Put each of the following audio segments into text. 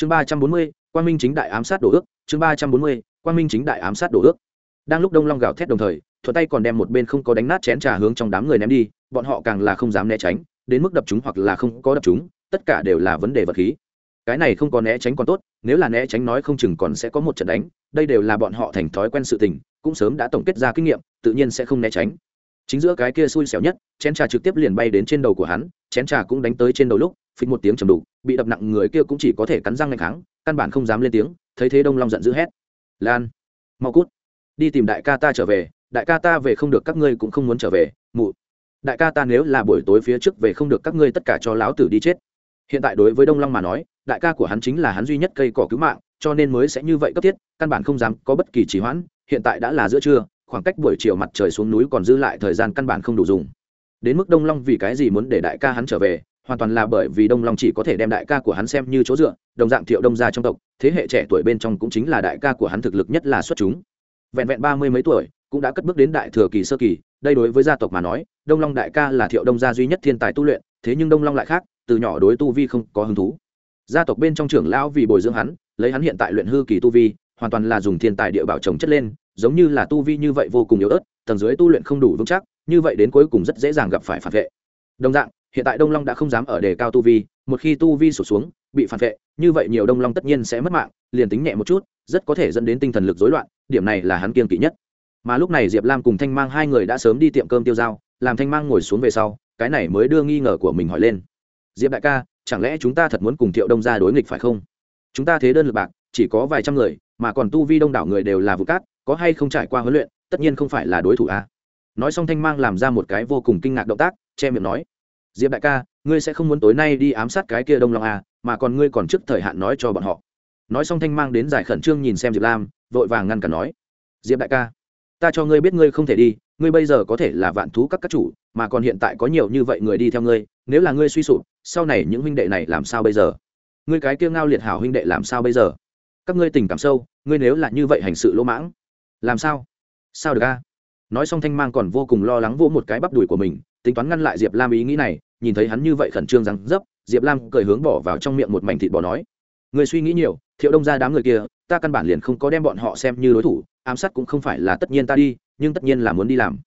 chương ba trăm bốn mươi quan minh chính đại ám sát đổ ước. Chương ba trăm bốn mươi quan minh chính đại ám sát đổ ước. Đang lúc đông long gào thét đồng thời, thuận tay còn đem một bên không có đánh nát chén trà hướng trong đám người ném đi, bọn họ càng là không dám né tránh, đến mức đập chúng hoặc là không có đập chúng, tất cả đều là vấn đề vật khí. Cái này không có né tránh còn tốt, nếu là né tránh nói không chừng còn sẽ có một trận đánh, đây đều là bọn họ thành thói quen sự tình, cũng sớm đã tổng kết ra kinh nghiệm, tự nhiên sẽ không né tránh. Chính giữa cái kia xui xẻo nhất, chén trà trực tiếp liền bay đến trên đầu của hắn, chén trà cũng đánh tới trên đầu lúc phịch một tiếng trầm đục, bị đập nặng người kia cũng chỉ có thể cắn răng ngày kháng, căn bản không dám lên tiếng, thấy thế đông long giận dữ hét. Lan, mau cút, đi tìm đại ca ta trở về, đại ca ta về không được các ngươi cũng không muốn trở về, mụ. Đại ca ta nếu là buổi tối phía trước về không được các ngươi tất cả cho lão tử đi chết. Hiện tại đối với đông long mà nói, đại ca của hắn chính là hắn duy nhất cây cỏ cứu mạng, cho nên mới sẽ như vậy cấp thiết, căn bản không dám có bất kỳ trì hoãn, hiện tại đã là giữa trưa, khoảng cách buổi chiều mặt trời xuống núi còn dư lại thời gian căn bản không đủ dùng. Đến mức đông long vì cái gì muốn để đại ca hắn trở về hoàn toàn là bởi vì đông long chỉ có thể đem đại ca của hắn xem như chỗ dựa, đồng dạng thiệu đông gia trong tộc, thế hệ trẻ tuổi bên trong cũng chính là đại ca của hắn thực lực nhất là xuất chúng. Vẹn vẹn ba mươi mấy tuổi, cũng đã cất bước đến đại thừa kỳ sơ kỳ, đây đối với gia tộc mà nói, đông long đại ca là thiệu đông gia duy nhất thiên tài tu luyện, thế nhưng đông long lại khác, từ nhỏ đối tu vi không có hứng thú. Gia tộc bên trong trưởng lão vì bồi dưỡng hắn, lấy hắn hiện tại luyện hư kỳ tu vi, hoàn toàn là dùng thiên tài địa bảo trồng chất lên, giống như là tu vi như vậy vô cùng yếu ớt, tầng dưới tu luyện không đủ vững chắc, như vậy đến cuối cùng rất dễ dàng gặp phải phản vệ. Đồng dạng hiện tại đông long đã không dám ở đề cao tu vi, một khi tu vi sụt xuống, bị phản vệ, như vậy nhiều đông long tất nhiên sẽ mất mạng, liền tính nhẹ một chút, rất có thể dẫn đến tinh thần lực rối loạn, điểm này là hắn kiên kỵ nhất. Mà lúc này diệp lam cùng thanh mang hai người đã sớm đi tiệm cơm tiêu dao, làm thanh mang ngồi xuống về sau, cái này mới đưa nghi ngờ của mình hỏi lên. Diệp đại ca, chẳng lẽ chúng ta thật muốn cùng thiệu đông ra đối nghịch phải không? Chúng ta thế đơn lực bạc, chỉ có vài trăm người, mà còn tu vi đông đảo người đều là vụ cát, có hay không trải qua huấn luyện, tất nhiên không phải là đối thủ a. À? nói xong thanh mang làm ra một cái vô cùng kinh ngạc động tác, che miệng nói diệp đại ca ngươi sẽ không muốn tối nay đi ám sát cái kia đông long à, mà còn ngươi còn trước thời hạn nói cho bọn họ. Nói xong thanh mang đến giải khẩn trương nhìn xem diệp lam vội vàng ngăn cản nói. Diệp đại ca ta cho ngươi biết ngươi không thể đi ngươi bây giờ có thể là vạn thú các các chủ mà còn hiện tại có nhiều như vậy người đi theo ngươi nếu là ngươi suy sụp sau này những huynh đệ này làm sao bây giờ? Ngươi cái kia ngao liệt hảo huynh đệ làm sao bây giờ? Các ngươi tình cảm sâu ngươi nếu là như vậy hành sự lỗ mãng làm sao? Sao được a? Nói xong thanh mang còn vô cùng lo lắng vỗ một cái bắp đùi của mình tính toán ngăn lại diệp lam ý nghĩ này nhìn thấy hắn như vậy khẩn trương rằng dấp, diệp lam cười hướng bỏ vào trong miệng một mảnh thịt bò nói, người suy nghĩ nhiều, thiệu đông ra đám người kia, ta căn bản liền không có đem bọn họ xem như đối thủ, ám sát cũng không phải là tất nhiên ta đi, nhưng tất nhiên là muốn đi làm.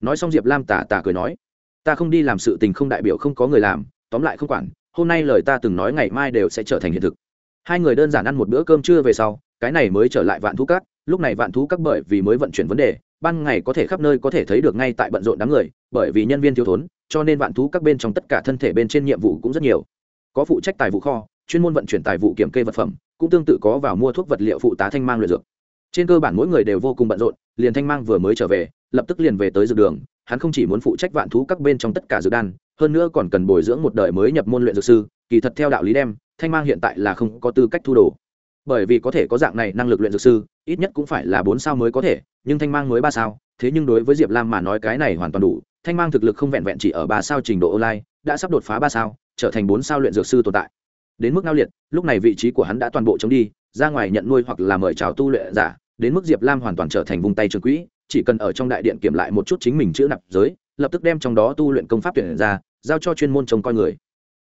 Nói xong diệp lam tả tả cười nói, ta không đi làm sự tình không đại biểu không có người làm, tóm lại không quản, hôm nay lời ta từng nói ngày mai đều sẽ trở thành hiện thực. Hai người đơn giản ăn một bữa cơm trưa về sau, cái này mới trở lại vạn thú các, lúc này vạn thú các bởi vì mới vận chuyển vấn đề ban ngày có thể khắp nơi có thể thấy được ngay tại bận rộn đám người, bởi vì nhân viên thiếu thốn, cho nên vạn thú các bên trong tất cả thân thể bên trên nhiệm vụ cũng rất nhiều. Có phụ trách tài vụ kho, chuyên môn vận chuyển tài vụ kiểm kê vật phẩm, cũng tương tự có vào mua thuốc vật liệu phụ tá thanh mang luyện dược. Trên cơ bản mỗi người đều vô cùng bận rộn, liền thanh mang vừa mới trở về, lập tức liền về tới dược đường, hắn không chỉ muốn phụ trách vạn thú các bên trong tất cả dược đan, hơn nữa còn cần bồi dưỡng một đời mới nhập môn luyện dược sư, kỳ thật theo đạo lý đem, thanh mang hiện tại là không có tư cách thu đồ. Bởi vì có thể có dạng này năng lực luyện dược sư ít nhất cũng phải là bốn sao mới có thể, nhưng thanh mang mới ba sao, thế nhưng đối với diệp lam mà nói cái này hoàn toàn đủ, thanh mang thực lực không vẹn vẹn chỉ ở ba sao trình độ online, đã sắp đột phá ba sao, trở thành bốn sao luyện dược sư tồn tại. Đến mức nao liệt, lúc này vị trí của hắn đã toàn bộ chống đi, ra ngoài nhận nuôi hoặc là mời chào tu luyện giả, đến mức diệp lam hoàn toàn trở thành vùng tay trường quỹ, chỉ cần ở trong đại điện kiểm lại một chút chính mình chữ nạp giới, lập tức đem trong đó tu luyện công pháp tuyển ra, giao cho chuyên môn trông coi người.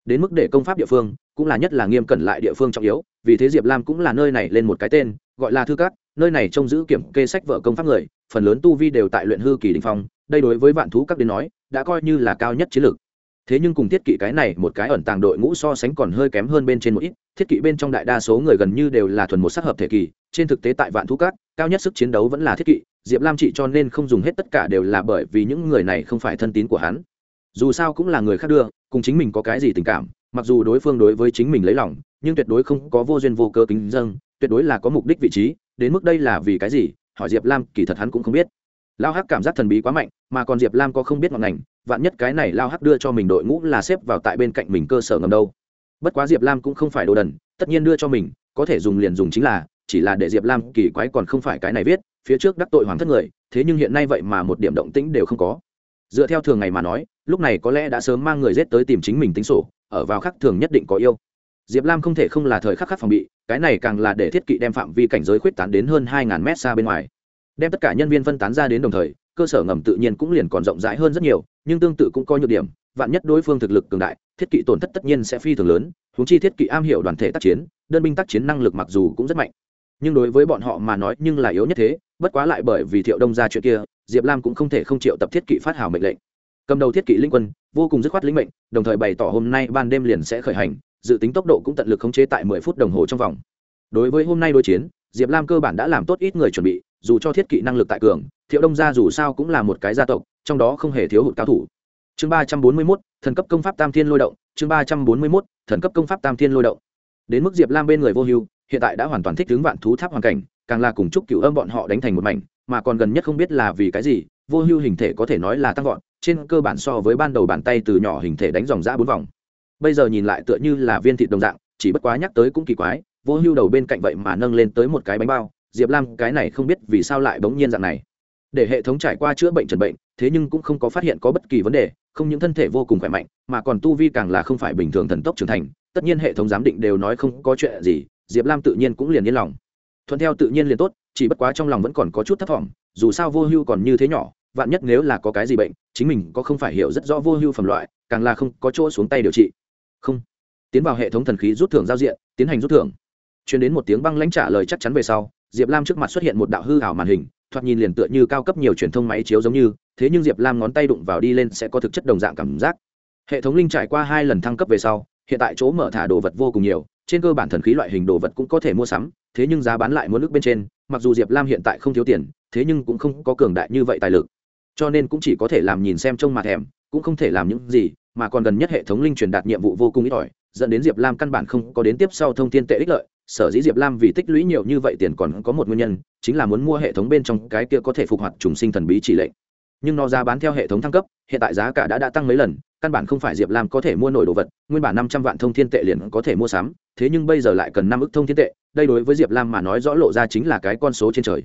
Đến mức để công pháp địa phương, cũng là nhất là nghiêm cẩn lại địa phương trọng yếu, vì thế diệp lam cũng là nơi này lên một cái tên gọi là thư cát nơi này trông giữ kiểm kê sách vợ công pháp người, phần lớn tu vi đều tại luyện hư kỳ đình phong, đây đối với vạn thú các đến nói, đã coi như là cao nhất chiến lược. Thế nhưng cùng thiết kỵ cái này một cái ẩn tàng đội ngũ so sánh còn hơi kém hơn bên trên một ít, thiết kỵ bên trong đại đa số người gần như đều là thuần một sắc hợp thể kỳ, trên thực tế tại vạn thú cát cao nhất sức chiến đấu vẫn là thiết kỵ, diệp lam trị cho nên không dùng hết tất cả đều là bởi vì những người này không phải thân tín của hắn. Dù sao cũng là người khác đưa, cùng chính mình có cái gì tình cảm, mặc dù đối phương đối với chính mình lấy lòng, nhưng tuyệt đối không có vô duyên vô cơ kính dâng tuyệt đối là có mục đích vị trí, đến mức đây là vì cái gì? Hỏi diệp lam, kỳ thật hắn cũng không biết. Lao hắc cảm giác thần bí quá mạnh, mà còn diệp lam có không biết ngọn ngành, vạn nhất cái này lao hắc đưa cho mình đội ngũ là xếp vào tại bên cạnh mình cơ sở ngầm đâu. Bất quá diệp lam cũng không phải đồ đần, tất nhiên đưa cho mình, có thể dùng liền dùng chính là, chỉ là để diệp lam kỳ quái còn không phải cái này viết, phía trước đắc tội hoàng thất người, thế nhưng hiện nay vậy mà một điểm động tĩnh đều không có. Dựa theo thường ngày mà nói, lúc này có lẽ đã sớm mang người rết tới tìm chính mình tính sổ, ở vào khắc thường nhất định có yêu diệp lam không thể không là thời khắc khắc phòng bị, cái này càng là để thiết kỵ đem phạm vi cảnh giới khuyết tán đến hơn hai ngàn mét xa bên ngoài. Đem tất cả nhân viên phân tán ra đến đồng thời, cơ sở ngầm tự nhiên cũng liền còn rộng rãi hơn rất nhiều, nhưng tương tự cũng có nhược điểm, vạn nhất đối phương thực lực cường đại, thiết kỵ tổn thất tất nhiên sẽ phi thường lớn húng chi thiết kỵ am hiểu đoàn thể tác chiến, đơn binh tác chiến năng lực mặc dù cũng rất mạnh. Nhưng đối với bọn họ mà nói nhưng là yếu nhất thế, bất quá lại bởi vì thiệu đông ra chuyện kia, diệp lam cũng không thể không chịu tập thiết kỵ phát hào mệnh lệnh. Cầm đầu thiết kỵ linh quân, vô cùng dứt khoát linh mệnh, đồng thời bày tỏ hôm nay ban đêm liền sẽ khởi hành dự tính tốc độ cũng tận lực khống chế tại mười phút đồng hồ trong vòng. Đối với hôm nay đối chiến, diệp lam cơ bản đã làm tốt ít người chuẩn bị, dù cho thiết kỵ năng lực tại cường, thiệu đông gia dù sao cũng là một cái gia tộc, trong đó không hề thiếu hụt cao thủ. Chương ba trăm bốn mươi mốt, thần cấp công pháp tam thiên lôi động, chương ba trăm bốn mươi mốt, thần cấp công pháp tam thiên lôi động. Đến mức diệp lam bên người vô hưu, hiện tại đã hoàn toàn thích ứng vạn thú tháp hoàn cảnh, càng là cùng chúc cửu âm bọn họ đánh thành một mảnh, mà còn gần nhất không biết là vì cái gì, vô hưu hình thể có thể nói là tăng vọt, trên cơ bản so với ban đầu bàn tay từ nhỏ hình thể đánh dòng ra bốn vòng bây giờ nhìn lại tựa như là viên thịt đồng dạng, chỉ bất quá nhắc tới cũng kỳ quái, vô hưu đầu bên cạnh vậy mà nâng lên tới một cái bánh bao, diệp lam, cái này không biết vì sao lại bỗng nhiên dạng này. Để hệ thống trải qua chữa bệnh trần bệnh, thế nhưng cũng không có phát hiện có bất kỳ vấn đề, không những thân thể vô cùng khỏe mạnh, mà còn tu vi càng là không phải bình thường thần tốc trưởng thành, tất nhiên hệ thống giám định đều nói không có chuyện gì, diệp lam tự nhiên cũng liền yên lòng. Thuận theo tự nhiên liền tốt, chỉ bất quá trong lòng vẫn còn có chút thất vọng, dù sao vô hưu còn như thế nhỏ, vạn nhất nếu là có cái gì bệnh, chính mình có không phải hiểu rất rõ vô hưu phẩm loại, càng là không có chỗ xuống tay điều trị không. Tiến vào hệ thống thần khí rút thưởng giao diện, tiến hành rút thưởng. Chuyển đến một tiếng băng lãnh trả lời chắc chắn về sau, diệp lam trước mặt xuất hiện một đạo hư hảo màn hình, thoạt nhìn liền tựa như cao cấp nhiều truyền thông máy chiếu giống như, thế nhưng diệp lam ngón tay đụng vào đi lên sẽ có thực chất đồng dạng cảm giác. Hệ thống linh trải qua hai lần thăng cấp về sau, hiện tại chỗ mở thả đồ vật vô cùng nhiều, trên cơ bản thần khí loại hình đồ vật cũng có thể mua sắm, thế nhưng giá bán lại muốn nước bên trên, mặc dù diệp lam hiện tại không thiếu tiền, thế nhưng cũng không có cường đại như vậy tài lực. Cho nên cũng chỉ có thể làm nhìn xem trông mà thèm, cũng không thể làm những gì mà còn gần nhất hệ thống linh truyền đạt nhiệm vụ vô cùng ít ỏi, dẫn đến diệp lam căn bản không có đến tiếp sau thông tin tệ ích lợi. Sở dĩ diệp lam vì tích lũy nhiều như vậy tiền còn có một nguyên nhân, chính là muốn mua hệ thống bên trong cái kia có thể phục hoạt trùng sinh thần bí chỉ lệnh. Nhưng nó giá bán theo hệ thống thăng cấp, hiện tại giá cả đã đã tăng mấy lần, căn bản không phải diệp lam có thể mua nổi đồ vật, nguyên bản năm trăm vạn thông thiên tệ liền có thể mua sắm, thế nhưng bây giờ lại cần năm ước thông thiên tệ, đây đối với diệp lam mà nói rõ lộ ra chính là cái con số trên trời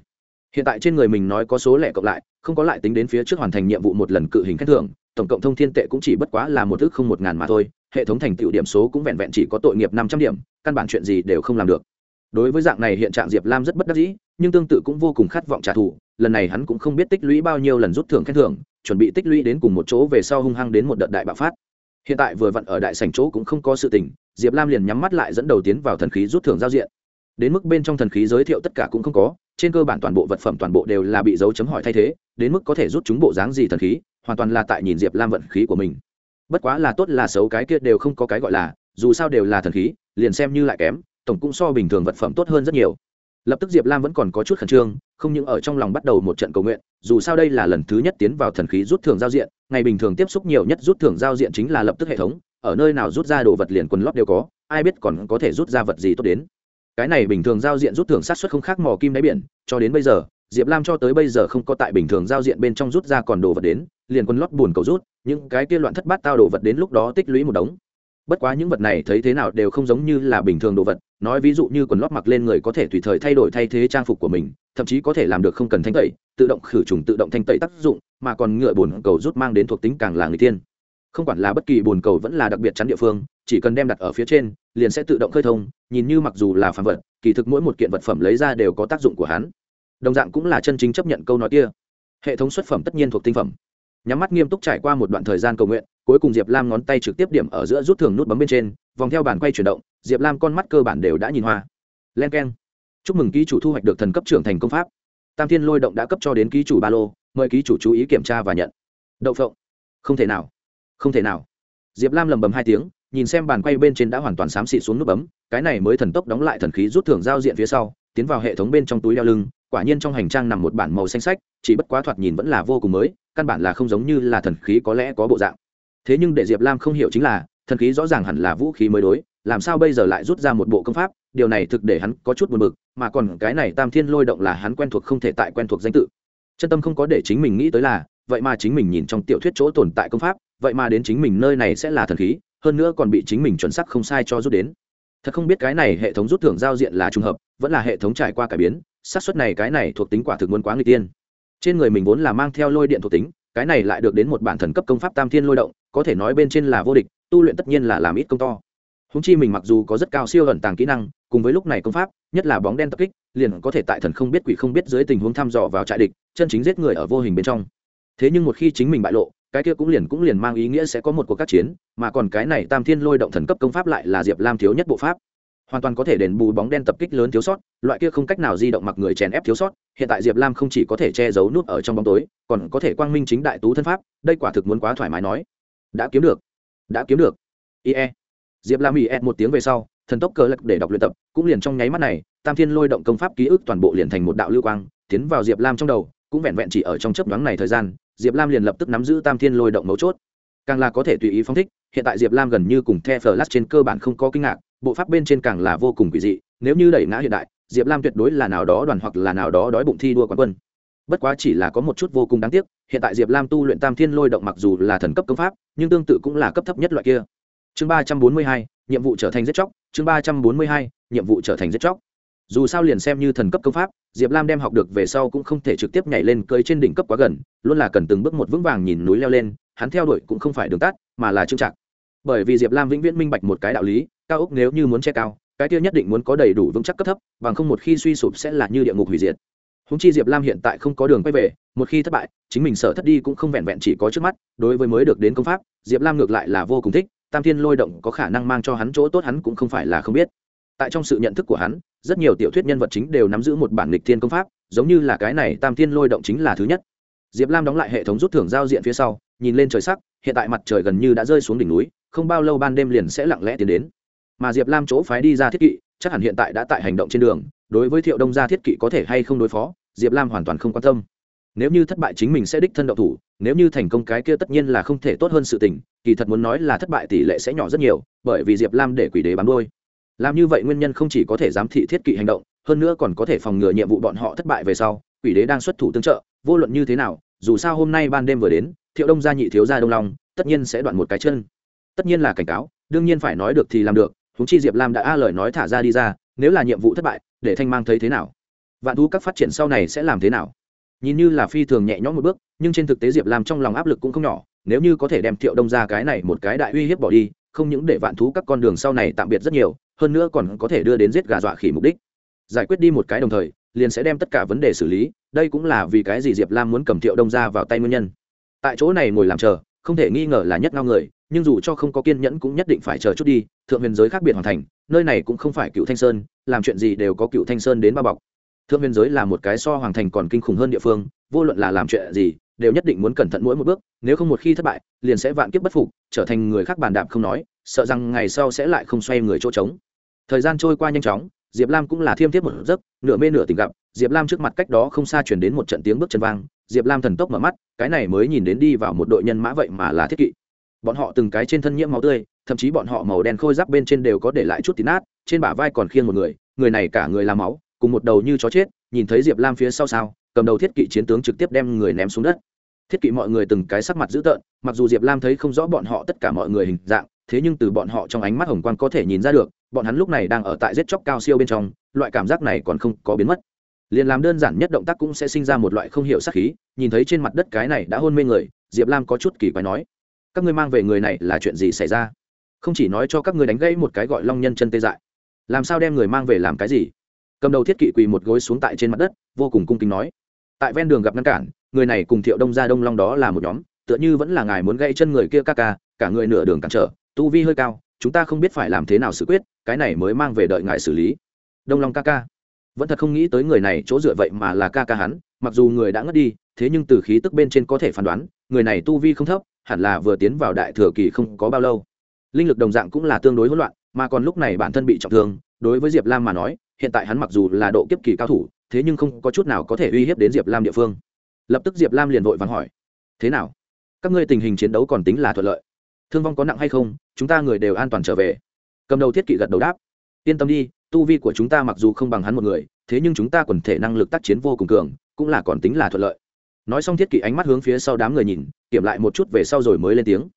hiện tại trên người mình nói có số lẻ cộng lại, không có lại tính đến phía trước hoàn thành nhiệm vụ một lần cự hình khen thưởng, tổng cộng thông thiên tệ cũng chỉ bất quá là một ước không một ngàn mà thôi, hệ thống thành tựu điểm số cũng vẹn vẹn chỉ có tội nghiệp năm trăm điểm, căn bản chuyện gì đều không làm được. Đối với dạng này hiện trạng diệp lam rất bất đắc dĩ, nhưng tương tự cũng vô cùng khát vọng trả thù, lần này hắn cũng không biết tích lũy bao nhiêu lần rút thưởng khen thưởng, chuẩn bị tích lũy đến cùng một chỗ về sau hung hăng đến một đợt đại bạo phát. Hiện tại vừa vặn ở đại sảnh chỗ cũng không có sự tình, diệp lam liền nhắm mắt lại dẫn đầu tiến vào thần khí rút thưởng giao diện đến mức bên trong thần khí giới thiệu tất cả cũng không có, trên cơ bản toàn bộ vật phẩm toàn bộ đều là bị dấu chấm hỏi thay thế, đến mức có thể rút chúng bộ dáng gì thần khí, hoàn toàn là tại nhìn diệp lam vận khí của mình. Bất quá là tốt là xấu cái kia đều không có cái gọi là, dù sao đều là thần khí, liền xem như lại kém, tổng cũng so bình thường vật phẩm tốt hơn rất nhiều. Lập tức diệp lam vẫn còn có chút khẩn trương, không những ở trong lòng bắt đầu một trận cầu nguyện, dù sao đây là lần thứ nhất tiến vào thần khí rút thưởng giao diện, ngày bình thường tiếp xúc nhiều nhất rút thưởng giao diện chính là lập tức hệ thống, ở nơi nào rút ra đồ vật liền quần lót đều có, ai biết còn có thể rút ra vật gì tốt đến cái này bình thường giao diện rút thưởng sát xuất không khác mò kim đáy biển, cho đến bây giờ, diệp lam cho tới bây giờ không có tại bình thường giao diện bên trong rút ra còn đồ vật đến, liền quần lót buồn cầu rút, những cái kia loạn thất bát tao đồ vật đến lúc đó tích lũy một đống. Bất quá những vật này thấy thế nào đều không giống như là bình thường đồ vật, nói ví dụ như quần lót mặc lên người có thể tùy thời thay đổi thay thế trang phục của mình, thậm chí có thể làm được không cần thanh tẩy, tự động khử trùng tự động thanh tẩy tác dụng, mà còn ngựa bồn cầu rút mang đến thuộc tính càng là người tiên. Không quản là bất kỳ bồn cầu vẫn là đặc biệt chắn địa phương, chỉ cần đem đặt ở phía trên liền sẽ tự động khơi thông, nhìn như mặc dù là phàm vật, kỳ thực mỗi một kiện vật phẩm lấy ra đều có tác dụng của hắn. Đồng dạng cũng là chân chính chấp nhận câu nói kia. Hệ thống xuất phẩm tất nhiên thuộc tinh phẩm. Nhắm mắt nghiêm túc trải qua một đoạn thời gian cầu nguyện, cuối cùng diệp lam ngón tay trực tiếp điểm ở giữa rút thường nút bấm bên trên, vòng theo bản quay chuyển động, diệp lam con mắt cơ bản đều đã nhìn hoa. Len k e n chúc mừng ký chủ thu hoạch được thần cấp trưởng thành công pháp. Tam thiên lôi động đã cấp cho đến ký chủ ba lô, mời ký chủ chú ý kiểm tra và nhận. Đậu phộng. Không thể nào. Không thể nào. Diệp lam lầm bầm hai tiếng nhìn xem bàn quay bên trên đã hoàn toàn xám xịt xuống nút bấm, cái này mới thần tốc đóng lại thần khí rút thưởng giao diện phía sau, tiến vào hệ thống bên trong túi đeo lưng, quả nhiên trong hành trang nằm một bản màu xanh sách, chỉ bất quá thoạt nhìn vẫn là vô cùng mới, căn bản là không giống như là thần khí có lẽ có bộ dạng. Thế nhưng để diệp lam không hiểu chính là, thần khí rõ ràng hẳn là vũ khí mới đối, làm sao bây giờ lại rút ra một bộ công pháp, điều này thực để hắn có chút buồn bực, mà còn cái này tam thiên lôi động là hắn quen thuộc không thể tại quen thuộc danh tự. Chân tâm không có để chính mình nghĩ tới là, vậy mà chính mình nhìn trong tiểu thuyết chỗ tồn tại công pháp, vậy mà đến chính mình nơi này sẽ là thần khí hơn nữa còn bị chính mình chuẩn sắc không sai cho rút đến. Thật không biết cái này hệ thống rút thưởng giao diện là trùng hợp, vẫn là hệ thống trải qua cải biến, xác suất này cái này thuộc tính quả thực muốn quá người tiên. Trên người mình vốn là mang theo lôi điện thuộc tính, cái này lại được đến một bản thần cấp công pháp tam thiên lôi động, có thể nói bên trên là vô địch, tu luyện tất nhiên là làm ít công to. Húng chi mình mặc dù có rất cao siêu ẩn tàng kỹ năng, cùng với lúc này công pháp, nhất là bóng đen tập kích, liền có thể tại thần không biết quỷ không biết dưới tình huống thăm dò vào trại địch, chân chính giết người ở vô hình bên trong. Thế nhưng một khi chính mình bại lộ cái kia cũng liền cũng liền mang ý nghĩa sẽ có một cuộc các chiến, mà còn cái này tam thiên lôi động thần cấp công pháp lại là diệp lam thiếu nhất bộ pháp. Hoàn toàn có thể đền bù bóng đen tập kích lớn thiếu sót, loại kia không cách nào di động mặc người chèn ép thiếu sót, hiện tại diệp lam không chỉ có thể che giấu nút ở trong bóng tối, còn có thể quang minh chính đại tú thân pháp, đây quả thực muốn quá thoải mái nói. Đã kiếm được. Đã kiếm được. Ie. Diệp lam ie một tiếng về sau, thần tốc cờ lật để đọc luyện tập, cũng liền trong nháy mắt này, tam thiên lôi động công pháp ký ức toàn bộ liền thành một đạo lưu quang, tiến vào diệp lam trong đầu cũng vẹn vẹn chỉ ở trong chấp nhoáng này thời gian, diệp lam liền lập tức nắm giữ tam thiên lôi động mấu chốt. Càng là có thể tùy ý phóng thích, hiện tại diệp lam gần như cùng the flash trên cơ bản không có kinh ngạc, bộ pháp bên trên càng là vô cùng quỷ dị, nếu như đẩy ngã hiện đại, diệp lam tuyệt đối là nào đó đoàn hoặc là nào đó đói bụng thi đua quán quân. Bất quá chỉ là có một chút vô cùng đáng tiếc, hiện tại diệp lam tu luyện tam thiên lôi động mặc dù là thần cấp công pháp, nhưng tương tự cũng là cấp thấp nhất loại kia. Chương ba trăm bốn mươi hai, nhiệm vụ trở thành giết chóc, chương ba trăm bốn mươi hai, nhiệm vụ trở thành giết chóc dù sao liền xem như thần cấp công pháp, diệp lam đem học được về sau cũng không thể trực tiếp nhảy lên cơi trên đỉnh cấp quá gần, luôn là cần từng bước một vững vàng nhìn núi leo lên, hắn theo đuổi cũng không phải đường tắt, mà là trưng trạc. Bởi vì diệp lam vĩnh viễn minh bạch một cái đạo lý, cao ốc nếu như muốn che cao, cái kia nhất định muốn có đầy đủ vững chắc cấp thấp, bằng không một khi suy sụp sẽ là như địa ngục hủy diệt. Húng chi diệp lam hiện tại không có đường quay về, một khi thất bại, chính mình sợ thất đi cũng không vẹn vẹn chỉ có trước mắt, đối với mới được đến công pháp, diệp lam ngược lại là vô cùng thích, tam thiên lôi động có khả năng mang cho hắn chỗ tốt hắn cũng không phải là không biết. Tại trong sự nhận thức của hắn rất nhiều tiểu thuyết nhân vật chính đều nắm giữ một bản lịch thiên công pháp, giống như là cái này tam thiên lôi động chính là thứ nhất. Diệp lam đóng lại hệ thống rút thưởng giao diện phía sau, nhìn lên trời sắc, hiện tại mặt trời gần như đã rơi xuống đỉnh núi, không bao lâu ban đêm liền sẽ lặng lẽ tiến đến. Mà diệp lam chỗ phái đi ra thiết kỵ, chắc hẳn hiện tại đã tại hành động trên đường, đối với thiệu đông gia thiết kỵ có thể hay không đối phó, diệp lam hoàn toàn không quan tâm. Nếu như thất bại chính mình sẽ đích thân động thủ, nếu như thành công cái kia tất nhiên là không thể tốt hơn sự tình, kỳ thật muốn nói là thất bại tỷ lệ sẽ nhỏ rất nhiều, bởi vì diệp lam để quỷ đế bám đôi làm như vậy nguyên nhân không chỉ có thể giám thị thiết kỵ hành động, hơn nữa còn có thể phòng ngừa nhiệm vụ bọn họ thất bại về sau, quỷ đế đang xuất thủ tương trợ, vô luận như thế nào, dù sao hôm nay ban đêm vừa đến, thiệu đông gia nhị thiếu gia đông long, tất nhiên sẽ đoạn một cái chân. Tất nhiên là cảnh cáo, đương nhiên phải nói được thì làm được húng chi diệp lam đã a lời nói thả ra đi ra, nếu là nhiệm vụ thất bại, để thanh mang thấy thế nào? Vạn thú các phát triển sau này sẽ làm thế nào? Nhìn như là phi thường nhẹ nhõm một bước, nhưng trên thực tế diệp lam trong lòng áp lực cũng không nhỏ, nếu như có thể đem thiệu đông ra cái này một cái đại uy hiếp bỏ đi, không những để vạn thú các con đường sau này tạm biệt rất nhiều hơn nữa còn có thể đưa đến giết gà dọa khỉ mục đích. Giải quyết đi một cái đồng thời, liền sẽ đem tất cả vấn đề xử lý, đây cũng là vì cái gì diệp lam muốn cầm thiệu đông ra vào tay nguyên nhân. Tại chỗ này ngồi làm chờ, không thể nghi ngờ là nhất ngao người, nhưng dù cho không có kiên nhẫn cũng nhất định phải chờ chút đi, thượng huyền giới khác biệt hoàn thành, nơi này cũng không phải cựu thanh sơn, làm chuyện gì đều có cựu thanh sơn đến bao bọc. Thượng huyền giới là một cái so hoàng thành còn kinh khủng hơn địa phương, vô luận là làm chuyện gì, đều nhất định muốn cẩn thận mỗi một bước, nếu không một khi thất bại, liền sẽ vạn kiếp bất phục, trở thành người khác bàn đạp không nói, sợ rằng ngày sau sẽ lại không xoay người chỗ trống thời gian trôi qua nhanh chóng, diệp lam cũng là thiêm thiếp một giấc, nửa mê nửa tình gặp, diệp lam trước mặt cách đó không xa chuyển đến một trận tiếng bước chân vang, diệp lam thần tốc mở mắt, cái này mới nhìn đến đi vào một đội nhân mã vậy mà là thiết kỵ. Bọn họ từng cái trên thân nhiễm máu tươi, thậm chí bọn họ màu đen khôi giáp bên trên đều có để lại chút tí nát, trên bả vai còn khiêng một người người này cả người làm máu, cùng một đầu như chó chết, nhìn thấy diệp lam phía sau sao, cầm đầu thiết kỵ chiến tướng trực tiếp đem người ném xuống đất. Thiết kỵ mọi người từng cái sắc mặt dữ tợn, mặc dù diệp lam thấy không rõ bọn họ tất cả mọi người hình dạng thế nhưng từ bọn họ trong ánh mắt hồng quang có thể nhìn ra được, bọn hắn lúc này đang ở tại giết chóc cao siêu bên trong, loại cảm giác này còn không có biến mất. Liền làm đơn giản nhất động tác cũng sẽ sinh ra một loại không hiểu sắc khí, nhìn thấy trên mặt đất cái này đã hôn mê người, diệp lam có chút kỳ quái nói, các ngươi mang về người này là chuyện gì xảy ra? Không chỉ nói cho các ngươi đánh gãy một cái gọi long nhân chân tê dại, làm sao đem người mang về làm cái gì? Cầm đầu thiết kỵ quỳ một gối xuống tại trên mặt đất, vô cùng cung kính nói, tại ven đường gặp ngăn cản, người này cùng thiệu đông gia đông long đó là một nhóm, tựa như vẫn là ngài muốn gãy chân người kia ca ca, cả người nửa đường cản trở tu vi hơi cao, chúng ta không biết phải làm thế nào xử quyết, cái này mới mang về đợi ngài xử lý. Đông long ca ca. Vẫn thật không nghĩ tới người này chỗ dựa vậy mà là ca ca hắn, mặc dù người đã ngất đi, thế nhưng từ khí tức bên trên có thể phán đoán, người này tu vi không thấp, hẳn là vừa tiến vào đại thừa kỳ không có bao lâu. Linh lực đồng dạng cũng là tương đối hỗn loạn, mà còn lúc này bản thân bị trọng thương, đối với diệp lam mà nói, hiện tại hắn mặc dù là độ kiếp kỳ cao thủ, thế nhưng không có chút nào có thể uy hiếp đến diệp lam địa phương. Lập tức diệp lam liền vội vàng hỏi, thế nào? Các ngươi tình hình chiến đấu còn tính là thuận lợi? Thương vong có nặng hay không, chúng ta người đều an toàn trở về. Cầm đầu thiết kỵ gật đầu đáp. Yên tâm đi, tu vi của chúng ta mặc dù không bằng hắn một người, thế nhưng chúng ta quần thể năng lực tác chiến vô cùng cường, cũng là còn tính là thuận lợi. Nói xong thiết kỵ ánh mắt hướng phía sau đám người nhìn, kiểm lại một chút về sau rồi mới lên tiếng.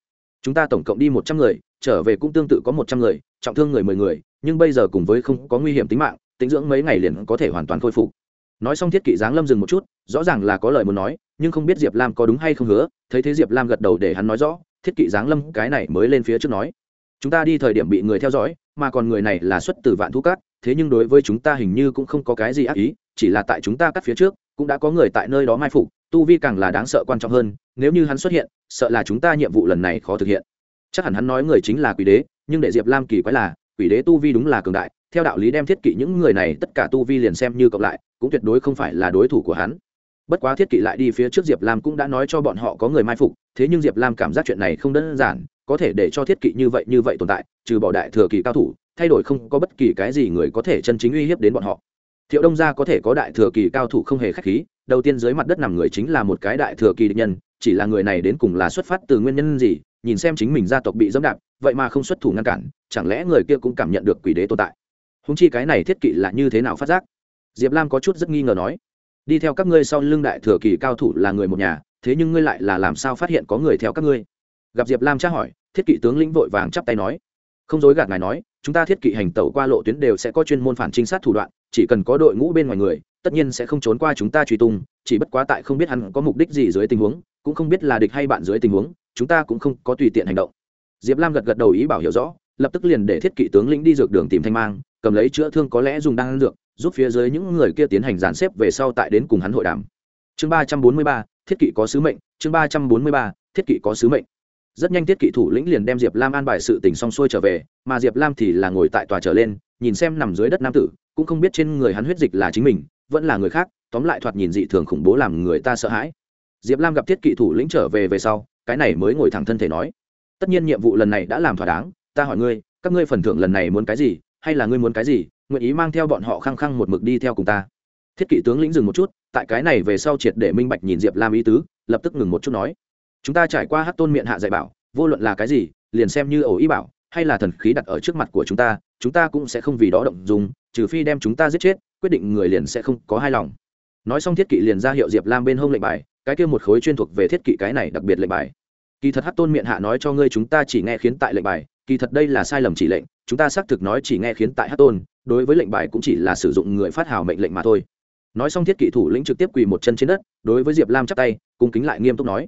Chúng ta tổng cộng đi một trăm người, trở về cũng tương tự có một trăm người, trọng thương người mười người, nhưng bây giờ cùng với không có nguy hiểm tính mạng, tính dưỡng mấy ngày liền có thể hoàn toàn khôi phục. Nói xong thiết kỵ giáng lâm dừng một chút, rõ ràng là có lời muốn nói, nhưng không biết diệp lam có đúng hay không hứa, thấy thế diệp lam gật đầu để hắn nói rõ thiết kỵ giáng lâm cái này mới lên phía trước nói. Chúng ta đi thời điểm bị người theo dõi, mà còn người này là xuất từ vạn thú cát, thế nhưng đối với chúng ta hình như cũng không có cái gì ác ý, chỉ là tại chúng ta cắt phía trước, cũng đã có người tại nơi đó mai phục, tu vi càng là đáng sợ quan trọng hơn, nếu như hắn xuất hiện, sợ là chúng ta nhiệm vụ lần này khó thực hiện. Chắc hẳn hắn nói người chính là quỷ đế, nhưng để diệp lam kỳ quái là, quỷ đế tu vi đúng là cường đại, theo đạo lý đem thiết kỵ những người này, tất cả tu vi liền xem như cộng lại, cũng tuyệt đối không phải là đối thủ của hắn bất quá thiết kỵ lại đi phía trước diệp lam cũng đã nói cho bọn họ có người mai phục, thế nhưng diệp lam cảm giác chuyện này không đơn giản, có thể để cho thiết kỵ như vậy như vậy tồn tại, trừ bỏ đại thừa kỳ cao thủ, thay đổi không có bất kỳ cái gì người có thể chân chính uy hiếp đến bọn họ. Thiệu đông gia có thể có đại thừa kỳ cao thủ không hề k h á c h khí, đầu tiên dưới mặt đất nằm người chính là một cái đại thừa kỳ định nhân, chỉ là người này đến cùng là xuất phát từ nguyên nhân gì, nhìn xem chính mình gia tộc bị dẫm đạp, vậy mà không xuất thủ ngăn cản, chẳng lẽ người kia cũng cảm nhận được quỷ đế tồn tại? Húng chi cái này thiết kỵ là như thế nào phát giác? Diệp lam có chút rất nghi ngờ nói đi theo các ngươi sau lưng đại thừa kỳ cao thủ là người một nhà, thế nhưng ngươi lại là làm sao phát hiện có người theo các ngươi? Gặp diệp lam tra hỏi, thiết kỵ tướng lĩnh vội vàng chắp tay nói. Không dối gạt ngài nói, chúng ta thiết kỵ hành tẩu qua lộ tuyến đều sẽ có chuyên môn phản trinh sát thủ đoạn, chỉ cần có đội ngũ bên ngoài người, tất nhiên sẽ không trốn qua chúng ta truy tung, chỉ bất quá tại không biết hắn có mục đích gì dưới tình huống, cũng không biết là địch hay bạn dưới tình huống, chúng ta cũng không có tùy tiện hành động. Diệp lam gật gật đầu ý bảo hiểu rõ, lập tức liền để thiết kỵ tướng lĩnh đi dược đường tìm thanh mang, cầm lấy chữa thương có lẽ dùng đan dược giúp phía dưới những người kia tiến hành dàn xếp về sau tại đến cùng hắn hội đàm. Chương ba trăm bốn mươi ba, thiết kỵ có sứ mệnh. Chương ba trăm bốn mươi ba, thiết kỵ có sứ mệnh. Rất nhanh thiết kỵ thủ lĩnh liền đem diệp lam an bài sự tình xong xuôi trở về, mà diệp lam thì là ngồi tại tòa trở lên, nhìn xem nằm dưới đất nam tử, cũng không biết trên người hắn huyết dịch là chính mình, vẫn là người khác, tóm lại thoạt nhìn dị thường khủng bố làm người ta sợ hãi. Diệp lam gặp thiết kỵ thủ lĩnh trở về về sau, cái này mới ngồi thẳng thân thể nói, tất nhiên nhiệm vụ lần này đã làm thỏa đáng, ta hỏi ngươi, các ngươi phần thưởng lần này muốn cái gì hay là ngươi muốn cái gì, nguyện ý mang theo bọn họ khăng khăng một mực đi theo cùng ta. Thiết kỵ tướng lĩnh dừng một chút, tại cái này về sau triệt để minh bạch nhìn diệp lam ý tứ, lập tức ngừng một chút nói. Chúng ta trải qua hát tôn miệng hạ dạy bảo, vô luận là cái gì, liền xem như ổ ý bảo, hay là thần khí đặt ở trước mặt của chúng ta chúng ta cũng sẽ không vì đó động dùng trừ phi đem chúng ta giết chết, quyết định người liền sẽ không có hai lòng. Nói xong thiết kỵ liền ra hiệu diệp lam bên hông lệnh bài, cái kia một khối chuyên thuộc về thiết kỵ cái này đặc biệt lệnh bài. Kỳ thật hát tôn miệng hạ nói cho ngươi chúng ta chỉ nghe khiến tại lệnh bài, kỳ thật đây là sai lầm chỉ lệnh chúng ta xác thực nói chỉ nghe khiến tại hát tôn, đối với lệnh bài cũng chỉ là sử dụng người phát hào mệnh lệnh mà thôi. Nói xong thiết kỵ thủ lĩnh trực tiếp quỳ một chân trên đất, đối với diệp lam chắp tay, cung kính lại nghiêm túc nói,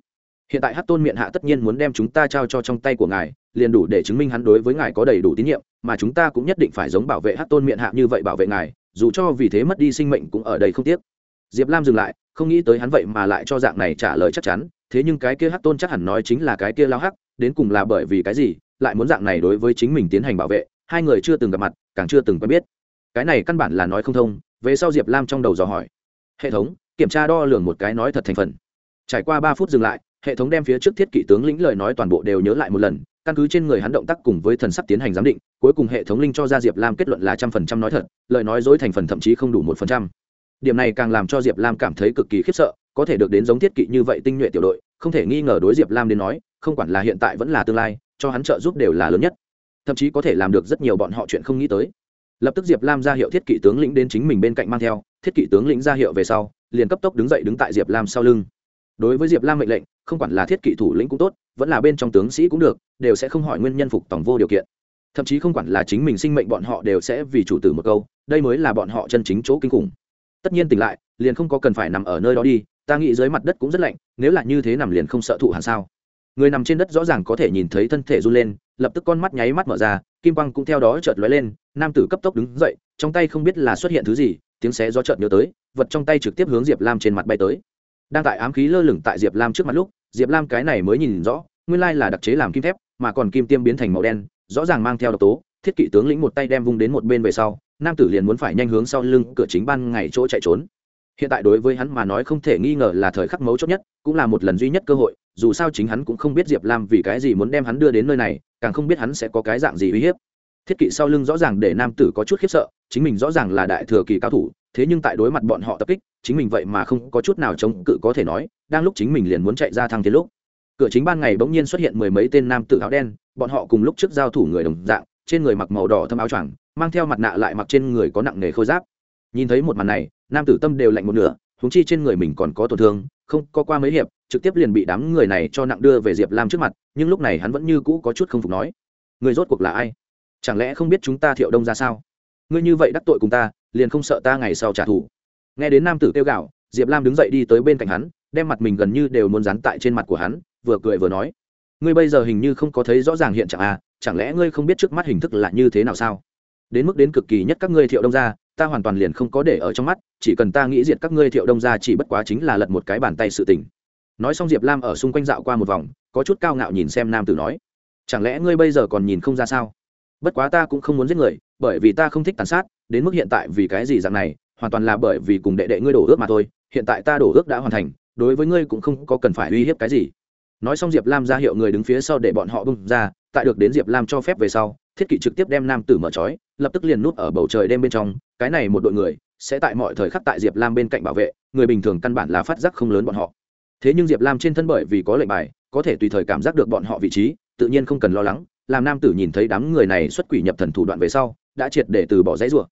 hiện tại hát tôn miệng hạ tất nhiên muốn đem chúng ta trao cho trong tay của ngài, liền đủ để chứng minh hắn đối với ngài có đầy đủ tín nhiệm, mà chúng ta cũng nhất định phải giống bảo vệ hát tôn miệng hạ như vậy bảo vệ ngài, dù cho vì thế mất đi sinh mệnh cũng ở đây không tiếc. Diệp lam dừng lại, không nghĩ tới hắn vậy mà lại cho dạng này trả lời chắc chắn, thế nhưng cái kia hát tôn chắc hẳn nói chính là cái kia lao hắc, đến cùng là bởi vì cái gì lại muốn dạng này đối với chính mình tiến hành bảo vệ, hai người chưa từng gặp mặt, càng chưa từng quen biết. Cái này căn bản là nói không thông, về sau diệp lam trong đầu dò hỏi. Hệ thống, kiểm tra đo lường một cái nói thật thành phần. Trải qua ba phút dừng lại, hệ thống đem phía trước thiết kỵ tướng lĩnh lời nói toàn bộ đều nhớ lại một lần, căn cứ trên người hắn động tác cùng với thần sắc tiến hành giám định, cuối cùng hệ thống linh cho ra diệp lam kết luận là trăm phần trăm nói thật, lời nói dối thành phần thậm chí không đủ một phần trăm. Điểm này càng làm cho diệp lam cảm thấy cực kỳ khiếp sợ, có thể được đến giống thiết kỵ như vậy tinh nhuệ tiểu đội, không thể nghi ngờ đối diệp lam đến nói, không quản là hiện tại vẫn là tương lai cho hắn trợ giúp đều là lớn nhất. Thậm chí có thể làm được rất nhiều bọn họ chuyện không nghĩ tới. Lập tức diệp lam ra hiệu thiết kỵ tướng lĩnh đến chính mình bên cạnh mang theo. Thiết kỵ tướng lĩnh ra hiệu về sau, liền cấp tốc đứng dậy đứng tại diệp lam sau lưng. Đối với diệp lam mệnh lệnh, không quản là thiết kỵ thủ lĩnh cũng tốt, vẫn là bên trong tướng sĩ cũng được, đều sẽ không hỏi nguyên nhân phục tổng vô điều kiện. Thậm chí không quản là chính mình sinh mệnh bọn họ đều sẽ vì chủ tử một câu, đây mới là bọn họ chân chính chỗ kinh khủng. Tất nhiên tỉnh lại, liền không có cần phải nằm ở nơi đó đi, ta nghĩ dưới mặt đất cũng rất lạnh, nếu là như thế nằm liền không sợ thụ hàn sao người nằm trên đất rõ ràng có thể nhìn thấy thân thể run lên, lập tức con mắt nháy mắt mở ra, kim quang cũng theo đó chợt lóe lên, nam tử cấp tốc đứng dậy, trong tay không biết là xuất hiện thứ gì, tiếng xé gió chợt nhớ tới, vật trong tay trực tiếp hướng diệp lam trên mặt bay tới. Đang tại ám khí lơ lửng tại diệp lam trước mặt lúc, diệp lam cái này mới nhìn rõ, nguyên lai là đặc chế làm kim thép, mà còn kim tiêm biến thành màu đen, rõ ràng mang theo độc tố, thiết kỵ tướng lĩnh một tay đem vung đến một bên về sau, nam tử liền muốn phải nhanh hướng sau lưng, cửa chính ban ngày chỗ chạy trốn hiện tại đối với hắn mà nói không thể nghi ngờ là thời khắc mấu chốt nhất, cũng là một lần duy nhất cơ hội, dù sao chính hắn cũng không biết diệp lam vì cái gì muốn đem hắn đưa đến nơi này, càng không biết hắn sẽ có cái dạng gì uy hiếp. Thiết kỵ sau lưng rõ ràng để nam tử có chút khiếp sợ, chính mình rõ ràng là đại thừa kỳ cao thủ, thế nhưng tại đối mặt bọn họ tập kích, chính mình vậy mà không có chút nào chống cự có thể nói, đang lúc chính mình liền muốn chạy ra thăng thế lúc. Cửa chính ban ngày bỗng nhiên xuất hiện mười mấy tên nam tử áo đen, bọn họ cùng lúc trước giao thủ người đồng dạng, trên người mặc màu đỏ thâm áo choàng, mang theo mặt nạ lại mặc trên người có nặng nề khôi giáp. Nhìn thấy một màn này nam tử tâm đều lạnh một nửa húng chi trên người mình còn có tổn thương, không có qua mấy hiệp, trực tiếp liền bị đám người này cho nặng đưa về diệp lam trước mặt, nhưng lúc này hắn vẫn như cũ có chút không phục nói, người rốt cuộc là ai? Chẳng lẽ không biết chúng ta thiệu đông ra sao? Ngươi như vậy đắc tội cùng ta, liền không sợ ta ngày sau trả thù? Nghe đến nam tử kêu gạo diệp lam đứng dậy đi tới bên cạnh hắn, đem mặt mình gần như đều muốn dán tại trên mặt của hắn, vừa cười vừa nói, ngươi bây giờ hình như không có thấy rõ ràng hiện trạng à chẳng lẽ ngươi không biết trước mắt hình thức là như thế nào sao? Đến mức đến cực kỳ nhất các ngươi thiệu đông ra ta hoàn toàn liền không có để ở trong mắt, chỉ cần ta nghĩ diệt các ngươi thiệu đông gia chỉ bất quá chính là lật một cái bàn tay sự tình. Nói xong diệp lam ở xung quanh dạo qua một vòng, có chút cao ngạo nhìn xem nam tử nói, chẳng lẽ ngươi bây giờ còn nhìn không ra sao? Bất quá ta cũng không muốn giết người, bởi vì ta không thích tàn sát, đến mức hiện tại vì cái gì dạng này, hoàn toàn là bởi vì cùng đệ đệ ngươi đổ ước mà thôi, hiện tại ta đổ ước đã hoàn thành, đối với ngươi cũng không có cần phải uy hiếp cái gì nói xong diệp lam ra hiệu người đứng phía sau để bọn họ bung ra, tại được đến diệp lam cho phép về sau, thiết kỵ trực tiếp đem nam tử mở trói, lập tức liền nút ở bầu trời đêm bên trong, cái này một đội người sẽ tại mọi thời khắc tại diệp lam bên cạnh bảo vệ, người bình thường căn bản là phát giác không lớn bọn họ. Thế nhưng diệp lam trên thân bởi vì có lệnh bài, có thể tùy thời cảm giác được bọn họ vị trí, tự nhiên không cần lo lắng, làm nam tử nhìn thấy đám người này xuất quỷ nhập thần thủ đoạn về sau, đã triệt để từ bỏ dãy rủa.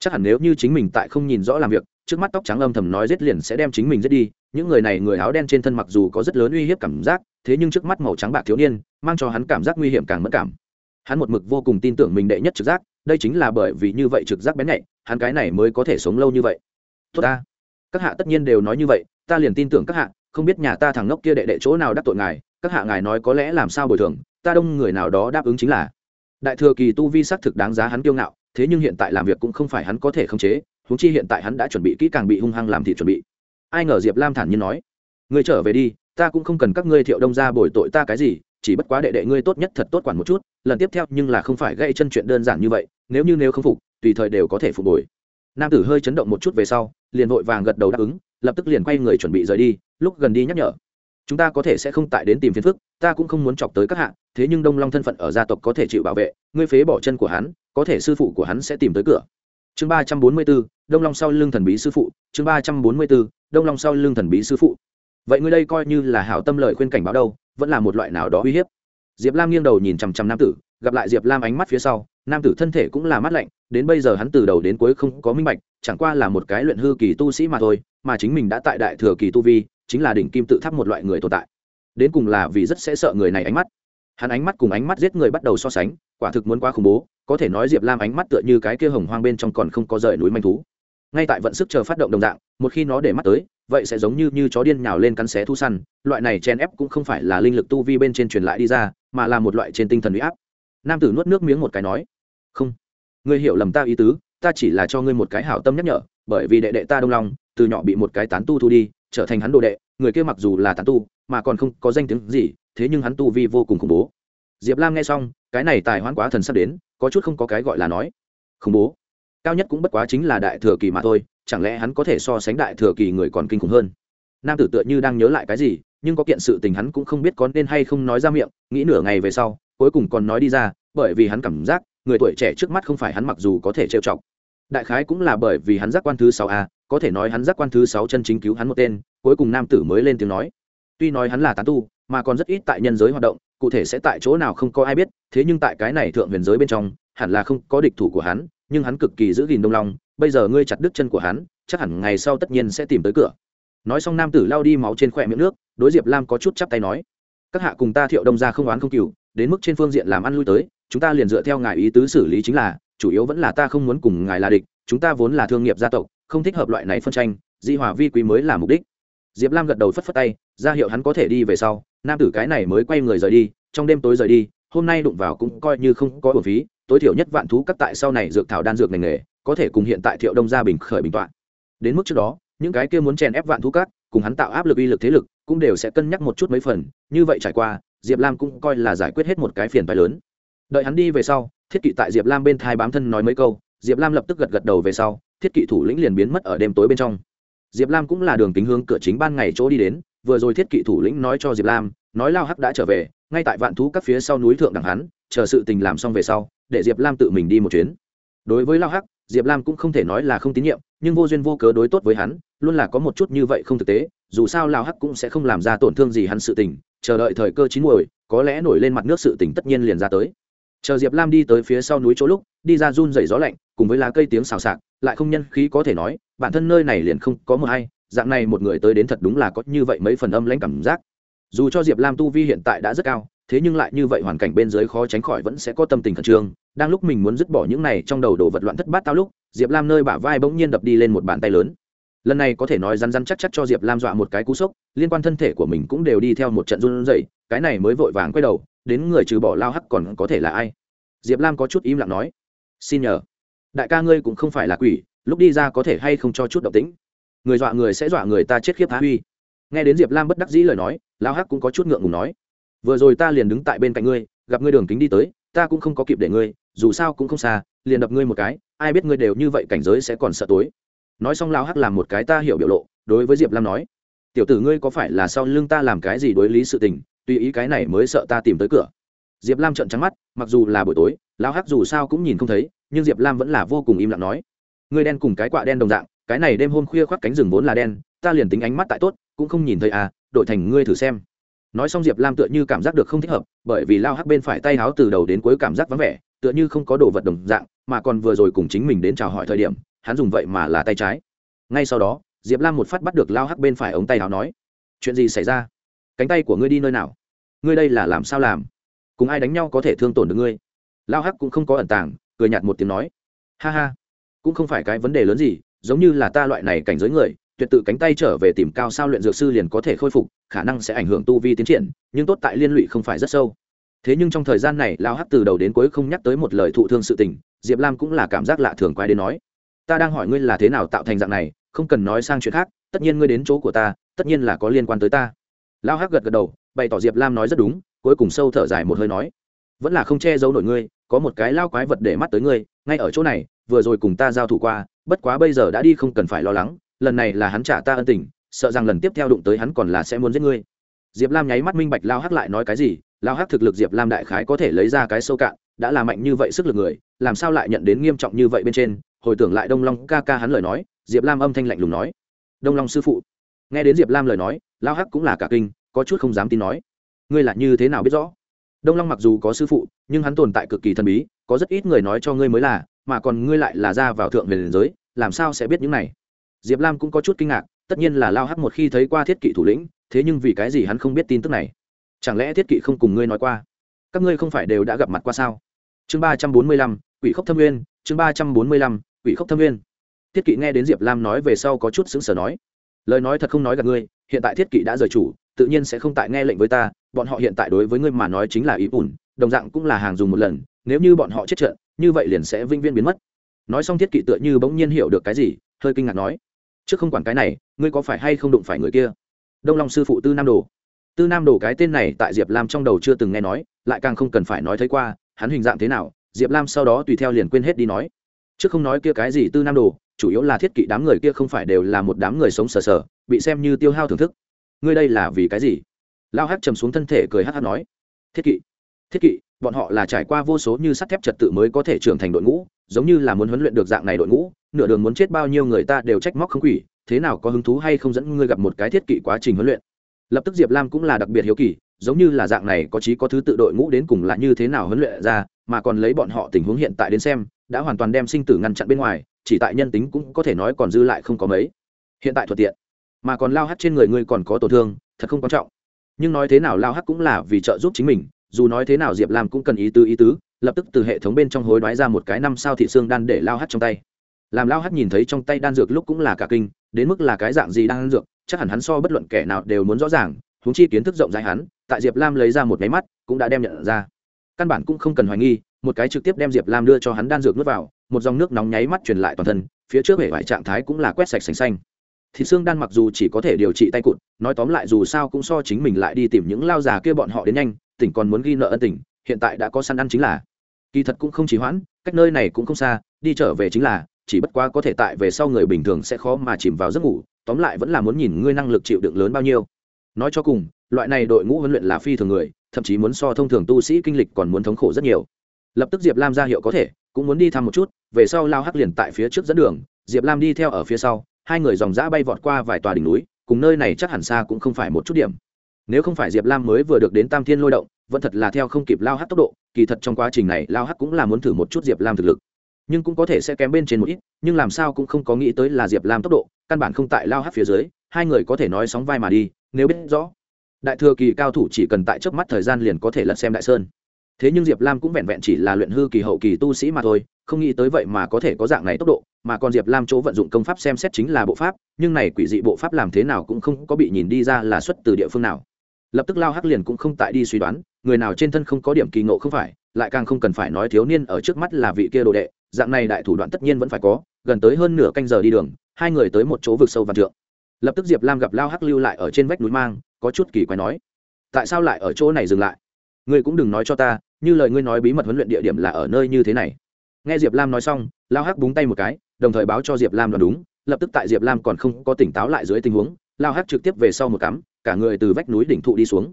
Chắc hẳn nếu như chính mình tại không nhìn rõ làm việc, trước mắt tóc trắng âm thầm nói giết liền sẽ đem chính mình giết đi, những người này người áo đen trên thân mặc dù có rất lớn uy hiếp cảm giác thế nhưng trước mắt màu trắng bạc thiếu niên mang cho hắn cảm giác nguy hiểm càng mất cảm. Hắn một mực vô cùng tin tưởng mình đệ nhất trực giác, đây chính là bởi vì như vậy trực giác bén nhạy, hắn cái này mới có thể sống lâu như vậy. Tốt ta. Các hạ tất nhiên đều nói như vậy, ta liền tin tưởng các hạ, không biết nhà ta thằng ngốc kia đệ đệ chỗ nào đắc tội ngài, các hạ ngài nói có lẽ làm sao bồi thường, ta đông người nào đó đáp ứng chính là. Đại thừa kỳ tu vi xác thực đáng giá hắn kiêu ngạo, thế nhưng hiện tại làm việc cũng không phải hắn có thể khống chế húng chi hiện tại hắn đã chuẩn bị kỹ càng bị hung hăng làm thị chuẩn bị. Ai ngờ diệp lam thản nhiên nói người trở về đi ta cũng không cần các ngươi thiệu đông ra bồi tội ta cái gì, chỉ bất quá đệ đệ ngươi tốt nhất thật tốt quản một chút, lần tiếp theo nhưng là không phải gây chân chuyện đơn giản như vậy, nếu như nếu không phục, tùy thời đều có thể phục hồi nam tử hơi chấn động một chút về sau, liền vội vàng gật đầu đáp ứng, lập tức liền quay người chuẩn bị rời đi, lúc gần đi nhắc nhở. Chúng ta có thể sẽ không tại đến tìm phiền phức, ta cũng không muốn chọc tới các hạ, thế nhưng đông long thân phận ở gia tộc có thể chịu bảo vệ, ngươi phế bỏ chân của hắn, có thể sư phụ của hắn sẽ tìm tới cửa. Chương ba trăm bốn mươi b ố đông long sau lưng thần bí sư phụ, chương ba trăm bốn mươi b ố đông long sau lưng thần bí sư phụ vậy ngươi đây coi như là hảo tâm lời khuyên cảnh báo đâu, vẫn là một loại nào đó uy hiếp. Diệp lam nghiêng đầu nhìn chằm chằm nam tử, gặp lại diệp lam ánh mắt phía sau, nam tử thân thể cũng là mắt lạnh, đến bây giờ hắn từ đầu đến cuối không có minh bạch, chẳng qua là một cái luyện hư kỳ tu sĩ mà thôi, mà chính mình đã tại đại thừa kỳ tu vi, chính là đỉnh kim tự tháp một loại người tồn tại. Đến cùng là vì rất sẽ sợ người này ánh mắt. Hắn ánh mắt cùng ánh mắt giết người bắt đầu so sánh, quả thực muốn quá khủng bố, có thể nói diệp lam ánh mắt tựa như cái kia hồng hoang bên trong còn không có rời núi manh thú. Ngay tại vận sức chờ phát động đồng dạng, một khi nó để mắt tới vậy sẽ giống như như chó điên nhào lên cắn xé thu săn, loại này chen ép cũng không phải là linh lực tu vi bên trên truyền lại đi ra, mà là một loại trên tinh thần huy áp. Nam tử nuốt nước miếng một cái nói, không, ngươi hiểu lầm ta ý tứ, ta chỉ là cho ngươi một cái hảo tâm nhắc nhở, bởi vì đệ đệ ta đông long, từ nhỏ bị một cái tán tu thu đi, trở thành hắn đồ đệ, người kia mặc dù là tán tu, mà còn không có danh tiếng gì, thế nhưng hắn tu vi vô cùng khủng bố. Diệp lam nghe xong, cái này tài hoãn quá thần sắp đến, có chút không có cái gọi là nói, khủng bố. Cao nhất cũng bất quá chính là đại thừa kỳ mà thôi chẳng lẽ hắn có thể so sánh đại thừa kỳ người còn kinh khủng hơn? Nam tử tựa như đang nhớ lại cái gì, nhưng có kiện sự tình hắn cũng không biết có nên hay không nói ra miệng, nghĩ nửa ngày về sau, cuối cùng còn nói đi ra, bởi vì hắn cảm giác, người tuổi trẻ trước mắt không phải hắn mặc dù có thể trêu chọc. Đại khái cũng là bởi vì hắn giác quan thứ sáu a, có thể nói hắn giác quan thứ sáu chân chính cứu hắn một tên, cuối cùng nam tử mới lên tiếng nói. Tuy nói hắn là tán tu, mà còn rất ít tại nhân giới hoạt động, cụ thể sẽ tại chỗ nào không có ai biết, thế nhưng tại cái này thượng huyền giới bên trong, hẳn là không có địch thủ của hắn, nhưng hắn cực kỳ giữ gìn đông long bây giờ ngươi chặt đứt chân của hắn, chắc hẳn ngày sau tất nhiên sẽ tìm tới cửa. Nói xong nam tử lao đi máu trên khỏe miệng nước, đối diệp lam có chút chắp tay nói, các hạ cùng ta thiệu đông ra không oán không cừu, đến mức trên phương diện làm ăn lui tới, chúng ta liền dựa theo ngài ý tứ xử lý chính là, chủ yếu vẫn là ta không muốn cùng ngài là địch, chúng ta vốn là thương nghiệp gia tộc, không thích hợp loại này phân tranh, di hòa vi quý mới là mục đích. Diệp lam gật đầu phất phất tay, ra hiệu hắn có thể đi về sau, nam tử cái này mới quay người rời đi, trong đêm tối rời đi, hôm nay đụng vào cũng coi như không có bổ phí, tối thiểu nhất vạn thú các tại sau này dược thảo đan dược ngành nghề có thể cùng hiện tại thiệu đông gia bình khởi bình toạn. Đến mức trước đó, những cái kia muốn chèn ép vạn thú cát cùng hắn tạo áp lực uy lực thế lực, cũng đều sẽ cân nhắc một chút mấy phần, như vậy trải qua, diệp lam cũng coi là giải quyết hết một cái phiền phái lớn. Đợi hắn đi về sau, thiết kỵ tại diệp lam bên thai bám thân nói mấy câu, diệp lam lập tức gật gật đầu về sau, thiết kỵ thủ lĩnh liền biến mất ở đêm tối bên trong. Diệp lam cũng là đường kính hướng cửa chính ban ngày chỗ đi đến, vừa rồi thiết kỵ thủ lĩnh nói cho diệp lam, nói lao hắc đã trở về, ngay tại vạn thú các phía sau núi thượng đẳng hắn, chờ sự tình làm xong về sau, để diệp lam tự mình đi một chuyến. Đối với lao hắc diệp lam cũng không thể nói là không tín nhiệm, nhưng vô duyên vô cớ đối tốt với hắn, luôn là có một chút như vậy không thực tế, dù sao lao hắc cũng sẽ không làm ra tổn thương gì hắn sự tình, chờ đợi thời cơ chín muồi, có lẽ nổi lên mặt nước sự tình tất nhiên liền ra tới. Chờ diệp lam đi tới phía sau núi chỗ lúc, đi ra run dày gió lạnh, cùng với lá cây tiếng xào xạc, lại không nhân khí có thể nói, bản thân nơi này liền không có mờ hay, dạng này một người tới đến thật đúng là có như vậy mấy phần âm lãnh cảm giác. Dù cho diệp lam tu vi hiện tại đã rất cao, thế nhưng lại như vậy hoàn cảnh bên dưới khó tránh khỏi vẫn sẽ có tâm tình khẩn trương đang lúc mình muốn dứt bỏ những này trong đầu đồ vật loạn thất bát tao lúc, diệp lam nơi bả vai bỗng nhiên đập đi lên một bàn tay lớn. Lần này có thể nói rắn rắn chắc chắc cho diệp lam dọa một cái cú sốc, liên quan thân thể của mình cũng đều đi theo một trận run rẩy, cái này mới vội vàng quay đầu, đến người trừ bỏ lao hắc còn có thể là ai? Diệp lam có chút im lặng nói. Xin nhờ. Đại ca ngươi cũng không phải là quỷ, lúc đi ra có thể hay không cho chút động tĩnh? Người dọa người sẽ dọa người ta chết khiếp phá huy. Nghe đến diệp lam bất đắc dĩ lời nói, lao hắc cũng có chút ngượng ngùng nói. Vừa rồi ta liền đứng tại bên cạnh ngươi, gặp ngươi đường kính đi tới ta cũng không có kịp để ngươi, dù sao cũng không xa, liền đập ngươi một cái, ai biết ngươi đều như vậy cảnh giới sẽ còn sợ tối. Nói xong lao hắc làm một cái ta hiểu biểu lộ, đối với diệp lam nói, tiểu tử ngươi có phải là sau lưng ta làm cái gì đối lý sự tình, tùy ý cái này mới sợ ta tìm tới cửa. Diệp lam trợn trắng mắt, mặc dù là buổi tối lao hắc dù sao cũng nhìn không thấy, nhưng diệp lam vẫn là vô cùng im lặng nói, ngươi đen cùng cái quạ đen đồng dạng, cái này đêm hôm khuya khoác cánh rừng vốn là đen, ta liền tính ánh mắt tại tốt, cũng không nhìn thấy à đội thành ngươi thử xem nói xong diệp lam tựa như cảm giác được không thích hợp, bởi vì lao hắc bên phải tay háo từ đầu đến cuối cảm giác vắng vẻ, tựa như không có đồ vật đồng dạng, mà còn vừa rồi cùng chính mình đến chào hỏi thời điểm, hắn dùng vậy mà là tay trái. Ngay sau đó, diệp lam một phát bắt được lao hắc bên phải ống tay háo nói, chuyện gì xảy ra? Cánh tay của ngươi đi nơi nào? Ngươi đây là làm sao làm? Cùng ai đánh nhau có thể thương tổn được ngươi? Lao hắc cũng không có ẩn tàng, cười nhạt một tiếng nói, ha ha, cũng không phải cái vấn đề lớn gì, giống như là ta loại này cảnh giới người tuyệt tự cánh tay trở về tìm cao sao luyện dược sư liền có thể khôi phục, khả năng sẽ ảnh hưởng tu vi tiến triển, nhưng tốt tại liên lụy không phải rất sâu. Thế nhưng trong thời gian này lao hắc từ đầu đến cuối không nhắc tới một lời thụ thương sự tình, diệp lam cũng là cảm giác lạ thường quay đến nói, ta đang hỏi ngươi là thế nào tạo thành dạng này, không cần nói sang chuyện khác, tất nhiên ngươi đến chỗ của ta, tất nhiên là có liên quan tới ta. Lao hắc gật gật đầu, bày tỏ diệp lam nói rất đúng, cuối cùng sâu thở dài một hơi nói, vẫn là không che giấu nổi ngươi, có một cái lao quái vật để mắt tới ngươi, ngay ở chỗ này, vừa rồi cùng ta giao thủ qua, bất quá bây giờ đã đi không cần phải lo lắng lần này là hắn trả ta ân tình, sợ rằng lần tiếp theo đụng tới hắn còn là sẽ muốn giết ngươi. Diệp lam nháy mắt minh bạch lao hắc lại nói cái gì, lao hắc thực lực diệp lam đại khái có thể lấy ra cái sâu cạn, đã là mạnh như vậy sức lực người, làm sao lại nhận đến nghiêm trọng như vậy bên trên? Hồi tưởng lại đông long ca ca hắn lời nói, diệp lam âm thanh lạnh lùng nói. Đông long sư phụ, nghe đến diệp lam lời nói, lao hắc cũng là cả kinh, có chút không dám tin nói. Ngươi là như thế nào biết rõ? Đông long mặc dù có sư phụ, nhưng hắn tồn tại cực kỳ thần bí, có rất ít người nói cho ngươi mới là, mà còn ngươi lại là ra vào thượng huyền giới, làm sao sẽ biết những này? Diệp lam cũng có chút kinh ngạc, tất nhiên là lao hắc một khi thấy qua thiết kỵ thủ lĩnh, thế nhưng vì cái gì hắn không biết tin tức này? Chẳng lẽ thiết kỵ không cùng ngươi nói qua? Các ngươi không phải đều đã gặp mặt qua sao? Chương ba trăm bốn mươi lăm, quỷ khốc thâm nguyên, chương ba trăm bốn mươi lăm, quỷ khốc thâm nguyên. Thiết kỵ nghe đến diệp lam nói về sau có chút xứng sở nói, lời nói thật không nói gặp ngươi, hiện tại thiết kỵ đã rời chủ, tự nhiên sẽ không tại nghe lệnh với ta, bọn họ hiện tại đối với ngươi mà nói chính là ý ủn đồng dạng cũng là hàng dùng một lần, nếu như bọn họ chết trận, như vậy liền sẽ vinh viên biến mất. Nói xong thiết kỵ tựa như bỗng nhiên hiểu được cái gì, hơi kinh ngạc nói trước không quản cái này, ngươi có phải hay không đụng phải người kia? Đông long sư phụ tư nam đồ. Tư nam đồ cái tên này tại diệp lam trong đầu chưa từng nghe nói, lại càng không cần phải nói thấy qua, hắn hình dạng thế nào, diệp lam sau đó tùy theo liền quên hết đi nói. Trước không nói kia cái gì tư nam đồ, chủ yếu là thiết kỵ đám người kia không phải đều là một đám người sống sờ sờ, bị xem như tiêu hao thưởng thức. Ngươi đây là vì cái gì? Lao hát trầm xuống thân thể cười hát hát nói. Thiết kỵ thiết kỵ, bọn họ là trải qua vô số như sắt thép trật tự mới có thể trưởng thành đội ngũ, giống như là muốn huấn luyện được dạng này đội ngũ nửa đường muốn chết bao nhiêu người ta đều trách móc không quỷ, thế nào có hứng thú hay không dẫn ngươi gặp một cái thiết kỵ quá trình huấn luyện. Lập tức diệp lam cũng là đặc biệt hiếu kỳ, giống như là dạng này có chí có thứ tự đội ngũ đến cùng là như thế nào huấn luyện ra, mà còn lấy bọn họ tình huống hiện tại đến xem, đã hoàn toàn đem sinh tử ngăn chặn bên ngoài, chỉ tại nhân tính cũng có thể nói còn dư lại không có mấy. Hiện tại thuận tiện, mà còn lao hắt trên người ngươi còn có tổn thương, thật không quan trọng. Nhưng nói thế nào lao hắt cũng là vì trợ giúp chính mình, dù nói thế nào diệp lam cũng cần ý tứ ý tứ, lập tức từ hệ thống bên trong hối đoái ra một cái năm sao thị xương đan để lao hắt trong tay làm lao hắt nhìn thấy trong tay đan dược lúc cũng là cả kinh, đến mức là cái dạng gì đan dược, chắc hẳn hắn so bất luận kẻ nào đều muốn rõ ràng húng chi kiến thức rộng rãi hắn, tại diệp lam lấy ra một máy mắt, cũng đã đem nhận ra. Căn bản cũng không cần hoài nghi, một cái trực tiếp đem diệp lam đưa cho hắn đan dược nước vào, một dòng nước nóng nháy mắt truyền lại toàn thân, phía trước hệ vải trạng thái cũng là quét sạch sành xanh. Thịt xương đan mặc dù chỉ có thể điều trị tay cụt, nói tóm lại dù sao cũng so chính mình lại đi tìm những lao già kia bọn họ đến nhanh, tỉnh còn muốn ghi nợ ân tỉnh hiện tại đã có săn ăn chính là. Kỳ thật cũng không chỉ hoãn, cách nơi này cũng không xa, đi trở về chính là chỉ bất quá có thể tại về sau người bình thường sẽ khó mà chìm vào giấc ngủ, tóm lại vẫn là muốn nhìn ngươi năng lực chịu đựng lớn bao nhiêu. Nói cho cùng, loại này đội ngũ huấn luyện là phi thường người, thậm chí muốn so thông thường tu sĩ kinh lịch còn muốn thống khổ rất nhiều. Lập tức diệp lam ra hiệu có thể, cũng muốn đi thăm một chút, về sau lao hắc liền tại phía trước dẫn đường, diệp lam đi theo ở phía sau, hai người dòng dã bay vọt qua vài tòa đỉnh núi, cùng nơi này chắc hẳn xa cũng không phải một chút điểm. Nếu không phải diệp lam mới vừa được đến tam thiên lôi động, vẫn thật là theo không kịp lao hắc tốc độ, kỳ thật trong quá trình này lao hắc cũng là muốn thử một chút diệp lam thực lực nhưng cũng có thể sẽ kém bên trên một ít, nhưng làm sao cũng không có nghĩ tới là diệp lam tốc độ, căn bản không tại lao hát phía dưới, hai người có thể nói sóng vai mà đi, nếu biết rõ. Đại thừa kỳ cao thủ chỉ cần tại trước mắt thời gian liền có thể lật xem đại sơn. Thế nhưng diệp lam cũng vẹn vẹn chỉ là luyện hư kỳ hậu kỳ tu sĩ mà thôi, không nghĩ tới vậy mà có thể có dạng này tốc độ, mà còn diệp lam chỗ vận dụng công pháp xem xét chính là bộ pháp, nhưng này quỷ dị bộ pháp làm thế nào cũng không có bị nhìn đi ra là xuất từ địa phương nào. Lập tức lao hắc liền cũng không tại đi suy đoán, người nào trên thân không có điểm kỳ ngộ không phải, lại càng không cần phải nói thiếu niên ở trước mắt là vị kia đồ đệ dạng này đại thủ đoạn tất nhiên vẫn phải có, gần tới hơn nửa canh giờ đi đường, hai người tới một chỗ vực sâu vạn trượng. Lập tức diệp lam gặp lao hắc lưu lại ở trên vách núi mang, có chút kỳ quái nói, tại sao lại ở chỗ này dừng lại? Ngươi cũng đừng nói cho ta, như lời ngươi nói bí mật huấn luyện địa điểm là ở nơi như thế này. Nghe diệp lam nói xong, lao hắc búng tay một cái, đồng thời báo cho diệp lam đoán đúng, lập tức tại diệp lam còn không có tỉnh táo lại dưới tình huống, lao hắc trực tiếp về sau một cắm, cả người từ vách núi đỉnh thụ đi xuống.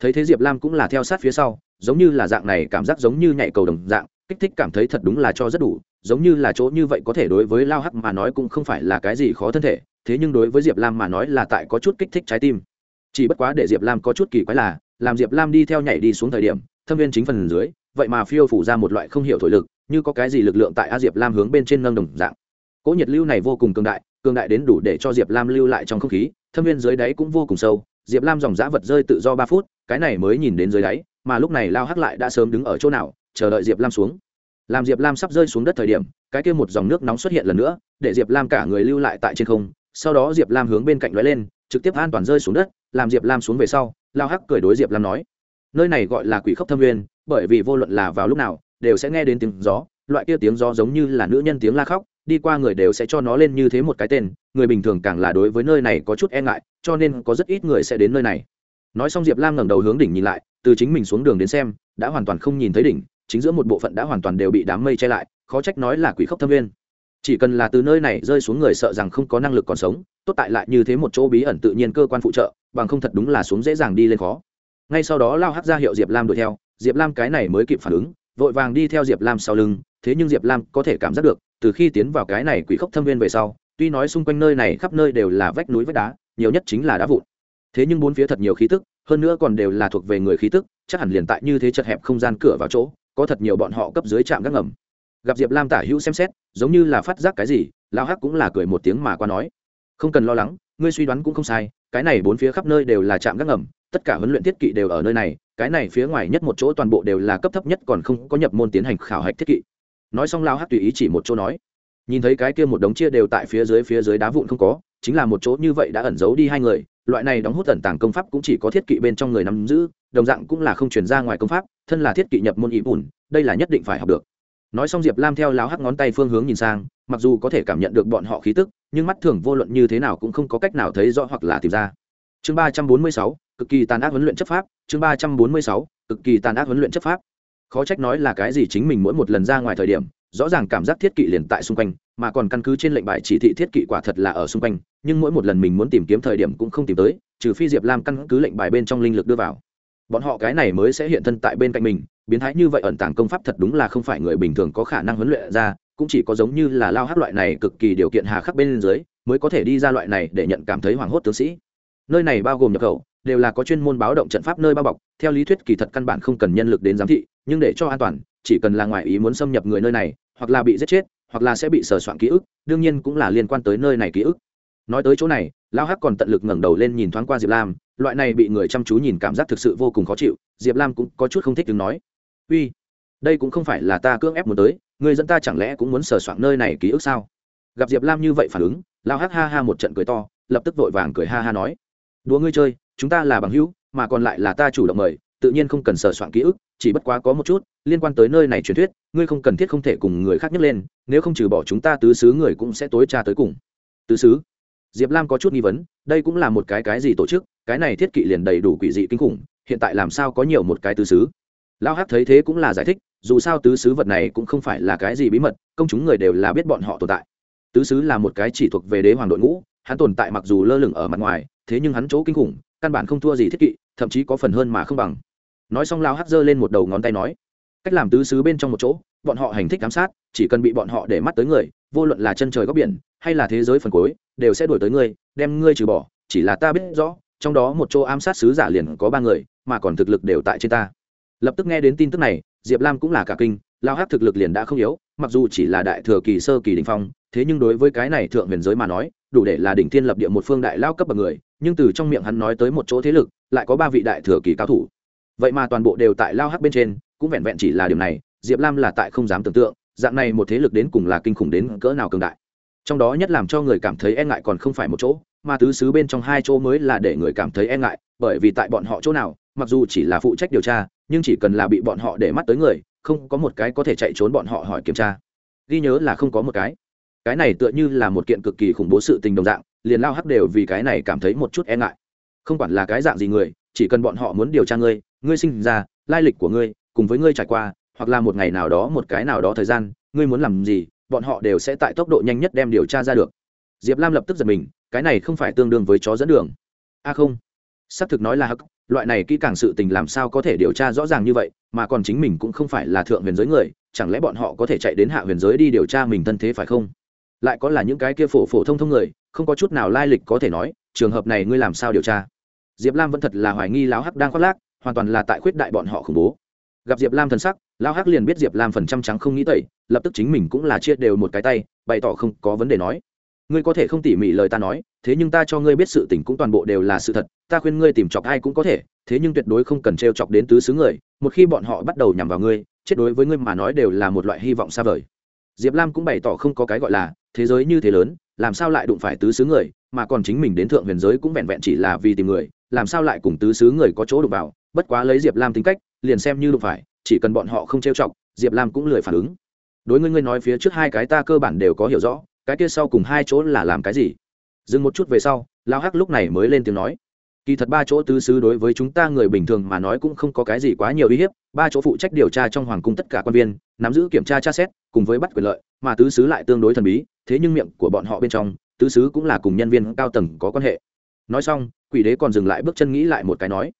Thấy thế diệp lam cũng là theo sát phía sau, giống như là dạng này, cảm giác giống như nhảy cầu đồng dạng kích thích cảm thấy thật đúng là cho rất đủ, giống như là chỗ như vậy có thể đối với lao hắc mà nói cũng không phải là cái gì khó thân thể, thế nhưng đối với diệp lam mà nói là tại có chút kích thích trái tim. Chỉ bất quá để diệp lam có chút kỳ quái là, làm diệp lam đi theo nhảy đi xuống thời điểm, thâm viên chính phần dưới, vậy mà phiêu phủ ra một loại không hiểu thổi lực, như có cái gì lực lượng tại a diệp lam hướng bên trên nâng đồng dạng. Cỗ nhiệt lưu này vô cùng cường đại cường đại đến đủ để cho diệp lam lưu lại trong không khí, thâm viên dưới đáy cũng vô cùng sâu, diệp lam dòng giã vật rơi tự do ba phút, cái này mới nhìn đến dưới đáy, mà lúc này lao hắc lại đã sớm đứng ở chỗ nào chờ đợi diệp lam xuống. Làm diệp lam sắp rơi xuống đất thời điểm, cái kia một dòng nước nóng xuất hiện lần nữa, để diệp lam cả người lưu lại tại trên không. Sau đó diệp lam hướng bên cạnh lóe lên, trực tiếp an toàn rơi xuống đất, làm diệp lam xuống về sau, lao hắc cười đối diệp lam nói, nơi này gọi là quỷ khốc thâm nguyên, bởi vì vô luận là vào lúc nào, đều sẽ nghe đến tiếng gió. Loại kia tiếng gió giống như là nữ nhân tiếng la khóc, đi qua người đều sẽ cho nó lên như thế một cái tên. Người bình thường càng là đối với nơi này có chút e ngại, cho nên có rất ít người sẽ đến nơi này. Nói xong diệp lam ngẩng đầu hướng đỉnh nhìn lại, từ chính mình xuống đường đến xem, đã hoàn toàn không nhìn thấy đỉnh chính giữa một bộ phận đã hoàn toàn đều bị đám mây che lại, khó trách nói là quỷ khốc thâm viên. Chỉ cần là từ nơi này rơi xuống người sợ rằng không có năng lực còn sống, tốt tại lại như thế một chỗ bí ẩn tự nhiên cơ quan phụ trợ, bằng không thật đúng là xuống dễ dàng đi lên khó. Ngay sau đó lao hắt ra hiệu diệp lam đuổi theo, diệp lam cái này mới kịp phản ứng, vội vàng đi theo diệp lam sau lưng, thế nhưng diệp lam có thể cảm giác được, từ khi tiến vào cái này quỷ khốc thâm viên về sau, tuy nói xung quanh nơi này khắp nơi đều là vách núi vách đá, nhiều nhất chính là đá vụn. Thế nhưng bốn phía thật nhiều khí tức, hơn nữa còn đều là thuộc về người khí tức, chắc hẳn liền tại như thế chật hẹp không gian cửa vào chỗ có thật nhiều bọn họ cấp dưới trạm gác ngầm. Gặp diệp lam tả hữu xem xét, giống như là phát giác cái gì lao hắc cũng là cười một tiếng mà qua nói. Không cần lo lắng, ngươi suy đoán cũng không sai, cái này bốn phía khắp nơi đều là trạm gác ngầm, tất cả huấn luyện thiết kỵ đều ở nơi này, cái này phía ngoài nhất một chỗ toàn bộ đều là cấp thấp nhất còn không có nhập môn tiến hành khảo hạch thiết kỵ. Nói xong lao hắc tùy ý chỉ một chỗ nói. Nhìn thấy cái kia một đống chia đều tại phía dưới phía dưới đá vụn không có, chính là một chỗ như vậy đã ẩn giấu đi hai người loại này đóng hút tẩn tàng công pháp cũng chỉ có thiết kỵ bên trong người nắm giữ, đồng dạng cũng là không chuyển ra ngoài công pháp, thân là thiết kỵ nhập môn ý bùn đây là nhất định phải học được. Nói xong diệp lam theo láo hắc ngón tay phương hướng nhìn sang, mặc dù có thể cảm nhận được bọn họ khí tức, nhưng mắt thường vô luận như thế nào cũng không có cách nào thấy rõ hoặc là tìm ra. Chương ba trăm bốn mươi sáu, cực kỳ tàn ác huấn luyện chấp pháp, chương ba trăm bốn mươi sáu, cực kỳ tàn ác huấn luyện chấp pháp. Khó trách nói là cái gì chính mình mỗi một lần ra ngoài thời điểm, rõ ràng cảm giác thiết kỵ liền tại xung quanh mà còn căn cứ trên lệnh bài chỉ thị thiết kỵ quả thật là ở xung quanh, nhưng mỗi một lần mình muốn tìm kiếm thời điểm cũng không tìm tới, trừ phi diệp lam căn cứ lệnh bài bên trong linh lực đưa vào. Bọn họ cái này mới sẽ hiện thân tại bên cạnh mình, biến thái như vậy ẩn tàng công pháp thật đúng là không phải người bình thường có khả năng huấn luyện ra, cũng chỉ có giống như là lao hát loại này cực kỳ điều kiện hà khắc bên dưới, mới có thể đi ra loại này để nhận cảm thấy hoảng hốt tướng sĩ. Nơi này bao gồm nhập khẩu, đều là có chuyên môn báo động trận pháp nơi bao bọc, theo lý thuyết kỳ thật căn bản không cần nhân lực đến giám thị, nhưng để cho an toàn, chỉ cần là ngoại ý muốn xâm nhập người nơi này, hoặc là bị giết chết hoặc là sẽ bị sờ soạn ký ức, đương nhiên cũng là liên quan tới nơi này ký ức. Nói tới chỗ này, lao hắc còn tận lực ngẩng đầu lên nhìn thoáng qua diệp lam, loại này bị người chăm chú nhìn cảm giác thực sự vô cùng khó chịu, diệp lam cũng có chút không thích đứng nói. Uy, đây cũng không phải là ta cưỡng ép muốn tới, người dẫn ta chẳng lẽ cũng muốn sờ soạn nơi này ký ức sao? Gặp diệp lam như vậy phản ứng, lao hắc ha ha một trận cười to, lập tức vội vàng cười ha ha nói. Đùa ngươi chơi, chúng ta là bằng hữu, mà còn lại là ta chủ động mời, tự nhiên không cần sờ soạn ký ức chỉ bất quá có một chút, liên quan tới nơi này truyền thuyết, ngươi không cần thiết không thể cùng người khác nhấc lên, nếu không trừ bỏ chúng ta tứ xứ người cũng sẽ tối tra tới cùng. Tứ xứ? Diệp lam có chút nghi vấn, đây cũng là một cái cái gì tổ chức, cái này thiết kỵ liền đầy đủ quỷ dị kinh khủng, hiện tại làm sao có nhiều một cái tứ xứ? Lao hát thấy thế cũng là giải thích, dù sao tứ xứ vật này cũng không phải là cái gì bí mật, công chúng người đều là biết bọn họ tồn tại. Tứ xứ là một cái chỉ thuộc về đế hoàng đội ngũ, hắn tồn tại mặc dù lơ lửng ở mặt ngoài, thế nhưng hắn chỗ kinh khủng, căn bản không thua gì thiết kỵ, thậm chí có phần hơn mà không bằng nói xong lao hát giơ lên một đầu ngón tay nói, cách làm tứ xứ bên trong một chỗ, bọn họ hành thích giám sát, chỉ cần bị bọn họ để mắt tới người, vô luận là chân trời góc biển, hay là thế giới phần cuối, đều sẽ đuổi tới ngươi, đem ngươi trừ bỏ, chỉ là ta biết rõ, trong đó một chỗ ám sát sứ giả liền có ba người, mà còn thực lực đều tại trên ta. Lập tức nghe đến tin tức này, diệp lam cũng là cả kinh, lao hát thực lực liền đã không yếu, mặc dù chỉ là đại thừa kỳ sơ kỳ đình phong, thế nhưng đối với cái này thượng huyền giới mà nói, đủ để là đỉnh thiên lập địa một phương đại lao cấp bậc người, nhưng từ trong miệng hắn nói tới một chỗ thế lực, lại có ba vị đại thừa kỳ cao thủ vậy mà toàn bộ đều tại lao hắc bên trên, cũng vẹn vẹn chỉ là điều này, diệp lam là tại không dám tưởng tượng, dạng này một thế lực đến cùng là kinh khủng đến cỡ nào cường đại. Trong đó nhất làm cho người cảm thấy e ngại còn không phải một chỗ, mà tứ xứ bên trong hai chỗ mới là để người cảm thấy e ngại, bởi vì tại bọn họ chỗ nào, mặc dù chỉ là phụ trách điều tra, nhưng chỉ cần là bị bọn họ để mắt tới người, không có một cái có thể chạy trốn bọn họ hỏi kiểm tra. Ghi nhớ là không có một cái. Cái này tựa như là một kiện cực kỳ khủng bố sự tình đồng dạng, liền lao hắc đều vì cái này cảm thấy một chút e ngại. Không quản là cái dạng gì người, chỉ cần bọn họ muốn điều tra ngươi ngươi sinh ra, lai lịch của ngươi, cùng với ngươi trải qua, hoặc là một ngày nào đó, một cái nào đó thời gian, ngươi muốn làm gì, bọn họ đều sẽ tại tốc độ nhanh nhất đem điều tra ra được. Diệp lam lập tức giật mình, cái này không phải tương đương với chó dẫn đường. A không, xác thực nói là hắc, loại này kỹ càng sự tình làm sao có thể điều tra rõ ràng như vậy, mà còn chính mình cũng không phải là thượng huyền giới người, chẳng lẽ bọn họ có thể chạy đến hạ huyền giới đi điều tra mình thân thế phải không? Lại có là những cái kia phổ phổ thông thông người, không có chút nào lai lịch có thể nói, trường hợp này ngươi làm sao điều tra? Diệp lam vẫn thật là hoài nghi lão hắc đang khoác lác hoàn toàn là tại khuyết đại bọn họ khủng bố. Gặp diệp lam thần sắc lão hắc liền biết diệp lam phần trăm trắng không nghĩ tẩy, lập tức chính mình cũng là chia đều một cái tay, bày tỏ không có vấn đề nói. Ngươi có thể không tỉ mỉ lời ta nói, thế nhưng ta cho ngươi biết sự tình cũng toàn bộ đều là sự thật, ta khuyên ngươi tìm chọc ai cũng có thể, thế nhưng tuyệt đối không cần t r e o chọc đến tứ xứ người, một khi bọn họ bắt đầu nhằm vào ngươi, chết đối với ngươi mà nói đều là một loại hy vọng xa vời. Diệp lam cũng bày tỏ không có cái gọi là, thế giới như thế lớn, làm sao lại đụng phải tứ xứ người, mà còn chính mình đến thượng huyền giới cũng vẹn vẹn chỉ là vì tìm người, làm sao lại cùng tứ xứ người có chỗ đụng vào bất quá lấy diệp lam tính cách, liền xem như đụng phải, chỉ cần bọn họ không trêu chọc, diệp lam cũng lười phản ứng. Đối ngươi ngươi nói phía trước hai cái ta cơ bản đều có hiểu rõ, cái kia sau cùng hai chỗ là làm cái gì? Dừng một chút về sau lao hắc lúc này mới lên tiếng nói. Kỳ thật ba chỗ tứ xứ đối với chúng ta người bình thường mà nói cũng không có cái gì quá nhiều uy hiếp, ba chỗ phụ trách điều tra trong hoàng cung tất cả quan viên, nắm giữ kiểm tra tra xét, cùng với bắt quyền lợi, mà tứ xứ lại tương đối thần bí, thế nhưng miệng của bọn họ bên trong, tứ xứ cũng là cùng nhân viên cao tầng có quan hệ. Nói xong, quỷ đế còn dừng lại bước chân nghĩ lại một cái nói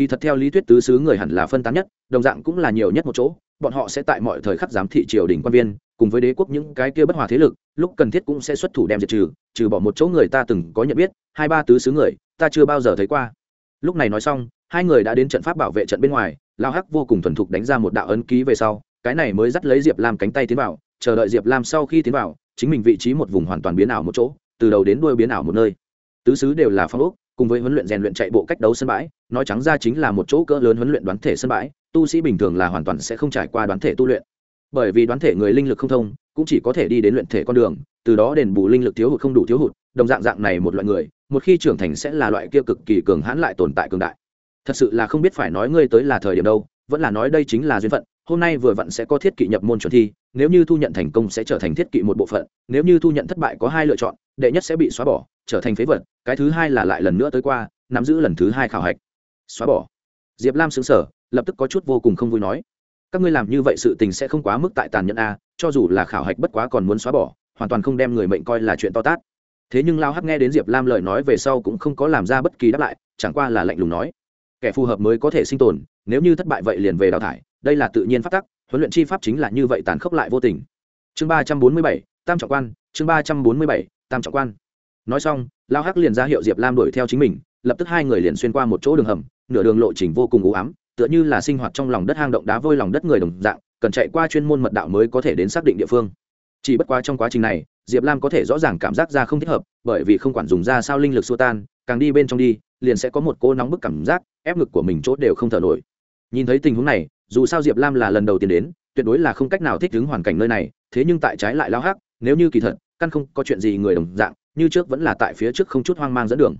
kỳ thật theo lý thuyết tứ xứ người hẳn là phân tán nhất, đồng dạng cũng là nhiều nhất một chỗ, bọn họ sẽ tại mọi thời khắc giám thị triều đình quan viên, cùng với đế quốc những cái kia bất hòa thế lực, lúc cần thiết cũng sẽ xuất thủ đem diệt trừ trừ bỏ một chỗ người ta từng có nhận biết, hai ba tứ xứ người, ta chưa bao giờ thấy qua. Lúc này nói xong, hai người đã đến trận pháp bảo vệ trận bên ngoài, lao hắc vô cùng thuần thục đánh ra một đạo ấn ký về sau, cái này mới dắt lấy diệp lam cánh tay tiến vào, chờ đợi diệp lam sau khi tiến vào, chính mình vị trí một vùng hoàn toàn biến ảo một chỗ, từ đầu đến đuôi biến ảo một nơi. Tứ xứ đều là phong ốc cùng với huấn luyện rèn luyện chạy bộ cách đấu sân bãi, nói trắng ra chính là một chỗ cỡ lớn huấn luyện đoán thể sân bãi, tu sĩ bình thường là hoàn toàn sẽ không trải qua đoán thể tu luyện. Bởi vì đoán thể người linh lực không thông, cũng chỉ có thể đi đến luyện thể con đường, từ đó đền bù linh lực thiếu hụt không đủ thiếu hụt, đồng dạng dạng này một loại người, một khi trưởng thành sẽ là loại kia cực kỳ cường hãn lại tồn tại cường đại. Thật sự là không biết phải nói ngươi tới là thời điểm đâu, vẫn là nói đây chính là duyên phận, hôm nay vừa vặn sẽ có thiết kỵ nhập môn chuẩn thi, nếu như thu nhận thành công sẽ trở thành thiết kỵ một bộ phận, nếu như thu nhận thất bại có hai lựa chọn, đệ nhất sẽ bị xóa bỏ trở thành phế vật, cái thứ hai là lại lần nữa tới qua, nắm giữ lần thứ hai khảo hạch. Xóa bỏ. Diệp lam xứng sở lập tức có chút vô cùng không vui nói. Các ngươi làm như vậy sự tình sẽ không quá mức tại tàn nhẫn a, cho dù là khảo hạch bất quá còn muốn xóa bỏ, hoàn toàn không đem người mệnh coi là chuyện to tát. Thế nhưng lao hắc nghe đến diệp lam lời nói về sau cũng không có làm ra bất kỳ đáp lại, chẳng qua là lạnh lùng nói. Kẻ phù hợp mới có thể sinh tồn, nếu như thất bại vậy liền về đào thải, đây là tự nhiên phát tắc, huấn luyện chi pháp chính là như vậy tàn khốc lại vô tình. Chương ba trăm bốn mươi bảy, tam trọng quan, chương ba trăm bốn mươi bảy, tam trọng quan nói xong, lao hắc liền ra hiệu diệp lam đuổi theo chính mình, lập tức hai người liền xuyên qua một chỗ đường hầm, nửa đường lộ trình vô cùng u ám, tựa như là sinh hoạt trong lòng đất hang động đá vôi lòng đất người đồng dạng, cần chạy qua chuyên môn mật đạo mới có thể đến xác định địa phương. Chỉ bất quá trong quá trình này, diệp lam có thể rõ ràng cảm giác ra không thích hợp, bởi vì không quản dùng ra sao linh lực xua tan, càng đi bên trong đi, liền sẽ có một cô nóng bức cảm giác, ép ngực của mình chốt đều không thở nổi. Nhìn thấy tình huống này, dù sao diệp lam là lần đầu tiên đến, tuyệt đối là không cách nào thích ứng hoàn cảnh nơi này, thế nhưng tại trái lại lao hắc, nếu như kỳ thật căn không có chuyện gì người đồng dạng, như trước vẫn là tại phía trước không chút hoang mang dẫn đường.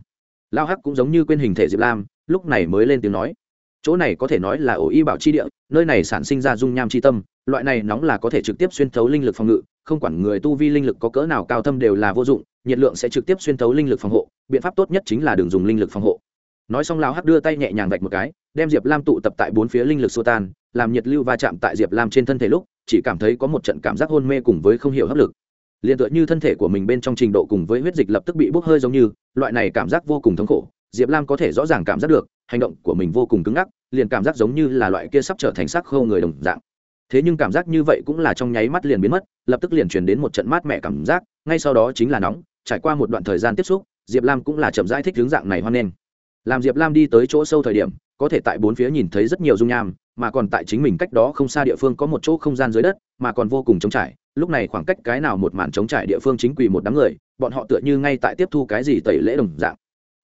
Lao hắc cũng giống như quên hình thể diệp lam, lúc này mới lên tiếng nói, chỗ này có thể nói là ổ y bảo chi địa, nơi này sản sinh ra dung nham chi tâm, loại này nóng là có thể trực tiếp xuyên thấu linh lực phòng ngự, không quản người tu vi linh lực có cỡ nào cao thâm đều là vô dụng, nhiệt lượng sẽ trực tiếp xuyên thấu linh lực phòng hộ, biện pháp tốt nhất chính là đường dùng linh lực phòng hộ. Nói xong lao hắc đưa tay nhẹ nhàng vạch một cái, đem diệp lam tụ tập tại bốn phía linh lực xô tan, làm nhiệt lưu va chạm tại diệp lam trên thân thể lúc, chỉ cảm thấy có một trận cảm giác hôn mê cùng với không hiểu hấp lực liền tựa như thân thể của mình bên trong trình độ cùng với huyết dịch lập tức bị bốc hơi giống như, loại này cảm giác vô cùng thống khổ, diệp lam có thể rõ ràng cảm giác được, hành động của mình vô cùng cứng ngắc, liền cảm giác giống như là loại kia sắp trở thành sắc khâu người đồng dạng. Thế nhưng cảm giác như vậy cũng là trong nháy mắt liền biến mất, lập tức liền chuyển đến một trận mát mẻ cảm giác, ngay sau đó chính là nóng, trải qua một đoạn thời gian tiếp xúc, diệp lam cũng là chậm rãi thích hướng dạng này hoan nghênh. Làm diệp lam đi tới chỗ sâu thời điểm, có thể tại bốn phía nhìn thấy rất nhiều dung nham, mà còn tại chính mình cách đó không xa địa phương có một chỗ không gian dưới đất, mà còn vô cùng trống trải lúc này khoảng cách cái nào một màn chống trải địa phương chính quỳ một đám người, bọn họ tựa như ngay tại tiếp thu cái gì tẩy lễ đồng dạng.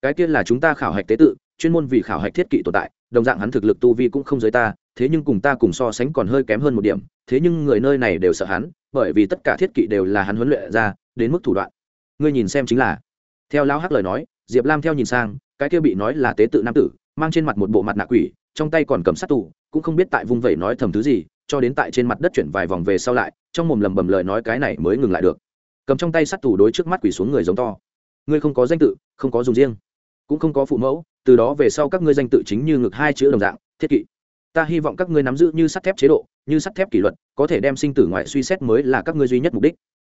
Cái kia là chúng ta khảo hạch tế tự, chuyên môn vì khảo hạch thiết kỵ tồn tại, đồng dạng hắn thực lực tu vi cũng không giới ta, thế nhưng cùng ta cùng so sánh còn hơi kém hơn một điểm, thế nhưng người nơi này đều sợ hắn, bởi vì tất cả thiết kỵ đều là hắn huấn luyện ra, đến mức thủ đoạn. Ngươi nhìn xem chính là. Theo lão hắc lời nói, diệp lam theo nhìn sang, cái kia bị nói là tế tự nam tử, mang trên mặt một bộ mặt nạ quỷ, trong tay còn cầm sát tù, cũng không biết tại vung vẩy nói thầm thứ gì cho đến tại trên mặt đất chuyển vài vòng về sau lại, trong mồm lầm bầm lời nói cái này mới ngừng lại được. Cầm trong tay sắt tù đối trước mắt quỷ xuống người giống to. Ngươi không có danh tự, không có dùng riêng, cũng không có phụ mẫu, từ đó về sau các ngươi danh tự chính như ngực hai chữ đồng dạng, thiết kỵ. Ta hy vọng các ngươi nắm giữ như sắt thép chế độ, như sắt thép kỷ luật, có thể đem sinh tử ngoại suy xét mới là các ngươi duy nhất mục đích.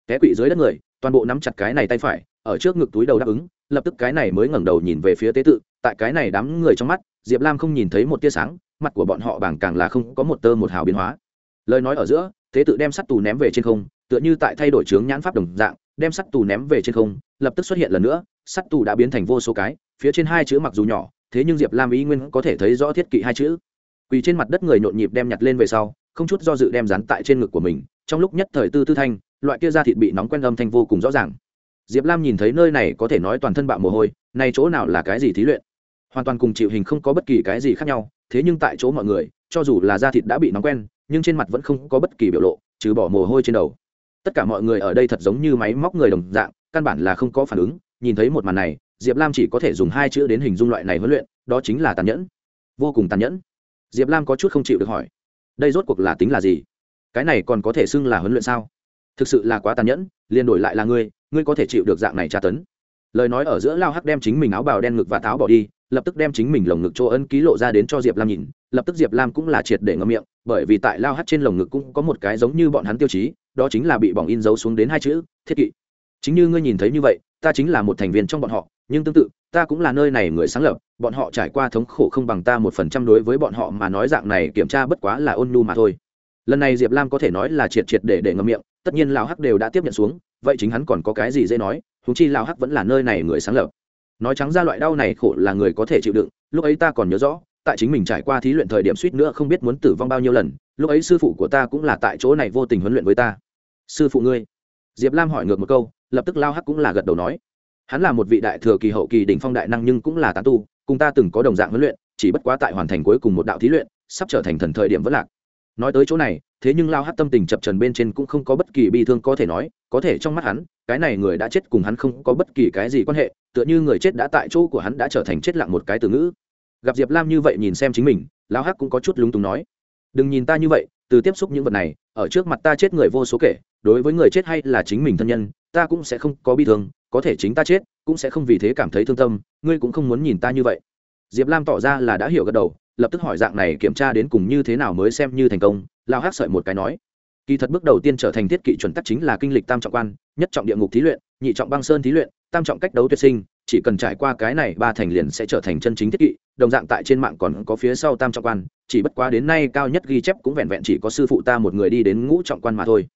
Té quỵ dưới đất người, toàn bộ nắm chặt cái này tay phải, ở trước ngực túi đầu đáp ứng, lập tức cái này mới ngẩng đầu nhìn về phía tế tự, tại cái này đám người trong mắt, diệp lam không nhìn thấy một tia sáng mặt của bọn họ bảng càng là không có một tơ một hào biến hóa. Lời nói ở giữa, thế tự đem sắt tù ném về trên không, tựa như tại thay đổi chướng nhãn pháp đồng dạng, đem sắt tù ném về trên không, lập tức xuất hiện lần nữa, sắt tù đã biến thành vô số cái, phía trên hai chữ mặc dù nhỏ, thế nhưng diệp lam ý nguyên có thể thấy rõ thiết kỵ hai chữ. Quỳ trên mặt đất người nhộn nhịp đem nhặt lên về sau, không chút do dự đem dán tại trên ngực của mình, trong lúc nhất thời tư tư thanh, loại kia da thịt bị nóng quen âm thanh vô cùng rõ ràng. Diệp lam nhìn thấy nơi này có thể nói toàn thân bạo mồ hôi, nay chỗ nào là cái gì thí luyện? Hoàn toàn cùng chịu hình không có bất kỳ cái gì khác nhau, thế nhưng tại chỗ mọi người, cho dù là da thịt đã bị nóng quen, nhưng trên mặt vẫn không có bất kỳ biểu lộ, trừ bỏ mồ hôi trên đầu. Tất cả mọi người ở đây thật giống như máy móc người đồng dạng, căn bản là không có phản ứng, nhìn thấy một màn này, diệp lam chỉ có thể dùng hai chữ đến hình dung loại này huấn luyện, đó chính là tàn nhẫn. Vô cùng tàn nhẫn. Diệp lam có chút không chịu được hỏi, đây rốt cuộc là tính là gì? Cái này còn có thể xưng là huấn luyện sao? Thực sự là quá tàn nhẫn, liền đổi lại là ngươi ngươi có thể chịu được dạng này tra tấn. Lời nói ở giữa lao hắc đem chính mình áo bào đen ngực và tháo bỏ đi lập tức đem chính mình lồng ngực chỗ ân ký lộ ra đến cho diệp lam nhìn, lập tức diệp lam cũng là triệt để ngâm miệng, bởi vì tại lao hắt trên lồng ngực cũng có một cái giống như bọn hắn tiêu chí, đó chính là bị bỏng in dấu xuống đến hai chữ, thiết kỵ. Chính như ngươi nhìn thấy như vậy, ta chính là một thành viên trong bọn họ, nhưng tương tự, ta cũng là nơi này người sáng lập, bọn họ trải qua thống khổ không bằng ta một phần trăm đối với bọn họ mà nói dạng này kiểm tra bất quá là ôn nhu mà thôi. Lần này diệp lam có thể nói là triệt triệt để để ngâm miệng, tất nhiên lao hắc đều đã tiếp nhận xuống, vậy chính hắn còn có cái gì dễ nói thú chi lao hắc vẫn là nơi này người sáng lập nói trắng ra loại đau này khổ là người có thể chịu đựng, lúc ấy ta còn nhớ rõ, tại chính mình trải qua thí luyện thời điểm suýt nữa không biết muốn tử vong bao nhiêu lần, lúc ấy sư phụ của ta cũng là tại chỗ này vô tình huấn luyện với ta. Sư phụ ngươi? Diệp lam hỏi ngược một câu, lập tức lao hắc cũng là gật đầu nói. Hắn là một vị đại thừa kỳ hậu kỳ đỉnh phong đại năng nhưng cũng là tán tu, cùng ta từng có đồng dạng huấn luyện, chỉ bất quá tại hoàn thành cuối cùng một đạo thí luyện, sắp trở thành thần thời điểm vất lạc. Nói tới chỗ này, thế nhưng lao hát tâm tình chập trần bên trên cũng không có bất kỳ bi thương có thể nói, có thể trong mắt hắn cái này người đã chết cùng hắn không có bất kỳ cái gì quan hệ, tựa như người chết đã tại chỗ của hắn đã trở thành chết lặng một cái từ ngữ. Gặp diệp lam như vậy nhìn xem chính mình, Lão hắc cũng có chút lúng túng nói, đừng nhìn ta như vậy, từ tiếp xúc những vật này, ở trước mặt ta chết người vô số kể, đối với người chết hay là chính mình thân nhân, ta cũng sẽ không có bi thương, có thể chính ta chết, cũng sẽ không vì thế cảm thấy thương tâm, ngươi cũng không muốn nhìn ta như vậy. Diệp lam tỏ ra là đã hiểu gật đầu, lập tức hỏi dạng này kiểm tra đến cùng như thế nào mới xem như thành công lao hát sợi một cái nói kỳ thật bước đầu tiên trở thành thiết kỵ chuẩn tắc chính là kinh lịch tam trọng quan, nhất trọng địa ngục thí luyện, nhị trọng băng sơn thí luyện, tam trọng cách đấu tuyệt sinh, chỉ cần trải qua cái này ba thành liền sẽ trở thành chân chính thiết kỵ, đồng dạng tại trên mạng còn có phía sau tam trọng quan, chỉ bất quá đến nay cao nhất ghi chép cũng vẹn vẹn chỉ có sư phụ ta một người đi đến ngũ trọng quan mà thôi.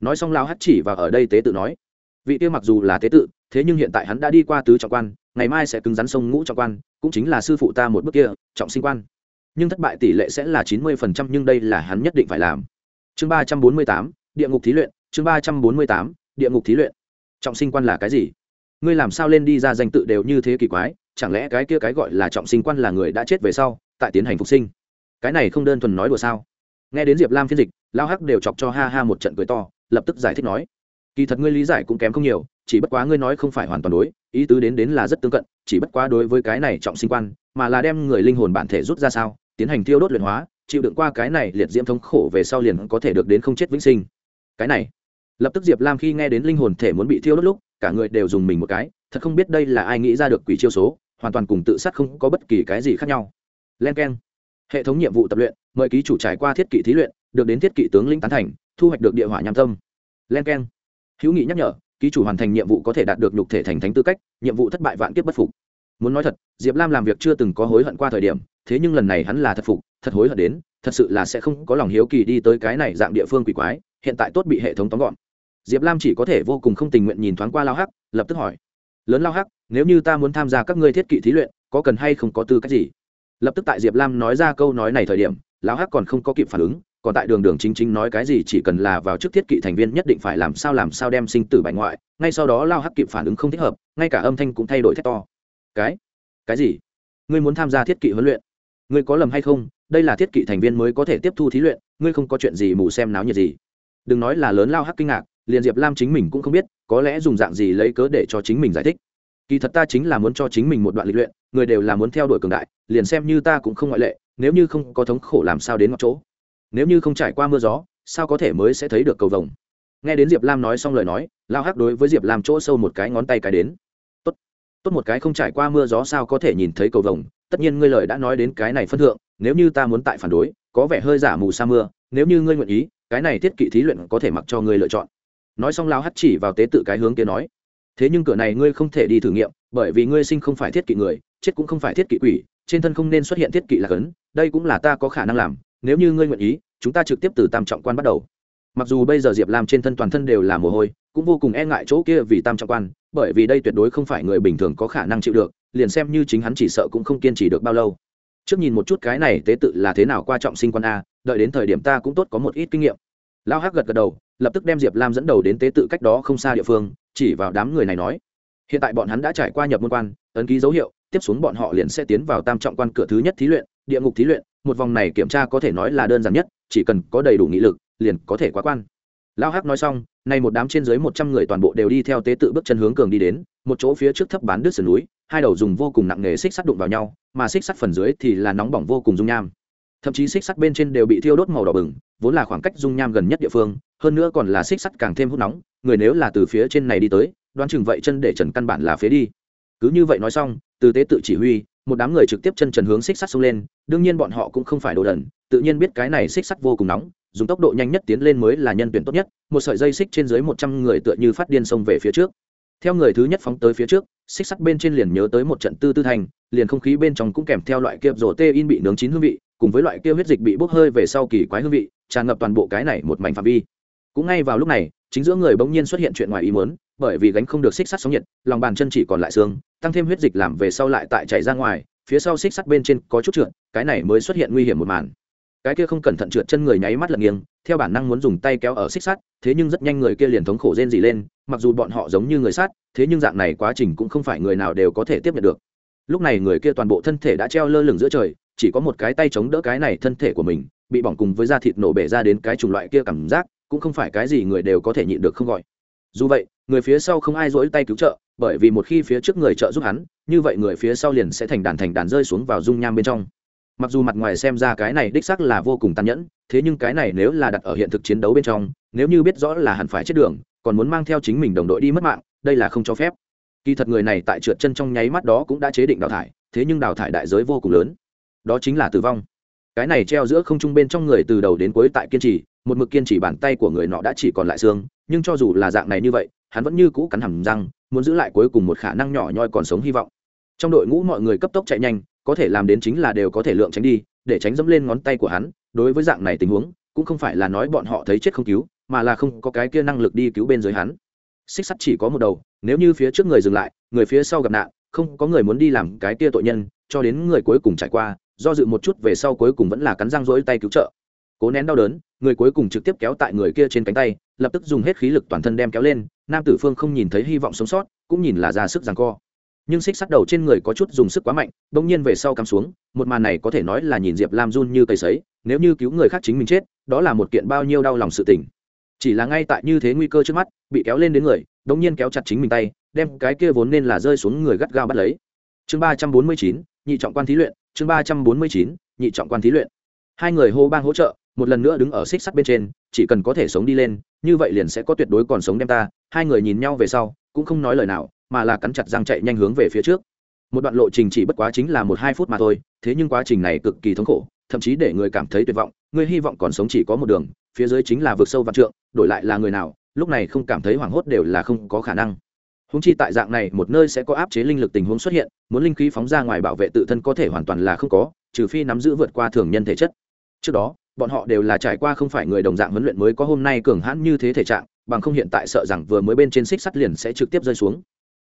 Nói xong lao hắt chỉ và ở đây tế tự nói, vị tiêu mặc dù là tế tự, thế nhưng hiện tại hắn đã đi qua tứ trọng quan, ngày mai sẽ cứng rắn sông ngũ trọng quan, cũng chính là sư phụ ta một bước kia, trọng sinh quan. Nhưng thất bại tỷ lệ sẽ là chín mươi phần trăm nhưng đây là hắn nhất định phải làm chương ba trăm bốn mươi tám, địa ngục thí luyện, chương ba trăm bốn mươi tám, địa ngục thí luyện. Trọng sinh quan là cái gì? Ngươi làm sao lên đi ra danh tự đều như thế kỳ quái, chẳng lẽ cái kia cái gọi là trọng sinh quan là người đã chết về sau, tại tiến hành phục sinh? Cái này không đơn thuần nói đùa sao? Nghe đến diệp lam phiên dịch, lao hắc đều chọc cho ha ha một trận cười to, lập tức giải thích nói, kỳ thật ngươi lý giải cũng kém không nhiều, chỉ bất quá ngươi nói không phải hoàn toàn đối, ý tứ đến đến là rất tương cận, chỉ bất quá đối với cái này trọng sinh quan, mà là đem người linh hồn bản thể rút ra sao, tiến hành thiêu đốt luyện hóa chịu đựng qua cái này liệt diễm thống khổ về sau liền có thể được đến không chết vĩnh sinh. Cái này, lập tức diệp lam khi nghe đến linh hồn thể muốn bị thiêu đốt lúc, cả người đều dùng mình một cái, thật không biết đây là ai nghĩ ra được quỷ chiêu số, hoàn toàn cùng tự sát không có bất kỳ cái gì khác nhau. Len k e n hệ thống nhiệm vụ tập luyện, mời ký chủ trải qua thiết kỷ thí luyện, được đến thiết kỷ tướng linh tán thành, thu hoạch được địa hỏa nham tâm. Len k e n hữu nghị nhắc nhở, ký chủ hoàn thành nhiệm vụ có thể đạt được nhục thể thành thánh tư cách, nhiệm vụ thất bại vạn kiếp bất phục. Muốn nói thật, diệp lam làm việc chưa từng có hối hận qua thời điểm, thế nhưng lần này hắn là thật phục thật hối hận đến, thật sự là sẽ không có lòng hiếu kỳ đi tới cái này dạng địa phương quỷ quái, hiện tại tốt bị hệ thống tóm gọn. Diệp lam chỉ có thể vô cùng không tình nguyện nhìn thoáng qua lao hắc, lập tức hỏi. Lớn lao hắc, nếu như ta muốn tham gia các ngươi thiết kỵ thí luyện, có cần hay không có tư cách gì? Lập tức tại diệp lam nói ra câu nói này thời điểm, lao hắc còn không có kịp phản ứng, còn tại đường đường chính chính nói cái gì chỉ cần là vào trước thiết kỵ thành viên nhất định phải làm sao làm sao đem sinh tử bại ngoại, ngay sau đó lao hắc kịp phản ứng không thích hợp, ngay cả âm thanh cũng thay đổi thét to. Cái? Cái gì? Ngươi muốn tham gia thiết kỵ huấn luyện? Ngươi có lầm hay không? Đây là thiết kỵ thành viên mới có thể tiếp thu thí luyện, ngươi không có chuyện gì mù xem náo nhiệt gì. Đừng nói là lớn lao hắc kinh ngạc, liền diệp lam chính mình cũng không biết, có lẽ dùng dạng gì lấy cớ để cho chính mình giải thích. Kỳ thật ta chính là muốn cho chính mình một đoạn lịch luyện, người đều là muốn theo đuổi cường đại, liền xem như ta cũng không ngoại lệ, nếu như không có thống khổ làm sao đến ngọc chỗ. Nếu như không trải qua mưa gió, sao có thể mới sẽ thấy được cầu vồng? Nghe đến diệp lam nói xong lời nói, lao hắc đối với diệp lam chỗ sâu một cái ngón tay cái đến. Tốt. Tốt một cái không trải qua mưa gió sao có thể nhìn thấy cầu vồng? Tất nhiên ngươi lời đã nói đến cái này phân thượng nếu như ta muốn tại phản đối, có vẻ hơi giả mù sa mưa, nếu như ngươi nguyện ý, cái này thiết kỵ thí luyện có thể mặc cho ngươi lựa chọn. Nói xong lao hắt chỉ vào tế tự cái hướng kia nói, thế nhưng cửa này ngươi không thể đi thử nghiệm, bởi vì ngươi sinh không phải thiết kỵ người, chết cũng không phải thiết kỵ quỷ, trên thân không nên xuất hiện thiết kỵ là cấn đây cũng là ta có khả năng làm, nếu như ngươi nguyện ý, chúng ta trực tiếp từ tam trọng quan bắt đầu. Mặc dù bây giờ diệp lam trên thân toàn thân đều là mồ hôi, cũng vô cùng e ngại chỗ kia vì tam trọng quan, bởi vì đây tuyệt đối không phải người bình thường có khả năng chịu được, liền xem như chính hắn chỉ sợ cũng không kiên trì được bao lâu trước nhìn một chút cái này tế tự là thế nào qua trọng sinh quan a, đợi đến thời điểm ta cũng tốt có một ít kinh nghiệm. Lao hắc gật gật đầu, lập tức đem diệp lam dẫn đầu đến tế tự cách đó không xa địa phương, chỉ vào đám người này nói. Hiện tại bọn hắn đã trải qua nhập môn quan, ấn ký dấu hiệu, tiếp xuống bọn họ liền sẽ tiến vào tam trọng quan cửa thứ nhất thí luyện, địa ngục thí luyện, một vòng này kiểm tra có thể nói là đơn giản nhất, chỉ cần có đầy đủ nghị lực, liền có thể quá quan. Lao hắc nói xong, nay một đám trên dưới một trăm người toàn bộ đều đi theo tế tự bước chân hướng cường đi đến, một chỗ phía trước thấp bán đứt sườn núi hai đầu dùng vô cùng nặng nề xích sắt đụng vào nhau, mà xích sắt phần dưới thì là nóng bỏng vô cùng dung nham. Thậm chí xích sắt bên trên đều bị thiêu đốt màu đỏ bừng, vốn là khoảng cách dung nham gần nhất địa phương, hơn nữa còn là xích sắt càng thêm hút nóng, người nếu là từ phía trên này đi tới, đoán chừng vậy chân để trần căn bản là phía đi. Cứ như vậy nói xong, từ tế tự chỉ huy, một đám người trực tiếp chân trần hướng xích sắt xông lên, đương nhiên bọn họ cũng không phải đồ đần, tự nhiên biết cái này xích sắt vô cùng nóng, dùng tốc độ nhanh nhất tiến lên mới là nhân tuyển tốt nhất, một sợi dây xích trên dưới một trăm người tựa như phát điên xông về phía trước theo người thứ nhất phóng tới phía trước, xích sắt bên trên liền nhớ tới một trận tư tư thành, liền không khí bên trong cũng kèm theo loại kia rổ tê in bị nướng chín hương vị, cùng với loại kia huyết dịch bị bốc hơi về sau kỳ quái hương vị, tràn ngập toàn bộ cái này một mảnh phạm vi. Cũng ngay vào lúc này, chính giữa người bỗng nhiên xuất hiện chuyện ngoài ý muốn, bởi vì gánh không được xích sắt sóng nhiệt, lòng bàn chân chỉ còn lại xương, tăng thêm huyết dịch làm về sau lại tại chảy ra ngoài, phía sau xích sắt bên trên có chút trượt, cái này mới xuất hiện nguy hiểm một màn. Cái kia không cẩn thận trượt chân người nháy mắt lật nghiêng, theo bản năng muốn dùng tay kéo ở xích sắt, thế nhưng rất nhanh người kia liền thống khổ rên dỉ lên mặc dù bọn họ giống như người sát, thế nhưng dạng này quá trình cũng không phải người nào đều có thể tiếp nhận được. Lúc này người kia toàn bộ thân thể đã treo lơ lửng giữa trời, chỉ có một cái tay chống đỡ cái này thân thể của mình, bị bỏng cùng với da thịt nổ bể ra đến cái chủng loại kia cảm giác, cũng không phải cái gì người đều có thể nhịn được không gọi. Dù vậy, người phía sau không ai dỗi tay cứu trợ, bởi vì một khi phía trước người trợ giúp hắn, như vậy người phía sau liền sẽ thành đàn thành đàn rơi xuống vào dung nham bên trong. Mặc dù mặt ngoài xem ra cái này đích sắc là vô cùng tàn nhẫn, thế nhưng cái này nếu là đặt ở hiện thực chiến đấu bên trong, nếu như biết rõ là hẳn phải chết đường còn muốn mang theo chính mình đồng đội đi mất mạng, đây là không cho phép. Kỳ thật người này tại trượt chân trong nháy mắt đó cũng đã chế định đào thải, thế nhưng đào thải đại giới vô cùng lớn. Đó chính là tử vong. Cái này treo giữa không trung bên trong người từ đầu đến cuối tại kiên trì, một mực kiên trì bàn tay của người nọ đã chỉ còn lại xương, nhưng cho dù là dạng này như vậy, hắn vẫn như cũ cắn hầm răng, muốn giữ lại cuối cùng một khả năng nhỏ nhoi còn sống hy vọng. Trong đội ngũ mọi người cấp tốc chạy nhanh, có thể làm đến chính là đều có thể lượng tránh đi, để tránh dẫm lên ngón tay của hắn. Đối với dạng này tình huống, cũng không phải là nói bọn họ thấy chết không cứu mà là không có cái kia năng lực đi cứu bên dưới hắn. Xích sắt chỉ có một đầu, nếu như phía trước người dừng lại, người phía sau gặp nạn, không có người muốn đi làm cái kia tội nhân, cho đến người cuối cùng trải qua, do dự một chút về sau cuối cùng vẫn là cắn răng rỗi tay cứu trợ. Cố nén đau đớn, người cuối cùng trực tiếp kéo tại người kia trên cánh tay, lập tức dùng hết khí lực toàn thân đem kéo lên, nam tử phương không nhìn thấy hy vọng sống sót, cũng nhìn là ra sức rằng co. Nhưng xích sắt đầu trên người có chút dùng sức quá mạnh, bỗng nhiên về sau cắm xuống, một màn này có thể nói là nhìn diệp lam run như cây sấy, nếu như cứu người khác chính mình chết, đó là một kiện bao nhiêu đau lòng sự tình chỉ là ngay tại như thế nguy cơ trước mắt, bị kéo lên đến người, đống nhiên kéo chặt chính mình tay, đem cái kia vốn nên là rơi xuống người gắt gao bắt lấy. Chương ba trăm bốn mươi chín, nhị trọng quan thí luyện, chương ba trăm bốn mươi chín, nhị trọng quan thí luyện. Hai người hô bang hỗ trợ, một lần nữa đứng ở xích sắt bên trên, chỉ cần có thể sống đi lên, như vậy liền sẽ có tuyệt đối còn sống đem ta. Hai người nhìn nhau về sau, cũng không nói lời nào, mà là cắn chặt răng chạy nhanh hướng về phía trước. Một đoạn lộ trình chỉ bất quá chính là một hai phút mà thôi, thế nhưng quá trình này cực kỳ thống khổ, thậm chí để người cảm thấy tuyệt vọng, người hy vọng còn sống chỉ có một đường phía dưới chính là vực sâu vạn trượng, đổi lại là người nào, lúc này không cảm thấy hoảng hốt đều là không có khả năng. Húng chi tại dạng này, một nơi sẽ có áp chế linh lực tình huống xuất hiện, muốn linh khí phóng ra ngoài bảo vệ tự thân có thể hoàn toàn là không có, trừ phi nắm giữ vượt qua thường nhân thể chất. Trước đó, bọn họ đều là trải qua không phải người đồng dạng huấn luyện mới có hôm nay cường hãn như thế thể trạng, bằng không hiện tại sợ rằng vừa mới bên trên xích sắt liền sẽ trực tiếp rơi xuống.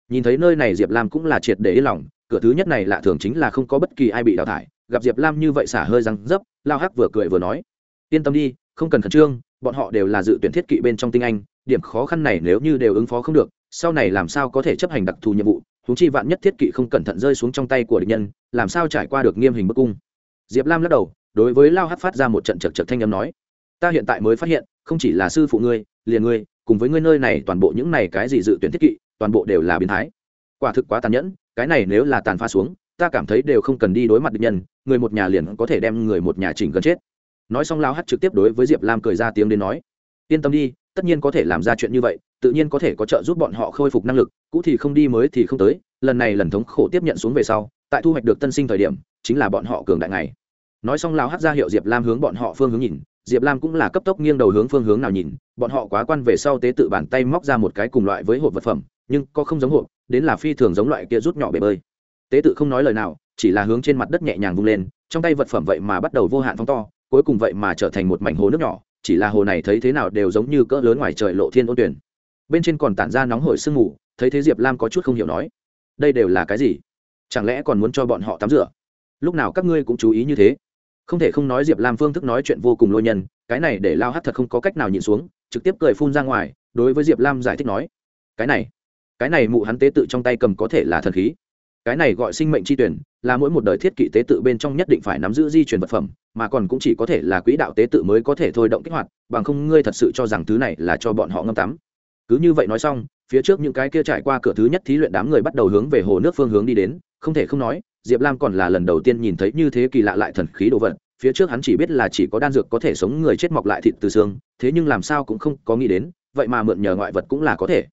Nhìn thấy nơi này diệp lam cũng là triệt để yên lòng, cửa thứ nhất này lạ thường chính là không có bất kỳ ai bị đào thải, gặp diệp lam như vậy xả hơi răng dấp, lao hắc vừa cười vừa nói, yên tâm đi không cần khẩn trương, bọn họ đều là dự tuyển thiết kỵ bên trong tinh anh, điểm khó khăn này nếu như đều ứng phó không được, sau này làm sao có thể chấp hành đặc thù nhiệm vụ? Thú chi vạn nhất thiết kỵ không cẩn thận rơi xuống trong tay của địch nhân, làm sao trải qua được nghiêm hình bức cung? Diệp lam lắc đầu, đối với lao Hát phát ra một trận chật chật thanh âm nói, ta hiện tại mới phát hiện, không chỉ là sư phụ ngươi, liền ngươi, cùng với ngươi nơi này toàn bộ những này cái gì dự tuyển thiết kỵ, toàn bộ đều là biến thái. Quả thực quá tàn nhẫn, cái này nếu là tàn phá xuống, ta cảm thấy đều không cần đi đối mặt địch nhân, người một nhà liền có thể đem người một nhà chỉnh gần chết nói xong lao hắt trực tiếp đối với diệp lam cười ra tiếng đến nói yên tâm đi tất nhiên có thể làm ra chuyện như vậy tự nhiên có thể có trợ giúp bọn họ khôi phục năng lực cũ thì không đi mới thì không tới lần này lần thống khổ tiếp nhận xuống về sau tại thu hoạch được tân sinh thời điểm chính là bọn họ cường đại ngày nói xong lao hắt ra hiệu diệp lam hướng bọn họ phương hướng nhìn diệp lam cũng là cấp tốc nghiêng đầu hướng phương hướng nào nhìn bọn họ quá quan về sau tế tự bàn tay móc ra một cái cùng loại với hộp vật phẩm nhưng có không giống hộp đến là phi thường giống loại kia rút nhỏ bể bơi tế tự không nói lời nào chỉ là hướng trên mặt đất nhẹ nhàng vung lên trong tay vật phẩm vậy mà bắt đầu vô hạn phóng to cuối cùng vậy mà trở thành một mảnh hồ nước nhỏ, chỉ là hồ này thấy thế nào đều giống như cỡ lớn ngoài trời lộ thiên ôn tuyển. Bên trên còn tản ra nóng hổi sương mù, thấy thế diệp lam có chút không hiểu nói, đây đều là cái gì? Chẳng lẽ còn muốn cho bọn họ tắm rửa? Lúc nào các ngươi cũng chú ý như thế. Không thể không nói diệp lam phương thức nói chuyện vô cùng lôi nhân, cái này để lao hát thật không có cách nào nhìn xuống, trực tiếp cười phun ra ngoài, đối với diệp lam giải thích nói, cái này cái này mụ hắn tế tự trong tay cầm có thể là thần khí cái này gọi sinh mệnh tri tuyển, là mỗi một đời thiết kỵ tế tự bên trong nhất định phải nắm giữ di chuyển vật phẩm, mà còn cũng chỉ có thể là quỹ đạo tế tự mới có thể thôi động kích hoạt, bằng không ngươi thật sự cho rằng thứ này là cho bọn họ ngâm tắm. Cứ như vậy nói xong, phía trước những cái kia trải qua cửa thứ nhất thí luyện đám người bắt đầu hướng về hồ nước phương hướng đi đến, không thể không nói, diệp lam còn là lần đầu tiên nhìn thấy như thế kỳ lạ lại thần khí đồ vật, phía trước hắn chỉ biết là chỉ có đan dược có thể sống người chết mọc lại thịt từ xương, thế nhưng làm sao cũng không có nghĩ đến, vậy mà mượn nhờ ngoại vật cũng là có thể.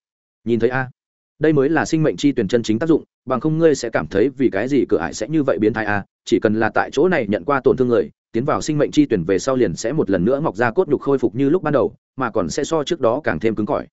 Nhìn thấy a đây mới là sinh mệnh chi tuyển chân chính tác dụng, bằng không ngươi sẽ cảm thấy vì cái gì cửa ải sẽ như vậy biến thái à? chỉ cần là tại chỗ này nhận qua tổn thương người, tiến vào sinh mệnh chi tuyển về sau liền sẽ một lần nữa mọc ra cốt nhục khôi phục như lúc ban đầu, mà còn sẽ so trước đó càng thêm cứng cỏi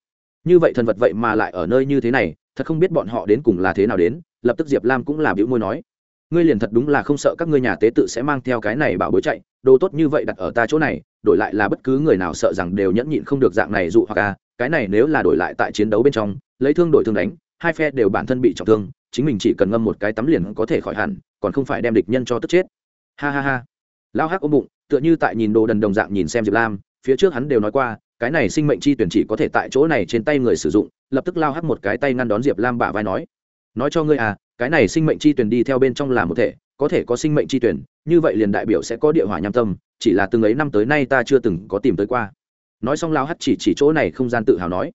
như vậy thần vật vậy mà lại ở nơi như thế này, thật không biết bọn họ đến cùng là thế nào đến, lập tức diệp lam cũng là biểu môi nói, ngươi liền thật đúng là không sợ các ngươi nhà tế tự sẽ mang theo cái này bảo bối chạy, đồ tốt như vậy đặt ở ta chỗ này, đổi lại là bất cứ người nào sợ rằng đều nhẫn nhịn không được dạng này dụ hoặc à cái này nếu là đổi lại tại chiến đấu bên trong lấy thương đổi thương đánh, hai phe đều bản thân bị trọng thương, chính mình chỉ cần ngâm một cái tắm liền có thể khỏi hẳn, còn không phải đem địch nhân cho tức chết. Ha ha ha. Lao hắc ôm bụng, tựa như tại nhìn đồ đần đồng dạng nhìn xem diệp lam, phía trước hắn đều nói qua, cái này sinh mệnh chi tuyển chỉ có thể tại chỗ này trên tay người sử dụng, lập tức lao hắc một cái tay ngăn đón diệp lam bả vai nói nói cho ngươi à cái này sinh mệnh chi tuyển đi theo bên trong là một thể, có thể có sinh mệnh chi tuyển, như vậy liền đại biểu sẽ có địa hỏa nham tâm, chỉ là từng ấy năm tới nay ta chưa từng có tìm tới qua. Nói xong lao hắt chỉ chỉ chỗ này không gian tự hào nói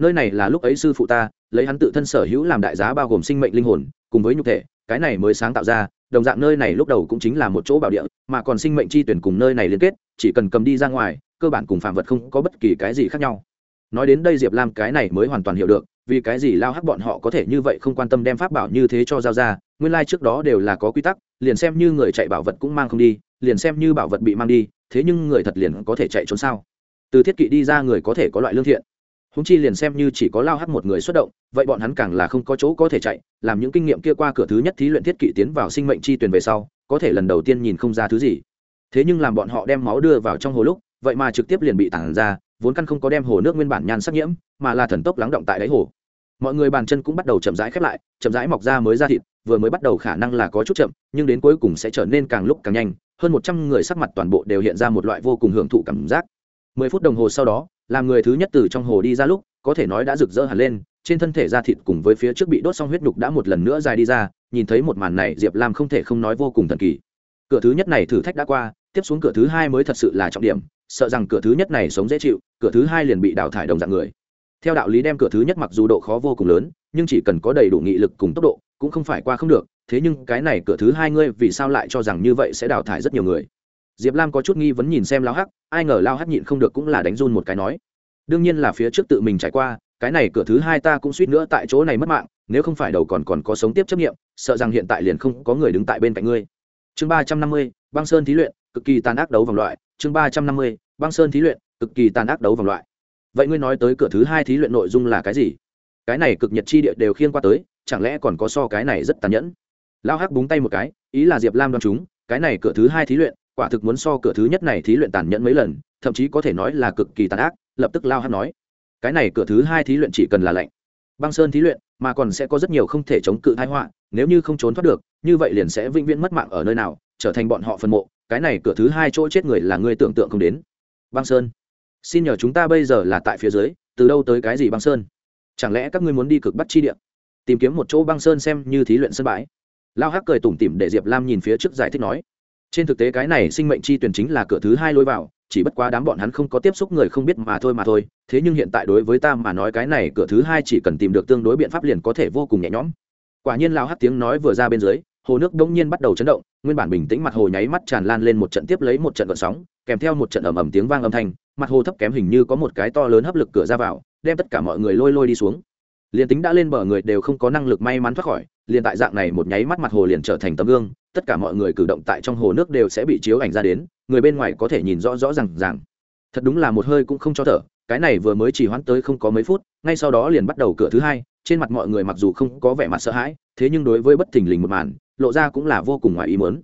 nơi này là lúc ấy sư phụ ta, lấy hắn tự thân sở hữu làm đại giá bao gồm sinh mệnh linh hồn, cùng với nhục thể, cái này mới sáng tạo ra, đồng dạng nơi này lúc đầu cũng chính là một chỗ bảo địa, mà còn sinh mệnh chi tuyển cùng nơi này liên kết, chỉ cần cầm đi ra ngoài, cơ bản cùng phạm vật không có bất kỳ cái gì khác nhau. Nói đến đây diệp lam cái này mới hoàn toàn hiểu được, vì cái gì lao hắc bọn họ có thể như vậy không quan tâm đem pháp bảo như thế cho giao ra, nguyên lai、like、trước đó đều là có quy tắc, liền xem như người chạy bảo vật cũng mang không đi, liền xem như bảo vật bị mang đi, thế nhưng người thật liền có thể chạy trốn sao? Từ thiết kỵ đi ra người có thể có loại lương thiện húng chi liền xem như chỉ có lao hắc một người xuất động, vậy bọn hắn càng là không có chỗ có thể chạy. Làm những kinh nghiệm kia qua cửa thứ nhất thí luyện thiết kỵ tiến vào sinh mệnh chi tuyển về sau, có thể lần đầu tiên nhìn không ra thứ gì. Thế nhưng làm bọn họ đem máu đưa vào trong hồ lúc, vậy mà trực tiếp liền bị tản ra, vốn căn không có đem hồ nước nguyên bản nhan sắc nhiễm, mà là thần tốc lắng động tại đáy hồ. Mọi người bàn chân cũng bắt đầu chậm rãi khép lại, chậm rãi mọc ra mới ra thịt, vừa mới bắt đầu khả năng là có chút chậm, nhưng đến cuối cùng sẽ trở nên càng lúc càng nhanh. Hơn một trăm người sắc mặt toàn bộ đều hiện ra một loại vô cùng hưởng thụ cảm giác. Mười phút đồng hồ sau đó làm người thứ nhất từ trong hồ đi ra lúc, có thể nói đã rực rỡ hẳn lên, trên thân thể da thịt cùng với phía trước bị đốt xong huyết nhục đã một lần nữa dài đi ra, nhìn thấy một màn này, diệp lam không thể không nói vô cùng thần kỳ. Cửa thứ nhất này thử thách đã qua, tiếp xuống cửa thứ hai mới thật sự là trọng điểm, sợ rằng cửa thứ nhất này sống dễ chịu, cửa thứ hai liền bị đào thải đồng dạng người. Theo đạo lý đem cửa thứ nhất mặc dù độ khó vô cùng lớn, nhưng chỉ cần có đầy đủ nghị lực cùng tốc độ, cũng không phải qua không được, thế nhưng cái này cửa thứ hai ngươi vì sao lại cho rằng như vậy sẽ đào thải rất nhiều người? Diệp lam có chút nghi vấn nhìn xem lao hắc, ai ngờ lao hắc nhịn không được cũng là đánh run một cái nói. Đương nhiên là phía trước tự mình trải qua, cái này cửa thứ hai ta cũng suýt nữa tại chỗ này mất mạng, nếu không phải đầu còn còn có sống tiếp chấp nghiệm sợ rằng hiện tại liền không có người đứng tại bên cạnh ngươi. Chương ba trăm năm mươi, băng sơn thí luyện, cực kỳ tàn ác đấu vòng loại. Chương ba trăm năm mươi, băng sơn thí luyện, cực kỳ tàn ác đấu vòng loại. Vậy ngươi nói tới cửa thứ hai thí luyện nội dung là cái gì? Cái này cực nhật chi địa đều khiên qua tới, chẳng lẽ còn có so cái này rất tàn nhẫn? Lao hắc búng tay một cái, ý là diệp lam đoán chúng, cái này cửa thứ hai thí luyện quả thực muốn so cửa thứ nhất này thí luyện tàn nhẫn mấy lần, thậm chí có thể nói là cực kỳ tàn ác, lập tức lao hắc nói. Cái này cửa thứ hai thí luyện chỉ cần là lạnh. Băng sơn thí luyện, mà còn sẽ có rất nhiều không thể chống cự thái họa, nếu như không trốn thoát được, như vậy liền sẽ vĩnh viễn mất mạng ở nơi nào, trở thành bọn họ phân mộ, cái này cửa thứ hai chỗ chết người là người tưởng tượng không đến. Băng sơn, xin nhờ chúng ta bây giờ là tại phía dưới, từ đâu tới cái gì băng sơn? Chẳng lẽ các ngươi muốn đi cực bắt chi địa? Tìm kiếm một chỗ băng sơn xem như thí luyện sân bãi. Lao hắc cười tủm tỉm để diệp lam nhìn phía trước giải thích nói trên thực tế cái này sinh mệnh chi tuyển chính là cửa thứ hai lối vào, chỉ bất quá đám bọn hắn không có tiếp xúc người không biết mà thôi mà thôi, thế nhưng hiện tại đối với ta mà nói cái này cửa thứ hai chỉ cần tìm được tương đối biện pháp liền có thể vô cùng nhẹ nhõm. Quả nhiên lao hắc tiếng nói vừa ra bên dưới, hồ nước đông nhiên bắt đầu chấn động, nguyên bản bình tĩnh mặt hồ nháy mắt tràn lan lên một trận tiếp lấy một trận gợn sóng, kèm theo một trận ầm ầm tiếng vang âm thanh, mặt hồ thấp kém hình như có một cái to lớn hấp lực cửa ra vào, đem tất cả mọi người lôi lôi đi xuống. Liền tính đã lên bờ người đều không có năng lực may mắn thoát khỏi, liền tại dạng này một nháy mắt mặt hồ liền trở thành tấm gương tất cả mọi người cử động tại trong hồ nước đều sẽ bị chiếu ảnh ra đến, người bên ngoài có thể nhìn rõ rõ r à n g rằng thật đúng là một hơi cũng không cho thở, cái này vừa mới chỉ hoãn tới không có mấy phút, ngay sau đó liền bắt đầu cửa thứ hai, trên mặt mọi người mặc dù không có vẻ mặt sợ hãi, thế nhưng đối với bất thình lình một màn, lộ ra cũng là vô cùng ngoài ý mớn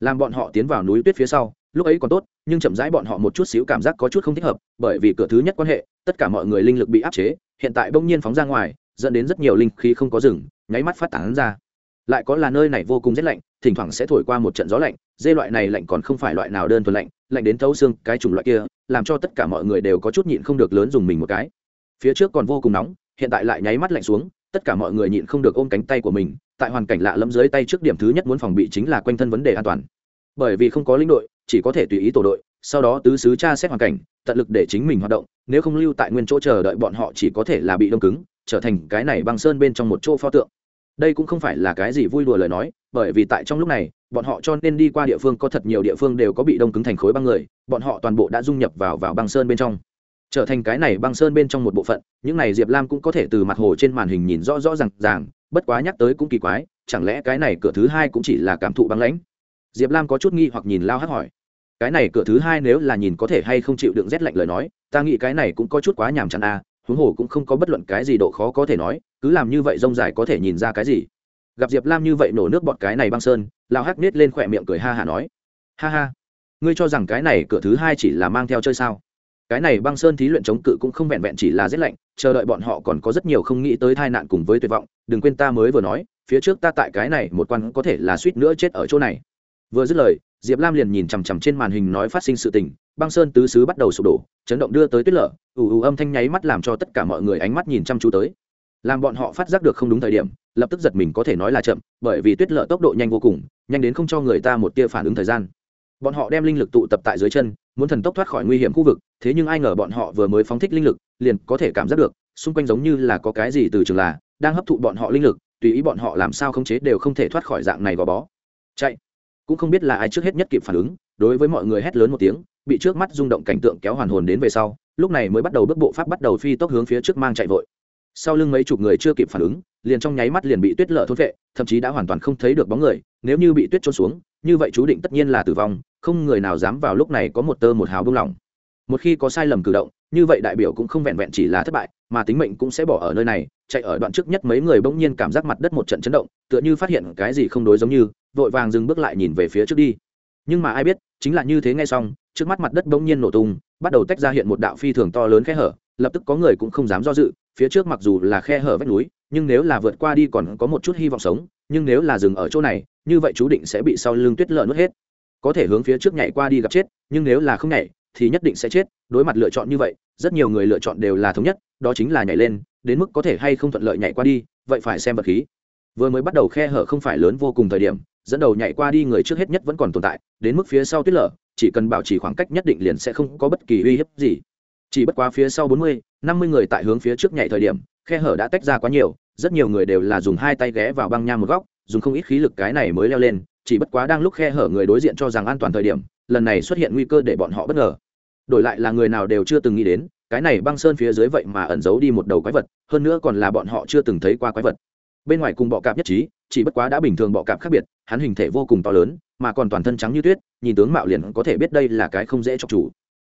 làm bọn họ tiến vào núi tuyết phía sau, lúc ấy còn tốt, nhưng chậm rãi bọn họ một chút xíu cảm giác có chút không thích hợp, bởi vì cửa thứ nhất quan hệ, tất cả mọi người linh lực bị áp chế, hiện tại bỗng nhiên phóng ra ngoài, dẫn đến rất nhiều linh khí không có rừng nháy mắt phát tán ra. Lại có là nơi này vô cùng rét lạnh thỉnh thoảng sẽ thổi qua một trận gió lạnh, dê loại này lạnh còn không phải loại nào đơn thuần lạnh lạnh đến thấu xương, cái chủng loại kia, làm cho tất cả mọi người đều có chút nhịn không được lớn dùng mình một cái. Phía trước còn vô cùng nóng, hiện tại lại nháy mắt lạnh xuống, tất cả mọi người nhịn không được ôm cánh tay của mình, tại hoàn cảnh lạ lẫm dưới tay trước điểm thứ nhất muốn phòng bị chính là quanh thân vấn đề an toàn. Bởi vì không có lĩnh đội, chỉ có thể tùy ý tổ đội, sau đó tứ sứ tra xét hoàn cảnh, tận lực để chính mình hoạt động, nếu không lưu tại nguyên chỗ chờ đợi bọn họ chỉ có thể là bị đông cứng, trở thành cái này băng sơn bên trong một chỗ pho tượng đây cũng không phải là cái gì vui đùa lời nói bởi vì tại trong lúc này bọn họ cho nên đi qua địa phương có thật nhiều địa phương đều có bị đông cứng thành khối băng người bọn họ toàn bộ đã dung nhập vào vào băng sơn bên trong. Trở thành cái này băng sơn bên trong một bộ phận những này diệp lam cũng có thể từ mặt hồ trên màn hình nhìn rõ rõ r à n g ràng bất quá nhắc tới cũng kỳ quái chẳng lẽ cái này cửa thứ hai cũng chỉ là cảm thụ băng lãnh? Diệp lam có chút nghi hoặc nhìn lao hắc hỏi. Cái này cửa thứ hai nếu là nhìn có thể hay không chịu đựng rét lạnh lời nói ta nghĩ cái này cũng có chút quá nhàm chán à, huống hồ cũng không có bất luận cái gì độ khó có thể nói, cứ làm như vậy rông dài có thể nhìn ra cái gì. Gặp diệp lam như vậy nổ nước bọt cái này băng sơn lao hắc nết lên khỏe miệng cười ha hả nói, ha ha, ngươi cho rằng cái này cửa thứ hai chỉ là mang theo chơi sao? Cái này băng sơn thí luyện chống cự cũng không vẹn vẹn chỉ là rét lạnh, chờ đợi bọn họ còn có rất nhiều không nghĩ tới tai nạn cùng với tuyệt vọng, đừng quên ta mới vừa nói, phía trước ta tại cái này một quan có thể là suýt nữa chết ở chỗ này. Vừa dứt lời diệp lam liền nhìn chằm chằm trên màn hình nói phát sinh sự tình, băng sơn tứ xứ bắt đầu sụp đổ, chấn động đưa tới tuyết lở, ù ù âm thanh nháy mắt làm cho tất cả mọi người ánh mắt nhìn chăm chú tới. Làm bọn họ phát giác được không đúng thời điểm, lập tức giật mình có thể nói là chậm, bởi vì tuyết lở tốc độ nhanh vô cùng, nhanh đến không cho người ta một tia phản ứng thời gian. Bọn họ đem linh lực tụ tập tại dưới chân, muốn thần tốc thoát khỏi nguy hiểm khu vực, thế nhưng ai ngờ bọn họ vừa mới phóng thích linh lực, liền có thể cảm giác được, xung quanh giống như là có cái gì từ trường là, đang hấp thụ bọn họ linh lực, tùy ý bọn họ làm sao khống chế đều không thể thoát khỏi dạng này gò bó. Chạy! Cũng không biết là ai trước hết nhất kịp phản ứng, đối với mọi người hét lớn một tiếng, bị trước mắt rung động cảnh tượng kéo hoàn hồn đến về sau, lúc này mới bắt đầu bước bộ pháp bắt đầu phi tốc hướng phía trước mang chạy vội. Sau lưng mấy chục người chưa kịp phản ứng, liền trong nháy mắt liền bị tuyết lở thôn vệ, thậm chí đã hoàn toàn không thấy được bóng người, nếu như bị tuyết trôn xuống, như vậy chú định tất nhiên là tử vong, không người nào dám vào lúc này có một tơ một hào bông lỏng. Một khi có sai lầm cử động, như vậy đại biểu cũng không vẹn vẹn chỉ là thất bại, mà tính mệnh cũng sẽ bỏ ở nơi này, chạy ở đoạn trước nhất mấy người bỗng nhiên cảm giác mặt đất một trận chấn động, tựa như phát hiện cái gì không đối giống như vội vàng dừng bước lại nhìn về phía trước đi. Nhưng mà ai biết, chính là như thế ngay xong, trước mắt mặt đất bỗng nhiên nổ tung, bắt đầu tách ra hiện một đạo phi thường to lớn khe hở, lập tức có người cũng không dám do dự, phía trước mặc dù là khe hở vách núi, nhưng nếu là vượt qua đi còn có một chút hy vọng sống, nhưng nếu là dừng ở chỗ này, như vậy chú định sẽ bị sau lưng tuyết lợn nuốt hết. Có thể hướng phía trước nhảy qua đi gặp chết, nhưng nếu là không nhảy, thì nhất định sẽ chết, đối mặt lựa chọn như vậy, rất nhiều người lựa chọn đều là thống nhất, đó chính là nhảy lên, đến mức có thể hay không thuận lợi nhảy qua đi, vậy phải xem vật khí. Vừa mới bắt đầu khe hở không phải lớn vô cùng thời điểm dẫn đầu nhảy qua đi người trước hết nhất vẫn còn tồn tại, đến mức phía sau tuyết lở, chỉ cần bảo trì khoảng cách nhất định liền sẽ không có bất kỳ uy hiếp gì. Chỉ bất quá phía sau bốn mươi, năm mươi người tại hướng phía trước nhảy thời điểm, khe hở đã tách ra quá nhiều, rất nhiều người đều là dùng hai tay ghé vào băng nham một góc, dùng không ít khí lực cái này mới leo lên, chỉ bất quá đang lúc khe hở người đối diện cho rằng an toàn thời điểm, lần này xuất hiện nguy cơ để bọn họ bất ngờ. Đổi lại là người nào đều chưa từng nghĩ đến, cái này băng sơn phía dưới vậy mà ẩn giấu đi một đầu quái vật, hơn nữa còn là bọn họ chưa từng thấy qua quái vật bên ngoài cùng bọ cạp nhất trí, chỉ bất quá đã bình thường bọ cạp khác biệt, hắn hình thể vô cùng to lớn, mà còn toàn thân trắng như tuyết, nhìn tướng mạo liền có thể biết đây là cái không dễ cho chủ.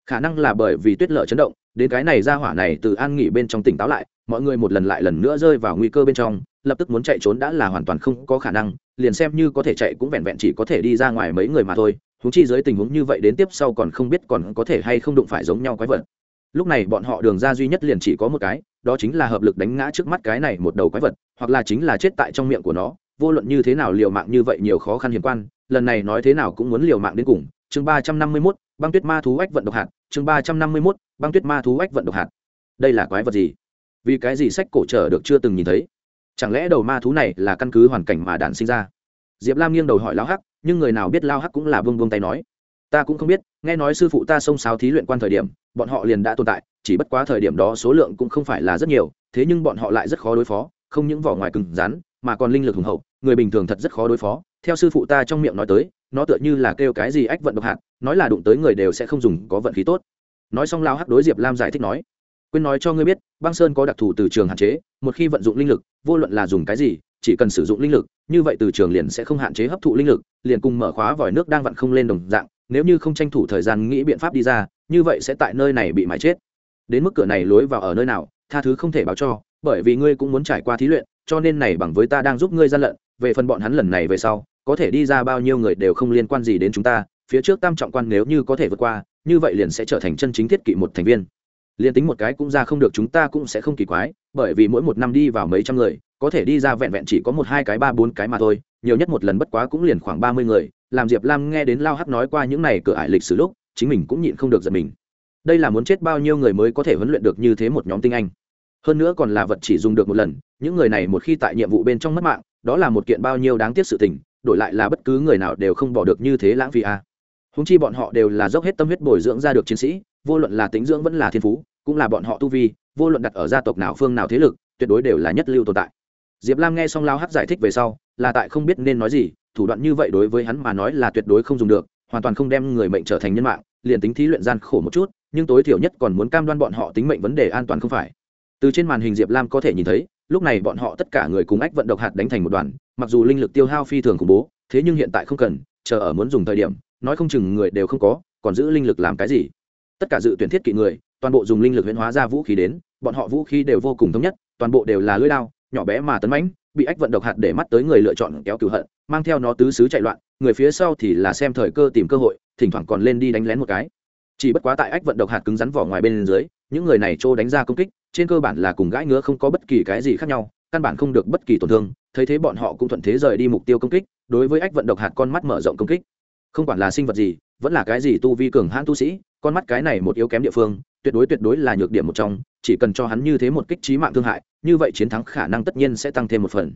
Khả năng là bởi vì tuyết lở chấn động, đến cái này ra hỏa này từ an nghỉ bên trong tỉnh táo lại, mọi người một lần lại lần nữa rơi vào nguy cơ bên trong, lập tức muốn chạy trốn đã là hoàn toàn không có khả năng, liền xem như có thể chạy cũng vẹn vẹn chỉ có thể đi ra ngoài mấy người mà thôi húng chi dưới tình huống như vậy đến tiếp sau còn không biết còn có thể hay không đụng phải giống nhau quái vật. Lúc này bọn họ đường ra duy nhất liền chỉ có một cái, đó chính là hợp lực đánh ngã trước mắt cái này một đầu quái vật hoặc là chính là chết tại trong miệng của nó, vô luận như thế nào liều mạng như vậy nhiều khó khăn hiểm quan, lần này nói thế nào cũng muốn liều mạng đến cùng. Chương ba trăm năm mươi mốt, băng tuyết ma thú ách vận độc hạt. Chương ba trăm năm mươi mốt, băng tuyết ma thú ách vận độc hạt. Đây là quái vật gì? Vì cái gì sách cổ trở được chưa từng nhìn thấy? Chẳng lẽ đầu ma thú này là căn cứ hoàn cảnh mà đản sinh ra? Diệp lam nghiêng đầu hỏi lao hắc, nhưng người nào biết lao hắc cũng là vương vương tay nói. Ta cũng không biết, nghe nói sư phụ ta xông xáo thí luyện quan thời điểm, bọn họ liền đã tồn tại, chỉ bất quá thời điểm đó số lượng cũng không phải là rất nhiều, thế nhưng bọn họ lại rất khó đối phó không những vỏ ngoài cứng rắn, mà còn linh lực hùng hậu, người bình thường thật rất khó đối phó. Theo sư phụ ta trong miệng nói tới, nó tựa như là kêu cái gì ách vận độc hạt, nói là đụng tới người đều sẽ không dùng có vận khí tốt. Nói xong lao hắc đối diệp lam giải thích nói, quên nói cho ngươi biết, băng sơn có đặc thù từ trường hạn chế, một khi vận dụng linh lực, vô luận là dùng cái gì, chỉ cần sử dụng linh lực, như vậy từ trường liền sẽ không hạn chế hấp thụ linh lực, liền cùng mở khóa vòi nước đang vặn không lên đồng dạng, nếu như không tranh thủ thời gian nghĩ biện pháp đi ra, như vậy sẽ tại nơi này bị mãi chết. Đến mức cửa này lối vào ở nơi nào, tha thứ không thể báo cho bởi vì ngươi cũng muốn trải qua thí luyện, cho nên này bằng với ta đang giúp ngươi gian lận, về phần bọn hắn lần này về sau, có thể đi ra bao nhiêu người đều không liên quan gì đến chúng ta, phía trước tam trọng quan nếu như có thể vượt qua, như vậy liền sẽ trở thành chân chính thiết kỵ một thành viên. Liền tính một cái cũng ra không được chúng ta cũng sẽ không kỳ quái, bởi vì mỗi một năm đi vào mấy trăm người, có thể đi ra vẹn vẹn chỉ có một, hai cái, ba, bốn cái mà thôi, nhiều nhất một lần bất quá cũng liền khoảng ba mươi người. Làm diệp lam nghe đến lao hắc nói qua những này cửa ải lịch sử lúc, chính mình cũng nhịn không được giật mình. Đây là muốn chết bao nhiêu người mới có thể huấn luyện được như thế một nhóm tinh anh? Hơn nữa còn là vật chỉ dùng được một lần, những người này một khi tại nhiệm vụ bên trong mất mạng, đó là một kiện bao nhiêu đáng tiếc sự tình, đổi lại là bất cứ người nào đều không bỏ được như thế lãng phí a à. húng chi bọn họ đều là dốc hết tâm huyết bồi dưỡng ra được chiến sĩ, vô luận là tính dưỡng vẫn là thiên phú, cũng là bọn họ tu vi, vô luận đặt ở gia tộc nào phương nào thế lực, tuyệt đối đều là nhất lưu tồn tại diệp lam nghe xong lao hắc giải thích về sau, là tại không biết nên nói gì, thủ đoạn như vậy đối với hắn mà nói là tuyệt đối không dùng được, hoàn toàn không đem người mệnh trở thành nhân mạng, liền tính thí luyện gian khổ một chút, nhưng tối thiểu nhất còn muốn cam đoan bọn họ tính mệnh vấn đề an toàn không phải từ trên màn hình diệp lam có thể nhìn thấy, lúc này bọn họ tất cả người cùng ách vận độc hạt đánh thành một đoàn, mặc dù linh lực tiêu hao phi thường khủng bố, thế nhưng hiện tại không cần, chờ ở muốn dùng thời điểm, nói không chừng người đều không có, còn giữ linh lực làm cái gì? Tất cả dự tuyển thiết kỵ người, toàn bộ dùng linh lực huyễn hóa ra vũ khí đến, bọn họ vũ khí đều vô cùng thống nhất, toàn bộ đều là lưỡi đao, nhỏ bé mà tấn mãnh, bị ách vận độc hạt để mắt tới người lựa chọn kéo cửu hận, mang theo nó tứ xứ chạy loạn, người phía sau thì là xem thời cơ tìm cơ hội, thỉnh thoảng còn lên đi đánh lén một cái. Chỉ bất quá tại ách vận độc hạt cứng rắn vỏ ngoài bên dưới, những người này trô đánh ra công kích trên cơ bản là cùng gãi ngứa không có bất kỳ cái gì khác nhau, căn bản không được bất kỳ tổn thương, thấy thế bọn họ cũng thuận thế rời đi mục tiêu công kích, đối với ách vận độc hạt con mắt mở rộng công kích. Không quản là sinh vật gì, vẫn là cái gì tu vi cường hãn tu sĩ, con mắt cái này một yếu kém địa phương, tuyệt đối tuyệt đối là nhược điểm một trong, chỉ cần cho hắn như thế một kích trí mạng thương hại, như vậy chiến thắng khả năng tất nhiên sẽ tăng thêm một phần.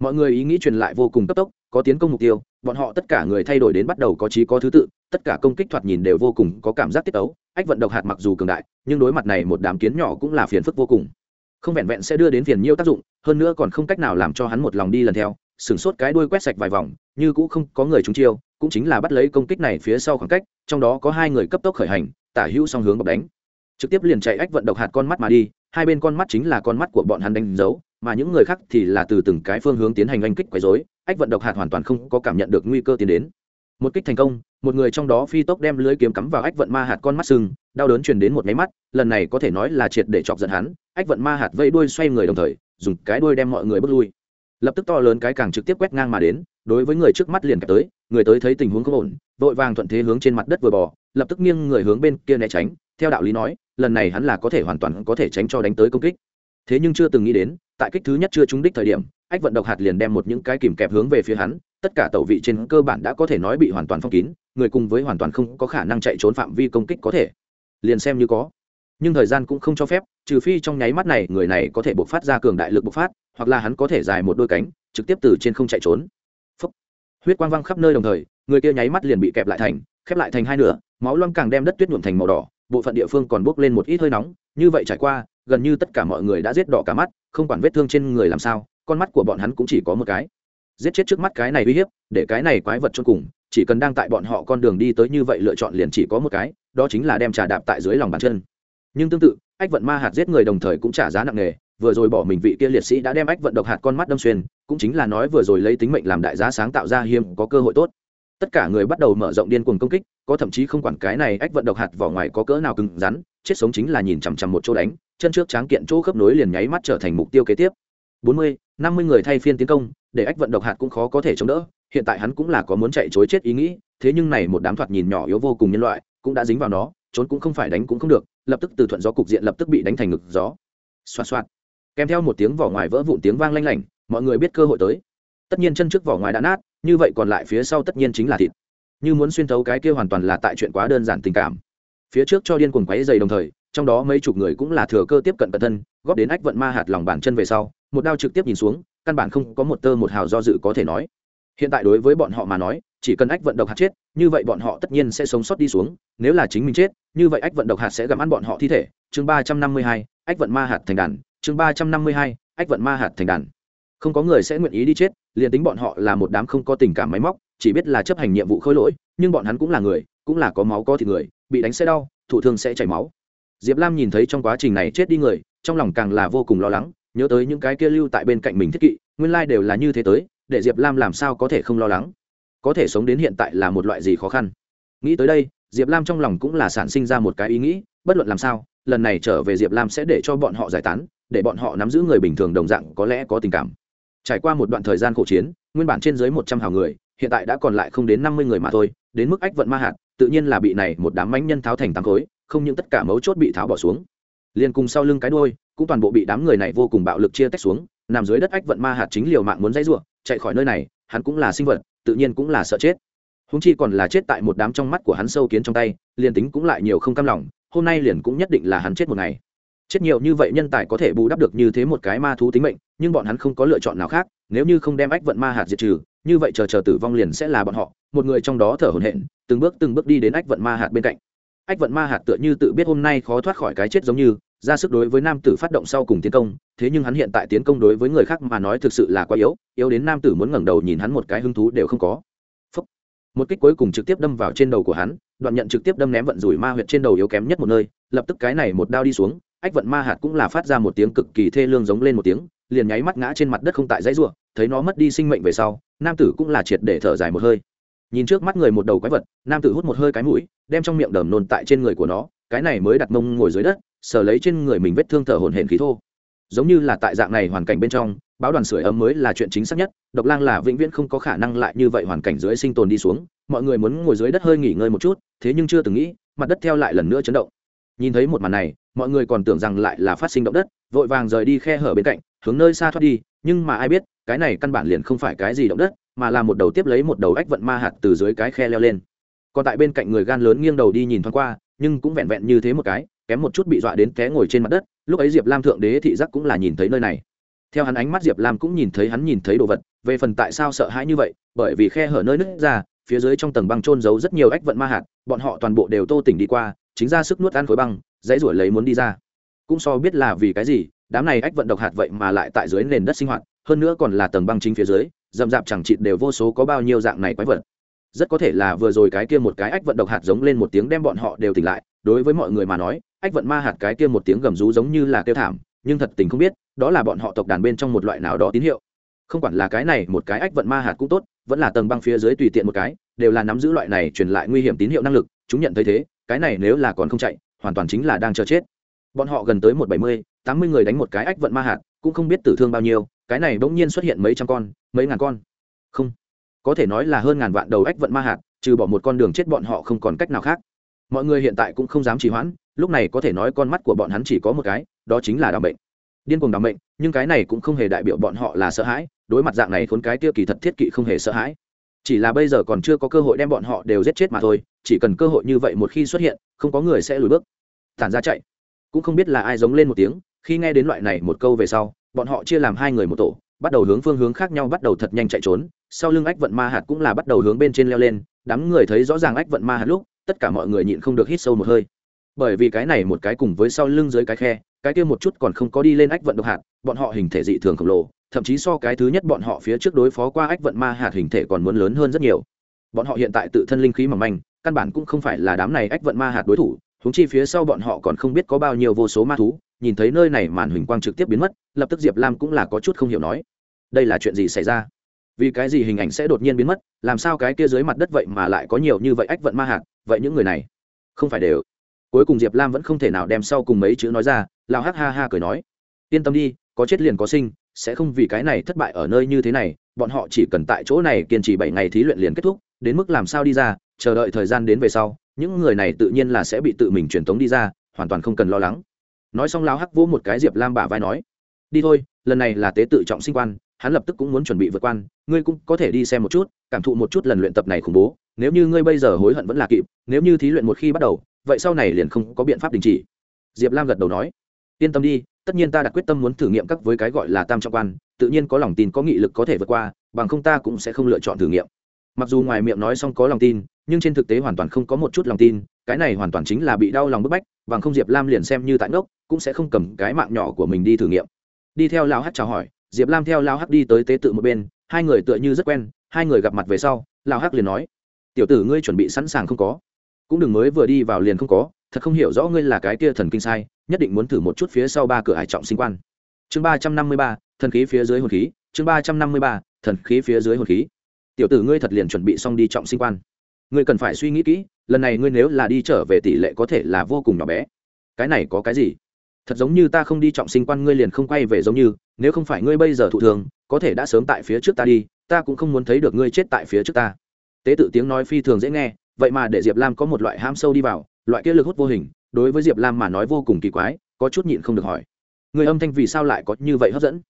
Mọi người ý nghĩ truyền lại vô cùng cấp tốc, có tiến công mục tiêu, bọn họ tất cả người thay đổi đến bắt đầu có trí có thứ tự, tất cả công kích thoạt nhìn đều vô cùng có cảm giác tiết ấu ách vận độc hạt mặc dù cường đại, nhưng đối mặt này một đám kiến nhỏ cũng là phiền phức vô cùng. Không vẹn vẹn sẽ đưa đến phiền nhiêu tác dụng, hơn nữa còn không cách nào làm cho hắn một lòng đi lần theo sửng sốt cái đuôi quét sạch vài vòng, như cũng không có người trúng chiêu, cũng chính là bắt lấy công kích này phía sau khoảng cách, trong đó có hai người cấp tốc khởi hành, tả hữu song hướng bọc đánh. Trực tiếp liền chạy ách vận độc hạt con mắt mà đi, hai bên con mắt chính là con mắt của bọn hắn đánh dấu, mà những người khác thì là từ từng cái phương hướng tiến hành oanh kích quấy dối ách vận độc hạt hoàn toàn không có cảm nhận được nguy cơ tiến đến một kích thành công một người trong đó phi tốc đem lưới kiếm cắm vào ách vận ma hạt con mắt sừng, đau đớn truyền đến một máy mắt lần này có thể nói là triệt để chọc giận hắn ách vận ma hạt vây đuôi xoay người đồng thời dùng cái đuôi đem mọi người bước lui. Lập tức to lớn cái càng trực tiếp quét ngang mà đến đối với người trước mắt liền kẹp tới người tới thấy tình huống không ổn vội vàng thuận thế hướng trên mặt đất vừa bò lập tức nghiêng người hướng bên kia né tránh theo đạo lý nói lần này hắn là có thể hoàn toàn có thể tránh cho đánh tới công kích. Thế nhưng chưa từng nghĩ đến tại kích thứ nhất chưa trúng đích thời điểm ách vận độc hạt liền đem một những cái kìm kẹp hướng về phía hắn tất cả tẩu vị trên cơ bản đã có thể nói bị hoàn toàn phong kín, người cùng với hoàn toàn không có khả năng chạy trốn phạm vi công kích có thể. Liền xem như có. Nhưng thời gian cũng không cho phép, trừ phi trong nháy mắt này người này có thể bộc phát ra cường đại lực bộc phát, hoặc là hắn có thể dài một đôi cánh, trực tiếp từ trên không chạy trốn. Phúc. huyết quang văng khắp nơi đồng thời, người kia nháy mắt liền bị kẹp lại thành, khép lại thành hai nửa, máu loang càng đem đất tuyết nhuộm thành màu đỏ, bộ phận địa phương còn bốc lên một ít hơi nóng, như vậy trải qua, gần như tất cả mọi người đã giết đỏ cả mắt, không quản vết thương trên người làm sao, con mắt của bọn hắn cũng chỉ có một cái giết chết trước mắt cái này uy hiếp, để cái này quái vật cho cùng, chỉ cần đang tại bọn họ con đường đi tới như vậy lựa chọn liền chỉ có một cái, đó chính là đem trà đạp tại dưới lòng bàn chân. Nhưng tương tự, ách vận ma hạt giết người đồng thời cũng trả giá nặng nề, vừa rồi bỏ mình vị kia liệt sĩ đã đem ách vận độc hạt con mắt đâm xuyên, cũng chính là nói vừa rồi lấy tính mệnh làm đại giá sáng tạo ra hiếm có cơ hội tốt. Tất cả người bắt đầu mở rộng điên cuồng công kích, có thậm chí không quản cái này ách vận độc hạt vỏ ngoài có cỡ nào cứng rắn, chết sống chính là nhìn chằm chằm một chỗ đánh, chân trước tráng kiện chỗ khớp nối liền nháy mắt trở thành mục tiêu kế tiếp bốn mươi, năm mươi người thay phiên tiến công, để ách vận độc hạt cũng khó có thể chống đỡ. Hiện tại hắn cũng là có muốn chạy chối chết ý nghĩ, thế nhưng này một đám thoạt nhìn nhỏ yếu vô cùng nhân loại, cũng đã dính vào nó, trốn cũng không phải đánh cũng không được, lập tức từ thuận gió cục diện lập tức bị đánh thành ngực gió. Xoạt xoạt. Kèm theo một tiếng vỏ ngoài vỡ vụn tiếng vang lanh lảnh, mọi người biết cơ hội tới. Tất nhiên chân trước vỏ ngoài đã nát, như vậy còn lại phía sau tất nhiên chính là thịt. Như muốn xuyên thấu cái kia hoàn toàn là tại chuyện quá đơn giản tình cảm. Phía trước cho điên cuồng quáy dày đồng thời, trong đó mấy chục người cũng là thừa cơ tiếp cận cận thân, góp đến ách vận ma hạt lòng bàn chân về sau một đao trực tiếp nhìn xuống, căn bản không có một tơ một hào do dự có thể nói. Hiện tại đối với bọn họ mà nói, chỉ cần ách vận độc hạt chết, như vậy bọn họ tất nhiên sẽ sống sót đi xuống. Nếu là chính mình chết, như vậy ách vận độc hạt sẽ gặm ăn bọn họ thi thể. Chương ba trăm năm mươi hai, ách vận ma hạt thành đàn. Chương ba trăm năm mươi hai, ách vận ma hạt thành đàn. Không có người sẽ nguyện ý đi chết, liền tính bọn họ là một đám không có tình cảm máy móc, chỉ biết là chấp hành nhiệm vụ khôi lỗi, nhưng bọn hắn cũng là người, cũng là có máu có thịt người, bị đánh sẽ đau, thụ thương sẽ chảy máu. Diệp lam nhìn thấy trong quá trình này chết đi người, trong lòng càng là vô cùng lo lắng nhớ tới những cái kia lưu tại bên cạnh mình thiết kỵ, nguyên lai đều là như thế tới, để diệp lam làm sao có thể không lo lắng? Có thể sống đến hiện tại là một loại gì khó khăn? Nghĩ tới đây, diệp lam trong lòng cũng là sản sinh ra một cái ý nghĩ, bất luận làm sao, lần này trở về diệp lam sẽ để cho bọn họ giải tán, để bọn họ nắm giữ người bình thường đồng dạng có lẽ có tình cảm. Trải qua một đoạn thời gian khổ chiến, nguyên bản trên dưới một trăm hào người, hiện tại đã còn lại không đến năm mươi người mà thôi, đến mức ách vận ma hạt, tự nhiên là bị này một đám mãnh nhân tháo thành tám khối, không những tất cả mấu chốt bị tháo bỏ xuống. Liền cùng sau lưng cái đôi cũng toàn bộ bị đám người này vô cùng bạo lực chia tách xuống, nằm dưới đất ách vận ma hạt chính liều mạng muốn dãy ruộng chạy khỏi nơi này, hắn cũng là sinh vật, tự nhiên cũng là sợ chết. Húng chi còn là chết tại một đám trong mắt của hắn sâu kiến trong tay, liền tính cũng lại nhiều không cam lòng, hôm nay liền cũng nhất định là hắn chết một ngày. Chết nhiều như vậy nhân tài có thể bù đắp được như thế một cái ma thú tính mệnh, nhưng bọn hắn không có lựa chọn nào khác, nếu như không đem ách vận ma hạt diệt trừ, như vậy chờ chờ tử vong liền sẽ là bọn họ, một người trong đó thở hổn hển, từng bước từng bước đi đến ách vận ma hạt bên cạnh. Ách vận ma hạt tựa như tự biết hôm nay khó thoát khỏi cái chết giống như ra sức đối với nam tử phát động sau cùng tiến công, thế nhưng hắn hiện tại tiến công đối với người khác mà nói thực sự là quá yếu yếu đến nam tử muốn ngẩng đầu nhìn hắn một cái hứng thú đều không có Phúc. một kích cuối cùng trực tiếp đâm vào trên đầu của hắn, đoạn nhận trực tiếp đâm ném vận rủi ma huyệt trên đầu yếu kém nhất một nơi, lập tức cái này một đao đi xuống, ách vận ma hạt cũng là phát ra một tiếng cực kỳ thê lương giống lên một tiếng, liền nháy mắt ngã trên mặt đất không tại dãy ruộng thấy nó mất đi sinh mệnh về sau, nam tử cũng là triệt để thở dài một hơi nhìn trước mắt người một đầu quái vật, nam tử hút một hơi cái mũi, đem trong miệng đờm nôn tại trên người của nó cái này mới đặt mông ngồi dưới đất, sờ lấy trên người mình vết thương thở hổn hển khí thô. Giống như là tại dạng này hoàn cảnh bên trong, báo đoàn sưởi ấm mới là chuyện chính xác nhất, độc lang là vĩnh viễn không có khả năng lại như vậy hoàn cảnh dưới sinh tồn đi xuống, mọi người muốn ngồi dưới đất hơi nghỉ ngơi một chút, thế nhưng chưa từng nghĩ, mặt đất theo lại lần nữa chấn động. Nhìn thấy một màn này, mọi người còn tưởng rằng lại là phát sinh động đất, vội vàng rời đi khe hở bên cạnh, hướng nơi xa thoát đi, nhưng mà ai biết, cái này căn bản liền không phải cái gì động đất, mà là một đầu tiếp lấy một đầu ách vận ma hạt từ dưới cái khe leo lên. Còn tại bên cạnh người gan lớn nghiêng đầu đi nhìn thoáng qua nhưng cũng vẹn vẹn như thế một cái, kém một chút bị dọa đến té ngồi trên mặt đất, lúc ấy diệp lam thượng đế thị giác cũng là nhìn thấy nơi này. Theo hắn ánh mắt diệp lam cũng nhìn thấy hắn nhìn thấy đồ vật, về phần tại sao sợ hãi như vậy, bởi vì khe hở nơi nứt ra, phía dưới trong tầng băng trôn giấu rất nhiều ách vận ma hạt, bọn họ toàn bộ đều tô tỉnh đi qua, chính ra sức nuốt ăn khối băng, dãy ruổi lấy muốn đi ra. Cũng so biết là vì cái gì, đám này ách vận độc hạt vậy mà lại tại dưới nền đất sinh hoạt, hơn nữa còn là tầng băng chính phía dưới dầm dạp chẳng chịt đều vô số có bao nhiêu dạng này quái vật rất có thể là vừa rồi cái kia một cái ách vận độc hạt giống lên một tiếng đem bọn họ đều tỉnh lại, đối với mọi người mà nói, ách vận ma hạt cái kia một tiếng gầm rú giống như là kêu thảm, nhưng thật tình không biết, đó là bọn họ tộc đàn bên trong một loại nào đó tín hiệu. Không quản là cái này, một cái ách vận ma hạt cũng tốt, vẫn là tầng băng phía dưới tùy tiện một cái, đều là nắm giữ loại này truyền lại nguy hiểm tín hiệu năng lực, chúng nhận thấy thế, cái này nếu là còn không chạy, hoàn toàn chính là đang chờ chết. Bọn họ gần tới một bảy mươi, tám mươi người đánh một cái ách vận ma hạt, cũng không biết tử thương bao nhiêu, cái này bỗng nhiên xuất hiện mấy trăm con, mấy ngàn con. Không có thể nói là hơn ngàn vạn đầu ách vận ma hạt, trừ bỏ một con đường chết bọn họ không còn cách nào khác. Mọi người hiện tại cũng không dám trì hoãn, lúc này có thể nói con mắt của bọn hắn chỉ có một cái, đó chính là đ bệnh. Điên cuồng đ bệnh, nhưng cái này cũng không hề đại biểu bọn họ là sợ hãi, đối mặt dạng này khốn cái tiêu kỳ thật thiết kỵ không hề sợ hãi. Chỉ là bây giờ còn chưa có cơ hội đem bọn họ đều giết chết mà thôi, chỉ cần cơ hội như vậy một khi xuất hiện, không có người sẽ lùi bước. Tản ra chạy. Cũng không biết là ai giống lên một tiếng, khi nghe đến loại này một câu về sau, bọn họ chia làm hai người một tổ, bắt đầu hướng phương hướng khác nhau bắt đầu thật nhanh chạy trốn sau lưng ách vận ma hạt cũng là bắt đầu hướng bên trên leo lên, đám người thấy rõ ràng ách vận ma hạt lúc, tất cả mọi người nhịn không được hít sâu một hơi. Bởi vì cái này một cái cùng với sau lưng dưới cái khe, cái kia một chút còn không có đi lên ách vận độc hạt, bọn họ hình thể dị thường khổng lồ, thậm chí so cái thứ nhất bọn họ phía trước đối phó qua ách vận ma hạt hình thể còn muốn lớn hơn rất nhiều. Bọn họ hiện tại tự thân linh khí mỏng manh, căn bản cũng không phải là đám này ách vận ma hạt đối thủ húng chi phía sau bọn họ còn không biết có bao nhiêu vô số ma thú, nhìn thấy nơi này màn huỳnh quang trực tiếp biến mất, lập tức diệp lam cũng là có chút không hiểu nói, đây là chuyện gì xảy ra? Vì cái gì hình ảnh sẽ đột nhiên biến mất, làm sao cái kia dưới mặt đất vậy mà lại có nhiều như vậy ách vận ma hạt, vậy những người này không phải đều. Cuối cùng diệp lam vẫn không thể nào đem sau cùng mấy chữ nói ra lao Hắc ha ha cười nói, yên tâm đi, có chết liền có sinh, sẽ không vì cái này thất bại ở nơi như thế này, bọn họ chỉ cần tại chỗ này kiên trì bảy ngày thí luyện liền kết thúc, đến mức làm sao đi ra, chờ đợi thời gian đến về sau, những người này tự nhiên là sẽ bị tự mình truyền tống đi ra, hoàn toàn không cần lo lắng. Nói xong lao hắc vỗ một cái diệp lam bả vai nói, đi thôi, lần này là tế tự trọng sinh quan hắn lập tức cũng muốn chuẩn bị vượt quan, ngươi cũng có thể đi xem một chút, cảm thụ một chút lần luyện tập này khủng bố, nếu như ngươi bây giờ hối hận vẫn là kịp, nếu như thí luyện một khi bắt đầu, vậy sau này liền không có biện pháp đình chỉ. Diệp lam gật đầu nói. Yên tâm đi, tất nhiên ta đã quyết tâm muốn thử nghiệm các với cái gọi là tam trọng quan, tự nhiên có lòng tin, có nghị lực có thể vượt qua, bằng không ta cũng sẽ không lựa chọn thử nghiệm. Mặc dù ngoài miệng nói xong có lòng tin, nhưng trên thực tế hoàn toàn không có một chút lòng tin, cái này hoàn toàn chính là bị đau lòng bức bách, bằng không diệp lam liền xem như tại ngốc, cũng sẽ không cầm cái mạng nhỏ của mình đi thử nghiệm. Đi theo lao hát chào hỏi diệp lam theo lao hắc đi tới tế tự một bên, hai người tựa như rất quen, hai người gặp mặt về sau lao hắc liền nói, tiểu tử ngươi chuẩn bị sẵn sàng không có? Cũng đừng mới vừa đi vào liền không có, thật không hiểu rõ ngươi là cái kia thần kinh sai, nhất định muốn thử một chút phía sau ba cửa hải trọng sinh quan. Chương ba trăm năm mươi ba, thần khí phía dưới hồn khí, chương ba trăm năm mươi ba, thần khí phía dưới hồn khí. Tiểu tử ngươi thật liền chuẩn bị xong đi trọng sinh quan. Ngươi cần phải suy nghĩ kỹ, lần này ngươi nếu là đi trở về tỷ lệ có thể là vô cùng nhỏ bé. Cái này có cái gì? Thật giống như ta không đi trọng sinh quan ngươi liền không quay về giống như, nếu không phải ngươi bây giờ thụ thường, có thể đã sớm tại phía trước ta đi, ta cũng không muốn thấy được ngươi chết tại phía trước ta. Tế tự tiếng nói phi thường dễ nghe, vậy mà để diệp lam có một loại ham sâu đi vào, loại kia lực hút vô hình, đối với diệp lam mà nói vô cùng kỳ quái, có chút nhịn không được hỏi. Người âm thanh vì sao lại có như vậy hấp dẫn?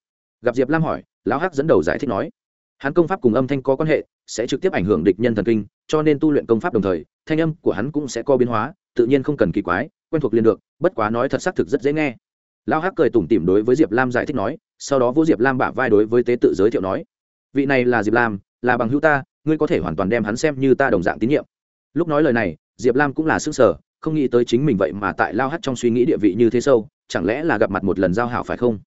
Gặp diệp lam hỏi, lão hắc dẫn đầu giải thích nói. Hắn công pháp cùng âm thanh có quan hệ, sẽ trực tiếp ảnh hưởng địch nhân thần kinh, cho nên tu luyện công pháp đồng thời, thanh âm của hắn cũng sẽ có biến hóa, tự nhiên không cần kỳ quái quen thuộc liền được, bất quá nói thật xác thực rất dễ nghe. Lão hắc cười tủm tỉm đối với diệp lam giải thích nói, sau đó vô diệp lam bả vai đối với tế tự giới thiệu nói, vị này là diệp lam, là bằng hữu ta, ngươi có thể hoàn toàn đem hắn xem như ta đồng dạng tín nhiệm. Lúc nói lời này, diệp lam cũng là s ư n g sở không nghĩ tới chính mình vậy mà tại lao hắt trong suy nghĩ địa vị như thế sâu, chẳng lẽ là gặp mặt một lần giao hảo phải không?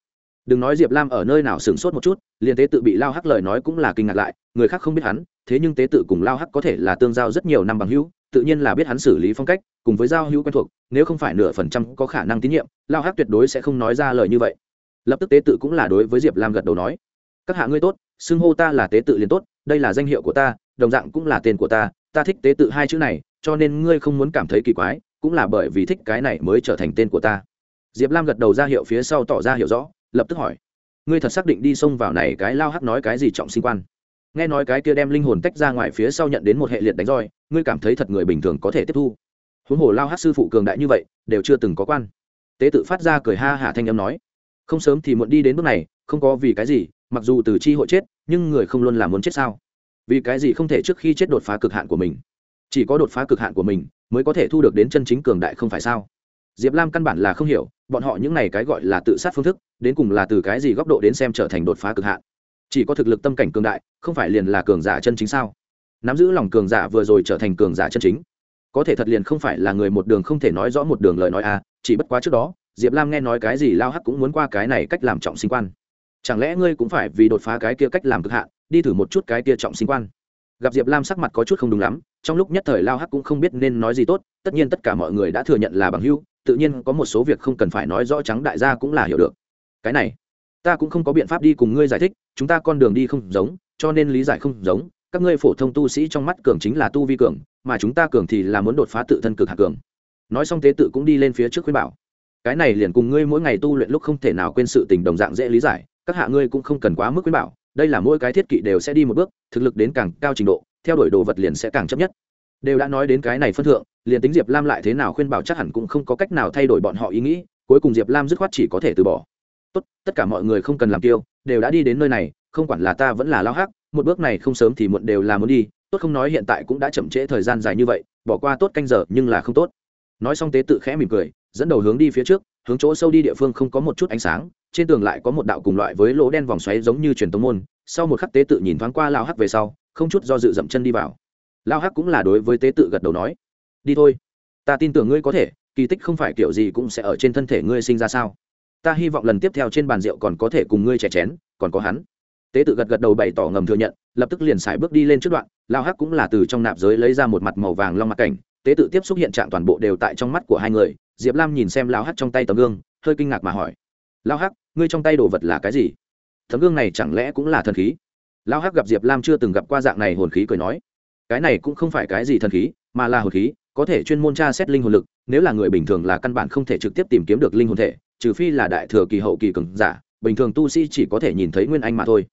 Đừng nói diệp lam ở nơi nào sửng sốt một chút, liền tế tự bị lao hắc lời nói cũng là kinh ngạc lại, người khác không biết hắn, thế nhưng tế tự cùng lao hắc có thể là tương giao rất nhiều năm bằng hữu, tự nhiên là biết hắn xử lý phong cách, cùng với giao hữu quen thuộc, nếu không phải nửa phần trăm có khả năng tín nhiệm, lao hắc tuyệt đối sẽ không nói ra lời như vậy. Lập tức tế tự cũng là đối với diệp lam gật đầu nói, các hạ ngươi tốt, xưng hô ta là tế tự liền tốt, đây là danh hiệu của ta, đồng dạng cũng là tên của ta ta thích tế tự hai chữ này, cho nên ngươi không muốn cảm thấy kỳ quái, cũng là bởi vì thích cái này mới trở thành tên của ta. Diệp lam gật đầu ra hiệu phía sau tỏ ra hiểu rõ lập tức hỏi, ngươi thật xác định đi xông vào này cái lao hắc nói cái gì trọng sinh quan? Nghe nói cái kia đem linh hồn tách ra ngoài phía sau nhận đến một hệ liệt đánh roi, ngươi cảm thấy thật người bình thường có thể tiếp thu. Huống hồ lao hát sư phụ cường đại như vậy, đều chưa từng có quan. Tế tự phát ra cười ha hả thanh âm nói, không sớm thì muộn đi đến bước này, không có vì cái gì, mặc dù từ chi hội chết, nhưng người không luôn là muốn chết sao? Vì cái gì không thể trước khi chết đột phá cực hạn của mình? Chỉ có đột phá cực hạn của mình mới có thể thu được đến chân chính cường đại không phải sao? Diệp lam căn bản là không hiểu, bọn họ những này cái gọi là tự sát phương thức, đến cùng là từ cái gì góc độ đến xem trở thành đột phá cực hạn. Chỉ có thực lực tâm cảnh cường đại, không phải liền là cường giả chân chính sao? Nắm giữ lòng cường giả vừa rồi trở thành cường giả chân chính, có thể thật liền không phải là người một đường không thể nói rõ một đường lời nói à chỉ bất quá trước đó, diệp lam nghe nói cái gì lao hắc cũng muốn qua cái này cách làm trọng sinh quan. Chẳng lẽ ngươi cũng phải vì đột phá cái kia cách làm cực hạn, đi thử một chút cái kia trọng sinh quan? Gặp diệp lam sắc mặt có chút không đúng lắm, trong lúc nhất thời lao hắc cũng không biết nên nói gì tốt, tất nhiên tất cả mọi người đã thừa nhận là bằng hưu tự nhiên có một số việc không cần phải nói rõ trắng đại gia cũng là hiểu được. Cái này, ta cũng không có biện pháp đi cùng ngươi giải thích, chúng ta con đường đi không giống, cho nên lý giải không giống. Các ngươi phổ thông tu sĩ trong mắt cường chính là tu vi cường, mà chúng ta cường thì là muốn đột phá tự thân cực hạ cường. Nói xong tế tự cũng đi lên phía trước khuyên bảo. Cái này liền cùng ngươi mỗi ngày tu luyện lúc không thể nào quên sự tình đồng dạng dễ lý giải, các hạ ngươi cũng không cần quá mức khuyên bảo, đây là mỗi cái thiết kỵ đều sẽ đi một bước, thực lực đến càng cao trình độ, theo đuổi đồ vật liền sẽ càng chấp nhất. Đều đã nói đến cái này phân thượng liền tính diệp lam lại thế nào khuyên bảo chắc hẳn cũng không có cách nào thay đổi bọn họ ý nghĩ, cuối cùng diệp lam dứt khoát chỉ có thể từ bỏ. Tốt, tất cả mọi người không cần làm tiêu đều đã đi đến nơi này, không quản là ta vẫn là lao hắc, một bước này không sớm thì muộn đều là muốn đi, tốt không nói hiện tại cũng đã chậm trễ thời gian dài như vậy, bỏ qua tốt canh giờ nhưng là không tốt. Nói xong tế tự khẽ mỉm cười, dẫn đầu hướng đi phía trước, hướng chỗ sâu đi địa phương không có một chút ánh sáng, trên tường lại có một đạo cùng loại với lỗ đen vòng xoáy giống như truyền tống môn, sau một khắc tế tự nhìn thoáng qua lao hắc về sau, không chút do dự dậm chân đi vào. Lao hắc cũng là đối với tế tự gật đầu nói đi thôi. Ta tin tưởng ngươi có thể, kỳ tích không phải kiểu gì cũng sẽ ở trên thân thể ngươi sinh ra sao? Ta hy vọng lần tiếp theo trên bàn rượu còn có thể cùng ngươi chè chén, còn có hắn. Tế tự gật gật đầu bày tỏ ngầm thừa nhận, lập tức liền xài bước đi lên trước đoạn, lao hắc cũng là từ trong nạp giới lấy ra một mặt màu vàng long mặt cảnh. Tế tự tiếp xúc hiện trạng toàn bộ đều tại trong mắt của hai người, diệp lam nhìn xem lao hắc trong tay tấm gương, hơi kinh ngạc mà hỏi, lao hắc, ngươi trong tay đồ vật là cái gì? Tấm gương này chẳng lẽ cũng là thần khí? Lao hắc gặp diệp lam chưa từng gặp qua dạng này hồn khí cười nói, cái này cũng không phải cái gì thần khí, mà là hồn khí có thể chuyên môn tra xét linh hồn lực, nếu là người bình thường là căn bản không thể trực tiếp tìm kiếm được linh hồn thể, trừ phi là đại thừa kỳ hậu kỳ cường giả, bình thường tu sĩ chỉ có thể nhìn thấy nguyên anh mà thôi.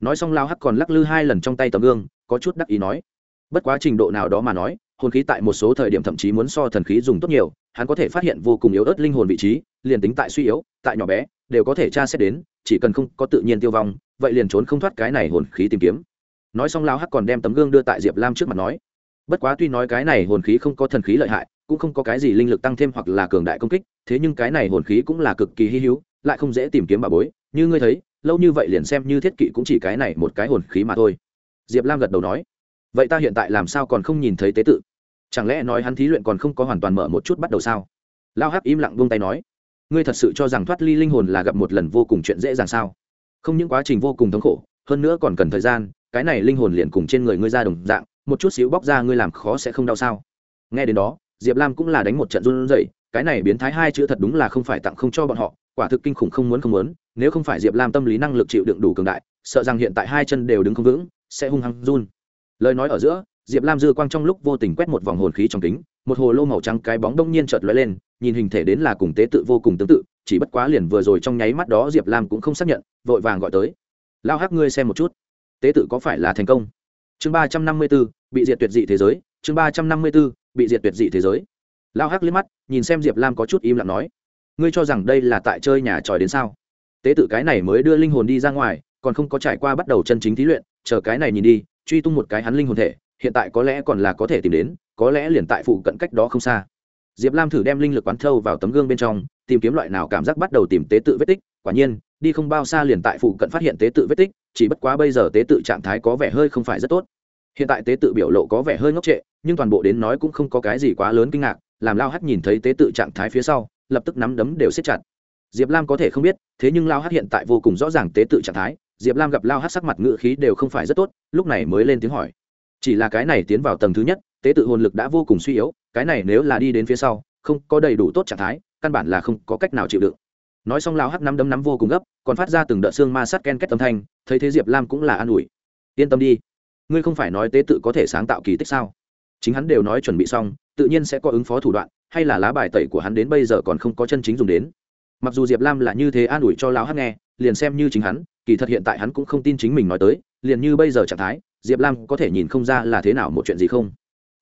Nói xong lao hắc còn lắc lư hai lần trong tay tấm gương, có chút đắc ý nói, bất quá trình độ nào đó mà nói, hồn khí tại một số thời điểm thậm chí muốn so thần khí dùng tốt nhiều, hắn có thể phát hiện vô cùng yếu ớt linh hồn vị trí, liền tính tại suy yếu, tại nhỏ bé, đều có thể tra xét đến, chỉ cần không có tự nhiên tiêu vong, vậy liền trốn không thoát cái này hồn khí tìm kiếm. Nói xong lao hắc còn đem tấm gương đưa tại diệp lam trước mặt nói bất quá tuy nói cái này hồn khí không có thần khí lợi hại, cũng không có cái gì linh lực tăng thêm hoặc là cường đại công kích, thế nhưng cái này hồn khí cũng là cực kỳ hy hữu, lại không dễ tìm kiếm bà bối. Như ngươi thấy, lâu như vậy liền xem như thiết kỵ cũng chỉ cái này một cái hồn khí mà thôi. Diệp lam gật đầu nói, vậy ta hiện tại làm sao còn không nhìn thấy tế tự? Chẳng lẽ nói hắn thí luyện còn không có hoàn toàn mở một chút bắt đầu sao? Lao hắc im lặng buông tay nói, ngươi thật sự cho rằng thoát ly linh hồn là gặp một lần vô cùng chuyện dễ dàng sao? Không những quá trình vô cùng thống khổ, hơn nữa còn cần thời gian, cái này linh hồn liền cùng trên người ngươi ra đồng dạng một chút xíu bóc ra ngươi làm khó sẽ không đau sao? Nghe đến đó, diệp lam cũng là đánh một trận run rẩy, cái này biến thái hai chữ thật đúng là không phải tặng không cho bọn họ, quả thực kinh khủng không muốn không muốn, nếu không phải diệp lam tâm lý năng lực chịu đựng đủ cường đại, sợ rằng hiện tại hai chân đều đứng không vững, sẽ hung hăng run. Lời nói ở giữa, diệp lam dư quang trong lúc vô tình quét một vòng hồn khí trong kính, một hồ lô màu trắng cái bóng đông nhiên chợt lóe lên, nhìn hình thể đến là cùng tế tự vô cùng tương tự, chỉ bất quá liền vừa rồi trong nháy mắt đó diệp lam cũng không xác nhận, vội vàng gọi tới. Lao hắc, ngươi xem một chút, tế tự có phải là thành công? Chương ba trăm năm mươi b ố bị diệt tuyệt dị thế giới. Chương ba trăm năm mươi b ố bị diệt tuyệt dị thế giới. Lao hắc liếc mắt, nhìn xem diệp lam có chút im lặng nói, ngươi cho rằng đây là tại chơi nhà tròi đến sao? Tế tự cái này mới đưa linh hồn đi ra ngoài, còn không có trải qua bắt đầu chân chính thí luyện, chờ cái này nhìn đi, truy tung một cái hắn linh hồn thể, hiện tại có lẽ còn là có thể tìm đến, có lẽ liền tại phụ cận cách đó không xa. Diệp lam thử đem linh lực quán thâu vào tấm gương bên trong, tìm kiếm loại nào cảm giác bắt đầu tìm tế tự vết tích. Quả nhiên, đi không bao xa liền tại phụ cận phát hiện tế tự vết tích chỉ bất quá bây giờ tế tự trạng thái có vẻ hơi không phải rất tốt. Hiện tại tế tự biểu lộ có vẻ hơi ngốc trệ, nhưng toàn bộ đến nói cũng không có cái gì quá lớn kinh ngạc, làm lao hắt nhìn thấy tế tự trạng thái phía sau, lập tức nắm đấm đều siết chặt. Diệp lam có thể không biết, thế nhưng lao hắt hiện tại vô cùng rõ ràng tế tự trạng thái, diệp lam gặp lao hắt sắc mặt ngự khí đều không phải rất tốt, lúc này mới lên tiếng hỏi. Chỉ là cái này tiến vào tầng thứ nhất, tế tự hồn lực đã vô cùng suy yếu, cái này nếu là đi đến phía sau, không có đầy đủ tốt trạng thái, căn bản là không có cách nào chịu đựng. Nói xong lao hắc nắm đấm nắm vô cùng gấp còn phát ra từng đợt xương ma sát ken kết âm thanh, thấy thế diệp lam cũng là an ủi. Yên tâm đi, ngươi không phải nói tế tự có thể sáng tạo kỳ tích sao? Chính hắn đều nói chuẩn bị xong, tự nhiên sẽ có ứng phó thủ đoạn, hay là lá bài tẩy của hắn đến bây giờ còn không có chân chính dùng đến. Mặc dù diệp lam là như thế an ủi cho lão hắc nghe, liền xem như chính hắn, kỳ thật hiện tại hắn cũng không tin chính mình nói tới, liền như bây giờ trạng thái, diệp lam có thể nhìn không ra là thế nào một chuyện gì không.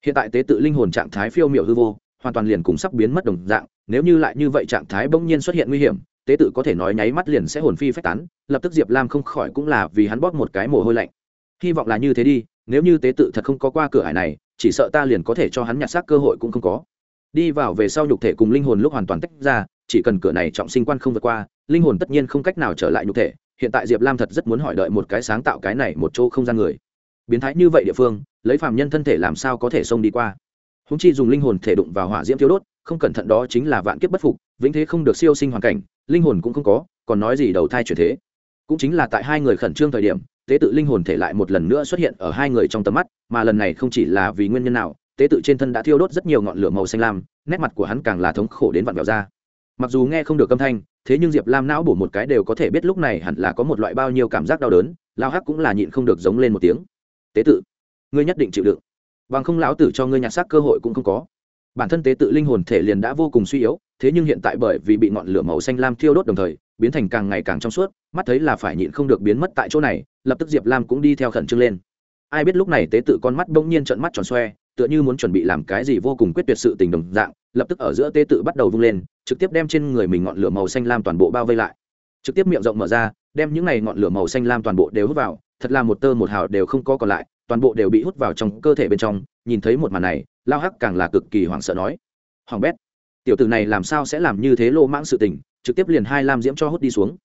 Hiện tại tế tự linh hồn trạng thái phiêu m i ệ u hư vô, hoàn toàn liền cùng sắp biến mất đồng dạng, nếu như lại như vậy trạng thái bỗng nhiên xuất hiện nguy hiểm tế tự có thể nói nháy mắt liền sẽ hồn phi phách tán, lập tức diệp lam không khỏi cũng là vì hắn bóp một cái mồ hôi lạnh. Hy vọng là như thế đi, nếu như tế tự thật không có qua cửa hải này, chỉ sợ ta liền có thể cho hắn nhặt xác cơ hội cũng không có. Đi vào về sau nhục thể cùng linh hồn lúc hoàn toàn tách ra, chỉ cần cửa này trọng sinh quan không vượt qua, linh hồn tất nhiên không cách nào trở lại nhục thể. Hiện tại diệp lam thật rất muốn hỏi đợi một cái sáng tạo cái này một chỗ không gian người. Biến thái như vậy địa phương, lấy phàm nhân thân thể làm sao có thể xông đi qua? Húng chi dùng linh hồn thể đụng vào hỏa diễm thiếu đốt, không cẩn thận đó chính là vạn kiếp bất phục, vĩnh thế không được siêu sinh hoàn cảnh linh hồn cũng không có, còn nói gì đầu thai chuyển thế. Cũng chính là tại hai người khẩn trương thời điểm, tế tự linh hồn thể lại một lần nữa xuất hiện ở hai người trong tầm mắt, mà lần này không chỉ là vì nguyên nhân nào, tế tự trên thân đã thiêu đốt rất nhiều ngọn lửa màu xanh lam, nét mặt của hắn càng là thống khổ đến vặn vẹo ra. Mặc dù nghe không được âm thanh, thế nhưng diệp lam não bổ một cái đều có thể biết lúc này hẳn là có một loại bao nhiêu cảm giác đau đớn, lao hắc cũng là nhịn không được giống lên một tiếng. Tế tự, ngươi nhất định chịu đựng. Bằng không lão tử cho ngươi nhặt xác cơ hội cũng không có bản thân tế tự linh hồn thể liền đã vô cùng suy yếu, thế nhưng hiện tại bởi vì bị ngọn lửa màu xanh lam thiêu đốt đồng thời, biến thành càng ngày càng trong suốt, mắt thấy là phải nhịn không được biến mất tại chỗ này, lập tức diệp lam cũng đi theo khẩn trương lên. Ai biết lúc này tế tự con mắt bỗng nhiên trận mắt tròn xoe, tựa như muốn chuẩn bị làm cái gì vô cùng quyết tuyệt sự tình đồng dạng, lập tức ở giữa tế tự bắt đầu vung lên, trực tiếp đem trên người mình ngọn lửa màu xanh lam toàn bộ bao vây lại. Trực tiếp miệng rộng mở ra, đem những này ngọn lửa màu xanh lam toàn bộ đều hút vào, thật là một tơ một hào đều không có còn lại toàn bộ đều bị hút vào trong cơ thể bên trong, nhìn thấy một màn này, lao hắc càng là cực kỳ hoảng sợ nói, hoàng bét, tiểu tử này làm sao sẽ làm như thế lô mãng sự tình, trực tiếp liền hai lam diễm cho hút đi xuống.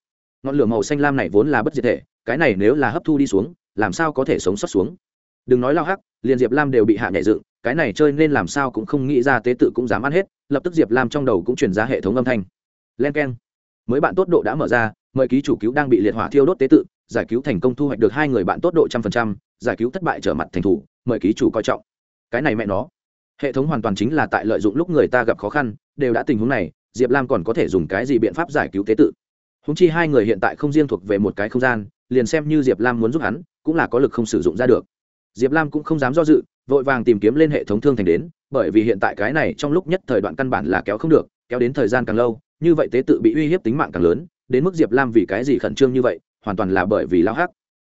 Ngọn lửa màu xanh lam này vốn là bất diệt thể, cái này nếu là hấp thu đi xuống, làm sao có thể sống sót xuống? Đừng nói lao hắc, liền diệp lam đều bị hạ nhảy dựng, cái này chơi nên làm sao cũng không nghĩ ra tế tự cũng dám ăn hết, lập tức diệp lam trong đầu cũng chuyển ra hệ thống âm thanh. Len k e n mới bạn tốt độ đã mở ra, mời ký chủ cứu đang bị liệt hỏa thiêu đốt tế tự, giải cứu thành công thu hoạch được hai người bạn tốt độ trăm phần trăm giải cứu thất bại trở mặt thành thủ, mời ký chủ coi trọng. Cái này mẹ nó. Hệ thống hoàn toàn chính là tại lợi dụng lúc người ta gặp khó khăn, đều đã tình huống này, diệp lam còn có thể dùng cái gì biện pháp giải cứu tế tự? Húng chi hai người hiện tại không riêng thuộc về một cái không gian, liền xem như diệp lam muốn giúp hắn, cũng là có lực không sử dụng ra được. Diệp lam cũng không dám do dự, vội vàng tìm kiếm lên hệ thống thương thành đến, bởi vì hiện tại cái này trong lúc nhất thời đoạn căn bản là kéo không được, kéo đến thời gian càng lâu, như vậy tế tự bị uy hiếp tính mạng càng lớn, đến mức diệp lam vì cái gì khẩn trương như vậy, hoàn toàn là bởi vì lao hắc.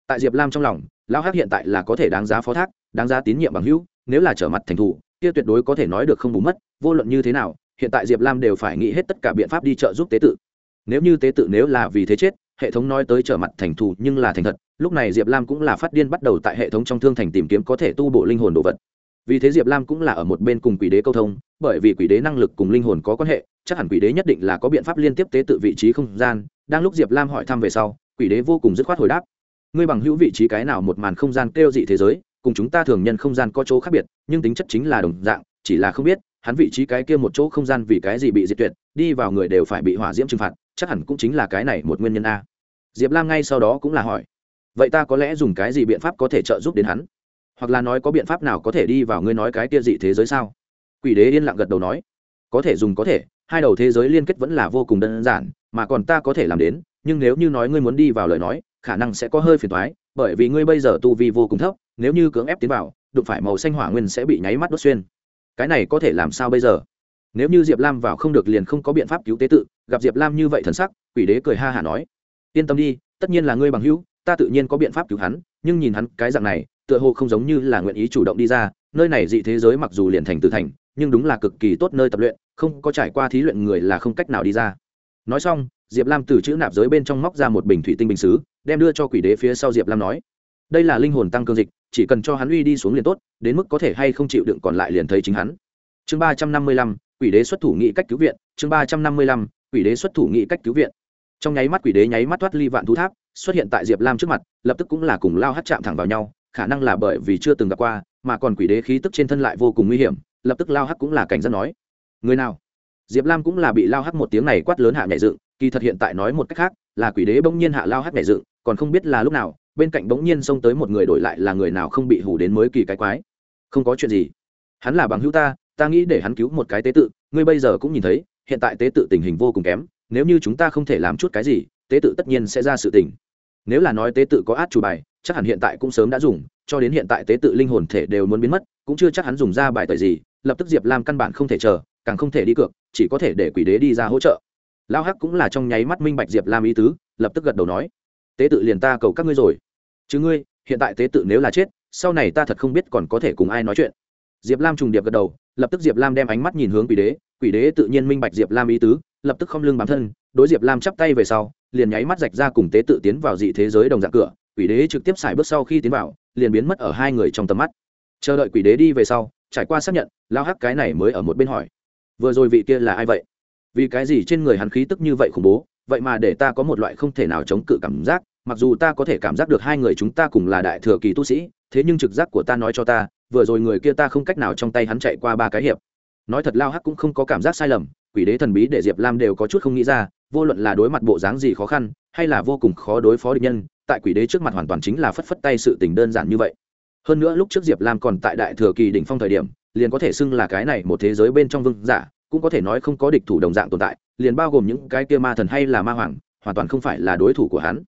Tại diệp lam trong lòng lao hắc hiện tại là có thể đáng giá phó thác, đáng giá tín nhiệm bằng hữu, nếu là trở mặt thành thủ, kia tuyệt đối có thể nói được không bù mất, vô luận như thế nào, hiện tại diệp lam đều phải nghĩ hết tất cả biện pháp đi trợ giúp tế tự. Nếu như tế tự nếu là vì thế chết, hệ thống nói tới trở mặt thành thủ nhưng là thành thật, lúc này diệp lam cũng là phát điên bắt đầu tại hệ thống trong thương thành tìm kiếm có thể tu bổ linh hồn đồ vật. Vì thế diệp lam cũng là ở một bên cùng quỷ đế câu thông, bởi vì quỷ đế năng lực cùng linh hồn có quan hệ, chắc hẳn quỷ đế nhất định là có biện pháp liên tiếp tế tự vị trí không gian. Đang lúc diệp lam hỏi thăm về sau, quỷ đế vô cùng dứt khoát hồi đáp ngươi bằng hữu vị trí cái nào một màn không gian kêu dị thế giới, cùng chúng ta thường nhân không gian có chỗ khác biệt, nhưng tính chất chính là đồng dạng, chỉ là không biết, hắn vị trí cái kia một chỗ không gian vì cái gì bị diệt tuyệt, đi vào người đều phải bị hỏa diễm trừng phạt, chắc hẳn cũng chính là cái này một nguyên nhân a. Diệp lam ngay sau đó cũng là hỏi, vậy ta có lẽ dùng cái gì biện pháp có thể trợ giúp đến hắn? Hoặc là nói có biện pháp nào có thể đi vào ngươi nói cái kia dị thế giới sao? Quỷ đế yên lặng gật đầu nói, có thể dùng có thể, hai đầu thế giới liên kết vẫn là vô cùng đơn giản, mà còn ta có thể làm đến, nhưng nếu như nói ngươi muốn đi vào lời nói khả năng sẽ có hơi phiền toái, bởi vì ngươi bây giờ tu vi vô cùng thấp nếu như cưỡng ép tiến vào đụng phải màu xanh hỏa nguyên sẽ bị nháy mắt đốt xuyên. Cái này có thể làm sao bây giờ? Nếu như diệp lam vào không được liền không có biện pháp cứu tế tự gặp diệp lam như vậy thần sắc quỷ đế cười ha hả nói yên tâm đi tất nhiên là ngươi bằng hữu ta tự nhiên có biện pháp cứu hắn nhưng nhìn hắn cái dạng này tựa hồ không giống như là nguyện ý chủ động đi ra nơi này dị thế giới mặc dù liền thành từ thành nhưng đúng là cực kỳ tốt nơi tập luyện không có trải qua thí luyện người là không cách nào đi ra nói xong, diệp lam từ chữ nạp giới bên trong móc ra một bình thủy tinh bình xứ, đem đưa cho quỷ đế phía sau diệp lam nói, đây là linh hồn tăng cương dịch, chỉ cần cho hắn uy đi xuống liền tốt, đến mức có thể hay không chịu đựng còn lại liền thấy chính hắn. Chương ba trăm năm mươi lăm, quỷ đế xuất thủ nghị cách cứu viện, chương ba trăm năm mươi lăm, quỷ đế xuất thủ nghị cách cứu viện. Trong nháy mắt quỷ đế nháy mắt thoát ly vạn thú tháp, xuất hiện tại diệp lam trước mặt, lập tức cũng là cùng lao hát chạm thẳng vào nhau, khả năng là bởi vì chưa từng gặp qua, mà còn quỷ đế khí tức trên thân lại vô cùng nguy hiểm, lập tức lao hắc cũng là cảnh giác nói, người nào? Diệp lam cũng là bị lao hắc một tiếng này quát lớn hạ nhảy dựng, kỳ thật hiện tại nói một cách khác, là quỷ đế bỗng nhiên hạ lao hắc nhảy dựng, còn không biết là lúc nào, bên cạnh bỗng nhiên xông tới một người đổi lại là người nào không bị hủ đến mới kỳ cái quái. Không có chuyện gì. Hắn là bằng hữu ta ta nghĩ để hắn cứu một cái tế tự, ngươi bây giờ cũng nhìn thấy, hiện tại tế tự tình hình vô cùng kém, nếu như chúng ta không thể làm chút cái gì, tế tự tất nhiên sẽ ra sự tình. Nếu là nói tế tự có át chủ bài, chắc hẳn hiện tại cũng sớm đã dùng, cho đến hiện tại tế tự linh hồn thể đều muốn biến mất, cũng chưa chắc hắn dùng ra bài tời gì, lập tức diệp lam căn bản không thể chờ càng không thể đi cược, chỉ có thể để quỷ đế đi ra hỗ trợ. Lao hắc cũng là trong nháy mắt minh bạch diệp lam ý tứ, lập tức gật đầu nói, tế tự liền ta cầu các ngươi rồi. Chứ ngươi, hiện tại tế tự nếu là chết, sau này ta thật không biết còn có thể cùng ai nói chuyện. Diệp lam trùng điệp gật đầu, lập tức diệp lam đem ánh mắt nhìn hướng quỷ đế quỷ đế tự nhiên minh bạch diệp lam ý tứ, lập tức không lưng bám thân, đối diệp lam chắp tay về sau, liền nháy mắt rạch ra cùng tế tự tiến vào dị thế giới đồng dạng cửa, quỷ đế trực tiếp xài bước sau khi tiến vào, liền biến mất ở hai người trong tầm mắt. Chờ đợi quỷ đế đi về sau, trải qua xác nhận lao hắc cái này mới ở một bên hỏi vừa rồi vị kia là ai vậy? Vì cái gì trên người hắn khí tức như vậy khủng bố, vậy mà để ta có một loại không thể nào chống cự cảm giác, mặc dù ta có thể cảm giác được hai người chúng ta cùng là đại thừa kỳ tu sĩ, thế nhưng trực giác của ta nói cho ta, vừa rồi người kia ta không cách nào trong tay hắn chạy qua ba cái hiệp. Nói thật lao hắc cũng không có cảm giác sai lầm, quỷ đế thần bí để diệp lam đều có chút không nghĩ ra, vô luận là đối mặt bộ dáng gì khó khăn, hay là vô cùng khó đối phó địch nhân, tại quỷ đế trước mặt hoàn toàn chính là phất phất tay sự tình đơn giản như vậy. Hơn nữa lúc trước diệp lam còn tại đại thừa kỳ đỉnh phong thời điểm liền có thể xưng là cái này một thế giới bên trong vương giả, cũng có thể nói không có địch thủ đồng dạng tồn tại, liền bao gồm những cái kia ma thần hay là ma hoàng, hoàn toàn không phải là đối thủ của hắn.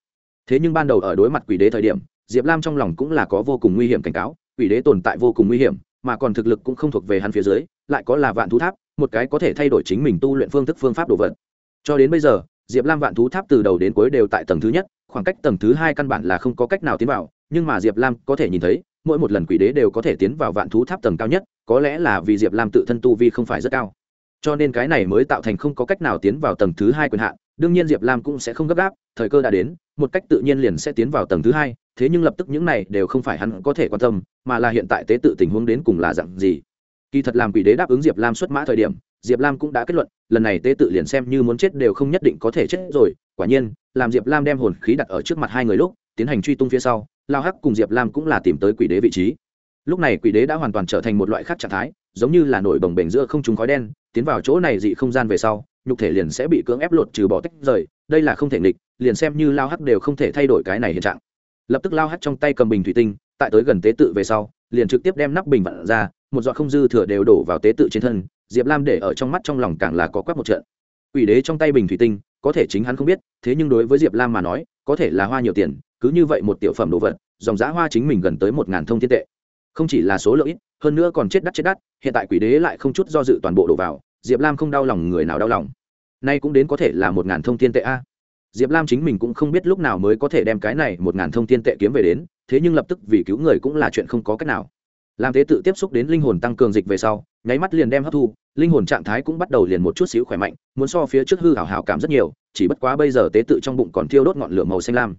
Thế nhưng ban đầu ở đối mặt quỷ đế thời điểm, diệp lam trong lòng cũng là có vô cùng nguy hiểm cảnh cáo, quỷ đế tồn tại vô cùng nguy hiểm, mà còn thực lực cũng không thuộc về hắn phía dưới, lại có là vạn thú tháp, một cái có thể thay đổi chính mình tu luyện phương thức phương pháp đồ vật. Cho đến bây giờ, diệp lam vạn thú tháp từ đầu đến cuối đều tại tầng thứ nhất, khoảng cách tầng thứ hai căn bản là không có cách nào tiến vào, nhưng mà diệp lam có thể nhìn thấy, mỗi một lần quỷ đế đều có thể tiến vào vạn thú tháp tầng cao nhất có lẽ là vì diệp lam tự thân tu vi không phải rất cao. Cho nên cái này mới tạo thành không có cách nào tiến vào tầng thứ hai quyền hạn, đương nhiên diệp lam cũng sẽ không gấp gáp, thời cơ đã đến, một cách tự nhiên liền sẽ tiến vào tầng thứ hai, thế nhưng lập tức những này đều không phải hắn có thể quan tâm, mà là hiện tại tế tự tình huống đến cùng là dặn gì. Kỳ thật làm quỷ đế đáp ứng diệp lam xuất mã thời điểm, diệp lam cũng đã kết luận, lần này tế tự liền xem như muốn chết đều không nhất định có thể chết rồi, quả nhiên, làm diệp lam đem hồn khí đặt ở trước mặt hai người lúc, tiến hành truy tung phía sau, lao hắc cùng diệp lam cũng là tìm tới quỷ đế vị trí lúc này quỷ đế đã hoàn toàn trở thành một loại khác trạng thái, giống như là nổi bồng bềnh giữa không trúng khói đen, tiến vào chỗ này dị không gian về sau, nhục thể liền sẽ bị cưỡng ép lột trừ bỏ tách rời, đây là không thể nghịch, liền xem như lao hắc đều không thể thay đổi cái này hiện trạng. Lập tức lao hắc trong tay cầm bình thủy tinh, tại tới gần tế tự về sau, liền trực tiếp đem nắp bình vặn ra, một giọt không dư thừa đều đổ vào tế tự trên thân, diệp lam để ở trong mắt trong lòng càng là có quắc một trận. Quỷ đế trong tay bình thủy tinh, có thể chính hắn không biết, thế nhưng đối với diệp lam mà nói, có thể là hoa nhiều tiền, cứ như vậy một tiểu phẩm đồ vật, dòng giã hoa chính mình gần tới một ngàn thông thiên tệ không chỉ là số lượng ít, hơn nữa còn chết đắt chết đắt, hiện tại quỷ đế lại không chút do dự toàn bộ đổ vào, diệp lam không đau lòng người nào đau lòng. Nay cũng đến có thể là một ngàn thông thiên tệ a. Diệp lam chính mình cũng không biết lúc nào mới có thể đem cái này một ngàn thông thiên tệ kiếm về đến, thế nhưng lập tức vì cứu người cũng là chuyện không có cách nào. Làm thế tự tiếp xúc đến linh hồn tăng cường dịch về sau, nháy mắt liền đem hấp thu, linh hồn trạng thái cũng bắt đầu liền một chút xíu khỏe mạnh, muốn so phía trước hư hảo hảo cảm rất nhiều, chỉ bất quá bây giờ tế tự trong bụng còn thiêu đốt ngọn lửa màu xanh lam.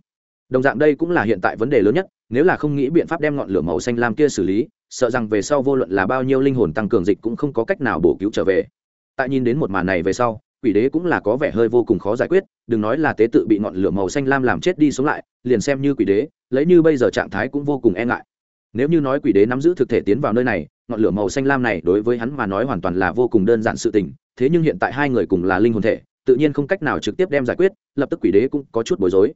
Đồng dạng đây cũng là hiện tại vấn đề lớn nhất nếu là không nghĩ biện pháp đem ngọn lửa màu xanh lam kia xử lý, sợ rằng về sau vô luận là bao nhiêu linh hồn tăng cường dịch cũng không có cách nào bổ cứu trở về. Tại nhìn đến một màn này về sau, quỷ đế cũng là có vẻ hơi vô cùng khó giải quyết, đừng nói là tế tự bị ngọn lửa màu xanh lam làm chết đi sống lại, liền xem như quỷ đế, lấy như bây giờ trạng thái cũng vô cùng e ngại. Nếu như nói quỷ đế nắm giữ thực thể tiến vào nơi này, ngọn lửa màu xanh lam này đối với hắn mà nói hoàn toàn là vô cùng đơn giản sự tình, thế nhưng hiện tại hai người cùng là linh hồn thể, tự nhiên không cách nào trực tiếp đem giải quyết, lập tức quỷ đế cũng có chút bối rối.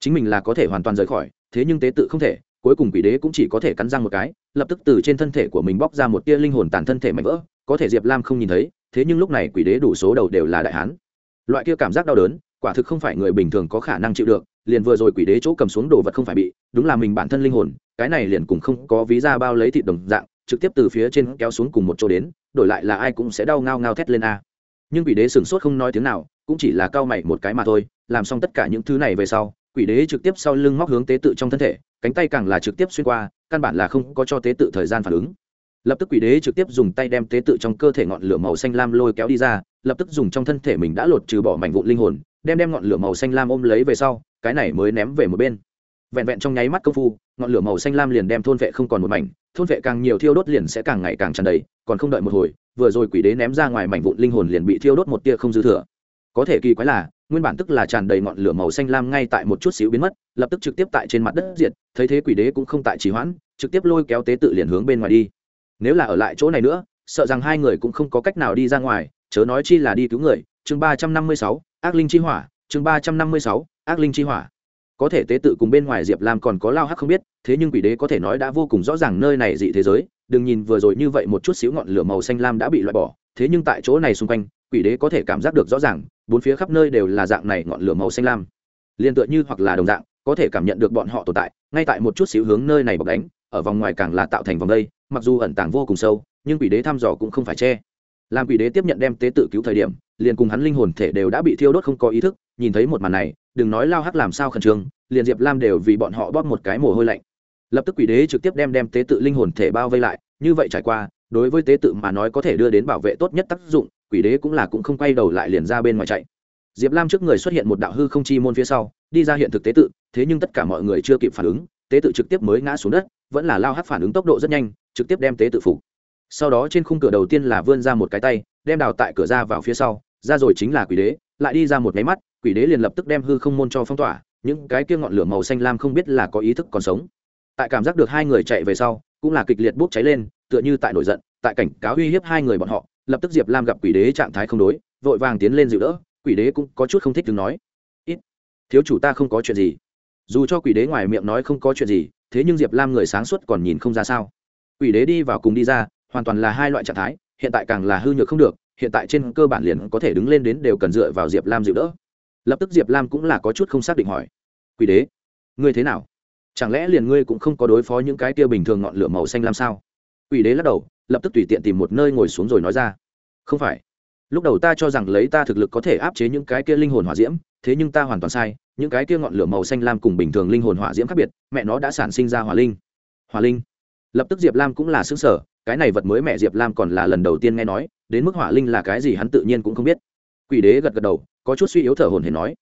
Chính mình là có thể hoàn toàn rời khỏi thế nhưng tế tự không thể, cuối cùng quỷ đế cũng chỉ có thể cắn răng một cái, lập tức từ trên thân thể của mình bóc ra một tia linh hồn tàn thân thể mạnh vỡ, có thể diệp lam không nhìn thấy, thế nhưng lúc này quỷ đế đủ số đầu đều là đại hán. Loại kia cảm giác đau đớn, quả thực không phải người bình thường có khả năng chịu được, liền vừa rồi quỷ đế chỗ cầm xuống đồ vật không phải bị, đúng là mình bản thân linh hồn, cái này liền cùng không có ví ra bao lấy thịt đồng dạng, trực tiếp từ phía trên kéo xuống cùng một chỗ đến, đổi lại là ai cũng sẽ đau ngao ngao thét lên a. Nhưng quỷ đế sửng sốt không nói tiếng nào, cũng chỉ là cao mày một cái mà thôi, làm xong tất cả những thứ này về sau quỷ đế trực tiếp sau lưng móc hướng tế tự trong thân thể, cánh tay càng là trực tiếp xuyên qua, căn bản là không có cho tế tự thời gian phản ứng. Lập tức quỷ đế trực tiếp dùng tay đem tế tự trong cơ thể ngọn lửa màu xanh lam lôi kéo đi ra, lập tức dùng trong thân thể mình đã lột trừ bỏ mảnh vụn linh hồn, đem đem ngọn lửa màu xanh lam ôm lấy về sau, cái này mới ném về một bên. Vẹn vẹn trong nháy mắt công phu, ngọn lửa màu xanh lam liền đem thôn vệ không còn một mảnh, thôn vệ càng nhiều thiêu đốt liền sẽ càng ngày càng tràn đầy, còn không đợi một hồi, vừa rồi quỷ đế ném ra ngoài mảnh vụn linh hồn liền bị thiêu đốt một tia không dư thừa. Có thể kỳ quái là nguyên bản tức là tràn đầy ngọn lửa màu xanh lam ngay tại một chút xíu biến mất, lập tức trực tiếp tại trên mặt đất diệt, thấy thế quỷ đế cũng không tại trì hoãn, trực tiếp lôi kéo tế tự liền hướng bên ngoài đi. Nếu là ở lại chỗ này nữa, sợ rằng hai người cũng không có cách nào đi ra ngoài, chớ nói chi là đi cứu người. Chương ba trăm năm mươi sáu, ác linh chi hỏa. Chương ba trăm năm mươi sáu, ác linh chi hỏa. Có thể tế tự cùng bên ngoài diệp lam còn có lao hắc không biết, thế nhưng quỷ đế có thể nói đã vô cùng rõ ràng nơi này dị thế giới. Đừng nhìn vừa rồi như vậy một chút xíu ngọn lửa màu xanh lam đã bị loại bỏ, thế nhưng tại chỗ này xung quanh, quỷ đế có thể cảm giác được rõ ràng bốn phía khắp nơi đều là dạng này ngọn lửa màu xanh lam. Liền tựa như hoặc là đồng dạng, có thể cảm nhận được bọn họ tồn tại, ngay tại một chút xíu hướng nơi này bọc đánh, ở vòng ngoài càng là tạo thành vòng đây, mặc dù ẩn tàng vô cùng sâu, nhưng quỷ đế thăm dò cũng không phải che. Làm quỷ đế tiếp nhận đem tế tự cứu thời điểm, liền cùng hắn linh hồn thể đều đã bị thiêu đốt không có ý thức, nhìn thấy một màn này, đừng nói lao hắc làm sao khẩn trương, liền diệp lam đều vì bọn họ bóp một cái mồ hôi lạnh. Lập tức quỷ đế trực tiếp đem đem tế tự linh hồn thể bao vây lại, như vậy trải qua, đối với tế tự mà nói có thể đưa đến bảo vệ tốt nhất tác dụng quỷ đế cũng là cũng không quay đầu lại liền ra bên ngoài chạy. Diệp lam trước người xuất hiện một đạo hư không chi môn phía sau, đi ra hiện thực tế tự, thế nhưng tất cả mọi người chưa kịp phản ứng, tế tự trực tiếp mới ngã xuống đất, vẫn là lao hắc phản ứng tốc độ rất nhanh, trực tiếp đem tế tự phục. Sau đó trên khung cửa đầu tiên là vươn ra một cái tay, đem đào tại cửa ra vào phía sau, ra rồi chính là quỷ đế, lại đi ra một máy mắt, quỷ đế liền lập tức đem hư không môn cho phong tỏa, những cái kia ngọn lửa màu xanh lam không biết là có ý thức còn sống. Tại cảm giác được hai người chạy về sau, cũng là kịch liệt bốc cháy lên, tựa như tại nổi giận, tại cảnh cáo uy hiếp hai người bọn họ lập tức diệp lam gặp quỷ đế trạng thái không đối, vội vàng tiến lên dịu đỡ, quỷ đế cũng có chút không thích đứng nói. Ít, thiếu chủ ta không có chuyện gì. Dù cho quỷ đế ngoài miệng nói không có chuyện gì, thế nhưng diệp lam người sáng suốt còn nhìn không ra sao. Quỷ đế đi vào cùng đi ra, hoàn toàn là hai loại trạng thái, hiện tại càng là hư nhược không được, hiện tại trên cơ bản liền có thể đứng lên đến đều cần dựa vào diệp lam dịu đỡ. Lập tức diệp lam cũng là có chút không xác định hỏi. Quỷ đế, ngươi thế nào? Chẳng lẽ liền ngươi cũng không có đối phó những cái kia bình thường ngọn lửa màu xanh lam sao? Quỷ đế lắc đầu lập tức tùy tiện tìm một nơi ngồi xuống rồi nói ra. Không phải. Lúc đầu ta cho rằng lấy ta thực lực có thể áp chế những cái kia linh hồn hỏa diễm, thế nhưng ta hoàn toàn sai, những cái kia ngọn lửa màu xanh lam cùng bình thường linh hồn hỏa diễm khác biệt, mẹ nó đã sản sinh ra hỏa linh. Hỏa linh. Lập tức diệp lam cũng là xứng sở cái này vật mới mẹ diệp lam còn là lần đầu tiên nghe nói, đến mức hỏa linh là cái gì hắn tự nhiên cũng không biết. Quỷ đế gật gật đầu, có chút suy yếu thở hồn hề nói,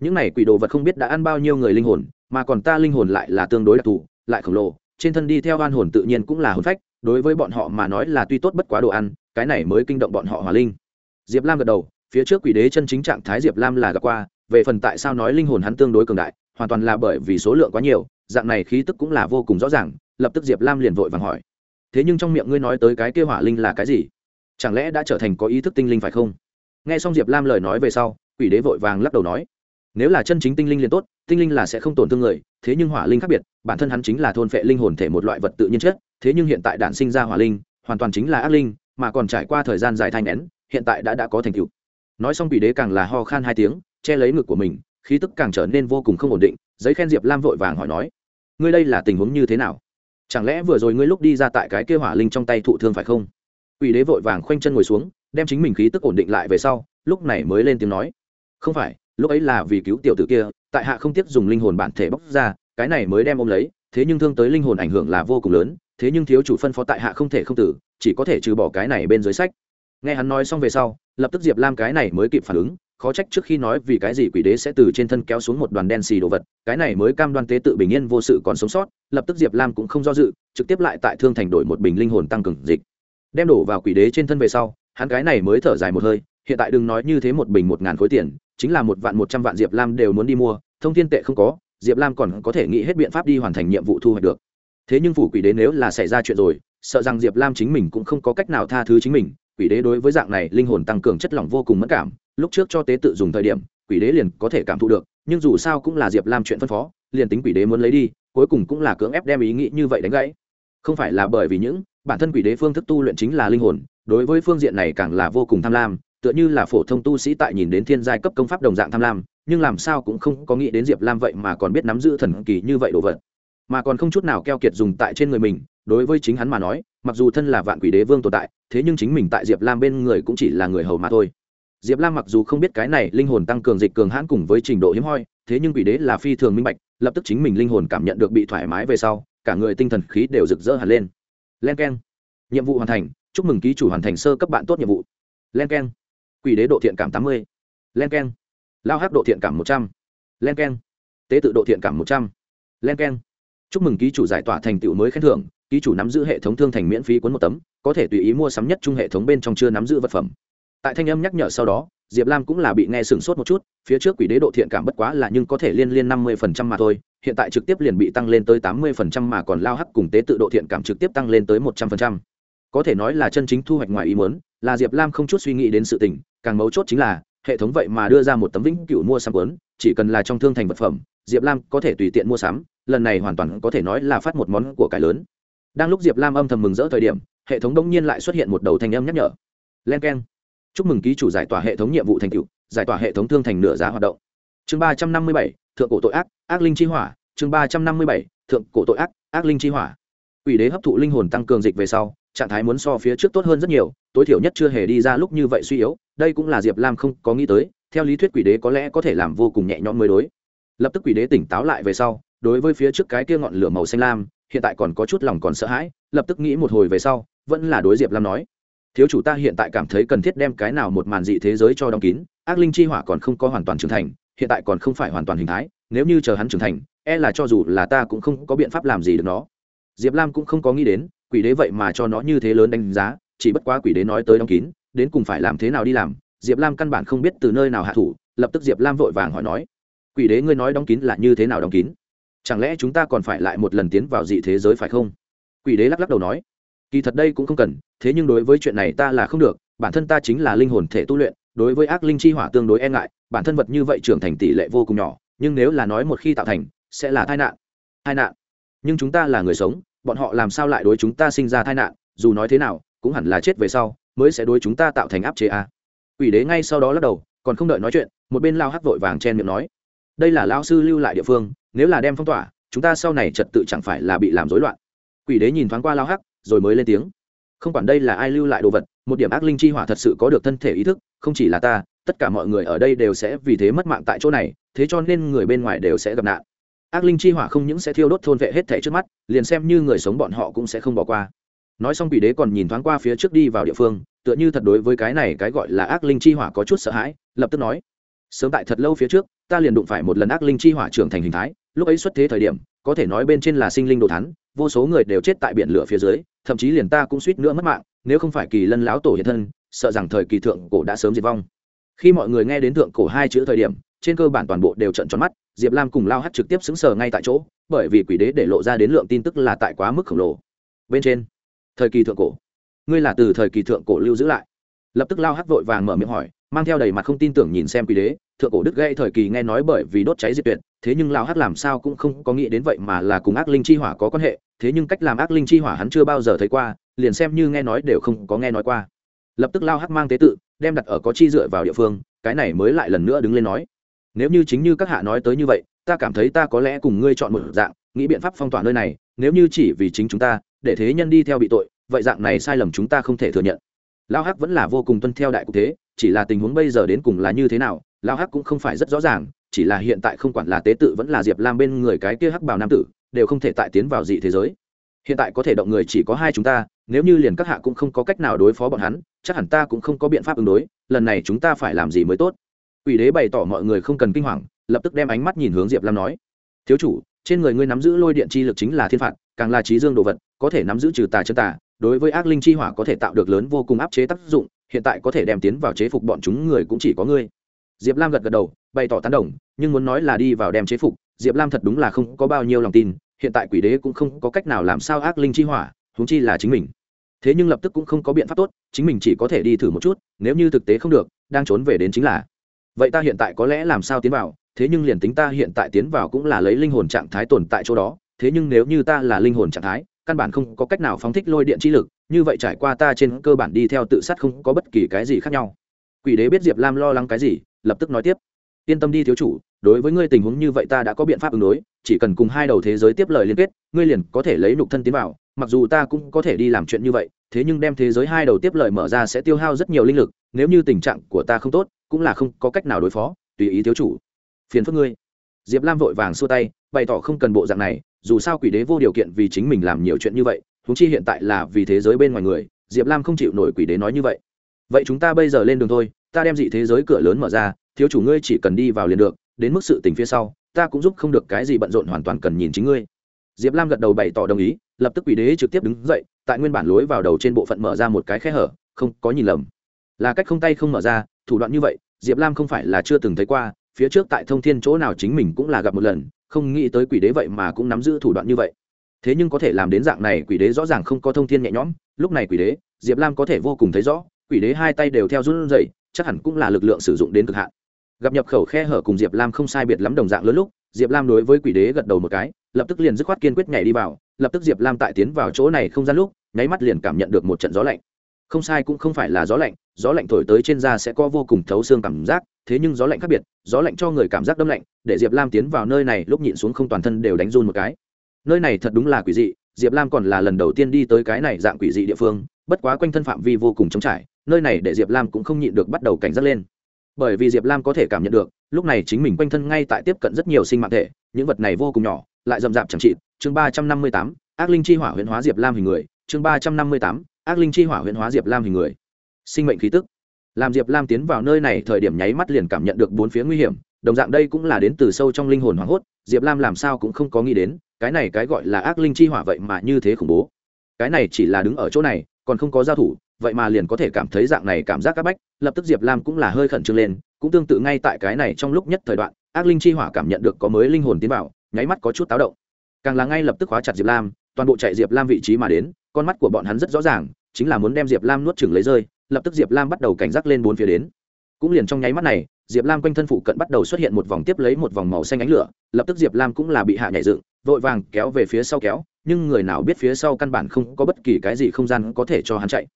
những này quỷ đồ vật không biết đã ăn bao nhiêu người linh hồn, mà còn ta linh hồn lại là tương đối đặc thù, lại khổng lồ, trên thân đi theo oan hồn tự nhiên cũng là hồn phách đối với bọn họ mà nói là tuy tốt bất quá đồ ăn, cái này mới kinh động bọn họ hòa linh. Diệp lam gật đầu, phía trước quỷ đế chân chính trạng thái diệp lam là gặp qua, về phần tại sao nói linh hồn hắn tương đối cường đại, hoàn toàn là bởi vì số lượng quá nhiều, dạng này khí tức cũng là vô cùng rõ ràng, lập tức diệp lam liền vội vàng hỏi. Thế nhưng trong miệng ngươi nói tới cái kêu hỏa linh là cái gì? Chẳng lẽ đã trở thành có ý thức tinh linh phải không? Nghe xong diệp lam lời nói về sau, quỷ đế vội vàng lắc đầu nói, nếu là chân chính tinh linh liền tốt tinh linh là sẽ không tổn thương người, thế nhưng hỏa linh khác biệt, bản thân hắn chính là thôn phệ linh hồn thể một loại vật tự nhiên chết thế nhưng hiện tại đản sinh ra hỏa linh, hoàn toàn chính là ác linh, mà còn trải qua thời gian dài thanh nén hiện tại đã đã có thành tựu. Nói xong quỷ đế càng là ho khan hai tiếng, che lấy ngực của mình, khí tức càng trở nên vô cùng không ổn định, giấy khen diệp lam vội vàng hỏi nói, ngươi đây là tình huống như thế nào? Chẳng lẽ vừa rồi ngươi lúc đi ra tại cái kia hỏa linh trong tay thụ thương phải không? Quỷ đế vội vàng khoanh chân ngồi xuống, đem chính mình khí tức ổn định lại về sau, lúc này mới lên tiếng nói, không phải, lúc ấy là vì cứu tiểu tử kia tại hạ không tiếc dùng linh hồn bản thể bóc ra, cái này mới đem ôm lấy, thế nhưng thương tới linh hồn ảnh hưởng là vô cùng lớn, thế nhưng thiếu chủ phân phó tại hạ không thể không tử, chỉ có thể trừ bỏ cái này bên dưới sách. Nghe hắn nói xong về sau, lập tức diệp lam cái này mới kịp phản ứng, khó trách trước khi nói vì cái gì quỷ đế sẽ từ trên thân kéo xuống một đoàn đen xì đồ vật, cái này mới cam đoan tế tự bình yên vô sự còn sống sót, lập tức diệp lam cũng không do dự, trực tiếp lại tại thương thành đổi một bình linh hồn tăng cường dịch. Đem đổ vào quỷ đế trên thân về sau, hắn cái này mới thở dài một hơi, hiện tại đừng nói như thế một bình một ngàn khối tiền chính là một vạn một trăm vạn diệp lam đều muốn đi mua, thông thiên tệ không có, diệp lam còn có thể nghĩ hết biện pháp đi hoàn thành nhiệm vụ thu hoạch được. Thế nhưng phủ quỷ đế nếu là xảy ra chuyện rồi, sợ rằng diệp lam chính mình cũng không có cách nào tha thứ chính mình, quỷ đế đối với dạng này linh hồn tăng cường chất lỏng vô cùng mất cảm, lúc trước cho tế tự dùng thời điểm, quỷ đế liền có thể cảm thụ được, nhưng dù sao cũng là diệp lam chuyện phân phó, liền tính quỷ đế muốn lấy đi, cuối cùng cũng là cưỡng ép đem ý nghĩ như vậy đánh gãy. Không phải là bởi vì những bản thân quỷ đế phương thức tu luyện chính là linh hồn, đối với phương diện này càng là vô cùng tham lam tựa như là phổ thông tu sĩ tại nhìn đến thiên giai cấp công pháp đồng dạng tham lam, nhưng làm sao cũng không có nghĩ đến diệp lam vậy mà còn biết nắm giữ thần kỳ như vậy đồ vật. Mà còn không chút nào keo kiệt dùng tại trên người mình, đối với chính hắn mà nói, mặc dù thân là vạn quỷ đế vương tồn tại, thế nhưng chính mình tại diệp lam bên người cũng chỉ là người hầu mà thôi. Diệp lam mặc dù không biết cái này linh hồn tăng cường dịch cường hãn cùng với trình độ hiếm hoi, thế nhưng quỷ đế là phi thường minh bạch, lập tức chính mình linh hồn cảm nhận được bị thoải mái về sau, cả người tinh thần khí đều rực rỡ hẳn lên. Len k e n nhiệm vụ hoàn thành, chúc mừng ký chủ hoàn thành sơ cấp bạn tốt nhiệm vụ. Len k e n quỷ đế độ thiện cảm tám mươi. Len k e n lao hát độ thiện cảm một trăm. L e n k e n tế tự độ thiện cảm một trăm. L e n k e n chúc mừng ký chủ giải tỏa thành tựu mới khen thưởng, ký chủ nắm giữ hệ thống thương thành miễn phí cuốn một tấm, có thể tùy ý mua sắm nhất chung hệ thống bên trong chưa nắm giữ vật phẩm. Tại thanh âm nhắc nhở sau đó, diệp lam cũng là bị nghe sừng sốt một chút, phía trước quỷ đế độ thiện cảm bất quá là nhưng có thể liên liên năm mươi phần trăm mà thôi, hiện tại trực tiếp liền bị tăng lên tới tám mươi phần trăm mà còn lao hắc cùng tế tự độ thiện cảm trực tiếp tăng lên tới một trăm phần trăm. Có thể nói là chân chính thu hoạch ngoài ý muốn là diệp lam không chút suy nghĩ đến sự tình, càng mấu chốt chính là, hệ thống vậy mà đưa ra một tấm vĩnh cửu mua sắm quấn chỉ cần là trong thương thành vật phẩm, diệp lam có thể tùy tiện mua sắm, lần này hoàn toàn có thể nói là phát một món của cải lớn. Đang lúc diệp lam âm thầm mừng rỡ thời điểm, hệ thống đông nhiên lại xuất hiện một đầu thanh âm nhắc nhở. Len k e n chúc mừng ký chủ giải tỏa hệ thống nhiệm vụ thành tựu, giải tỏa hệ thống thương thành nửa giá hoạt động. Chương ba trăm năm mươi bảy, thượng cổ tội ác ác linh chi hỏa. Chương ba trăm năm mươi bảy, thượng cổ tội ác ác linh chi hỏa. Ủy đế hấp thụ linh hồn tăng cường dịch về sau trạng thái muốn so phía trước tốt hơn rất nhiều, tối thiểu nhất chưa hề đi ra lúc như vậy suy yếu, đây cũng là diệp lam không có nghĩ tới, theo lý thuyết quỷ đế có lẽ có thể làm vô cùng nhẹ nhõm mới đối. Lập tức quỷ đế tỉnh táo lại về sau, đối với phía trước cái kia ngọn lửa màu xanh lam, hiện tại còn có chút lòng còn sợ hãi, lập tức nghĩ một hồi về sau, vẫn là đối diệp lam nói, thiếu chủ ta hiện tại cảm thấy cần thiết đem cái nào một màn dị thế giới cho đóng kín, ác linh chi hỏa còn không có hoàn toàn trưởng thành, hiện tại còn không phải hoàn toàn hình thái, nếu như chờ hắn trưởng thành e là cho dù là ta cũng không có biện pháp làm gì được nó diệp lam cũng không có nghĩ đến, quỷ đế vậy mà cho nó như thế lớn đánh giá, chỉ bất quá quỷ đế nói tới đóng kín, đến cùng phải làm thế nào đi làm, diệp lam căn bản không biết từ nơi nào hạ thủ, lập tức diệp lam vội vàng hỏi nói, quỷ đế ngươi nói đóng kín là như thế nào đóng kín? Chẳng lẽ chúng ta còn phải lại một lần tiến vào dị thế giới phải không? Quỷ đế lắc lắc đầu nói, kỳ thật đây cũng không cần, thế nhưng đối với chuyện này ta là không được, bản thân ta chính là linh hồn thể tu luyện, đối với ác linh chi hỏa tương đối e ngại, bản thân vật như vậy trưởng thành tỷ lệ vô cùng nhỏ, nhưng nếu là nói một khi tạo thành, sẽ là tai nạn tai nạn nhưng chúng ta là người sống, bọn họ làm sao lại đối chúng ta sinh ra tai nạn, dù nói thế nào, cũng hẳn là chết về sau, mới sẽ đối chúng ta tạo thành áp chế a à. ủy đế ngay sau đó lắc đầu, còn không đợi nói chuyện, một bên lao hắc vội vàng chen miệng nói, đây là lao sư lưu lại địa phương, nếu là đem phong tỏa, chúng ta sau này trật tự chẳng phải là bị làm rối loạn quỷ đế nhìn thoáng qua lao hắc, rồi mới lên tiếng, không quản đây là ai lưu lại đồ vật, một điểm ác linh chi hỏa thật sự có được thân thể ý thức, không chỉ là ta, tất cả mọi người ở đây đều sẽ vì thế mất mạng tại chỗ này, thế cho nên người bên ngoài đều sẽ gặp nạn ác linh chi hỏa không những sẽ thiêu đốt thôn vệ hết thể trước mắt, liền xem như người sống bọn họ cũng sẽ không bỏ qua. Nói xong quỷ đế còn nhìn thoáng qua phía trước đi vào địa phương, tựa như thật đối với cái này cái gọi là ác linh chi hỏa có chút sợ hãi, lập tức nói, sớm tại thật lâu phía trước, ta liền đụng phải một lần ác linh chi hỏa trưởng thành hình thái, lúc ấy xuất thế thời điểm, có thể nói bên trên là sinh linh đồ thắn, vô số người đều chết tại biển lửa phía dưới, thậm chí liền ta cũng suýt nữa mất mạng, nếu không phải kỳ lân lão tổ hiện thân, sợ rằng thời kỳ thượng cổ đã sớm diệt vong. Khi mọi người nghe đến thượng cổ hai chữ thời điểm trên cơ bản toàn bộ đều trận tròn mắt, diệp lam cùng lao hắt trực tiếp xứng sờ ngay tại chỗ, bởi vì quỷ đế để lộ ra đến lượng tin tức là tại quá mức khổng lồ. Bên trên, thời kỳ thượng cổ. Ngươi là từ thời kỳ thượng cổ lưu giữ lại. Lập tức lao hắt vội vàng mở miệng hỏi, mang theo đầy mặt không tin tưởng nhìn xem quỷ đế, thượng cổ đức gây thời kỳ nghe nói bởi vì đốt cháy diệt tuyệt, thế nhưng lao hắt làm sao cũng không có nghĩ đến vậy mà là cùng ác linh chi hỏa có quan hệ, thế nhưng cách làm ác linh chi hỏa hắn chưa bao giờ thấy qua, liền xem như nghe nói đều không có nghe nói qua. Lập tức lao hắt mang tế tự, đem đặt ở có chi dựa vào địa phương, cái này mới lại lần nữa đứng lên nói nếu như chính như các hạ nói tới như vậy, ta cảm thấy ta có lẽ cùng ngươi chọn một dạng, nghĩ biện pháp phong tỏa nơi này, nếu như chỉ vì chính chúng ta, để thế nhân đi theo bị tội, vậy dạng này sai lầm chúng ta không thể thừa nhận. Lao hắc vẫn là vô cùng tuân theo đại cục thế, chỉ là tình huống bây giờ đến cùng là như thế nào lao hắc cũng không phải rất rõ ràng, chỉ là hiện tại không quản là tế tự vẫn là diệp lam bên người cái kia hắc bảo nam tử, đều không thể tại tiến vào dị thế giới. Hiện tại có thể động người chỉ có hai chúng ta, nếu như liền các hạ cũng không có cách nào đối phó bọn hắn, chắc hẳn ta cũng không có biện pháp ứng đối, lần này chúng ta phải làm gì mới tốt? Quỷ đế bày tỏ mọi người không cần kinh hoàng, lập tức đem ánh mắt nhìn hướng diệp lam nói, thiếu chủ, trên người ngươi nắm giữ lôi điện chi lực chính là thiên phạt, càng là trí dương đồ vật, có thể nắm giữ trừ tà chân tà, đối với ác linh chi hỏa có thể tạo được lớn vô cùng áp chế tác dụng, hiện tại có thể đem tiến vào chế phục bọn chúng người cũng chỉ có ngươi. Diệp lam gật gật đầu, bày tỏ tán đồng, nhưng muốn nói là đi vào đem chế phục, diệp lam thật đúng là không có bao nhiêu lòng tin, hiện tại quỷ đế cũng không có cách nào làm sao ác linh chi hỏa, huống chi là chính mình. Thế nhưng lập tức cũng không có biện pháp tốt, chính mình chỉ có thể đi thử một chút, nếu như thực tế không được, đang trốn về đến chính là vậy ta hiện tại có lẽ làm sao tiến vào? Thế nhưng liền tính ta hiện tại tiến vào cũng là lấy linh hồn trạng thái tồn tại chỗ đó. Thế nhưng nếu như ta là linh hồn trạng thái, căn bản không có cách nào phóng thích lôi điện chi lực. Như vậy trải qua ta trên cơ bản đi theo tự sát không có bất kỳ cái gì khác nhau. Quỷ đế biết diệp lam lo lắng cái gì, lập tức nói tiếp. Yên tâm đi thiếu chủ, đối với ngươi tình huống như vậy ta đã có biện pháp ứng đối. Chỉ cần cùng hai đầu thế giới tiếp lời liên kết, ngươi liền có thể lấy nục thân tiến vào. Mặc dù ta cũng có thể đi làm chuyện như vậy thế nhưng đem thế giới hai đầu tiếp lợi mở ra sẽ tiêu hao rất nhiều linh lực, nếu như tình trạng của ta không tốt, cũng là không có cách nào đối phó, tùy ý thiếu chủ. Phiền phức ngươi. Diệp lam vội vàng xua tay, bày tỏ không cần bộ dạng này, dù sao quỷ đế vô điều kiện vì chính mình làm nhiều chuyện như vậy thúng chi hiện tại là vì thế giới bên ngoài người, diệp lam không chịu nổi quỷ đế nói như vậy. Vậy chúng ta bây giờ lên đường thôi, ta đem dị thế giới cửa lớn mở ra, thiếu chủ ngươi chỉ cần đi vào liền được, đến mức sự tình phía sau, ta cũng giúp không được cái gì bận rộn hoàn toàn cần nhìn chính ngươi. Diệp lam gật đầu bày tỏ đồng ý lập tức quỷ đế trực tiếp đứng dậy tại nguyên bản lối vào đầu trên bộ phận mở ra một cái khe hở không có nhìn lầm. Là cách không tay không mở ra thủ đoạn như vậy diệp lam không phải là chưa từng thấy qua phía trước tại thông thiên chỗ nào chính mình cũng là gặp một lần không nghĩ tới quỷ đế vậy mà cũng nắm giữ thủ đoạn như vậy. Thế nhưng có thể làm đến dạng này quỷ đế rõ ràng không có thông thiên nhẹ nhõm lúc này quỷ đế diệp lam có thể vô cùng thấy rõ quỷ đế hai tay đều theo run rẩy, chắc hẳn cũng là lực lượng sử dụng đến cực hạn. Gặp nhập khẩu khe hở cùng diệp lam không sai biệt lắm đồng dạng lớn lúc diệp lam đối với quỷ đế gật đầu một cái lập tức liền dứt khoát kiên quyết nhảy đi vào lập tức diệp lam tại tiến vào chỗ này không gian lúc, nháy mắt liền cảm nhận được một trận gió lạnh. Không sai cũng không phải là gió lạnh gió lạnh thổi tới trên da sẽ có vô cùng thấu xương cảm giác, thế nhưng gió lạnh khác biệt, gió lạnh cho người cảm giác đâm lạnh, để diệp lam tiến vào nơi này lúc nhịn xuống không toàn thân đều đánh run một cái. Nơi này thật đúng là quỷ dị, diệp lam còn là lần đầu tiên đi tới cái này dạng quỷ dị địa phương, bất quá quanh thân phạm vi vô cùng trống trải, nơi này để diệp lam cũng không nhịn được bắt đầu cảnh giác lên. Bởi vì diệp lam có thể cảm nhận được, lúc này chính mình quanh thân ngay tại tiếp cận rất nhiều sinh mạng thể, những vật này vô cùng nhỏ lại rậm rạp chẳng trị chương ba trăm năm mươi tám, ác linh chi hỏa huyễn hóa diệp lam hình người. Chương ba trăm năm mươi tám, ác linh chi hỏa huyễn hóa diệp lam hình người. Sinh mệnh khí tức. Làm diệp lam tiến vào nơi này thời điểm nháy mắt liền cảm nhận được bốn phía nguy hiểm. Đồng dạng đây cũng là đến từ sâu trong linh hồn hoảng hốt. Diệp lam làm sao cũng không có nghĩ đến, cái này cái gọi là ác linh chi hỏa vậy mà như thế khủng bố. Cái này chỉ là đứng ở chỗ này, còn không có giao thủ, vậy mà liền có thể cảm thấy dạng này cảm giác áp bách. Lập tức diệp lam cũng là hơi khẩn trương lên, cũng tương tự ngay tại cái này trong lúc nhất thời đoạn, ác linh chi hỏa cảm nhận được có mới linh hồn tiến vào nháy mắt có chút táo động. Càng là ngay lập tức khóa chặt diệp lam, toàn bộ chạy diệp lam vị trí mà đến, con mắt của bọn hắn rất rõ ràng, chính là muốn đem diệp lam nuốt chừng lấy rơi, lập tức diệp lam bắt đầu cảnh giác lên bốn phía đến. Cũng liền trong nháy mắt này, diệp lam quanh thân phụ cận bắt đầu xuất hiện một vòng tiếp lấy một vòng màu xanh ánh lửa, lập tức diệp lam cũng là bị hạ nhảy dựng, vội vàng kéo về phía sau kéo, nhưng người nào biết phía sau căn bản không có bất kỳ cái gì không gian có thể cho hắn chạy.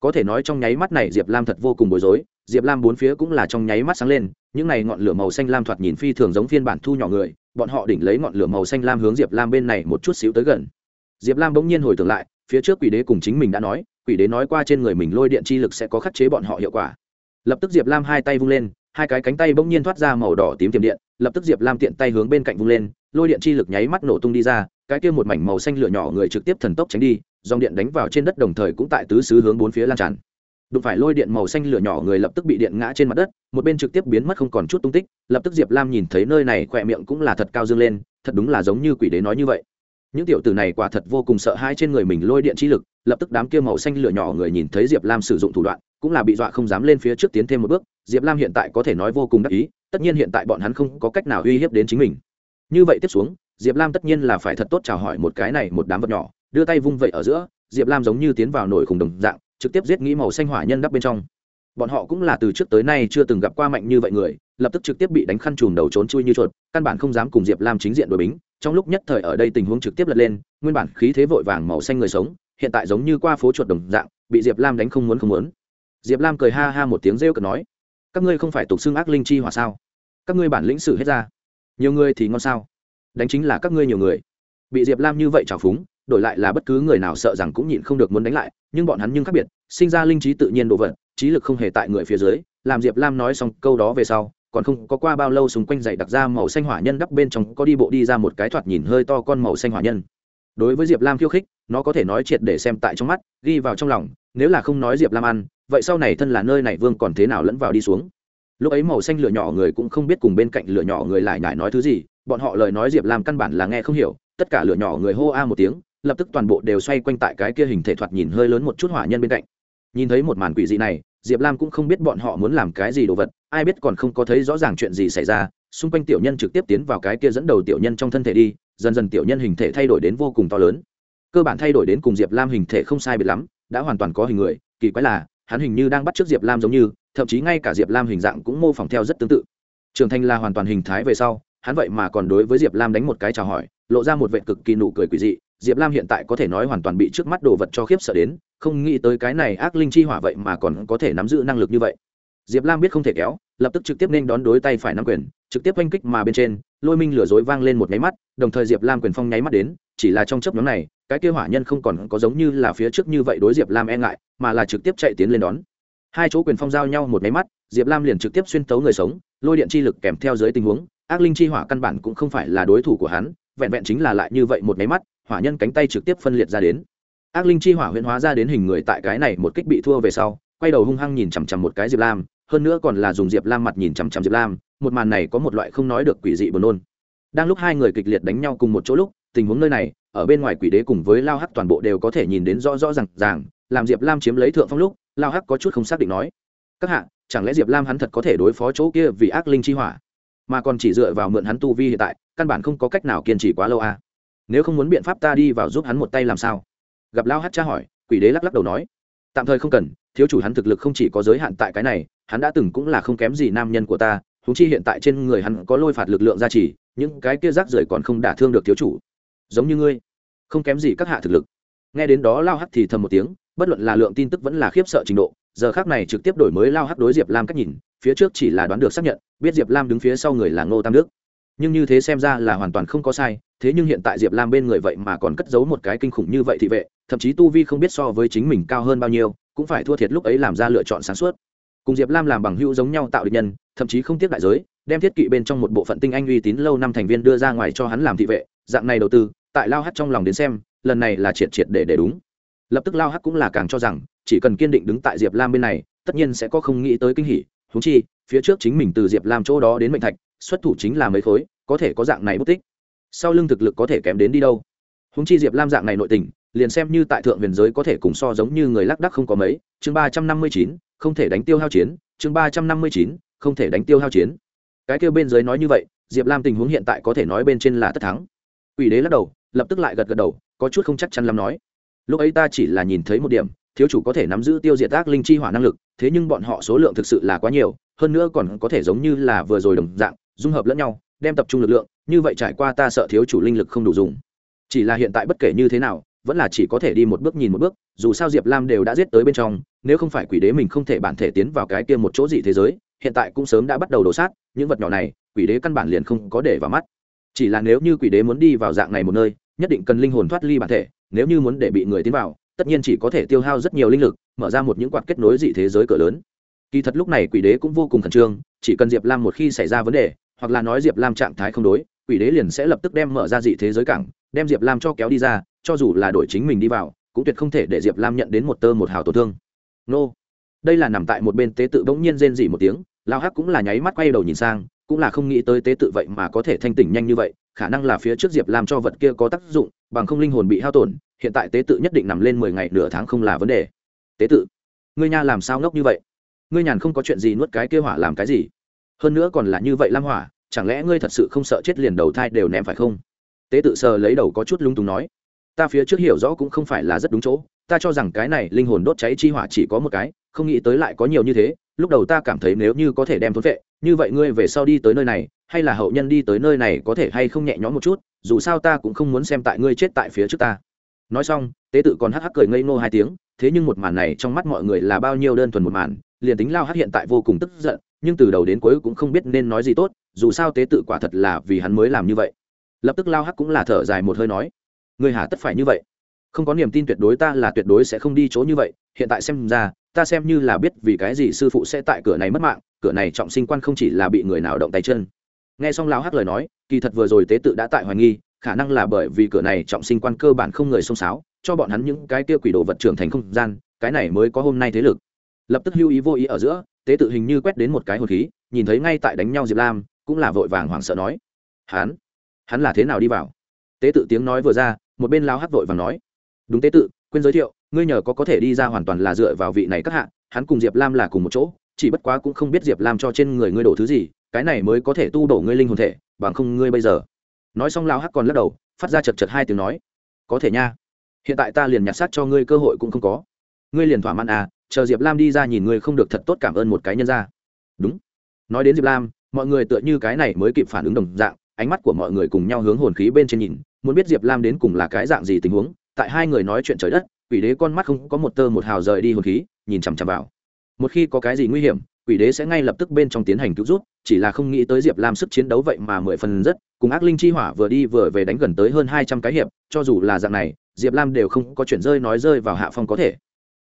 Có thể nói trong nháy mắt này diệp lam thật vô cùng bối rối, diệp lam bốn phía cũng là trong nháy mắt sáng lên, những này ngọn lửa màu xanh lam thoạt nhìn phi thường giống phiên bản thu nhỏ người bọn họ đỉnh lấy ngọn lửa màu xanh lam hướng diệp lam bên này một chút xíu tới gần. Diệp lam bỗng nhiên hồi tưởng lại, phía trước quỷ đế cùng chính mình đã nói, quỷ đế nói qua trên người mình lôi điện chi lực sẽ có khắc chế bọn họ hiệu quả. Lập tức diệp lam hai tay vung lên, hai cái cánh tay bỗng nhiên thoát ra màu đỏ tím tiềm điện, lập tức diệp lam tiện tay hướng bên cạnh vung lên, lôi điện chi lực nháy mắt nổ tung đi ra, cái kia một mảnh màu xanh lửa nhỏ người trực tiếp thần tốc tránh đi, dòng điện đánh vào trên đất đồng thời cũng tại tứ xứ hướng bốn phía lan tràn đụng phải lôi điện màu xanh lửa nhỏ, người lập tức bị điện ngã trên mặt đất, một bên trực tiếp biến mất không còn chút tung tích, lập tức diệp lam nhìn thấy nơi này khỏe miệng cũng là thật cao dương lên, thật đúng là giống như quỷ đế nói như vậy. Những tiểu tử này quả thật vô cùng sợ hãi trên người mình lôi điện chi lực, lập tức đám kia màu xanh lửa nhỏ người nhìn thấy diệp lam sử dụng thủ đoạn, cũng là bị dọa không dám lên phía trước tiến thêm một bước, diệp lam hiện tại có thể nói vô cùng đắc ý, tất nhiên hiện tại bọn hắn không có cách nào uy hiếp đến chính mình. Như vậy tiếp xuống, diệp lam tất nhiên là phải thật tốt chào hỏi một cái này một đám vật nhỏ, đưa tay vung vậy ở giữa, diệp lam giống như tiến vào nổi khủng đồng dạng trực tiếp giết nghĩ màu xanh hỏa nhân đắp bên trong. Bọn họ cũng là từ trước tới nay chưa từng gặp qua mạnh như vậy người, lập tức trực tiếp bị đánh khăn chùm đầu trốn chui như chuột, căn bản không dám cùng diệp lam chính diện đội bính. Trong lúc nhất thời ở đây tình huống trực tiếp lật lên, nguyên bản khí thế vội vàng màu xanh người sống, hiện tại giống như qua phố chuột đồng dạng, bị diệp lam đánh không muốn không muốn. Diệp lam cười ha ha một tiếng rêu cực nói, các ngươi không phải tục xưng ác linh chi hỏa sao? Các ngươi bản lĩnh sử hết ra. Nhiều người thì ngon sao? Đánh chính là các ngươi nhiều người. Bị diệp lam như vậy trào phúng đổi lại là bất cứ người nào sợ rằng cũng nhịn không được muốn đánh lại, nhưng bọn hắn nhưng khác biệt, sinh ra linh trí tự nhiên đồ vật, trí lực không hề tại người phía dưới, làm diệp lam nói xong câu đó về sau, còn không có qua bao lâu xung quanh dậy đặc ra màu xanh hỏa nhân đắp bên trong có đi bộ đi ra một cái thoạt nhìn hơi to con màu xanh hỏa nhân. Đối với diệp lam khiêu khích, nó có thể nói triệt để xem tại trong mắt, ghi vào trong lòng, nếu là không nói diệp lam ăn, vậy sau này thân là nơi này vương còn thế nào lẫn vào đi xuống. Lúc ấy màu xanh lửa nhỏ người cũng không biết cùng bên cạnh lửa nhỏ người lại nhải nói thứ gì, bọn họ lời nói diệp lam căn bản là nghe không hiểu, tất cả lửa nhỏ người hô a một tiếng lập tức toàn bộ đều xoay quanh tại cái kia hình thể thoạt nhìn hơi lớn một chút hỏa nhân bên cạnh. Nhìn thấy một màn quỷ dị này, diệp lam cũng không biết bọn họ muốn làm cái gì đồ vật, ai biết còn không có thấy rõ ràng chuyện gì xảy ra, xung quanh tiểu nhân trực tiếp tiến vào cái kia dẫn đầu tiểu nhân trong thân thể đi, dần dần tiểu nhân hình thể thay đổi đến vô cùng to lớn. Cơ bản thay đổi đến cùng diệp lam hình thể không sai biệt lắm, đã hoàn toàn có hình người, kỳ quái là, hắn hình như đang bắt t r ư ớ c diệp lam giống như, thậm chí ngay cả diệp lam hình dạng cũng mô phỏng theo rất tương tự. Trưởng thành là hoàn toàn hình thái về sau, hắn vậy mà còn đối với diệp lam đánh một cái chào hỏi, lộ ra một vệ cực kỳ nụ cười quỷ dị diệp lam hiện tại có thể nói hoàn toàn bị trước mắt đồ vật cho khiếp sợ đến, không nghĩ tới cái này ác linh chi hỏa vậy mà còn có thể nắm giữ năng lực như vậy. Diệp lam biết không thể kéo, lập tức trực tiếp nên đón đối tay phải nắm quyền, trực tiếp oanh kích mà bên trên, lôi minh lửa dối vang lên một nháy mắt, đồng thời diệp lam quyền phong nháy mắt đến, chỉ là trong chấp nhóm này, cái kêu hỏa nhân không còn có giống như là phía trước như vậy đối diệp lam e ngại, mà là trực tiếp chạy tiến lên đón. Hai chỗ quyền phong giao nhau một nháy mắt, diệp lam liền trực tiếp xuyên tấu người sống, lôi điện chi lực kèm theo dưới tình huống, ác linh chi hỏa căn bản cũng không phải là đối thủ của hắn, vẹn vẹn chính là lại như vậy một nháy mắt hỏa nhân cánh tay trực tiếp phân liệt ra đến. Ác linh chi hỏa huyễn hóa ra đến hình người tại cái này một kích bị thua về sau, quay đầu hung hăng nhìn chằm chằm một cái diệp lam, hơn nữa còn là dùng diệp lam mặt nhìn chằm chằm diệp lam, một màn này có một loại không nói được quỷ dị buồn nôn. Đang lúc hai người kịch liệt đánh nhau cùng một chỗ lúc, tình huống nơi này, ở bên ngoài quỷ đế cùng với lao hắc toàn bộ đều có thể nhìn đến rõ rõ r à n g ràng, làm diệp lam chiếm lấy thượng phong lúc, lao hắc có chút không xác định nói, các hạ, chẳng lẽ diệp lam hắn thật có thể đối phó chỗ kia vì ác linh chi hỏa? Mà còn chỉ dựa vào mượn hắn tu vi hiện tại, căn bản không có cách nào kiên trì quá lâu à nếu không muốn biện pháp ta đi vào giúp hắn một tay làm sao? Gặp lao hát cha hỏi, quỷ đế lắc lắc đầu nói, tạm thời không cần, thiếu chủ hắn thực lực không chỉ có giới hạn tại cái này, hắn đã từng cũng là không kém gì nam nhân của ta thú chi hiện tại trên người hắn có lôi phạt lực lượng gia trì, những cái kia rác rưởi còn không đả thương được thiếu chủ. Giống như ngươi, không kém gì các hạ thực lực. Nghe đến đó lao hắc thì thầm một tiếng, bất luận là lượng tin tức vẫn là khiếp sợ trình độ, giờ khác này trực tiếp đổi mới lao hắc đối diệp lam cách nhìn, phía trước chỉ là đoán được xác nhận, biết diệp lam đứng phía sau người là ngô tam đức. Nhưng như thế xem ra là hoàn toàn không có sai thế nhưng hiện tại diệp lam bên người vậy mà còn cất giấu một cái kinh khủng như vậy thị vệ, thậm chí tu vi không biết so với chính mình cao hơn bao nhiêu, cũng phải thua thiệt lúc ấy làm ra lựa chọn sáng suốt. Cùng diệp lam làm bằng hữu giống nhau tạo định nhân, thậm chí không tiếc đại giới, đem thiết kỵ bên trong một bộ phận tinh anh uy tín lâu năm thành viên đưa ra ngoài cho hắn làm thị vệ, dạng này đầu tư, tại lao hát trong lòng đến xem, lần này là triệt triệt để để đúng. Lập tức lao hát cũng là càng cho rằng, chỉ cần kiên định đứng tại diệp lam bên này, tất nhiên sẽ có không nghĩ tới kinh hỉ thú chi, phía trước chính mình từ diệp lam chỗ đó đến mệnh thạch, xuất thủ chính là mấy khối, có thể có dạng này bút tích sau lưng thực lực có thể kém đến đi đâu. Húng chi diệp lam dạng này nội tình, liền xem như tại thượng huyền giới có thể cùng so giống như người lác đắc không có mấy, chương ba trăm năm mươi chín, không thể đánh tiêu hao chiến, chương ba trăm năm mươi chín, không thể đánh tiêu hao chiến. Cái kêu bên dưới nói như vậy, diệp lam tình huống hiện tại có thể nói bên trên là tất thắng. Ủy đế lắc đầu, lập tức lại gật gật đầu, có chút không chắc chắn lắm nói. Lúc ấy ta chỉ là nhìn thấy một điểm, thiếu chủ có thể nắm giữ tiêu diệt ác linh chi hỏa năng lực, thế nhưng bọn họ số lượng thực sự là quá nhiều, hơn nữa còn có thể giống như là vừa rồi đồng dạng, dung hợp lẫn nhau, đem tập trung lực lượng như vậy trải qua ta sợ thiếu chủ linh lực không đủ dùng. Chỉ là hiện tại bất kể như thế nào, vẫn là chỉ có thể đi một bước nhìn một bước, dù sao diệp lam đều đã giết tới bên trong, nếu không phải quỷ đế mình không thể bản thể tiến vào cái kia một chỗ dị thế giới, hiện tại cũng sớm đã bắt đầu đổ sát, những vật nhỏ này, quỷ đế căn bản liền không có để vào mắt. Chỉ là nếu như quỷ đế muốn đi vào dạng này một nơi, nhất định cần linh hồn thoát ly bản thể, nếu như muốn để bị người tiến vào, tất nhiên chỉ có thể tiêu hao rất nhiều linh lực, mở ra một những quạt kết nối dị thế giới cỡ lớn. Kỳ thật lúc này quỷ đế cũng vô cùng khẩn trương, chỉ cần diệp lam một khi xảy ra vấn đề, hoặc là nói diệp lam trạng thái không đối quỷ đế liền sẽ lập tức đem mở ra dị thế giới cảng, đem diệp lam cho kéo đi ra, cho dù là đổi chính mình đi vào, cũng tuyệt không thể để diệp lam nhận đến một tơ một hào tổn thương. Nô. Đây là nằm tại một bên tế tự bỗng nhiên rên dỉ một tiếng, lao hắc cũng là nháy mắt quay đầu nhìn sang, cũng là không nghĩ tới tế tự vậy mà có thể thanh tỉnh nhanh như vậy, khả năng là phía trước diệp Lam cho vật kia có tác dụng, bằng không linh hồn bị hao tổn, hiện tại tế tự nhất định nằm lên mười ngày nửa tháng không là vấn đề. Tế tự, ngươi nha làm sao ngốc như vậy? Ngươi nhàn không có chuyện gì nuốt cái kia hỏa làm cái gì? Hơn nữa còn là như vậy lam hỏa chẳng lẽ ngươi thật sự không sợ chết liền đầu thai đều ném phải không? Tế tự sờ lấy đầu có chút lung túng nói. Ta phía trước hiểu rõ cũng không phải là rất đúng chỗ, ta cho rằng cái này linh hồn đốt cháy chi hỏa chỉ có một cái, không nghĩ tới lại có nhiều như thế, lúc đầu ta cảm thấy nếu như có thể đem thốn vệ, như vậy ngươi về sau đi tới nơi này, hay là hậu nhân đi tới nơi này có thể hay không nhẹ nhõm một chút, dù sao ta cũng không muốn xem tại ngươi chết tại phía trước ta. Nói xong, tế tự còn hắc hắc cười ngây ngô hai tiếng, thế nhưng một màn này trong mắt mọi người là bao nhiêu đơn thuần một màn, liền tính lao hắc hiện tại vô cùng tức giận, nhưng từ đầu đến cuối cũng không biết nên nói gì tốt dù sao tế tự quả thật là vì hắn mới làm như vậy. Lập tức lao hắc cũng là thở dài một hơi nói người hà tất phải như vậy. Không có niềm tin tuyệt đối ta là tuyệt đối sẽ không đi chỗ như vậy. Hiện tại xem ra, ta xem như là biết vì cái gì sư phụ sẽ tại cửa này mất mạng, cửa này trọng sinh quan không chỉ là bị người nào động tay chân. Nghe xong lao hắc lời nói, kỳ thật vừa rồi tế tự đã tại hoài nghi, khả năng là bởi vì cửa này trọng sinh quan cơ bản không người xông xáo, cho bọn hắn những cái kia quỷ đồ vật trưởng thành không gian, cái này mới có hôm nay thế lực. Lập tức hưu ý vô ý ở giữa, tế tự hình như quét đến một cái hồn khí, nhìn thấy ngay tại đánh nhau diệp lam cũng là vội vàng hoảng sợ nói, hắn hắn là thế nào đi vào? Tế tự tiếng nói vừa ra, một bên lao hắc vội vàng nói, đúng tế tự, quên giới thiệu, ngươi nhờ có có thể đi ra hoàn toàn là dựa vào vị này các hạ, hắn cùng diệp lam là cùng một chỗ, chỉ bất quá cũng không biết diệp lam cho trên người ngươi đổ thứ gì, cái này mới có thể tu đổ ngươi linh hồn thể, bằng không ngươi bây giờ. Nói xong lao hắc còn lắc đầu, phát ra chật chật hai tiếng nói, có thể nha, hiện tại ta liền nhặt xác cho ngươi cơ hội cũng không có. Ngươi liền thỏa mãn à chờ diệp lam đi ra nhìn ngươi không được thật tốt cảm ơn một cái nhân ra đúng. Nói đến diệp lam mọi người tựa như cái này mới kịp phản ứng đồng dạng, ánh mắt của mọi người cùng nhau hướng hồn khí bên trên nhìn, muốn biết diệp lam đến cùng là cái dạng gì tình huống, tại hai người nói chuyện trời đất, quỷ đế con mắt không có một tơ một hào rời đi hồn khí, nhìn chằm chằm vào. Một khi có cái gì nguy hiểm, quỷ đế sẽ ngay lập tức bên trong tiến hành cứu rút chỉ là không nghĩ tới diệp lam sức chiến đấu vậy mà mười phần rất, cùng ác linh chi hỏa vừa đi vừa về đánh gần tới hơn hai trăm cái hiệp, cho dù là dạng này, diệp lam đều không có chuyện rơi nói rơi vào hạ phong có thể.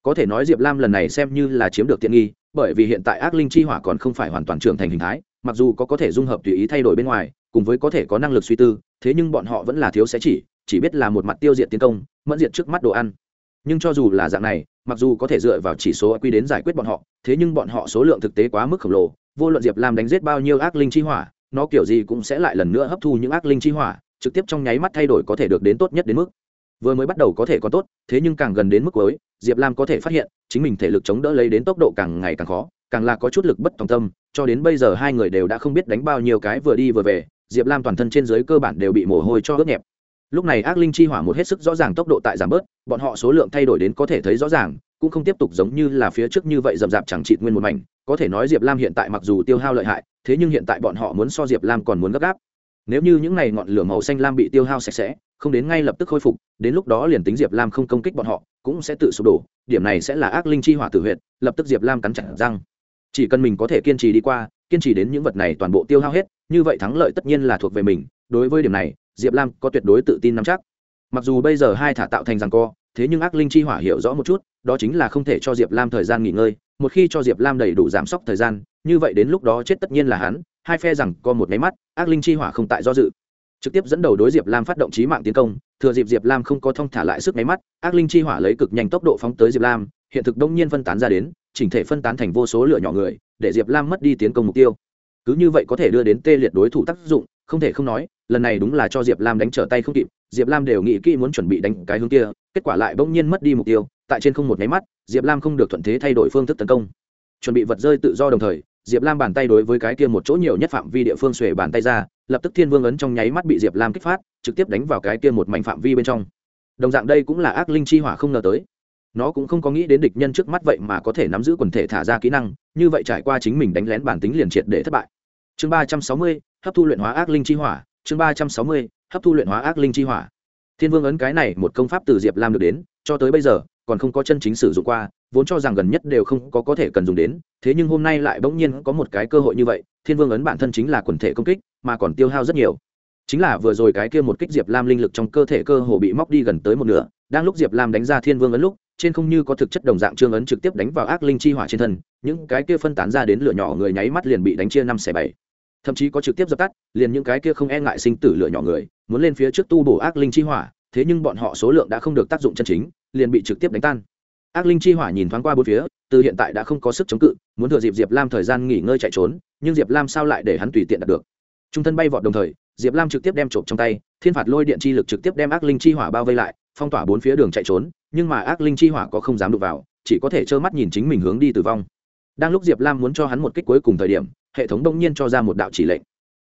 Có thể nói diệp lam lần này xem như là chiếm được tiện nghi, bởi vì hiện tại ác linh chi hỏa còn không phải hoàn toàn trưởng thành hình thái mặc dù có có thể dung hợp tùy ý thay đổi bên ngoài, cùng với có thể có năng lực suy tư, thế nhưng bọn họ vẫn là thiếu sẽ chỉ chỉ biết là một mặt tiêu diệt tiến công, mẫn diệt trước mắt đồ ăn. Nhưng cho dù là dạng này, mặc dù có thể dựa vào chỉ số quy đến giải quyết bọn họ, thế nhưng bọn họ số lượng thực tế quá mức khổng lồ, vô luận diệp lam đánh giết bao nhiêu ác linh chi hỏa, nó kiểu gì cũng sẽ lại lần nữa hấp thu những ác linh chi hỏa, trực tiếp trong nháy mắt thay đổi có thể được đến tốt nhất đến mức. Vừa mới bắt đầu có thể có tốt, thế nhưng càng gần đến mức cuối, diệp lam có thể phát hiện, chính mình thể lực chống đỡ lấy đến tốc độ càng ngày càng khó càng là có chút lực bất tòng tâm, cho đến bây giờ hai người đều đã không biết đánh bao nhiêu cái vừa đi vừa về, diệp lam toàn thân trên dưới cơ bản đều bị mồ hôi cho ướt nhẹp. Lúc này ác linh chi hỏa một hết sức rõ ràng tốc độ tại giảm bớt, bọn họ số lượng thay đổi đến có thể thấy rõ ràng, cũng không tiếp tục giống như là phía trước như vậy rậm rạp chẳng trị nguyên một mảnh, có thể nói diệp lam hiện tại mặc dù tiêu hao lợi hại, thế nhưng hiện tại bọn họ muốn so diệp lam còn muốn gấp gáp. Nếu như những n à y ngọn lửa màu xanh lam bị tiêu hao sạch sẽ, không đến ngay lập tức khôi phục, đến lúc đó liền tính diệp lam không công kích bọn họ, cũng sẽ tự sụp đổ, điểm này sẽ là ác linh chi hỏa tử huyệt, lập tức diệp lam cắn chặt răng chỉ cần mình có thể kiên trì đi qua, kiên trì đến những vật này toàn bộ tiêu hao hết, như vậy thắng lợi tất nhiên là thuộc về mình. Đối với điểm này, diệp lam có tuyệt đối tự tin nắm chắc. Mặc dù bây giờ hai thả tạo thành rằng co, thế nhưng ác linh chi hỏa hiểu rõ một chút, đó chính là không thể cho diệp lam thời gian nghỉ ngơi. Một khi cho diệp lam đầy đủ giảm sốc thời gian, như vậy đến lúc đó chết tất nhiên là hắn. Hai phe rằng co một máy mắt, ác linh chi hỏa không tại do dự. Trực tiếp dẫn đầu đối diệp lam phát động trí mạng tiến công, thừa dịp diệp lam không có thông thả lại sức máy mắt, ác linh chi hỏa lấy cực nhanh tốc độ phóng tới diệp lam, hiện thực đông nhiên phân tán ra đến chỉnh thể phân tán thành vô số lửa nhỏ người, để diệp lam mất đi tiến công mục tiêu. Cứ như vậy có thể đưa đến tê liệt đối thủ tác dụng, không thể không nói, lần này đúng là cho diệp lam đánh trở tay không kịp, diệp lam đều nghĩ kỹ muốn chuẩn bị đánh cái hướng kia, kết quả lại bỗng nhiên mất đi mục tiêu, tại trên không một nháy mắt, diệp lam không được thuận thế thay đổi phương thức tấn công. Chuẩn bị vật rơi tự do đồng thời, diệp lam bàn tay đối với cái kia một chỗ nhiều nhất phạm vi địa phương xuề bàn tay ra, lập tức thiên vương ấn trong nháy mắt bị diệp lam kích phát, trực tiếp đánh vào cái kia một mảnh phạm vi bên trong. Đồng dạng đây cũng là ác linh chi hỏa không ngờ tới nó cũng không có nghĩ đến địch nhân trước mắt vậy mà có thể nắm giữ quần thể thả ra kỹ năng, như vậy trải qua chính mình đánh lén bản tính liền triệt để thất bại. Chương ba trăm sáu mươi, hấp thu luyện hóa ác linh chi hỏa, chương ba trăm sáu mươi, hấp thu luyện hóa ác linh chi hỏa. Thiên vương ấn cái này một công pháp từ diệp lam được đến, cho tới bây giờ, còn không có chân chính sử dụng qua, vốn cho rằng gần nhất đều không có có thể cần dùng đến, thế nhưng hôm nay lại bỗng nhiên có một cái cơ hội như vậy, thiên vương ấn bản thân chính là quần thể công kích, mà còn tiêu hao rất nhiều. Chính là vừa rồi cái kia một kích diệp lam linh lực trong cơ thể cơ hồ bị móc đi gần tới một nửa, đang lúc diệp lam đánh ra thiên vương ấn lúc trên không như có thực chất đồng dạng trương ấn trực tiếp đánh vào ác linh chi hỏa trên thân, những cái kia phân tán ra đến lửa nhỏ người nháy mắt liền bị đánh chia năm xẻ bảy. Thậm chí có trực tiếp dập tắt, liền những cái kia không e ngại sinh tử lửa nhỏ người, muốn lên phía trước tu bổ ác linh chi hỏa, thế nhưng bọn họ số lượng đã không được tác dụng chân chính, liền bị trực tiếp đánh tan. Ác linh chi hỏa nhìn thoáng qua bốn phía, từ hiện tại đã không có sức chống cự, muốn thừa dịp diệp lam thời gian nghỉ ngơi chạy trốn, nhưng diệp lam sao lại để hắn tùy tiện đạt được? Trung thân bay vọt đồng thời, diệp lam trực tiếp đem trộm trong tay, thiên phạt lôi điện chi lực trực tiếp đem ác linh chi hỏa bao vây lại, phong tỏa bốn phía đường chạy trốn nhưng mà ác linh chi hỏa có không dám đụng vào, chỉ có thể trơ mắt nhìn chính mình hướng đi tử vong. Đang lúc diệp lam muốn cho hắn một kích cuối cùng thời điểm, hệ thống đông nhiên cho ra một đạo chỉ lệnh.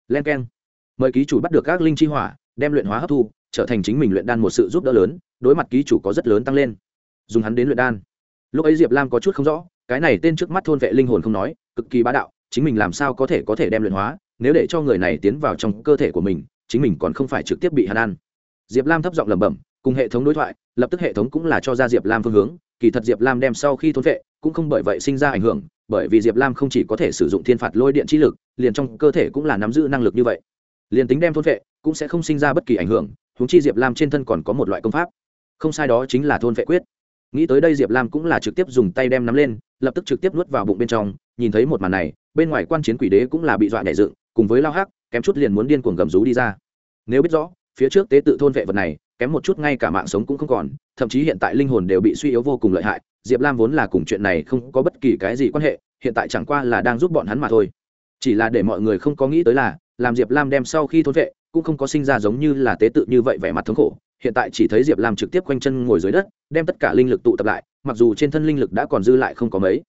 Len k e n mời ký chủ bắt được ác linh chi hỏa, đem luyện hóa hấp thu, trở thành chính mình luyện đan một sự giúp đỡ lớn, đối mặt ký chủ có rất lớn tăng lên. Dùng hắn đến luyện đan. Lúc ấy diệp lam có chút không rõ, cái này tên trước mắt thôn vệ linh hồn không nói, cực kỳ bá đạo, chính mình làm sao có thể có thể đem luyện hóa, nếu để cho người này tiến vào trong cơ thể của mình, chính mình còn không phải trực tiếp bị hắn ăn. Diệp lam thấp giọng lẩm bẩm cùng hệ thống đối thoại, lập tức hệ thống cũng là cho ra diệp lam phương hướng, kỳ thật diệp lam đem sau khi thôn vệ, cũng không bởi vậy sinh ra ảnh hưởng, bởi vì diệp lam không chỉ có thể sử dụng thiên phạt lôi điện trí lực, liền trong cơ thể cũng là nắm giữ năng lực như vậy. Liền tính đem thôn vệ, cũng sẽ không sinh ra bất kỳ ảnh hưởng húng chi diệp lam trên thân còn có một loại công pháp. Không sai đó chính là thôn vệ quyết. Nghĩ tới đây diệp lam cũng là trực tiếp dùng tay đem nắm lên, lập tức trực tiếp nuốt vào bụng bên trong, nhìn thấy một màn này, bên ngoài quan chiến quỷ đế cũng là bị dọa nhảy dựng, cùng với lao hắc, kém chút liền muốn điên cuồng gầm rú đi ra. Nếu biết rõ, phía trước tế tự thôn vệ vật này kém một chút ngay cả mạng sống cũng không còn, thậm chí hiện tại linh hồn đều bị suy yếu vô cùng lợi hại, diệp lam vốn là cùng chuyện này không có bất kỳ cái gì quan hệ, hiện tại chẳng qua là đang giúp bọn hắn mà thôi. Chỉ là để mọi người không có nghĩ tới là, làm diệp lam đem sau khi thôn vệ, cũng không có sinh ra giống như là tế tự như vậy vẻ mặt thống khổ, hiện tại chỉ thấy diệp lam trực tiếp quanh chân ngồi dưới đất, đem tất cả linh lực tụ tập lại, mặc dù trên thân linh lực đã còn dư lại không có mấy.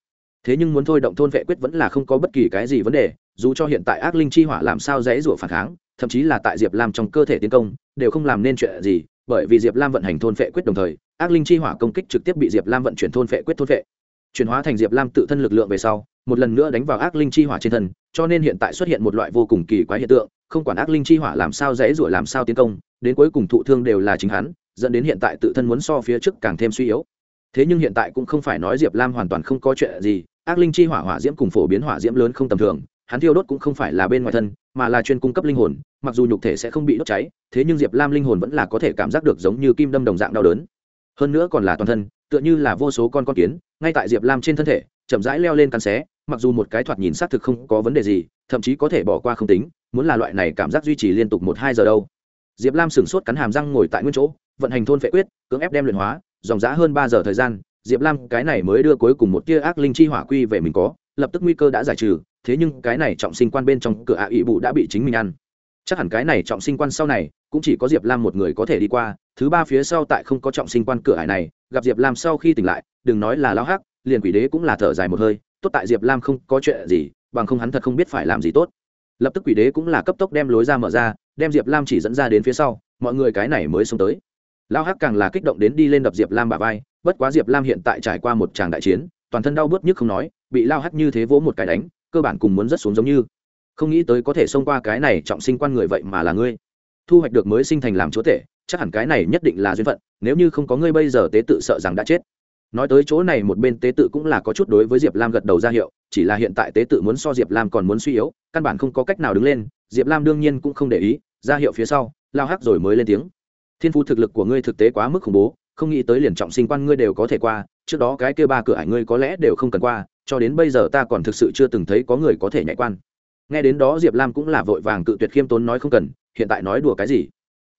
Thế nhưng muốn thôi động thôn vệ quyết vẫn là không có bất kỳ cái gì vấn đề, dù cho hiện tại ác linh chi hỏa làm sao dễ rủa phản kháng thậm chí là tại diệp lam trong cơ thể tiến công, đều không làm nên chuyện gì, bởi vì diệp lam vận hành thôn vệ quyết đồng thời, ác linh chi hỏa công kích trực tiếp bị diệp lam vận chuyển thôn vệ quyết thôn vệ chuyển hóa thành diệp lam tự thân lực lượng về sau, một lần nữa đánh vào ác linh chi hỏa trên thân, cho nên hiện tại xuất hiện một loại vô cùng kỳ quái hiện tượng, không quản ác linh chi hỏa làm sao dễ rủa làm sao tiến công, đến cuối cùng thụ thương đều là chính hắn, dẫn đến hiện tại tự thân muốn so phía trước càng thêm suy yếu. Thế nhưng hiện tại cũng không phải nói diệp lam hoàn toàn không có chuyện gì, ác linh chi hỏa hỏa diễm cùng phổ biến hỏa diễm lớn không tầm thường hắn thiêu đốt cũng không phải là bên ngoài thân, mà là chuyên cung cấp linh hồn, mặc dù nhục thể sẽ không bị đốt cháy, thế nhưng diệp lam linh hồn vẫn là có thể cảm giác được giống như kim đâm đồng dạng đau đớn. Hơn nữa còn là toàn thân, tựa như là vô số con con kiến, ngay tại diệp lam trên thân thể, chậm rãi leo lên cắn xé, mặc dù một cái thoạt nhìn xác thực không có vấn đề gì, thậm chí có thể bỏ qua không tính, muốn là loại này cảm giác duy trì liên tục một hai giờ đâu. Diệp lam sửng sốt cắn hàm răng ngồi tại nguyên chỗ, vận hành thôn vệ quyết, cưỡng ép đem luyện hóa, dòng giã hơn ba giờ thời gian, diệp lam cái này mới đưa cuối cùng một tia ác linh chi hỏa quy về mình có, lập tức nguy cơ đã giải trừ thế nhưng cái này trọng sinh quan bên trong cửa ạ ỵ bụ đã bị chính mình ăn. Chắc hẳn cái này trọng sinh quan sau này, cũng chỉ có diệp lam một người có thể đi qua, thứ ba phía sau tại không có trọng sinh quan cửa hải này, gặp diệp lam sau khi tỉnh lại, đừng nói là lao hắc, liền quỷ đế cũng là thở dài một hơi, tốt tại diệp lam không có chuyện gì, bằng không hắn thật không biết phải làm gì tốt. Lập tức quỷ đế cũng là cấp tốc đem lối ra mở ra, đem diệp lam chỉ dẫn ra đến phía sau, mọi người cái này mới xông tới. Lao hắc càng là kích động đến đi lên đập diệp lam bà vai, bất quá diệp lam hiện tại trải qua một tràng đại chiến, toàn thân đau bớt nhức không nói, bị lao hắc như thế vỗ một cái đánh cơ bản cùng muốn rất xuống giống như. Không nghĩ tới có thể xông qua cái này trọng sinh quan người vậy mà là ngươi. Thu hoạch được mới sinh thành làm chúa tể, chắc hẳn cái này nhất định là duyên phận, nếu như không có ngươi bây giờ tế tự sợ rằng đã chết. Nói tới chỗ này một bên tế tự cũng là có chút đối với diệp lam gật đầu ra hiệu, chỉ là hiện tại tế tự muốn so diệp lam còn muốn suy yếu, căn bản không có cách nào đứng lên, diệp lam đương nhiên cũng không để ý, ra hiệu phía sau, lao hắc rồi mới lên tiếng. Thiên phú thực lực của ngươi thực tế quá mức khủng bố, không nghĩ tới liền trọng sinh quan ngươi đều có thể qua, trước đó cái kêu ba cửa ải ngươi có lẽ đều không cần qua cho đến bây giờ ta còn thực sự chưa từng thấy có người có thể nhảy quan. Nghe đến đó diệp lam cũng là vội vàng cự tuyệt khiêm tốn nói không cần, hiện tại nói đùa cái gì?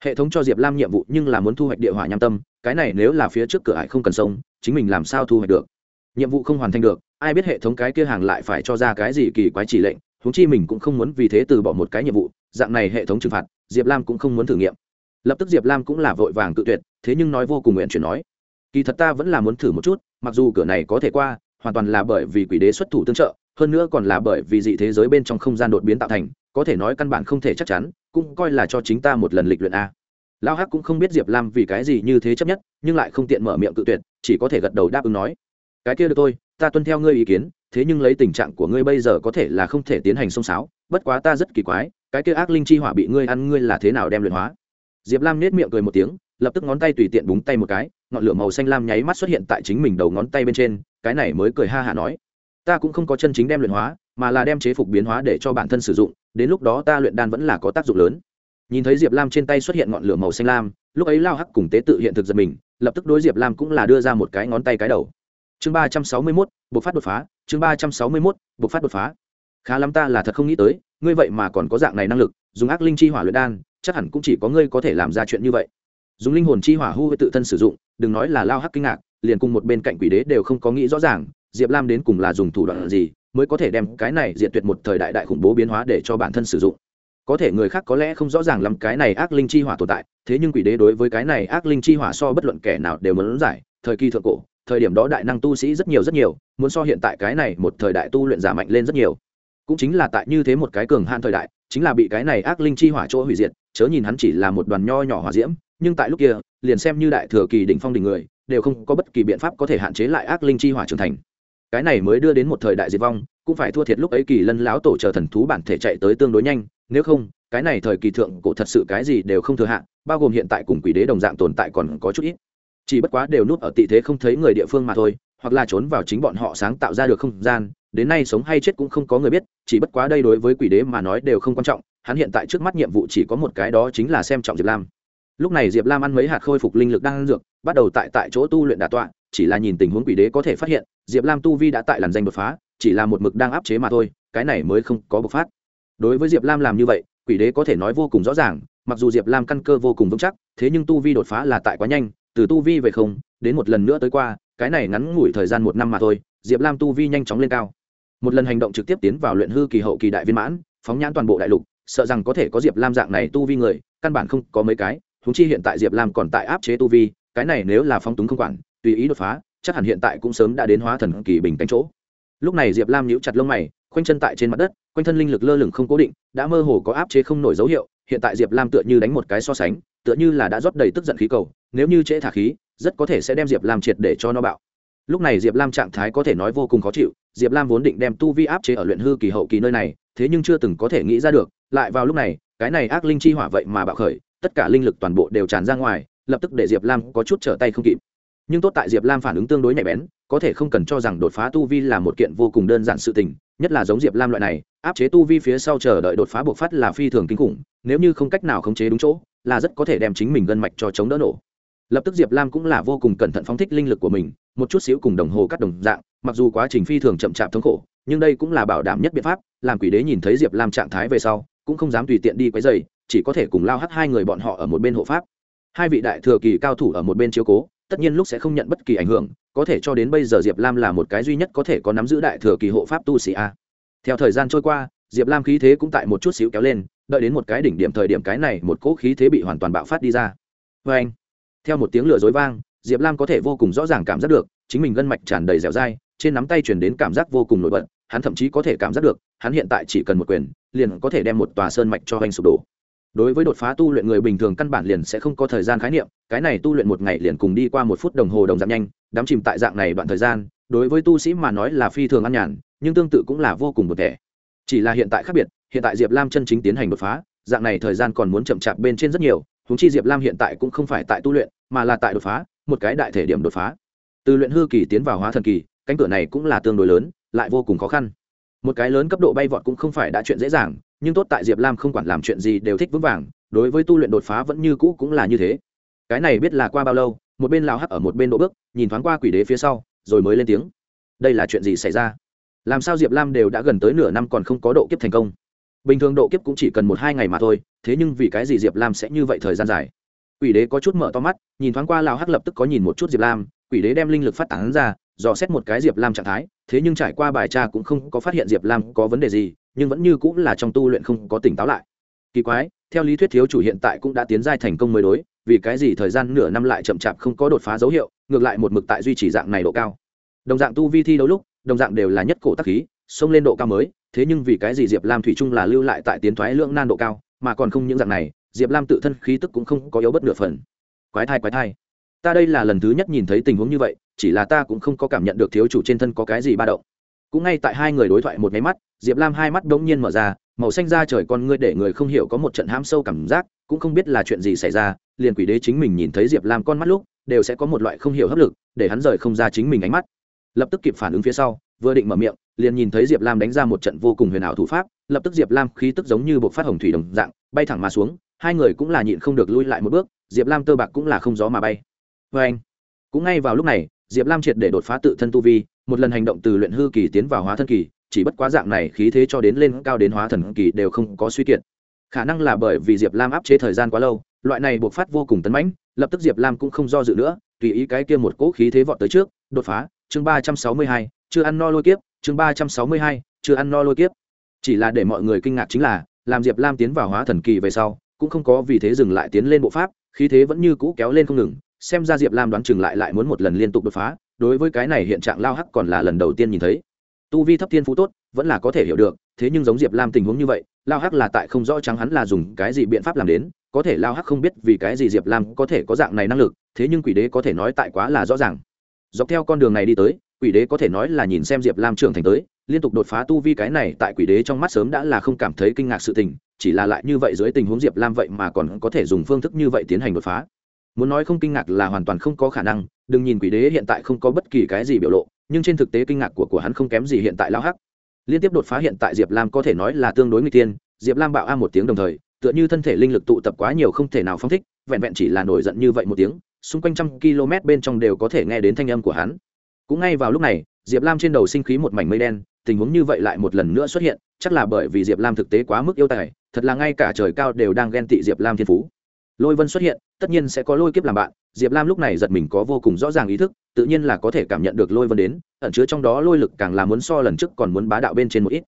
Hệ thống cho diệp lam nhiệm vụ nhưng là muốn thu hoạch địa hỏa nham tâm, cái này nếu là phía trước cửa ải không cần sông, chính mình làm sao thu hoạch được? Nhiệm vụ không hoàn thành được, ai biết hệ thống cái kia hàng lại phải cho ra cái gì kỳ quái chỉ lệnh húng chi mình cũng không muốn vì thế từ bỏ một cái nhiệm vụ, dạng này hệ thống trừng phạt, diệp lam cũng không muốn thử nghiệm. Lập tức diệp lam cũng là vội vàng cự tuyệt, thế nhưng nói vô cùng nguyện chuyển nói, kỳ thật ta vẫn là muốn thử một chút, mặc dù cửa này có thể qua hoàn toàn là bởi vì quỷ đế xuất thủ tương trợ, hơn nữa còn là bởi vì dị thế giới bên trong không gian đột biến tạo thành, có thể nói căn bản không thể chắc chắn, cũng coi là cho chính ta một lần lịch luyện a. Lao hắc cũng không biết diệp lam vì cái gì như thế chấp nhất, nhưng lại không tiện mở miệng cự tuyệt, chỉ có thể gật đầu đáp ứng nói. Cái kia được tôi ta tuân theo ngươi ý kiến, thế nhưng lấy tình trạng của ngươi bây giờ có thể là không thể tiến hành xông xáo bất quá ta rất kỳ quái, cái kia ác linh chi hỏa bị ngươi ăn ngươi là thế nào đem luyện hóa? Diệp lam nết miệng cười một tiếng, lập tức ngón tay tùy tiện búng tay một cái ngọn lửa màu xanh lam nháy mắt xuất hiện tại chính mình đầu ngón tay bên trên, cái này mới cười ha hả nói. Ta cũng không có chân chính đem luyện hóa, mà là đem chế phục biến hóa để cho bản thân sử dụng, đến lúc đó ta luyện đan vẫn là có tác dụng lớn. Nhìn thấy diệp lam trên tay xuất hiện ngọn lửa màu xanh lam, lúc ấy lao hắc cùng tế tự hiện thực giật mình, lập tức đối diệp lam cũng là đưa ra một cái ngón tay cái đầu. Chương ba trăm sáu mươi mốt buộc phát đột phá, chương ba trăm sáu mươi mốt buộc phát đột phá. Khá lắm ta là thật không nghĩ tới, ngươi vậy mà còn có dạng này năng lực, dùng ác linh chi hỏa luyện đan, chắc hẳn cũng chỉ có ngươi có thể làm ra chuyện như vậy dùng linh hồn chi hỏa hu với tự thân sử dụng, đừng nói là lao hắc kinh ngạc, liền cùng một bên cạnh quỷ đế đều không có nghĩ rõ ràng, diệp lam đến cùng là dùng thủ đoạn gì mới có thể đem cái này diệt tuyệt một thời đại đại khủng bố biến hóa để cho bản thân sử dụng. Có thể người khác có lẽ không rõ ràng lắm cái này ác linh chi hỏa tồn tại, thế nhưng quỷ đế đối với cái này ác linh chi hỏa so bất luận kẻ nào đều muốn giải, thời kỳ thượng cổ, thời điểm đó đại năng tu sĩ rất nhiều rất nhiều, muốn so hiện tại cái này một thời đại tu luyện giả mạnh lên rất nhiều. Cũng chính là tại như thế một cái cường hạn thời đại, chính là bị cái này ác linh chi hỏa chỗ hủy diệt, chớ nhìn hắn chỉ là một đoàn nho nhỏ hỏa diễm nhưng tại lúc kia, liền xem như đại thừa kỳ đỉnh phong đỉnh người, đều không có bất kỳ biện pháp có thể hạn chế lại ác linh chi hỏa trưởng thành. Cái này mới đưa đến một thời đại diệt vong, cũng phải thua thiệt lúc ấy kỳ lân lão tổ chờ thần thú bản thể chạy tới tương đối nhanh, nếu không, cái này thời kỳ thượng cổ thật sự cái gì đều không thừa hạn bao gồm hiện tại cùng quỷ đế đồng dạng tồn tại còn có chút ít. Chỉ bất quá đều nút ở tị thế không thấy người địa phương mà thôi, hoặc là trốn vào chính bọn họ sáng tạo ra được không gian, đến nay sống hay chết cũng không có người biết, chỉ bất quá đây đối với quỷ đế mà nói đều không quan trọng, hắn hiện tại trước mắt nhiệm vụ chỉ có một cái đó chính là xem trọng diệp lam lúc này diệp lam ăn mấy hạt khôi phục linh lực đang ăn dược, bắt đầu tại tại chỗ tu luyện đà tọa, chỉ là nhìn tình huống quỷ đế có thể phát hiện, diệp lam tu vi đã tại làn danh đột phá, chỉ là một mực đang áp chế mà thôi, cái này mới không có bộc phát. Đối với diệp lam làm như vậy, quỷ đế có thể nói vô cùng rõ ràng, mặc dù diệp lam căn cơ vô cùng vững chắc, thế nhưng tu vi đột phá là tại quá nhanh, từ tu vi về không, đến một lần nữa tới qua, cái này ngắn ngủi thời gian một năm mà thôi, diệp lam tu vi nhanh chóng lên cao. Một lần hành động trực tiếp tiến vào luyện hư kỳ hậu kỳ đại viên mãn, phóng nhãn toàn bộ đại lục, sợ rằng có thể có diệp lam dạng này tu vi người, căn bản không có mấy cái huống chi hiện tại diệp lam còn tại áp chế tu vi, cái này nếu là phong túng không quản, tùy ý đột phá, chắc hẳn hiện tại cũng sớm đã đến hóa thần kỳ bình cánh chỗ. Lúc này diệp lam nhíu chặt lông mày, khoanh chân tại trên mặt đất, quanh thân linh lực lơ lửng không cố định, đã mơ hồ có áp chế không nổi dấu hiệu, hiện tại diệp lam tựa như đánh một cái so sánh, tựa như là đã rót đầy tức giận khí cầu, nếu như trễ thả khí, rất có thể sẽ đem diệp lam triệt để cho nó bạo. Lúc này diệp lam trạng thái có thể nói vô cùng khó chịu, diệp lam vốn định đem tu vi áp chế ở luyện hư kỳ hậu kỳ nơi này, thế nhưng chưa từng có thể nghĩ ra được, lại vào lúc này, cái này ác linh chi hỏa vậy mà bạo khởi tất cả linh lực toàn bộ đều tràn ra ngoài, lập tức để diệp lam có chút trở tay không kịp. Nhưng tốt tại diệp lam phản ứng tương đối nhạy bén, có thể không cần cho rằng đột phá tu vi là một kiện vô cùng đơn giản sự tình, nhất là giống diệp lam loại này, áp chế tu vi phía sau chờ đợi đột phá bộc phát là phi thường kinh khủng, nếu như không cách nào khống chế đúng chỗ, là rất có thể đem chính mình gân mạch cho chống đỡ nổ. Lập tức diệp lam cũng là vô cùng cẩn thận phóng thích linh lực của mình, một chút xíu cùng đồng hồ cắt đồng dạng, mặc dù quá trình phi thường chậm chạp thống khổ, nhưng đây cũng là bảo đảm nhất biện pháp, làm quỷ đế nhìn thấy diệp lam trạng thái về sau, cũng không dám tùy tiện đi quấy dày chỉ có thể cùng lao hắt hai người bọn họ ở một bên hộ pháp. Hai vị đại thừa kỳ cao thủ ở một bên chiếu cố, tất nhiên lúc sẽ không nhận bất kỳ ảnh hưởng, có thể cho đến bây giờ diệp lam là một cái duy nhất có thể có nắm giữ đại thừa kỳ hộ pháp tu sĩ a. Theo thời gian trôi qua, diệp lam khí thế cũng tại một chút xíu kéo lên, đợi đến một cái đỉnh điểm thời điểm cái này một cỗ khí thế bị hoàn toàn bạo phát đi ra. Vê anh, theo một tiếng lửa dối vang, diệp lam có thể vô cùng rõ ràng cảm giác được, chính mình gân mạch tràn đầy dẻo dai, trên nắm tay chuyển đến cảm giác vô cùng nổi bật, hắn thậm chí có thể cảm giác được, hắn hiện tại chỉ cần một quyền, liền có thể đem một tòa sơn mạch cho anh sụp đổ đối với đột phá tu luyện người bình thường căn bản liền sẽ không có thời gian khái niệm, cái này tu luyện một ngày liền cùng đi qua một phút đồng hồ đồng giảm nhanh, đắm chìm tại dạng này đoạn thời gian, đối với tu sĩ mà nói là phi thường ăn nhàn, nhưng tương tự cũng là vô cùng một thể chỉ là hiện tại khác biệt, hiện tại diệp lam chân chính tiến hành đột phá, dạng này thời gian còn muốn chậm chạp bên trên rất nhiều húng chi diệp lam hiện tại cũng không phải tại tu luyện, mà là tại đột phá, một cái đại thể điểm đột phá. Từ luyện hư kỳ tiến vào hóa thần kỳ, cánh cửa này cũng là tương đối lớn, lại vô cùng khó khăn. Một cái lớn cấp độ bay vọt cũng không phải đã chuyện dễ dàng nhưng tốt tại diệp lam không quản làm chuyện gì đều thích vững vàng, đối với tu luyện đột phá vẫn như cũ cũng là như thế. Cái này biết là qua bao lâu, một bên lao hắc ở một bên độ bước, nhìn thoáng qua quỷ đế phía sau, rồi mới lên tiếng. Đây là chuyện gì xảy ra? Làm sao diệp lam đều đã gần tới nửa năm còn không có độ kiếp thành công? Bình thường độ kiếp cũng chỉ cần một hai ngày mà thôi, thế nhưng vì cái gì diệp lam sẽ như vậy thời gian dài? Quỷ đế có chút mở to mắt, nhìn thoáng qua lao hắc lập tức có nhìn một chút diệp lam, quỷ đế đem linh lực phát tán ra, dò xét một cái diệp lam trạng thái, thế nhưng trải qua bài tra cũng không có phát hiện diệp lam có vấn đề gì nhưng vẫn như cũng là trong tu luyện không có tỉnh táo lại. Kỳ quái, theo lý thuyết thiếu chủ hiện tại cũng đã tiến giai thành công mới đối, vì cái gì thời gian nửa năm lại chậm chạp không có đột phá dấu hiệu, ngược lại một mực tại duy trì dạng này độ cao. Đồng dạng tu vi thi đấu lúc, đồng dạng đều là nhất cổ tác khí, xông lên độ cao mới, thế nhưng vì cái gì diệp lam thủy chung là lưu lại tại tiến thoái lưỡng nan độ cao, mà còn không những dạng này, diệp lam tự thân khí tức cũng không có yếu bất nửa phần. Quái thai quái thai. Ta đây là lần thứ nhất nhìn thấy tình huống như vậy, chỉ là ta cũng không có cảm nhận được thiếu chủ trên thân có cái gì ba động cũng ngay tại hai người đối thoại một máy mắt, diệp lam hai mắt đ n g nhiên mở ra, màu xanh ra trời con ngươi để người không hiểu có một trận ham sâu cảm giác, cũng không biết là chuyện gì xảy ra, liền quỷ đế chính mình nhìn thấy diệp lam con mắt lúc, đều sẽ có một loại không hiểu hấp lực, để hắn rời không ra chính mình ánh mắt. Lập tức kịp phản ứng phía sau, vừa định mở miệng, liền nhìn thấy diệp lam đánh ra một trận vô cùng huyền ảo thủ pháp, lập tức diệp lam khí tức giống như buộc phát hồng thủy đồng dạng, bay thẳng mà xuống, hai người cũng là nhịn không được lui lại một bước, diệp lam tơ bạc cũng là không gió mà bay. Vê anh cũng ngay vào lúc này diệp lam triệt để đột phá tự thân tu vi, một lần hành động từ luyện hư kỳ tiến vào hóa thân kỳ, chỉ bất quá dạng này khí thế cho đến lên cao đến hóa thần kỳ đều không có suy kiệt. Khả năng là bởi vì diệp lam áp chế thời gian quá lâu, loại này buộc phát vô cùng tấn mãnh, lập tức diệp lam cũng không do dự nữa, tùy ý cái kia một cỗ khí thế vọt tới trước, đột phá, chương ba trăm sáu mươi hai, chưa ăn no lôi kiếp, chương ba trăm sáu mươi hai, chưa ăn no lôi kiếp. Chỉ là để mọi người kinh ngạc chính là, làm diệp lam tiến vào hóa thần kỳ về sau, cũng không có vì thế dừng lại tiến lên bộ pháp, khí thế vẫn như cũ kéo lên không ngừng xem ra diệp lam đoán chừng lại lại muốn một lần liên tục đột phá, đối với cái này hiện trạng lao hắc còn là lần đầu tiên nhìn thấy. Tu vi thấp thiên phú tốt, vẫn là có thể hiểu được, thế nhưng giống diệp lam tình huống như vậy, lao hắc là tại không rõ trắng hắn là dùng cái gì biện pháp làm đến, có thể lao hắc không biết vì cái gì diệp lam có thể có dạng này năng lực, thế nhưng quỷ đế có thể nói tại quá là rõ ràng. Dọc theo con đường này đi tới, quỷ đế có thể nói là nhìn xem diệp lam trưởng thành tới, liên tục đột phá tu vi cái này tại quỷ đế trong mắt sớm đã là không cảm thấy kinh ngạc sự tình, chỉ là lại như vậy dưới tình huống diệp lam vậy mà còn có thể dùng phương thức như vậy tiến hành đột phá muốn nói không kinh ngạc là hoàn toàn không có khả năng, đừng nhìn quỷ đế hiện tại không có bất kỳ cái gì biểu lộ, nhưng trên thực tế kinh ngạc của của hắn không kém gì hiện tại lao hắc. Liên tiếp đột phá hiện tại diệp lam có thể nói là tương đối người tiên diệp lam bạo a một tiếng đồng thời, tựa như thân thể linh lực tụ tập quá nhiều không thể nào phong thích, vẹn vẹn chỉ là nổi giận như vậy một tiếng, xung quanh trăm km bên trong đều có thể nghe đến thanh âm của hắn. Cũng ngay vào lúc này, diệp lam trên đầu sinh khí một mảnh mây đen, tình huống như vậy lại một lần nữa xuất hiện, chắc là bởi vì diệp lam thực tế quá mức yêu tài, thật là ngay cả trời cao đều đang ghen tị diệp lam thiên phú lôi vân xuất hiện, tất nhiên sẽ có lôi kiếp làm bạn, diệp lam lúc này giật mình có vô cùng rõ ràng ý thức, tự nhiên là có thể cảm nhận được lôi vân đến, ẩn chứa trong đó lôi lực càng là muốn so lần trước còn muốn bá đạo bên trên một ít.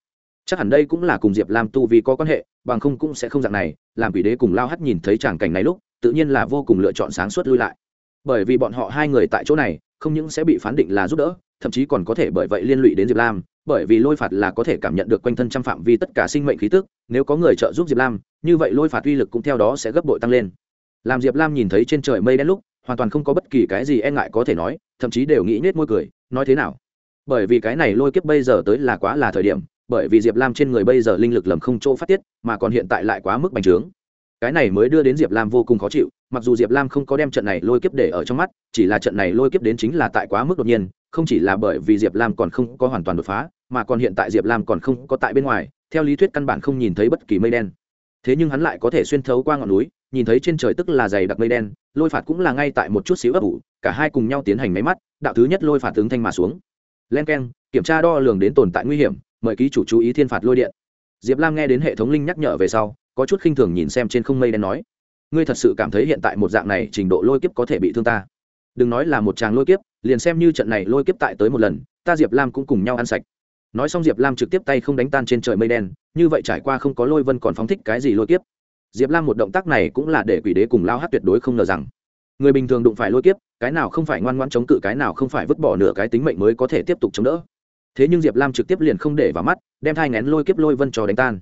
Chắc hẳn đây cũng là cùng diệp lam tu vì có quan hệ, bằng không cũng sẽ không dạng này, làm quỷ đế cùng lao hắt nhìn thấy tràng cảnh này lúc, tự nhiên là vô cùng lựa chọn sáng suốt lui lại. Bởi vì bọn họ hai người tại chỗ này, không những sẽ bị phán định là giúp đỡ, thậm chí còn có thể bởi vậy liên lụy đến diệp lam, bởi vì lôi phạt là có thể cảm nhận được quanh thân trăm phạm vi tất cả sinh mệnh khí tức, nếu có người trợ giúp diệp lam, như vậy lôi phạt uy lực cũng theo đó sẽ gấp bội tăng lên làm diệp lam nhìn thấy trên trời mây đen lúc, hoàn toàn không có bất kỳ cái gì e ngại có thể nói, thậm chí đều nghĩ nết môi cười, nói thế nào? Bởi vì cái này lôi kiếp bây giờ tới là quá là thời điểm, bởi vì diệp lam trên người bây giờ linh lực lầm không chỗ phát tiết, mà còn hiện tại lại quá mức bành trướng. Cái này mới đưa đến diệp lam vô cùng khó chịu, mặc dù diệp lam không có đem trận này lôi kiếp để ở trong mắt, chỉ là trận này lôi kiếp đến chính là tại quá mức đột nhiên, không chỉ là bởi vì diệp lam còn không có hoàn toàn đột phá, mà còn hiện tại diệp lam còn không có tại bên ngoài, theo lý thuyết căn bản không nhìn thấy bất kỳ mây đen thế nhưng hắn lại có thể xuyên thấu qua ngọn núi, nhìn thấy trên trời tức là dày đặc mây đen, lôi phạt cũng là ngay tại một chút xíu ấp ủ, cả hai cùng nhau tiến hành máy mắt, đạo thứ nhất lôi phạt tướng thanh mà xuống. Len k e n kiểm tra đo lường đến tồn tại nguy hiểm, mời ký chủ chú ý thiên phạt lôi điện. Diệp lam nghe đến hệ thống linh nhắc nhở về sau, có chút khinh thường nhìn xem trên không mây đen nói, ngươi thật sự cảm thấy hiện tại một dạng này trình độ lôi kiếp có thể bị thương ta? Đừng nói là một tràng lôi kiếp, liền xem như trận này lôi kiếp tại tới một lần, ta diệp lam cũng cùng nhau ăn sạch nói xong diệp lam trực tiếp tay không đánh tan trên trời mây đen, như vậy trải qua không có lôi vân còn phóng thích cái gì lôi kiếp. Diệp lam một động tác này cũng là để quỷ đế cùng lao hát tuyệt đối không ngờ rằng, người bình thường đụng phải lôi kiếp, cái nào không phải ngoan ngoan chống cự, cái nào không phải vứt bỏ nửa cái tính mệnh mới có thể tiếp tục chống đỡ. Thế nhưng diệp lam trực tiếp liền không để vào mắt, đem thai ngén lôi kiếp lôi vân cho đánh tan.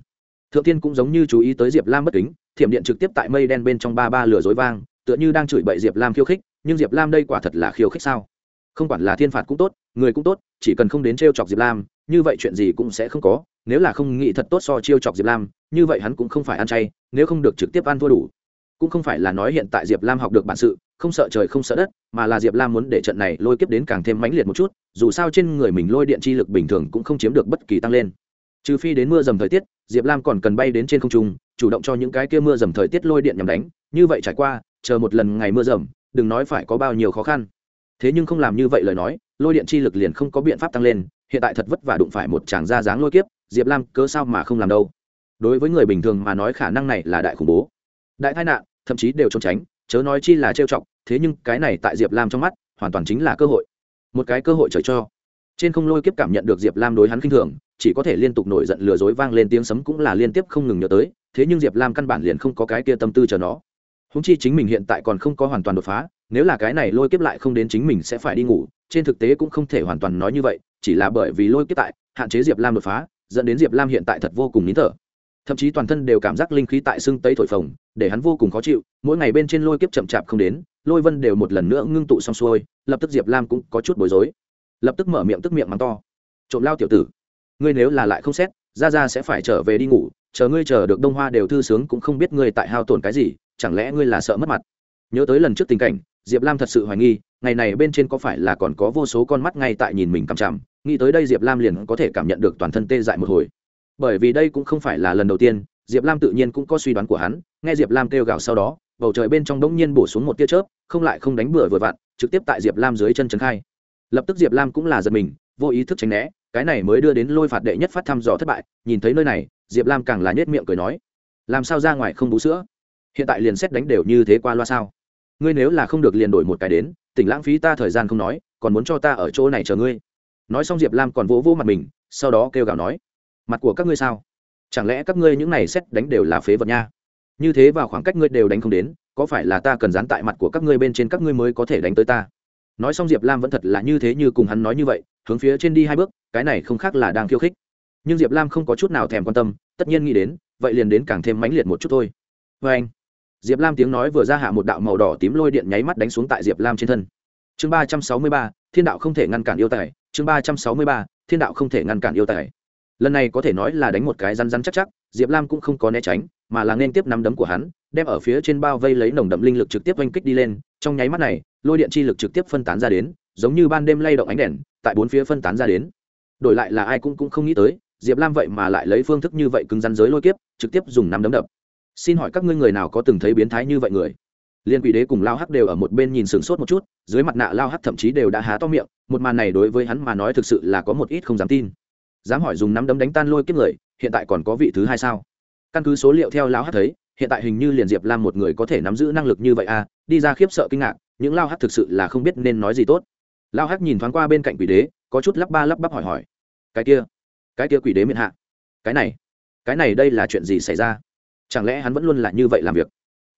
Thượng tiên cũng giống như chú ý tới diệp lam bất kính, thiểm điện trực tiếp tại mây đen bên trong ba ba lửa dối vang, tựa như đang chửi bậy diệp lam khiêu khích, nhưng diệp lam đây quả thật là khiêu khích sao? Không quản là thiên phạt cũng tốt, người cũng tốt, chỉ cần không đến t r e o chọc diệp lam như vậy chuyện gì cũng sẽ không có, nếu là không nghĩ thật tốt so chiêu chọc diệp lam, như vậy hắn cũng không phải ăn chay, nếu không được trực tiếp ăn thua đủ. Cũng không phải là nói hiện tại diệp lam học được bản sự, không sợ trời không sợ đất, mà là diệp lam muốn để trận này lôi kiếp đến càng thêm mãnh liệt một chút, dù sao trên người mình lôi điện chi lực bình thường cũng không chiếm được bất kỳ tăng lên. Trừ phi đến mưa dầm thời tiết, diệp lam còn cần bay đến trên không trung, chủ động cho những cái kia mưa dầm thời tiết lôi điện nhằm đánh, như vậy trải qua, chờ một lần ngày mưa dầm, đừng nói phải có bao nhiêu khó khăn. Thế nhưng không làm như vậy lời nói, lôi điện chi lực liền không có biện pháp tăng lên hiện tại thật vất vả đụng phải một chàng ra dáng lôi kiếp, diệp lam cớ sao mà không làm đâu? Đối với người bình thường mà nói khả năng này là đại khủng bố. Đại tai nạn, thậm chí đều trốn tránh, chớ nói chi là trêu chọc, thế nhưng cái này tại diệp lam trong mắt, hoàn toàn chính là cơ hội. Một cái cơ hội trời cho. Trên không lôi kiếp cảm nhận được diệp lam đối hắn khinh thường, chỉ có thể liên tục nổi giận lừa dối vang lên tiếng sấm cũng là liên tiếp không ngừng nhớ tới, thế nhưng diệp lam căn bản liền không có cái kia tâm tư chờ nó. Húng chi chính mình hiện tại còn không có hoàn toàn đột phá, nếu là cái này lôi kiếp lại không đến chính mình sẽ phải đi ngủ, trên thực tế cũng không thể hoàn toàn nói như vậy chỉ là bởi vì lôi kiếp tại, hạn chế diệp lam đột phá, dẫn đến diệp lam hiện tại thật vô cùng nín thở. Thậm chí toàn thân đều cảm giác linh khí tại xương tấy thổi phồng, để hắn vô cùng khó chịu, mỗi ngày bên trên lôi kiếp chậm chạp không đến, lôi vân đều một lần nữa ngưng tụ xong xuôi, lập tức diệp lam cũng có chút bối rối. Lập tức mở miệng tức miệng mắng to. Trộm lao tiểu tử, ngươi nếu là lại không xét, ra ra sẽ phải trở về đi ngủ, chờ ngươi chờ được đông hoa đều thư sướng cũng không biết ngươi tại hao tổn cái gì, chẳng lẽ ngươi là sợ mất mặt? Nhớ tới lần trước tình cảnh, diệp lam thật sự hoài nghi, ngày này bên trên có phải là còn có vô số con mắt ngay tại nhìn mình cằm chằm nghĩ tới đây diệp lam liền có thể cảm nhận được toàn thân tê dại một hồi. Bởi vì đây cũng không phải là lần đầu tiên, diệp lam tự nhiên cũng có suy đoán của hắn, nghe diệp lam kêu gào sau đó, bầu trời bên trong đ ỗ n g nhiên bổ xuống một tia chớp, không lại không đánh bừa vừa vặn, trực tiếp tại diệp lam dưới chân trấn khai. Lập tức diệp lam cũng là giật mình, vô ý thức tránh né, cái này mới đưa đến lôi phạt đệ nhất phát thăm dò thất bại, nhìn thấy nơi này, diệp lam càng là nhét miệng cười nói, làm sao ra ngoài không bú sữa? Hiện tại liền xét đánh đều như thế qua loa sao? Ngươi nếu là không được liền đổi một cái đến, tỉnh lãng phí ta thời gian không nói, còn muốn cho ta ở chỗ này chờ ngươi nói xong diệp lam còn vỗ vỗ mặt mình, sau đó kêu gào nói, mặt của các ngươi sao? Chẳng lẽ các ngươi những này xét đánh đều là phế vật nha? Như thế vào khoảng cách ngươi đều đánh không đến, có phải là ta cần dán tại mặt của các ngươi bên trên các ngươi mới có thể đánh tới ta? Nói xong diệp lam vẫn thật là như thế như cùng hắn nói như vậy, hướng phía trên đi hai bước, cái này không khác là đang khiêu khích. Nhưng diệp lam không có chút nào thèm quan tâm, tất nhiên nghĩ đến, vậy liền đến càng thêm mãnh liệt một chút thôi. Vê anh, diệp lam tiếng nói vừa ra hạ một đạo màu đỏ tím lôi điện nháy mắt đánh xuống tại diệp lam trên thân. Chương ba trăm sáu mươi ba, thiên đạo không thể ngăn cản yêu tài chương ba trăm sáu mươi ba, thiên đạo không thể ngăn cản yêu tài. Lần này có thể nói là đánh một cái rắn rắn chắc chắc, diệp lam cũng không có né tránh, mà là nên tiếp nắm đấm của hắn, đem ở phía trên bao vây lấy nồng đậm linh lực trực tiếp oanh kích đi lên, trong nháy mắt này, lôi điện chi lực trực tiếp phân tán ra đến, giống như ban đêm lay động ánh đèn, tại bốn phía phân tán ra đến. Đổi lại là ai cũng cũng không nghĩ tới, diệp lam vậy mà lại lấy phương thức như vậy cứng rắn giới lôi kiếp, trực tiếp dùng nắm đấm đập. Xin hỏi các ngươi người nào có từng thấy biến thái như vậy người? Liên quỷ đế cùng lao hắc đều ở một bên nhìn sửng sốt một chút, dưới mặt nạ lao hắc thậm chí đều đã há to miệng, một màn này đối với hắn mà nói thực sự là có một ít không dám tin. Dám hỏi dùng nắm đấm đánh tan lôi kiếp người, hiện tại còn có vị thứ hai sao? Căn cứ số liệu theo lão Hắc thấy, hiện tại hình như liền diệp lam một người có thể nắm giữ năng lực như vậy à? Đi ra khiếp sợ kinh ngạc, những lao Hắc thực sự là không biết nên nói gì tốt. Lao Hắc nhìn thoáng qua bên cạnh quỷ đế, có chút lắp ba lắp bắp hỏi hỏi. Cái kia cái kia quỷ đế miệng hạ. Cái này cái này đây là chuyện gì xảy ra? Chẳng lẽ hắn vẫn luôn là như vậy làm việc?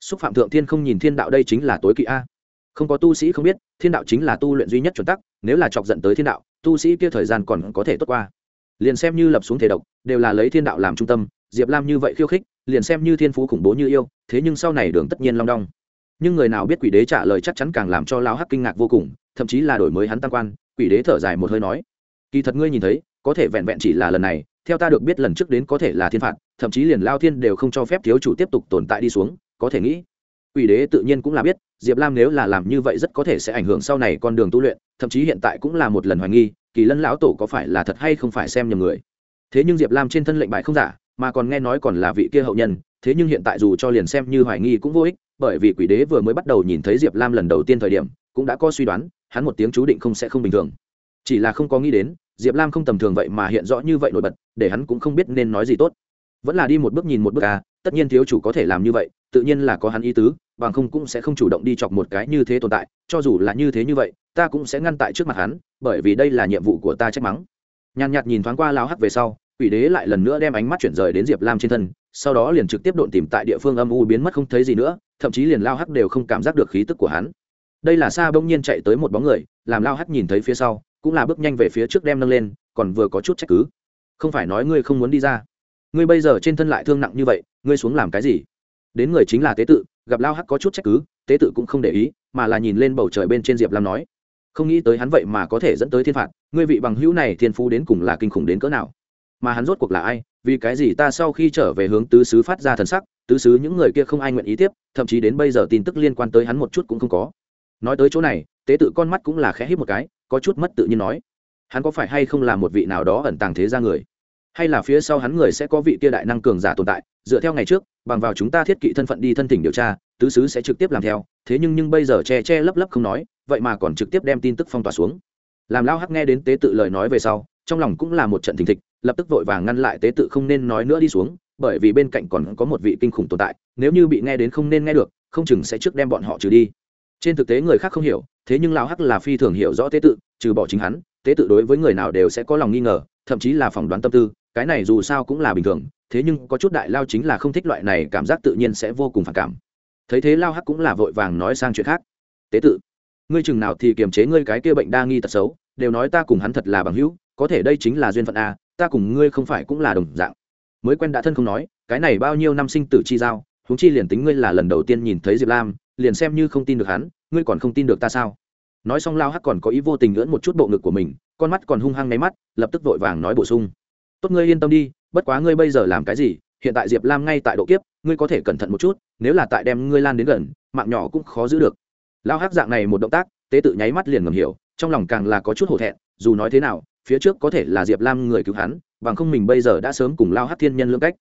Xúc phạm thượng thiên không nhìn thiên đạo đây chính là tối kỵ a. Không có tu sĩ không biết, thiên đạo chính là tu luyện duy nhất chuẩn tắc, nếu là chọc giận tới thiên đạo, tu sĩ kia thời gian còn có thể tốt qua. Liền xem như lập xuống thể độc, đều là lấy thiên đạo làm trung tâm, diệp lam như vậy khiêu khích, liền xem như thiên phú khủng bố như yêu, thế nhưng sau này đường tất nhiên long đong. Nhưng người nào biết quỷ đế trả lời chắc chắn càng làm cho lao hắc kinh ngạc vô cùng, thậm chí là đổi mới hắn tăng quan, quỷ đế thở dài một hơi nói, kỳ thật ngươi nhìn thấy, có thể vẹn vẹn chỉ là lần này, theo ta được biết lần trước đến có thể là thiên phạt, thậm chí liền lao thiên đều không cho phép thiếu chủ tiếp tục tồn tại đi xuống có thể nghĩ. Quỷ đế tự nhiên cũng là biết, diệp lam nếu là làm như vậy rất có thể sẽ ảnh hưởng sau này con đường tu luyện, thậm chí hiện tại cũng là một lần hoài nghi, kỳ lân lão tổ có phải là thật hay không phải xem nhầm người. Thế nhưng diệp lam trên thân lệnh bại không giả, mà còn nghe nói còn là vị kia hậu nhân, thế nhưng hiện tại dù cho liền xem như hoài nghi cũng vô ích, bởi vì quỷ đế vừa mới bắt đầu nhìn thấy diệp lam lần đầu tiên thời điểm, cũng đã có suy đoán, hắn một tiếng chú định không sẽ không bình thường. Chỉ là không có nghĩ đến, diệp lam không tầm thường vậy mà hiện rõ như vậy nổi bật, để hắn cũng không biết nên nói gì tốt. Vẫn là đi một bước nhìn một bước à tất nhiên thiếu chủ có thể làm như vậy tự nhiên là có hắn ý tứ, bằng không cũng sẽ không chủ động đi chọc một cái như thế tồn tại, cho dù là như thế như vậy, ta cũng sẽ ngăn tại trước mặt hắn, bởi vì đây là nhiệm vụ của ta trách mắng. Nhàn nhạt nhìn thoáng qua lao hắc về sau, quỷ đế lại lần nữa đem ánh mắt chuyển rời đến diệp lam trên thân, sau đó liền trực tiếp độn tìm tại địa phương âm u biến mất không thấy gì nữa, thậm chí liền lao hắc đều không cảm giác được khí tức của hắn. Đây là xa bỗng nhiên chạy tới một bóng người, làm lao hắc nhìn thấy phía sau, cũng là bước nhanh về phía trước đem nâng lên, còn vừa có chút trách cứ. Không phải nói ngươi không muốn đi ra. Ngươi bây giờ trên thân lại thương nặng như vậy, ngươi xuống làm cái gì? Đến người chính là tế tự, gặp lao hắc có chút trách cứ, tế tự cũng không để ý, mà là nhìn lên bầu trời bên trên diệp lam nói, không nghĩ tới hắn vậy mà có thể dẫn tới thiên phạt, ngươi vị bằng hữu này thiên phú đến cùng là kinh khủng đến cỡ nào. Mà hắn rốt cuộc là ai, vì cái gì ta sau khi trở về hướng tứ sứ phát ra thần sắc, tứ sứ những người kia không ai nguyện ý tiếp, thậm chí đến bây giờ tin tức liên quan tới hắn một chút cũng không có. Nói tới chỗ này, tế tự con mắt cũng là khẽ hít một cái, có chút mất tự nhiên nói, hắn có phải hay không là một vị nào đó ẩn tàng thế ra người? Hay là phía sau hắn người sẽ có vị kia đại năng cường giả tồn tại dựa theo ngày trước, bằng vào chúng ta thiết kỵ thân phận đi thân tỉnh điều tra, tứ sứ sẽ trực tiếp làm theo, thế nhưng nhưng bây giờ che che lấp lấp không nói, vậy mà còn trực tiếp đem tin tức phong tỏa xuống. Làm lao hắc nghe đến tế tự lời nói về sau, trong lòng cũng là một trận thình thịch, lập tức vội vàng ngăn lại tế tự không nên nói nữa đi xuống, bởi vì bên cạnh còn có một vị kinh khủng tồn tại, nếu như bị nghe đến không nên nghe được, không chừng sẽ trước đem bọn họ trừ đi. Trên thực tế người khác không hiểu, thế nhưng lao hắc là phi thường hiểu rõ tế tự, trừ bỏ chính hắn, tế tự đối với người nào đều sẽ có lòng nghi ngờ, thậm chí là phỏng đoán tâm tư cái này dù sao cũng là bình thường, thế nhưng có chút đại lao chính là không thích loại này, cảm giác tự nhiên sẽ vô cùng phản cảm. Thấy thế lao hắc cũng là vội vàng nói sang chuyện khác. Tế tự, ngươi chừng nào thì kiềm chế ngươi cái kia bệnh đa nghi tật xấu, đều nói ta cùng hắn thật là bằng hữu, có thể đây chính là duyên phận a, ta cùng ngươi không phải cũng là đồng dạng. Mới quen đã thân không nói, cái này bao nhiêu năm sinh tử chi giao, huống chi liền tính ngươi là lần đầu tiên nhìn thấy diệp lam, liền xem như không tin được hắn, ngươi còn không tin được ta sao? Nói xong lao hắc còn có ý vô tình ngưỡng một chút bộ ngực của mình, con mắt còn hung hăng nháy mắt, lập tức vội vàng nói bổ sung tốt ngươi yên tâm đi, bất quá ngươi bây giờ làm cái gì, hiện tại diệp lam ngay tại độ kiếp, ngươi có thể cẩn thận một chút, nếu là tại đem ngươi lan đến gần, mạng nhỏ cũng khó giữ được. Lao hắc dạng này một động tác, tế tự nháy mắt liền ngầm hiểu, trong lòng càng là có chút hổ thẹn, dù nói thế nào, phía trước có thể là diệp lam người cứu hắn, bằng không mình bây giờ đã sớm cùng lao hát thiên nhân lương cách.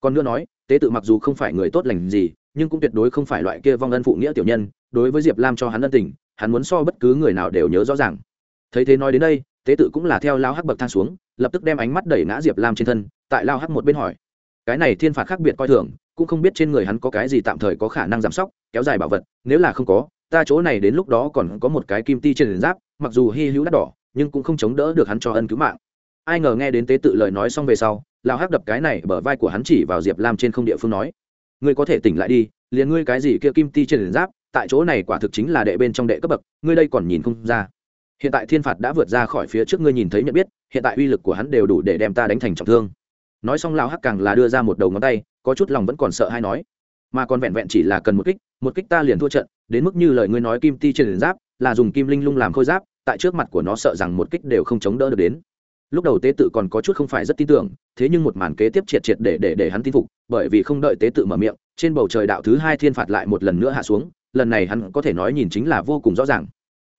Còn nữa nói, tế tự mặc dù không phải người tốt lành gì, nhưng cũng tuyệt đối không phải loại kia vong ân phụ nghĩa tiểu nhân, đối với diệp lam cho hắn ân tình, hắn muốn so bất cứ người nào đều nhớ rõ ràng. Thấy thế nói đến đây tế tự cũng là theo lao hắc bậc thang xuống, lập tức đem ánh mắt đẩy ngã diệp lam trên thân, tại lao hắc một bên hỏi. Cái này thiên phạt khác biệt coi thường, cũng không biết trên người hắn có cái gì tạm thời có khả năng giảm sóc, kéo dài bảo vật, nếu là không có, ta chỗ này đến lúc đó còn có một cái kim ti trên giáp, mặc dù hy hữu đắt đỏ, nhưng cũng không chống đỡ được hắn cho ân cứu mạng. Ai ngờ nghe đến tế tự lời nói xong về sau, lao hắc đập cái này bờ vai của hắn chỉ vào diệp lam trên không địa phương nói. Ngươi có thể tỉnh lại đi, liền ngươi cái gì kia kim ti trên giáp, tại chỗ này quả thực chính là đệ bên trong đệ cấp bậc, ngươi đây còn nhìn không ra hiện tại thiên phạt đã vượt ra khỏi phía trước ngươi nhìn thấy nhận biết, hiện tại uy lực của hắn đều đủ để đem ta đánh thành trọng thương. Nói xong lao hắc càng là đưa ra một đầu ngón tay, có chút lòng vẫn còn sợ hay nói, mà còn vẹn vẹn chỉ là cần một kích một kích ta liền thua trận, đến mức như lời ngươi nói kim ti trên giáp, là dùng kim linh lung làm khôi giáp, tại trước mặt của nó sợ rằng một kích đều không chống đỡ được đến. Lúc đầu tế tự còn có chút không phải rất tin tưởng, thế nhưng một màn kế tiếp triệt triệt để để để hắn tin phục, bởi vì không đợi tế tự mở miệng, trên bầu trời đạo thứ hai thiên phạt lại một lần nữa hạ xuống, lần này hắn có thể nói nhìn chính là vô cùng rõ ràng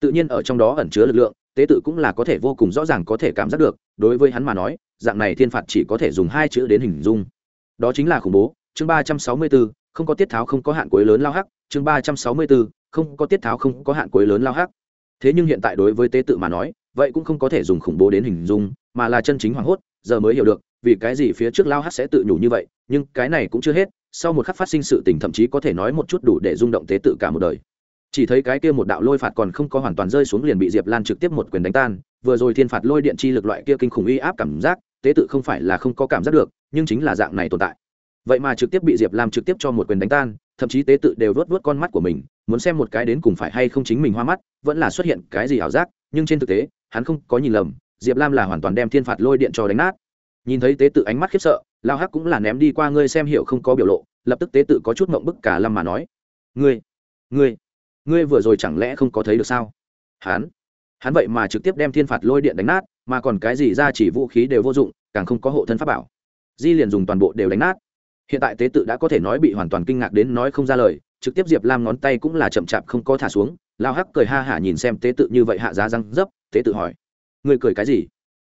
tự nhiên ở trong đó ẩn chứa lực lượng, tế tự cũng là có thể vô cùng rõ ràng có thể cảm giác được, đối với hắn mà nói, dạng này thiên phạt chỉ có thể dùng hai chữ đến hình dung. Đó chính là khủng bố, chương ba trăm sáu mươi bốn không có tiết tháo không có hạn cuối lớn lao hắc, chương ba trăm sáu mươi bốn không có tiết tháo không có hạn cuối lớn lao hắc. Thế nhưng hiện tại đối với tế tự mà nói, vậy cũng không có thể dùng khủng bố đến hình dung, mà là chân chính hoảng hốt, giờ mới hiểu được, vì cái gì phía trước lao hắc sẽ tự nhủ như vậy, nhưng cái này cũng chưa hết, sau một khắc phát sinh sự tình thậm chí có thể nói một chút đủ để rung động tế tự cả một đời chỉ thấy cái kia một đạo lôi phạt còn không có hoàn toàn rơi xuống liền bị diệp lan trực tiếp một quyền đánh tan, vừa rồi thiên phạt lôi điện chi lực loại kia kinh khủng uy áp cảm giác, tế tự không phải là không có cảm giác được, nhưng chính là dạng này tồn tại. Vậy mà trực tiếp bị diệp lam trực tiếp cho một quyền đánh tan, thậm chí tế tự đều vớt vớt con mắt của mình, muốn xem một cái đến cùng phải hay không chính mình hoa mắt, vẫn là xuất hiện cái gì ảo giác, nhưng trên thực tế, hắn không có nhìn lầm, diệp lam là hoàn toàn đem thiên phạt lôi điện cho đánh nát. Nhìn thấy tế tự ánh mắt khiếp sợ, lao hắc cũng là ném đi qua ngươi xem hiểu không có biểu lộ, lập tức tế tự có chút mộng bức cả lâm mà nói, ngươi ngươi ngươi vừa rồi chẳng lẽ không có thấy được sao? Hắn hắn vậy mà trực tiếp đem thiên phạt lôi điện đánh nát, mà còn cái gì ra chỉ vũ khí đều vô dụng, càng không có hộ thân pháp bảo. Di liền dùng toàn bộ đều đánh nát. Hiện tại tế tự đã có thể nói bị hoàn toàn kinh ngạc đến nói không ra lời, trực tiếp diệp lam ngón tay cũng là chậm chạp không có thả xuống, lao hắc cười ha hả nhìn xem tế tự như vậy hạ giá răng dấp, tế tự hỏi. Ngươi cười cái gì?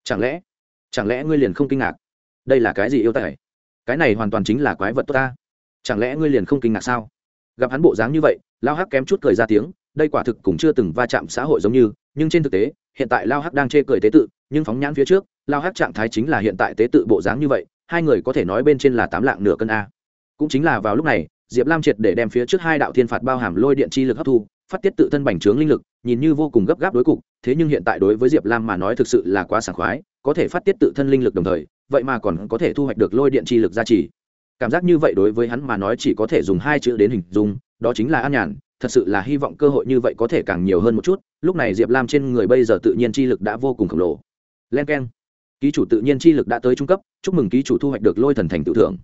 Chẳng lẽ chẳng lẽ ngươi liền không kinh ngạc? Đây là cái gì yêu tài? Cái này hoàn toàn chính là quái vật tốt ta. Chẳng lẽ ngươi liền không kinh ngạc sao? Gặp hắn bộ dáng như vậy, lao hắc kém chút cười ra tiếng, đây quả thực cũng chưa từng va chạm xã hội giống như, nhưng trên thực tế, hiện tại lao hắc đang chê cười tế tự, nhưng phóng nhãn phía trước, lao hắc trạng thái chính là hiện tại tế tự bộ dáng như vậy, hai người có thể nói bên trên là tám lạng nửa cân a. Cũng chính là vào lúc này, diệp lam triệt để đem phía trước hai đạo thiên phạt bao hàm lôi điện chi lực hấp thu, phát tiết tự thân bành trướng linh lực, nhìn như vô cùng gấp gáp đối cục, thế nhưng hiện tại đối với diệp lam mà nói thực sự là quá sảng khoái, có thể phát tiết tự thân linh lực đồng thời, vậy mà còn có thể thu hoạch được lôi điện chi lực gia trì cảm giác như vậy đối với hắn mà nói chỉ có thể dùng hai chữ đến hình dung, đó chính là an nhàn, thật sự là hy vọng cơ hội như vậy có thể càng nhiều hơn một chút, lúc này diệp lam trên người bây giờ tự nhiên chi lực đã vô cùng khổng lồ. Len k e n ký chủ tự nhiên chi lực đã tới trung cấp, chúc mừng ký chủ thu hoạch được lôi thần thành tự thưởng.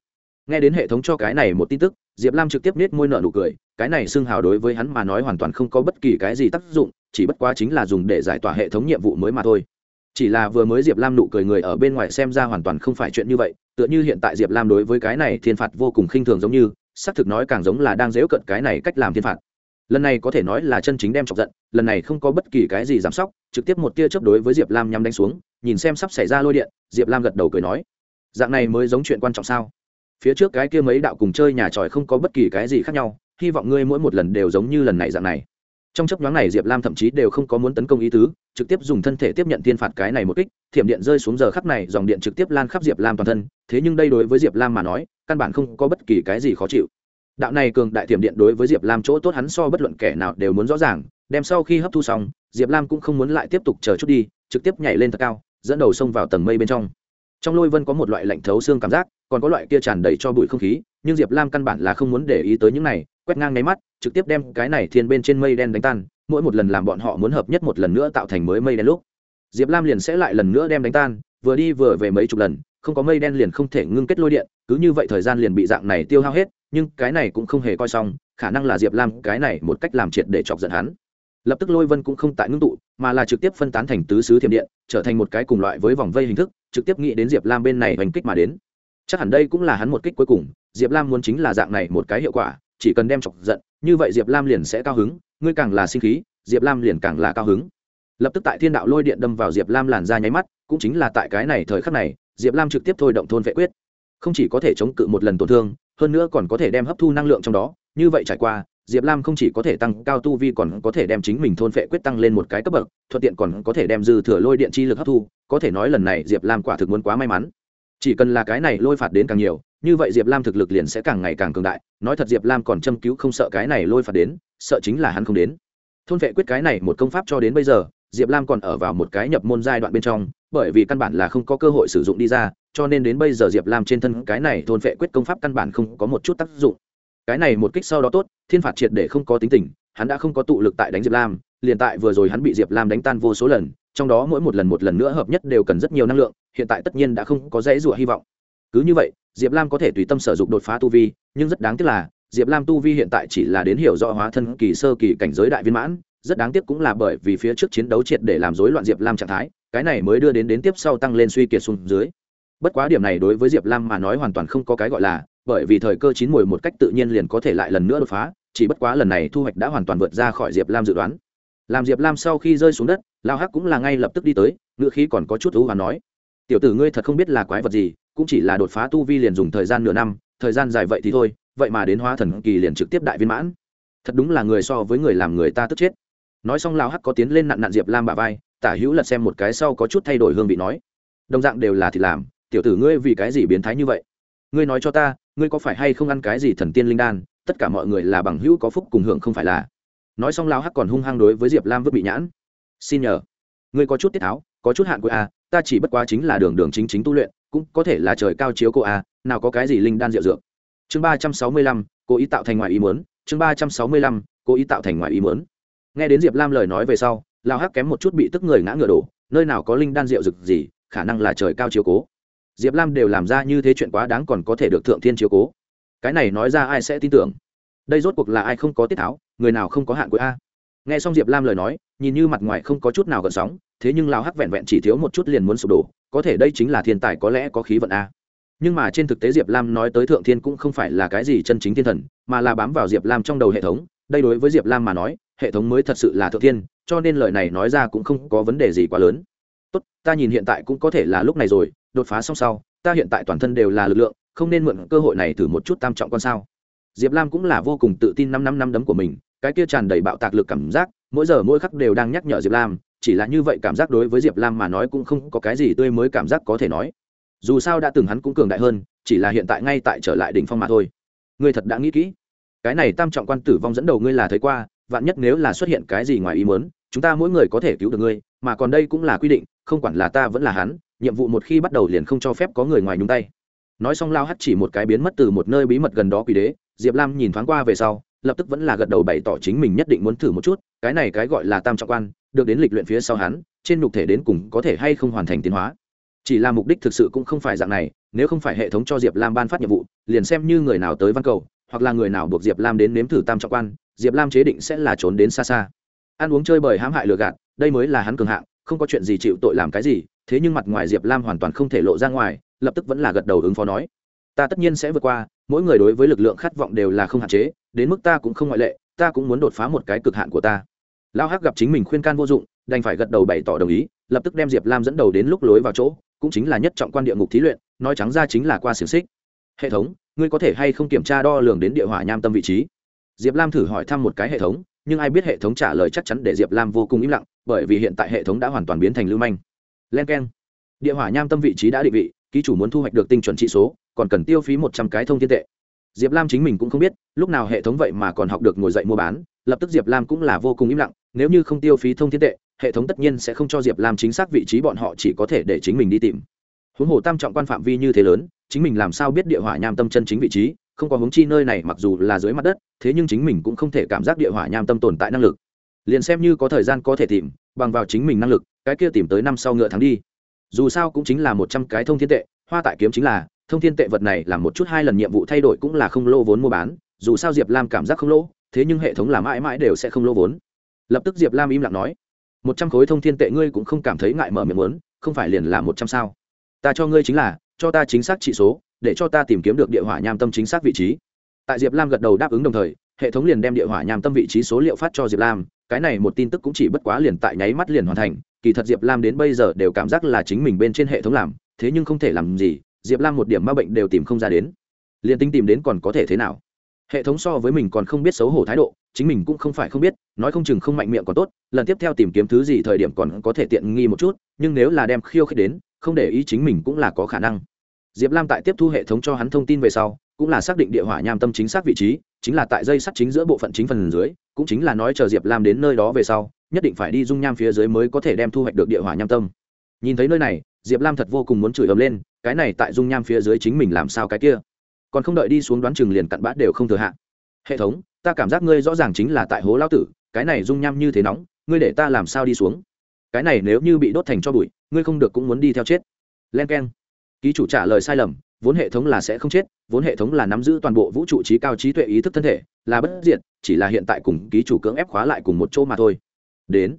Nghe đến hệ thống cho cái này một tin tức, diệp lam trực tiếp nết môi nợ nụ cười, cái này xưng hào đối với hắn mà nói hoàn toàn không có bất kỳ cái gì tác dụng, chỉ bất quá chính là dùng để giải tỏa hệ thống nhiệm vụ mới mà thôi. Chỉ là vừa mới diệp lam nụ cười người ở bên ngoài xem ra hoàn toàn không phải chuyện như vậy tựa như hiện tại diệp lam đối với cái này thiên phạt vô cùng khinh thường giống như, xác thực nói càng giống là đang dễu cận cái này cách làm thiên phạt. Lần này có thể nói là chân chính đem chọc giận, lần này không có bất kỳ cái gì giám sóc, trực tiếp một tia chớp đối với diệp lam nhắm đánh xuống, nhìn xem sắp xảy ra lôi điện, diệp lam gật đầu cười nói, dạng này mới giống chuyện quan trọng sao? Phía trước cái kia mấy đạo cùng chơi nhà tròi không có bất kỳ cái gì khác nhau, hy vọng ngươi mỗi một lần đều giống như lần này dạng này trong chấp nhoáng này, diệp lam thậm chí đều không có muốn tấn công ý tứ, trực tiếp dùng thân thể tiếp nhận tiên phạt cái này một kích, thiểm điện rơi xuống giờ khắp này, dòng điện trực tiếp lan khắp diệp lam toàn thân, thế nhưng đây đối với diệp lam mà nói, căn bản không có bất kỳ cái gì khó chịu. Đạo này cường đại thiểm điện đối với diệp lam chỗ tốt hắn so bất luận kẻ nào đều muốn rõ ràng, đem sau khi hấp thu xong, diệp lam cũng không muốn lại tiếp tục chờ chút đi, trực tiếp nhảy lên thật cao, dẫn đầu xông vào tầng mây bên trong. Trong lôi vân có một loại lạnh thấu xương cảm giác, còn có loại kia tràn đầy cho bụi không khí, nhưng diệp lam căn bản là không muốn để ý tới những này quét ngang nháy mắt, trực tiếp đem cái này thiên bên trên mây đen đánh tan, mỗi một lần làm bọn họ muốn hợp nhất một lần nữa tạo thành mới mây đen lúc. Diệp lam liền sẽ lại lần nữa đem đánh tan, vừa đi vừa về mấy chục lần, không có mây đen liền không thể ngưng kết lôi điện, cứ như vậy thời gian liền bị dạng này tiêu hao hết, nhưng cái này cũng không hề coi xong, khả năng là diệp lam cái này một cách làm triệt để chọc giận hắn. Lập tức lôi vân cũng không tại ngưng tụ, mà là trực tiếp phân tán thành tứ xứ thiểm điện, trở thành một cái cùng loại với vòng vây hình thức, trực tiếp nghĩ đến diệp lam bên này hành kích mà đến. Chắc hẳn đây cũng là hắn một kích cuối cùng, diệp lam muốn chính là dạng này một cái hiệu quả chỉ cần đem chọc giận, như vậy diệp lam liền sẽ cao hứng, ngươi càng là sinh khí, diệp lam liền càng là cao hứng. Lập tức tại thiên đạo lôi điện đâm vào diệp lam làn ra nháy mắt, cũng chính là tại cái này thời khắc này, diệp lam trực tiếp thôi động thôn vệ quyết. Không chỉ có thể chống cự một lần tổn thương, hơn nữa còn có thể đem hấp thu năng lượng trong đó, như vậy trải qua, diệp lam không chỉ có thể tăng cao tu vi còn có thể đem chính mình thôn vệ quyết tăng lên một cái cấp bậc, thuận tiện còn có thể đem dư thừa lôi điện chi lực hấp thu, có thể nói lần này diệp lam quả thực muốn quá may mắn. Chỉ cần là cái này lôi phạt đến càng nhiều như vậy diệp lam thực lực liền sẽ càng ngày càng cường đại, nói thật diệp lam còn châm cứu không sợ cái này lôi phạt đến, sợ chính là hắn không đến. Thôn vệ quyết cái này một công pháp cho đến bây giờ, diệp lam còn ở vào một cái nhập môn giai đoạn bên trong, bởi vì căn bản là không có cơ hội sử dụng đi ra, cho nên đến bây giờ diệp lam trên thân cái này thôn vệ quyết công pháp căn bản không có một chút tác dụng. Cái này một kích sau đó tốt, thiên phạt triệt để không có tính tình, hắn đã không có tụ lực tại đánh diệp lam, liền tại vừa rồi hắn bị diệp lam đánh tan vô số lần, trong đó mỗi một lần một lần nữa hợp nhất đều cần rất nhiều năng lượng, hiện tại tất nhiên đã không có dễ dụa hy vọng. Cứ như vậy diệp lam có thể tùy tâm sử dụng đột phá tu vi, nhưng rất đáng tiếc là, diệp lam tu vi hiện tại chỉ là đến hiểu rõ hóa thân kỳ sơ kỳ cảnh giới đại viên mãn, rất đáng tiếc cũng là bởi vì phía trước chiến đấu triệt để làm rối loạn diệp lam trạng thái, cái này mới đưa đến đến tiếp sau tăng lên suy kiệt xuống dưới. Bất quá điểm này đối với diệp lam mà nói hoàn toàn không có cái gọi là, bởi vì thời cơ chín mùi một cách tự nhiên liền có thể lại lần nữa đột phá, chỉ bất quá lần này thu hoạch đã hoàn toàn vượt ra khỏi diệp lam dự đoán. Làm diệp lam sau khi rơi xuống đất, lao hắc cũng là ngay lập tức đi tới ngựa khí còn có chút thú và nói, tiểu tử ngươi thật không biết là quái vật gì cũng chỉ là đột phá tu vi liền dùng thời gian nửa năm, thời gian dài vậy thì thôi, vậy mà đến hóa thần kỳ liền trực tiếp đại viên mãn. Thật đúng là người so với người làm người ta tức chết. Nói xong lao hắc có tiến lên nặn nặn diệp lam bà vai, tả hữu lật xem một cái sau có chút thay đổi hương vị nói, đồng dạng đều là thì làm, tiểu tử ngươi vì cái gì biến thái như vậy? Ngươi nói cho ta, ngươi có phải hay không ăn cái gì thần tiên linh đan, tất cả mọi người là bằng hữu có phúc cùng hưởng không phải là? Nói xong lao hắc còn hung hăng đối với diệp lam vứt bị nhãn, xin nhờ, ngươi có chút tiết tháo, có chút hạn của a à, ta chỉ bất quá chính là đường đường chính chính tu luyện cũng có thể là trời cao chiếu cô a nào có cái gì linh đan diệu dược. Chương ba trăm sáu mươi lăm, cố ý tạo thành ngoài ý muốn. Chương ba trăm sáu mươi lăm, cố ý tạo thành ngoài ý muốn. Nghe đến diệp lam lời nói về sau, lao hắc kém một chút bị tức người ngã ngựa đổ, nơi nào có linh đan diệu dược gì, khả năng là trời cao chiếu cố. Diệp lam đều làm ra như thế chuyện quá đáng còn có thể được thượng thiên chiếu cố. Cái này nói ra ai sẽ tin tưởng? Đây rốt cuộc là ai không có tiết tháo, người nào không có hạn của a? Nghe xong diệp lam lời nói, nhìn như mặt ngoài không có chút nào gợn sóng, thế nhưng lao hắc vẹn vẹn chỉ thiếu một chút liền muốn sụp đổ, có thể đây chính là thiên tài có lẽ có khí vận a. Nhưng mà trên thực tế diệp lam nói tới thượng thiên cũng không phải là cái gì chân chính thiên thần, mà là bám vào diệp lam trong đầu hệ thống. Đây đối với diệp lam mà nói, hệ thống mới thật sự là thượng thiên, cho nên lời này nói ra cũng không có vấn đề gì quá lớn. Tốt, ta nhìn hiện tại cũng có thể là lúc này rồi, đột phá xong sau, ta hiện tại toàn thân đều là lực lượng, không nên mượn cơ hội này thử một chút tam trọng con sao. Diệp lam cũng là vô cùng tự tin năm năm năm đấm của mình cái kia tràn đầy bạo tạc lực cảm giác, mỗi giờ mỗi khắc đều đang nhắc nhở diệp lam, chỉ là như vậy cảm giác đối với diệp lam mà nói cũng không có cái gì tươi mới cảm giác có thể nói. Dù sao đã từng hắn cũng cường đại hơn, chỉ là hiện tại ngay tại trở lại đỉnh phong mà thôi. Ngươi thật đã nghĩ kỹ. Cái này tam trọng quan tử vong dẫn đầu ngươi là thấy qua, vạn nhất nếu là xuất hiện cái gì ngoài ý muốn, chúng ta mỗi người có thể cứu được ngươi, mà còn đây cũng là quy định, không quản là ta vẫn là hắn, nhiệm vụ một khi bắt đầu liền không cho phép có người ngoài nhúng tay. Nói xong lao hắt chỉ một cái biến mất từ một nơi bí mật gần đó quỷ đế, diệp lam nhìn thoáng qua về sau lập tức vẫn là gật đầu bày tỏ chính mình nhất định muốn thử một chút, cái này cái gọi là tam trọng quan, được đến lịch luyện phía sau hắn, trên nhục thể đến cùng có thể hay không hoàn thành tiến hóa. Chỉ là mục đích thực sự cũng không phải dạng này, nếu không phải hệ thống cho diệp lam ban phát nhiệm vụ, liền xem như người nào tới văn cầu, hoặc là người nào buộc diệp lam đến nếm thử tam trọng quan, diệp lam chế định sẽ là trốn đến xa xa. Ăn uống chơi bời hãm hại lừa gạt, đây mới là hắn cường hạng, không có chuyện gì chịu tội làm cái gì, thế nhưng mặt ngoài diệp lam hoàn toàn không thể lộ ra ngoài, lập tức vẫn là gật đầu ứng phó nói ta tất nhiên sẽ vượt qua, mỗi người đối với lực lượng khát vọng đều là không hạn chế, đến mức ta cũng không ngoại lệ, ta cũng muốn đột phá một cái cực hạn của ta. Lao hắc gặp chính mình khuyên can vô dụng, đành phải gật đầu bày tỏ đồng ý, lập tức đem diệp lam dẫn đầu đến lúc lối vào chỗ, cũng chính là nhất trọng quan địa ngục thí luyện, nói trắng ra chính là qua xiềng xích. Hệ thống, ngươi có thể hay không kiểm tra đo lường đến địa hỏa nham tâm vị trí? Diệp lam thử hỏi thăm một cái hệ thống, nhưng ai biết hệ thống trả lời chắc chắn để diệp lam vô cùng im lặng, bởi vì hiện tại hệ thống đã hoàn toàn biến thành lưu manh. Len k e n địa hỏa nham tâm vị trí đã định vị ký chủ muốn thu hoạch được tinh chuẩn trị số, còn cần tiêu phí một trăm cái thông thiên tệ. Diệp lam chính mình cũng không biết, lúc nào hệ thống vậy mà còn học được ngồi dậy mua bán, lập tức diệp lam cũng là vô cùng im lặng, nếu như không tiêu phí thông thiên tệ, hệ thống tất nhiên sẽ không cho diệp lam chính xác vị trí bọn họ chỉ có thể để chính mình đi tìm. Huống hồ tam trọng quan phạm vi như thế lớn, chính mình làm sao biết địa hỏa nham tâm chân chính vị trí, không có hướng chi nơi này mặc dù là dưới mặt đất, thế nhưng chính mình cũng không thể cảm giác địa hỏa nham tâm tồn tại năng lực. Liền xem như có thời gian có thể tìm, bằng vào chính mình năng lực, cái kia tìm tới năm sau ngựa tháng đi dù sao cũng chính là một trăm cái thông thiên tệ, hoa tại kiếm chính là, thông thiên tệ vật này là một chút hai lần nhiệm vụ thay đổi cũng là không lô vốn mua bán, dù sao diệp lam cảm giác không lỗ, thế nhưng hệ thống là mãi mãi đều sẽ không lô vốn. Lập tức diệp lam im lặng nói, một trăm khối thông thiên tệ ngươi cũng không cảm thấy ngại mở miệng muốn, không phải liền là một trăm sao? Ta cho ngươi chính là, cho ta chính xác trị số, để cho ta tìm kiếm được địa hỏa nham tâm chính xác vị trí. Tại diệp lam gật đầu đáp ứng đồng thời, hệ thống liền đem địa hỏa nham tâm vị trí số liệu phát cho diệp lam, cái này một tin tức cũng chỉ bất quá liền tại nháy mắt liền hoàn thành kỳ thật diệp lam đến bây giờ đều cảm giác là chính mình bên trên hệ thống làm, thế nhưng không thể làm gì, diệp lam một điểm ma bệnh đều tìm không ra đến. Liền tính tìm đến còn có thể thế nào? Hệ thống so với mình còn không biết xấu hổ thái độ, chính mình cũng không phải không biết, nói không chừng không mạnh miệng còn tốt, lần tiếp theo tìm kiếm thứ gì thời điểm còn có thể tiện nghi một chút, nhưng nếu là đem khiêu khích đến, không để ý chính mình cũng là có khả năng. Diệp lam tại tiếp thu hệ thống cho hắn thông tin về sau, cũng là xác định địa hỏa nham tâm chính xác vị trí, chính là tại dây sắt chính giữa bộ phận chính phần dưới, cũng chính là nói chờ diệp lam đến nơi đó về sau nhất định phải đi dung nham phía dưới mới có thể đem thu hoạch được địa hỏa nham tâm. Nhìn thấy nơi này, diệp lam thật vô cùng muốn chửi ấm lên, cái này tại dung nham phía dưới chính mình làm sao cái kia? Còn không đợi đi xuống đoán chừng liền cặn bát đều không thừa hạ. Hệ thống, ta cảm giác ngươi rõ ràng chính là tại hố lao tử, cái này dung nham như thế nóng, ngươi để ta làm sao đi xuống? Cái này nếu như bị đốt thành cho bụi, ngươi không được cũng muốn đi theo chết. Len k e n ký chủ trả lời sai lầm, vốn hệ thống là sẽ không chết, vốn hệ thống là nắm giữ toàn bộ vũ trụ trí cao trí tuệ ý thức thân thể, là bất diệt, chỉ là hiện tại cùng ký chủ cưỡng ép khóa lại cùng một chỗ mà thôi đến.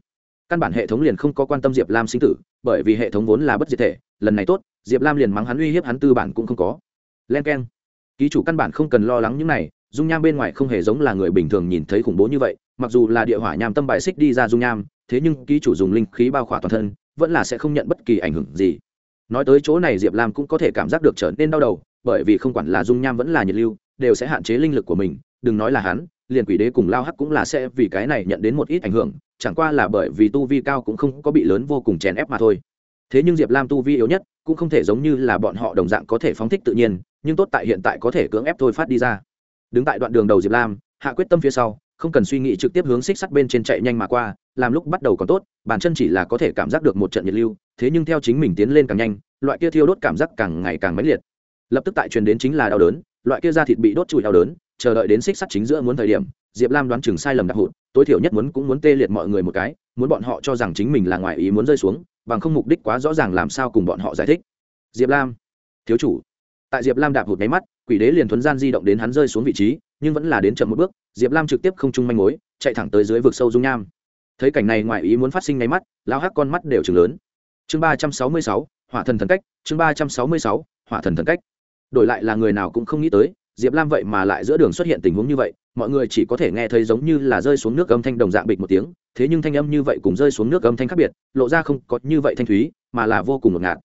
Căn bản hệ thống liền không có quan tâm diệp lam sinh tử, bởi vì hệ thống vốn là bất diệt thể, lần này tốt, diệp lam liền mắng hắn uy hiếp hắn tư bản cũng không có. Len k e n ký chủ căn bản không cần lo lắng những này, dung nham bên ngoài không hề giống là người bình thường nhìn thấy khủng bố như vậy, mặc dù là địa hỏa nham tâm bài xích đi ra dung nham, thế nhưng ký chủ dùng linh khí bao khỏa toàn thân, vẫn là sẽ không nhận bất kỳ ảnh hưởng gì. Nói tới chỗ này diệp lam cũng có thể cảm giác được trở nên đau đầu, bởi vì không quản là dung nham vẫn là nhiệt lưu, đều sẽ hạn chế linh lực của mình, đừng nói là hắn liền quỷ đế cùng lao hắc cũng là sẽ vì cái này nhận đến một ít ảnh hưởng, chẳng qua là bởi vì tu vi cao cũng không có bị lớn vô cùng chèn ép mà thôi. Thế nhưng diệp lam tu vi yếu nhất, cũng không thể giống như là bọn họ đồng dạng có thể phóng thích tự nhiên, nhưng tốt tại hiện tại có thể cưỡng ép thôi phát đi ra. Đứng tại đoạn đường đầu diệp lam, hạ quyết tâm phía sau, không cần suy nghĩ trực tiếp hướng xích sắt bên trên chạy nhanh mà qua, làm lúc bắt đầu còn tốt bàn chân chỉ là có thể cảm giác được một trận nhiệt lưu, thế nhưng theo chính mình tiến lên càng nhanh, loại kia thiêu đốt cảm giác càng ngày càng mãnh liệt. Lập tức tại truyền đến chính là đau đớn, loại kia da thịt bị đốt trụi đau đớn chờ đợi đến xích sắt chính giữa muốn thời điểm, diệp lam đoán chừng sai lầm đặc hụt, tối thiểu nhất muốn cũng muốn tê liệt mọi người một cái, muốn bọn họ cho rằng chính mình là ngoài ý muốn rơi xuống, bằng không mục đích quá rõ ràng làm sao cùng bọn họ giải thích. Diệp lam, thiếu chủ. Tại diệp lam đạp hụt nháy mắt, quỷ đế liền thuấn gian di động đến hắn rơi xuống vị trí, nhưng vẫn là đến chậm một bước, diệp lam trực tiếp không chung manh mối, chạy thẳng tới dưới vực sâu dung nham. Thấy cảnh này ngoài ý muốn phát sinh ngay mắt lao hắc con mắt đều chừng lớn. Chương ba trăm sáu mươi sáu, hỏa thần thần cách, chương ba trăm sáu mươi sáu, hỏa thần thần cách. Đổi lại là người nào cũng không nghĩ tới diệp lam vậy mà lại giữa đường xuất hiện tình huống như vậy, mọi người chỉ có thể nghe thấy giống như là rơi xuống nước âm thanh đồng dạng bịch một tiếng, thế nhưng thanh âm như vậy cùng rơi xuống nước âm thanh khác biệt, lộ ra không có như vậy thanh thúy, mà là vô cùng ngột ngạt.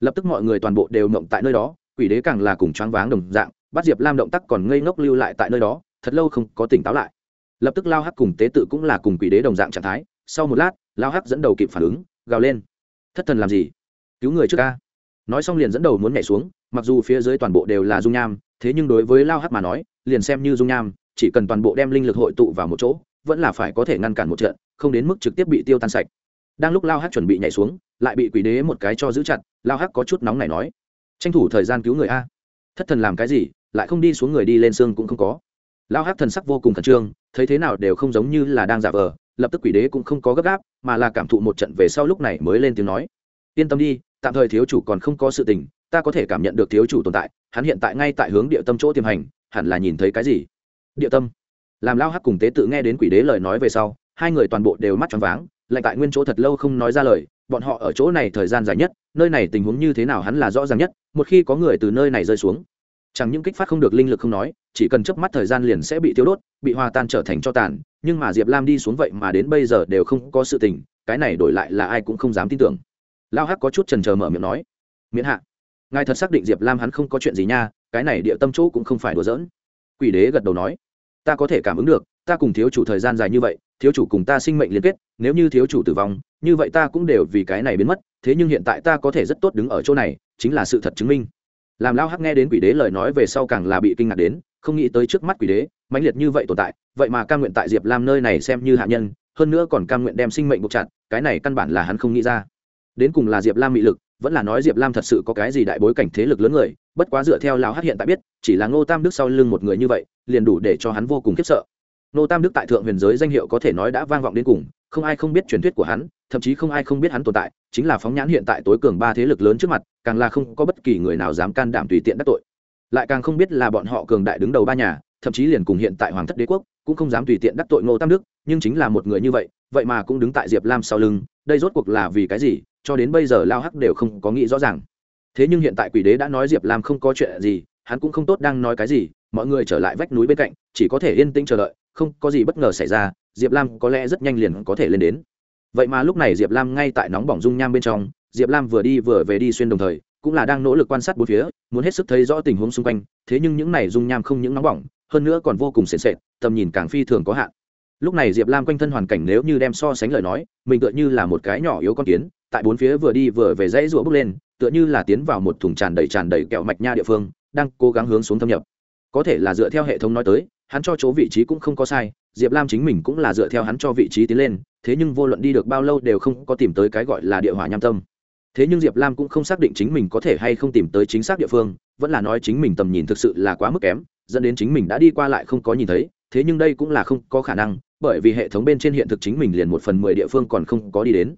Lập tức mọi người toàn bộ đều mộng tại nơi đó, quỷ đế càng là cùng choáng váng đồng dạng, bắt diệp lam động tác còn ngây ngốc lưu lại tại nơi đó, thật lâu không có tỉnh táo lại. Lập tức lao hắc cùng tế tự cũng là cùng quỷ đế đồng dạng trạng thái, sau một lát, lao hắc dẫn đầu kịp phản ứng, gào lên. Thất thần làm gì? Cứu người trước ca. Nói xong liền dẫn đầu muốn nhảy xuống, mặc dù phía dưới toàn bộ đều là dung nham thế nhưng đối với lao hắc mà nói, liền xem như dung nham, chỉ cần toàn bộ đem linh lực hội tụ vào một chỗ, vẫn là phải có thể ngăn cản một trận, không đến mức trực tiếp bị tiêu tan sạch. Đang lúc lao hắc chuẩn bị nhảy xuống, lại bị quỷ đế một cái cho giữ chặt, lao hắc có chút nóng này nói, tranh thủ thời gian cứu người a. Thất thần làm cái gì, lại không đi xuống người đi lên xương cũng không có. Lao hắc thần sắc vô cùng khẩn trương, thấy thế nào đều không giống như là đang giả vờ, lập tức quỷ đế cũng không có gấp gáp, mà là cảm thụ một trận về sau lúc này mới lên tiếng nói, yên tâm đi, tạm thời thiếu chủ còn không có sự tình ta có thể cảm nhận được thiếu chủ tồn tại, hắn hiện tại ngay tại hướng địa tâm chỗ tiềm hành, hẳn là nhìn thấy cái gì? Địa tâm. Làm lao hắc cùng tế tự nghe đến quỷ đế lời nói về sau, hai người toàn bộ đều mắt tròn váng, lạnh tại nguyên chỗ thật lâu không nói ra lời, bọn họ ở chỗ này thời gian dài nhất, nơi này tình huống như thế nào hắn là rõ ràng nhất, một khi có người từ nơi này rơi xuống. Chẳng những kích phát không được linh lực không nói, chỉ cần chớp mắt thời gian liền sẽ bị tiêu đốt, bị hòa tan trở thành cho tàn, nhưng mà diệp lam đi xuống vậy mà đến bây giờ đều không có sự tình, cái này đổi lại là ai cũng không dám tin tưởng. Lao hắc có chút trần trờ mở miệng nói, miễn hạ ngài thật xác định diệp lam hắn không có chuyện gì nha, cái này địa tâm chỗ cũng không phải đùa giỡn. Quỷ đế gật đầu nói, ta có thể cảm ứng được, ta cùng thiếu chủ thời gian dài như vậy, thiếu chủ cùng ta sinh mệnh liên kết, nếu như thiếu chủ tử vong, như vậy ta cũng đều vì cái này biến mất, thế nhưng hiện tại ta có thể rất tốt đứng ở chỗ này, chính là sự thật chứng minh. Làm lao hắc nghe đến quỷ đế lời nói về sau càng là bị kinh ngạc đến, không nghĩ tới trước mắt quỷ đế, mãnh liệt như vậy tồn tại, vậy mà cam nguyện tại diệp lam nơi này xem như hạ nhân, hơn nữa còn cam nguyện đem sinh mệnh buộc chặt, cái này căn bản là hắn không nghĩ ra. Đến cùng là diệp lam mị lực vẫn là nói diệp lam thật sự có cái gì đại bối cảnh thế lực lớn người, bất quá dựa theo Lão hắc hiện tại biết, chỉ là ngô tam đức sau lưng một người như vậy, liền đủ để cho hắn vô cùng khiếp sợ. Ngô tam đức tại thượng huyền giới danh hiệu có thể nói đã vang vọng đến cùng, không ai không biết truyền thuyết của hắn, thậm chí không ai không biết hắn tồn tại, chính là phóng nhãn hiện tại tối cường ba thế lực lớn trước mặt, càng là không có bất kỳ người nào dám can đảm tùy tiện đắc tội. Lại càng không biết là bọn họ cường đại đứng đầu ba nhà thậm chí liền cùng hiện tại hoàng thất đế quốc, cũng không dám tùy tiện đắc tội ngô tam đức, nhưng chính là một người như vậy vậy mà cũng đứng tại diệp lam sau lưng, đây rốt cuộc là vì cái gì, cho đến bây giờ lao hắc đều không có nghĩ rõ ràng. Thế nhưng hiện tại quỷ đế đã nói diệp lam không có chuyện gì, hắn cũng không tốt đang nói cái gì, mọi người trở lại vách núi bên cạnh, chỉ có thể yên tĩnh chờ đợi, không có gì bất ngờ xảy ra, diệp lam có lẽ rất nhanh liền có thể lên đến. Vậy mà lúc này diệp lam ngay tại nóng bỏng dung nham bên trong, diệp lam vừa đi vừa về đi xuyên đồng thời, cũng là đang nỗ lực quan sát bốn phía, muốn hết sức thấy rõ tình huống xung quanh, thế nhưng những này dung nham không những nóng bỏng hơn nữa còn vô cùng sệt sệt, tầm nhìn càng phi thường có hạn. Lúc này diệp lam quanh thân hoàn cảnh nếu như đem so sánh lời nói, mình tựa như là một cái nhỏ yếu con kiến, tại bốn phía vừa đi vừa về dãy rụa bước lên, tựa như là tiến vào một thùng tràn đầy tràn đầy kẹo mạch nha địa phương, đang cố gắng hướng xuống thâm nhập. Có thể là dựa theo hệ thống nói tới, hắn cho chỗ vị trí cũng không có sai, diệp lam chính mình cũng là dựa theo hắn cho vị trí tiến lên, thế nhưng vô luận đi được bao lâu đều không có tìm tới cái gọi là địa hỏa nham tâm. Thế nhưng diệp lam cũng không xác định chính mình có thể hay không tìm tới chính xác địa phương, vẫn là nói chính mình tầm nhìn thực sự là quá mức kém dẫn đến chính mình đã đi qua lại không có nhìn thấy, thế nhưng đây cũng là không có khả năng, bởi vì hệ thống bên trên hiện thực chính mình liền một phần mười địa phương còn không có đi đến.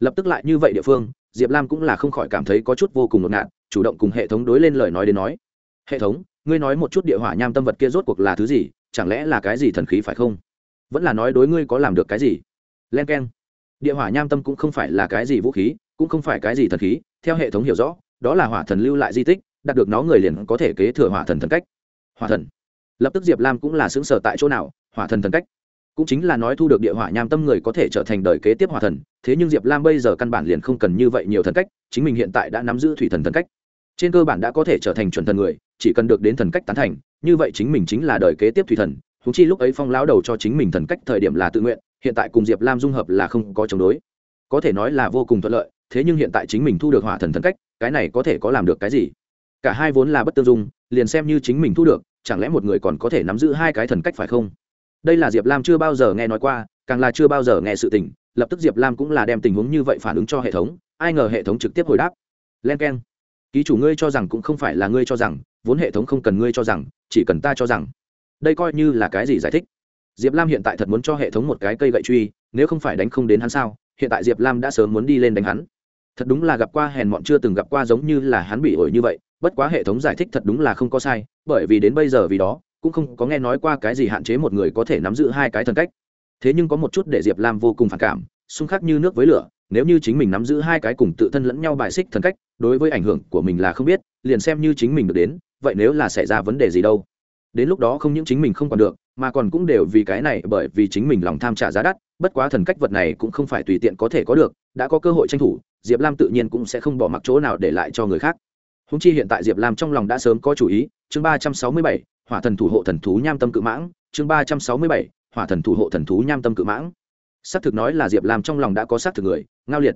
Lập tức lại như vậy địa phương, diệp lam cũng là không khỏi cảm thấy có chút vô cùng ngột ngạt, chủ động cùng hệ thống đối lên lời nói đến nói. Hệ thống, ngươi nói một chút địa hỏa nham tâm vật kia rốt cuộc là thứ gì, chẳng lẽ là cái gì thần khí phải không? Vẫn là nói đối ngươi có làm được cái gì? Len k e n địa hỏa nham tâm cũng không phải là cái gì vũ khí, cũng không phải cái gì thần khí, theo hệ thống hiểu rõ, đó là hỏa thần lưu lại di tích, đạt được nó người liền có thể kế thừa hỏa thần thần cách hỏa thần. Lập tức diệp lam cũng là xứng sở tại chỗ nào, hỏa thần thần cách. Cũng chính là nói thu được địa hỏa nham tâm người có thể trở thành đời kế tiếp hỏa thần, thế nhưng diệp lam bây giờ căn bản liền không cần như vậy nhiều thần cách, chính mình hiện tại đã nắm giữ thủy thần thần cách. Trên cơ bản đã có thể trở thành chuẩn thần người, chỉ cần được đến thần cách tán thành, như vậy chính mình chính là đời kế tiếp thủy thần thú chi lúc ấy phong lão đầu cho chính mình thần cách thời điểm là tự nguyện, hiện tại cùng diệp lam dung hợp là không có chống đối. Có thể nói là vô cùng thuận lợi, thế nhưng hiện tại chính mình thu được hỏa thần thần cách, cái này có thể có làm được cái gì? Cả hai vốn là bất tương dung, liền xem như chính mình thu được chẳng lẽ một người còn có thể nắm giữ hai cái thần cách phải không? Đây là diệp lam chưa bao giờ nghe nói qua, càng là chưa bao giờ nghe sự tình, lập tức diệp lam cũng là đem tình huống như vậy phản ứng cho hệ thống, ai ngờ hệ thống trực tiếp hồi đáp. Len k e n ký chủ ngươi cho rằng cũng không phải là ngươi cho rằng, vốn hệ thống không cần ngươi cho rằng, chỉ cần ta cho rằng. Đây coi như là cái gì giải thích? Diệp lam hiện tại thật muốn cho hệ thống một cái cây gậy truy, nếu không phải đánh không đến hắn sao, hiện tại diệp lam đã sớm muốn đi lên đánh hắn. Thật đúng là gặp qua hèn mọn chưa từng gặp qua giống như là hắn bị ổi như vậy bất quá hệ thống giải thích thật đúng là không có sai, bởi vì đến bây giờ vì đó, cũng không có nghe nói qua cái gì hạn chế một người có thể nắm giữ hai cái thần cách. Thế nhưng có một chút để diệp lam vô cùng phản cảm, xung khắc như nước với lửa, nếu như chính mình nắm giữ hai cái cùng tự thân lẫn nhau bài xích thần cách, đối với ảnh hưởng của mình là không biết, liền xem như chính mình được đến, vậy nếu là xảy ra vấn đề gì đâu? Đến lúc đó không những chính mình không còn được, mà còn cũng đều vì cái này bởi vì chính mình lòng tham trả giá đắt, bất quá thần cách vật này cũng không phải tùy tiện có thể có được, đã có cơ hội tranh thủ, diệp lam tự nhiên cũng sẽ không bỏ mặc chỗ nào để lại cho người khác húng chi hiện tại diệp lam trong lòng đã sớm có chủ ý, chương ba trăm sáu mươi bảy, hỏa thần thủ hộ thần thú nham tâm cự mãng, chương ba trăm sáu mươi bảy, hỏa thần thủ hộ thần thú nham tâm cự mãng. Xác thực nói là diệp lam trong lòng đã có xác thực người, ngao liệt.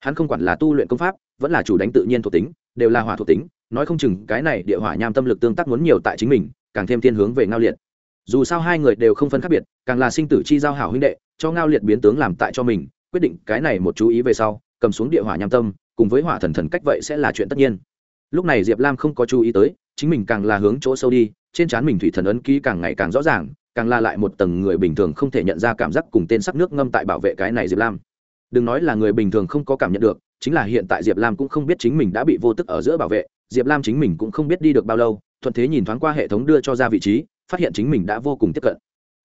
Hắn không quản là tu luyện công pháp, vẫn là chủ đánh tự nhiên thuộc tính, đều là hỏa thuộc tính, nói không chừng cái này địa hỏa nham tâm lực tương tác muốn nhiều tại chính mình, càng thêm thiên hướng về ngao liệt. Dù sao hai người đều không phân khác biệt, càng là sinh tử chi giao hảo huynh đệ, cho ngao liệt biến tướng làm tại cho mình, quyết định cái này một chú ý về sau, cầm xuống địa hỏa nham tâm, cùng với hỏa thần thần cách vậy sẽ là chuyện tất nhiên lúc này diệp lam không có chú ý tới, chính mình càng là hướng chỗ sâu đi, trên trán mình thủy thần ấn ký càng ngày càng rõ ràng, càng là lại một tầng người bình thường không thể nhận ra cảm giác cùng tên sắc nước ngâm tại bảo vệ cái này diệp lam. Đừng nói là người bình thường không có cảm nhận được, chính là hiện tại diệp lam cũng không biết chính mình đã bị vô tức ở giữa bảo vệ, diệp lam chính mình cũng không biết đi được bao lâu, thuận thế nhìn thoáng qua hệ thống đưa cho ra vị trí, phát hiện chính mình đã vô cùng tiếp cận.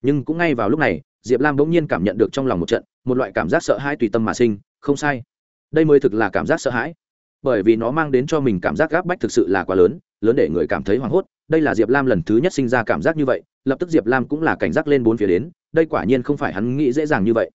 Nhưng cũng ngay vào lúc này, diệp lam bỗng nhiên cảm nhận được trong lòng một trận, một loại cảm giác sợ hãi tùy tâm mà sinh, không sai. Đây mới thực là cảm giác sợ hãi bởi vì nó mang đến cho mình cảm giác gáp bách thực sự là quá lớn lớn để người cảm thấy hoảng hốt. Đây là diệp lam lần thứ nhất sinh ra cảm giác như vậy, lập tức diệp lam cũng là cảnh giác lên bốn phía đến, đây quả nhiên không phải hắn nghĩ dễ dàng như vậy.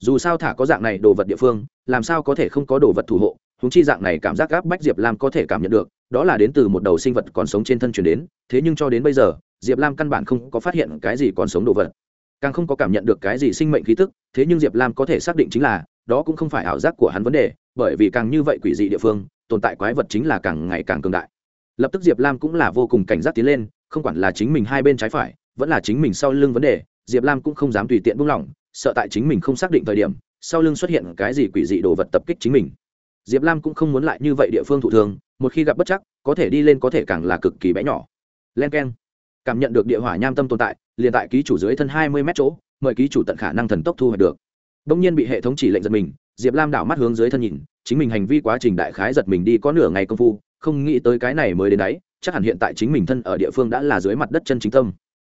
Dù sao thả có dạng này đồ vật địa phương, làm sao có thể không có đồ vật thủ hộ húng chi dạng này cảm giác gáp bách diệp lam có thể cảm nhận được, đó là đến từ một đầu sinh vật còn sống trên thân chuyển đến, thế nhưng cho đến bây giờ, diệp lam căn bản không có phát hiện cái gì còn sống đồ vật. Càng không có cảm nhận được cái gì sinh mệnh khí tức, thế nhưng diệp lam có thể xác định chính là đó cũng không phải ảo giác của hắn vấn đề, bởi vì càng như vậy quỷ dị địa phương, tồn tại quái vật chính là càng ngày càng cường đại. Lập tức diệp lam cũng là vô cùng cảnh giác tiến lên, không quản là chính mình hai bên trái phải, vẫn là chính mình sau lưng vấn đề, diệp lam cũng không dám tùy tiện buông lỏng, sợ tại chính mình không xác định thời điểm, sau lưng xuất hiện cái gì quỷ dị đồ vật tập kích chính mình. Diệp lam cũng không muốn lại như vậy địa phương thụ thường một khi gặp bất chắc, có thể đi lên có thể càng là cực kỳ bé nhỏ. Len k e n cảm nhận được địa hỏa nham tâm tồn tại, liền tại ký chủ dưới thân hai mươi mét chỗ, mời ký chủ tận khả năng thần tốc thu hoạch được đông nhiên bị hệ thống chỉ lệnh giật mình, diệp lam đảo mắt hướng dưới thân nhìn, chính mình hành vi quá trình đại khái giật mình đi có nửa ngày công phu, không nghĩ tới cái này mới đến đấy, chắc hẳn hiện tại chính mình thân ở địa phương đã là dưới mặt đất chân chính tâm.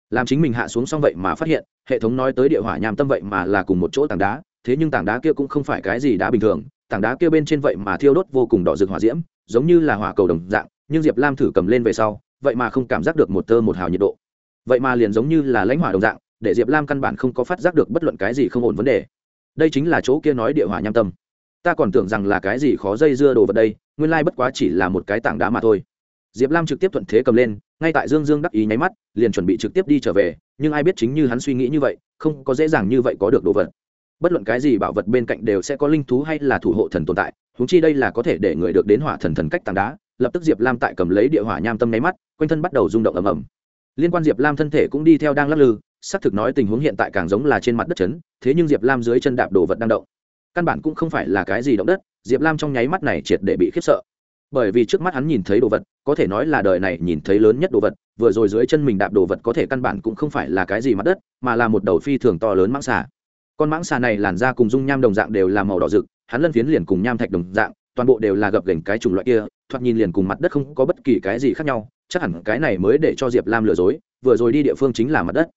Làm chính mình hạ xuống xong vậy mà phát hiện, hệ thống nói tới địa hỏa nham tâm vậy mà là cùng một chỗ tảng đá, thế nhưng tảng đá kia cũng không phải cái gì đá bình thường, tảng đá kia bên trên vậy mà thiêu đốt vô cùng đỏ rực hỏa diễm, giống như là hỏa cầu đồng dạng, nhưng diệp lam thử cầm lên về sau, vậy mà không cảm giác được một tơ một hào nhiệt độ. Vậy mà liền giống như là lãnh hỏa đồng dạng, để diệp lam căn bản không có phát giác được bất luận cái gì không ổn vấn đề đây chính là chỗ kia nói địa hỏa nham tâm. Ta còn tưởng rằng là cái gì khó dây dưa đồ vật đây, nguyên lai bất quá chỉ là một cái tảng đá mà thôi. Diệp lam trực tiếp thuận thế cầm lên, ngay tại dương dương đắc ý nháy mắt, liền chuẩn bị trực tiếp đi trở về, nhưng ai biết chính như hắn suy nghĩ như vậy, không có dễ dàng như vậy có được đồ vật. Bất luận cái gì bảo vật bên cạnh đều sẽ có linh thú hay là thủ hộ thần tồn tại húng chi đây là có thể để người được đến hỏa thần thần cách tảng đá, lập tức diệp lam tại cầm lấy địa hỏa nham tâm nháy mắt, quanh thân bắt đầu rung động ầm ầm liên quan diệp lam thân thể cũng đi theo đang lắc lư, xác thực nói tình huống hiện tại càng giống là trên mặt đất chấn, thế nhưng diệp lam dưới chân đạp đồ vật đang động. Căn bản cũng không phải là cái gì động đất, diệp lam trong nháy mắt này triệt để bị khiếp sợ. Bởi vì trước mắt hắn nhìn thấy đồ vật, có thể nói là đời này nhìn thấy lớn nhất đồ vật, vừa rồi dưới chân mình đạp đồ vật có thể căn bản cũng không phải là cái gì mặt đất, mà là một đầu phi thường to lớn mãng xà. Con mãng xà này làn da cùng dung nham đồng dạng đều là màu đỏ rực, hắn lân phiến liền cùng nham thạch đồng dạng toàn bộ đều là gập gành cái chủng loại kia, thoạt nhìn liền cùng mặt đất không có bất kỳ cái gì khác nhau, chắc hẳn cái này mới để cho diệp lam lừa dối, vừa rồi đi địa phương chính là mặt đất.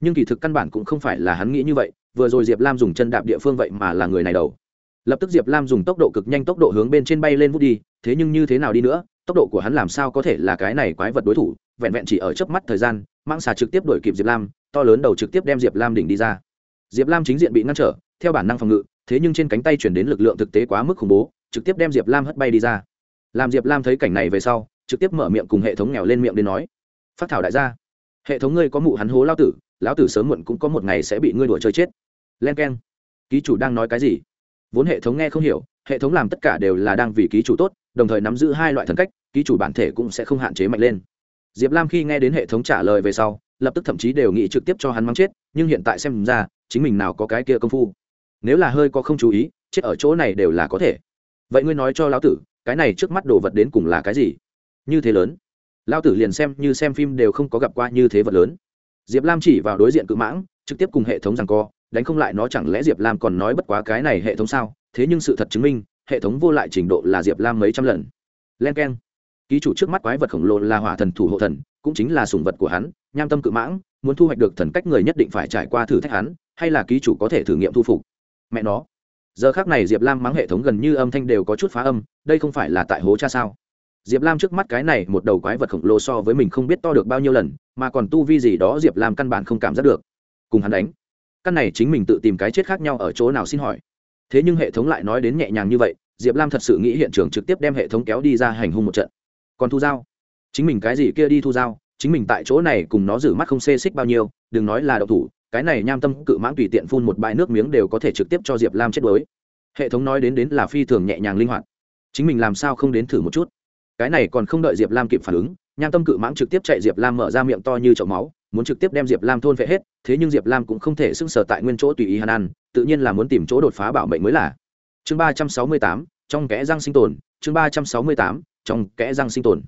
Nhưng kỳ thực căn bản cũng không phải là hắn nghĩ như vậy, vừa rồi diệp lam dùng chân đạp địa phương vậy mà là người này đầu. Lập tức diệp lam dùng tốc độ cực nhanh tốc độ hướng bên trên bay lên vút đi, thế nhưng như thế nào đi nữa, tốc độ của hắn làm sao có thể là cái này quái vật đối thủ, vẹn vẹn chỉ ở chớp mắt thời gian mang xà trực tiếp đuổi kịp diệp lam, to lớn đầu trực tiếp đem diệp lam đỉnh đi ra. Diệp lam chính diện bị ngăn trở, theo bản năng phòng ngự thế nhưng trên cánh tay chuyển đến lực lượng thực tế quá mức khủng bố, trực tiếp đem diệp lam hất bay đi ra. Làm diệp lam thấy cảnh này về sau, trực tiếp mở miệng cùng hệ thống nghèo lên miệng đến nói, phát thảo đại gia, hệ thống ngươi có mụ hắn hố lao tử, lão tử sớm muộn cũng có một ngày sẽ bị ngươi đuổi chơi chết. Len k e n ký chủ đang nói cái gì? Vốn hệ thống nghe không hiểu, hệ thống làm tất cả đều là đang vì ký chủ tốt, đồng thời nắm giữ hai loại thần cách, ký chủ bản thể cũng sẽ không hạn chế mạnh lên. Diệp lam khi nghe đến hệ thống trả lời về sau, lập tức thậm chí đều nghĩ trực tiếp cho hắn mắng chết, nhưng hiện tại xem ra, chính mình nào có cái kia công phu nếu là hơi có không chú ý, chết ở chỗ này đều là có thể. Vậy ngươi nói cho lão tử, cái này trước mắt đồ vật đến cùng là cái gì? Như thế lớn. Lão tử liền xem như xem phim đều không có gặp qua như thế vật lớn. Diệp lam chỉ vào đối diện cự mãng, trực tiếp cùng hệ thống rằng co, đánh không lại nó chẳng lẽ diệp lam còn nói bất quá cái này hệ thống sao? Thế nhưng sự thật chứng minh, hệ thống vô lại trình độ là diệp lam mấy trăm lần. Len k e n ký chủ trước mắt quái vật khổng lồ là hỏa thần thủ hộ thần, cũng chính là sùng vật của hắn, nham tâm cự mãng, muốn thu hoạch được thần cách người nhất định phải trải qua thử thách hắn, hay là ký chủ có thể thử nghiệm thu phục mẹ nó. Giờ khác này diệp lam mắng hệ thống gần như âm thanh đều có chút phá âm, đây không phải là tại hố cha sao? Diệp lam trước mắt cái này một đầu quái vật khổng lồ so với mình không biết to được bao nhiêu lần, mà còn tu vi gì đó diệp lam căn bản không cảm giác được. Cùng hắn đánh. Căn này chính mình tự tìm cái chết khác nhau ở chỗ nào xin hỏi. Thế nhưng hệ thống lại nói đến nhẹ nhàng như vậy, diệp lam thật sự nghĩ hiện trường trực tiếp đem hệ thống kéo đi ra hành hung một trận. Còn thu giao chính mình cái gì kia đi thu giao chính mình tại chỗ này cùng nó giữ mắt không xê xích bao nhiêu, đừng nói là đậu thủ cái này nham tâm cự mãng tùy tiện phun một bãi nước miếng đều có thể trực tiếp cho diệp lam chết đuối. Hệ thống nói đến đến là phi thường nhẹ nhàng linh hoạt. Chính mình làm sao không đến thử một chút? Cái này còn không đợi diệp lam kịp phản ứng, nham tâm cự mãng trực tiếp chạy diệp lam mở ra miệng to như chậu máu, muốn trực tiếp đem diệp lam thôn vệ hết, thế nhưng diệp lam cũng không thể sưng sờ tại nguyên chỗ tùy ý hàn ăn, tự nhiên là muốn tìm chỗ đột phá bảo mệnh mới là. Chương ba trăm sáu mươi tám, trong kẽ răng sinh tồn, chương ba trăm sáu mươi tám, trong kẽ răng sinh tồn.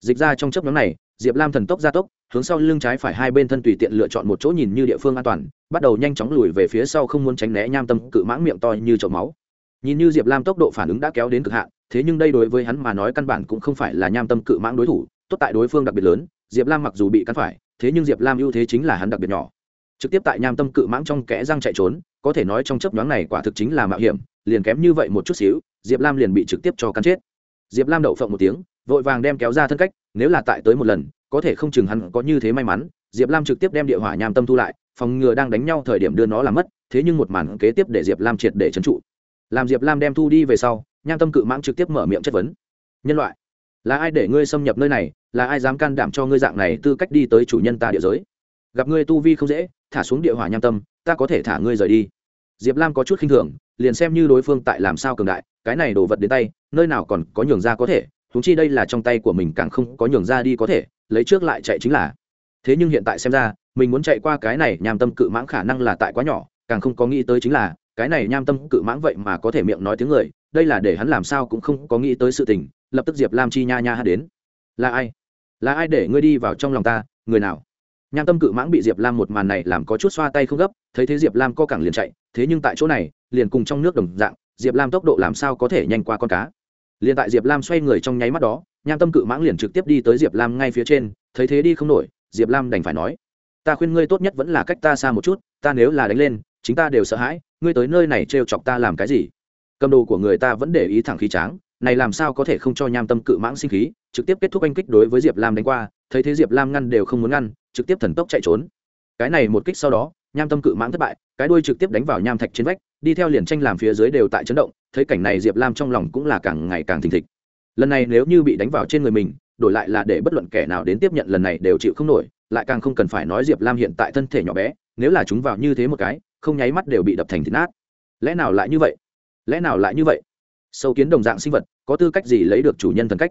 Dịch ra trong chấp nhóm này, diệp lam thần tốc gia tốc hướng sau lưng trái phải hai bên thân tùy tiện lựa chọn một chỗ nhìn như địa phương an toàn, bắt đầu nhanh chóng lùi về phía sau không muốn tránh né nham tâm cự mãng miệng to như chậu máu. Nhìn như diệp lam tốc độ phản ứng đã kéo đến cực hạn, thế nhưng đây đối với hắn mà nói căn bản cũng không phải là nham tâm cự mãng đối thủ, tốt tại đối phương đặc biệt lớn, diệp lam mặc dù bị cắn phải, thế nhưng diệp lam ưu thế chính là hắn đặc biệt nhỏ. Trực tiếp tại nham tâm cự mãng trong kẽ răng chạy trốn, có thể nói trong chấp nhoáng này quả thực chính là mạo hiểm, liền kém như vậy một chút xíu, diệp lam liền bị trực tiếp cho cắn chết. Diệp lam đậu phộng một tiếng, vội vàng đem kéo ra thân cách, nếu là tại tới một lần có thể không chừng hắn có như thế may mắn, diệp lam trực tiếp đem địa hỏa nham tâm thu lại, phòng ngừa đang đánh nhau thời điểm đưa nó làm mất, thế nhưng một màn kế tiếp để diệp lam triệt để trấn trụ. Làm diệp lam đem thu đi về sau, nham tâm cự mãng trực tiếp mở miệng chất vấn. Nhân loại, là ai để ngươi xâm nhập nơi này, là ai dám can đảm cho ngươi dạng này tư cách đi tới chủ nhân ta địa giới? Gặp ngươi tu vi không dễ, thả xuống địa hỏa nham tâm, ta có thể thả ngươi rời đi. Diệp lam có chút khinh thường, liền xem như đối phương tại làm sao cường đại, cái này đổ vật đến tay, nơi nào còn có nhường ra có thể thúng chi đây là trong tay của mình càng không có nhường ra đi có thể lấy trước lại chạy chính là. Thế nhưng hiện tại xem ra, mình muốn chạy qua cái này nham tâm cự mãng khả năng là tại quá nhỏ, càng không có nghĩ tới chính là, cái này nham tâm cự mãng vậy mà có thể miệng nói tiếng người, đây là để hắn làm sao cũng không có nghĩ tới sự tình, lập tức diệp lam chi nha nha hát đến. Là ai? Là ai để ngươi đi vào trong lòng ta, người nào? Nham tâm cự mãng bị diệp lam một màn này làm có chút xoa tay không gấp, thấy thế diệp lam co cẳng liền chạy, thế nhưng tại chỗ này, liền cùng trong nước đồng dạng, diệp lam tốc độ làm sao có thể nhanh qua con cá? Liền tại diệp lam xoay người trong nháy mắt đó nham tâm cự mãng liền trực tiếp đi tới diệp lam ngay phía trên, thấy thế đi không nổi, diệp lam đành phải nói, ta khuyên ngươi tốt nhất vẫn là cách ta xa một chút, ta nếu là đánh lên, chính ta đều sợ hãi, ngươi tới nơi này trêu chọc ta làm cái gì? Cầm đồ của người ta vẫn để ý thẳng khí tráng, này làm sao có thể không cho nham tâm cự mãng sinh khí? Trực tiếp kết thúc anh kích đối với diệp lam đánh qua, thấy thế diệp lam ngăn đều không muốn ngăn, trực tiếp thần tốc chạy trốn. Cái này một kích sau đó, nham tâm cự mãng thất bại, cái đuôi trực tiếp đánh vào nham thạch trên vách, đi theo liền tranh làm phía dưới đều tại chấn động, thấy cảnh này diệp lam trong lòng cũng là càng ngày càng thình thịch lần này nếu như bị đánh vào trên người mình, đổi lại là để bất luận kẻ nào đến tiếp nhận lần này đều chịu không nổi, lại càng không cần phải nói diệp lam hiện tại thân thể nhỏ bé, nếu là chúng vào như thế một cái, không nháy mắt đều bị đập thành thịt nát. Lẽ nào lại như vậy? Lẽ nào lại như vậy? Sâu kiến đồng dạng sinh vật, có tư cách gì lấy được chủ nhân thần cách?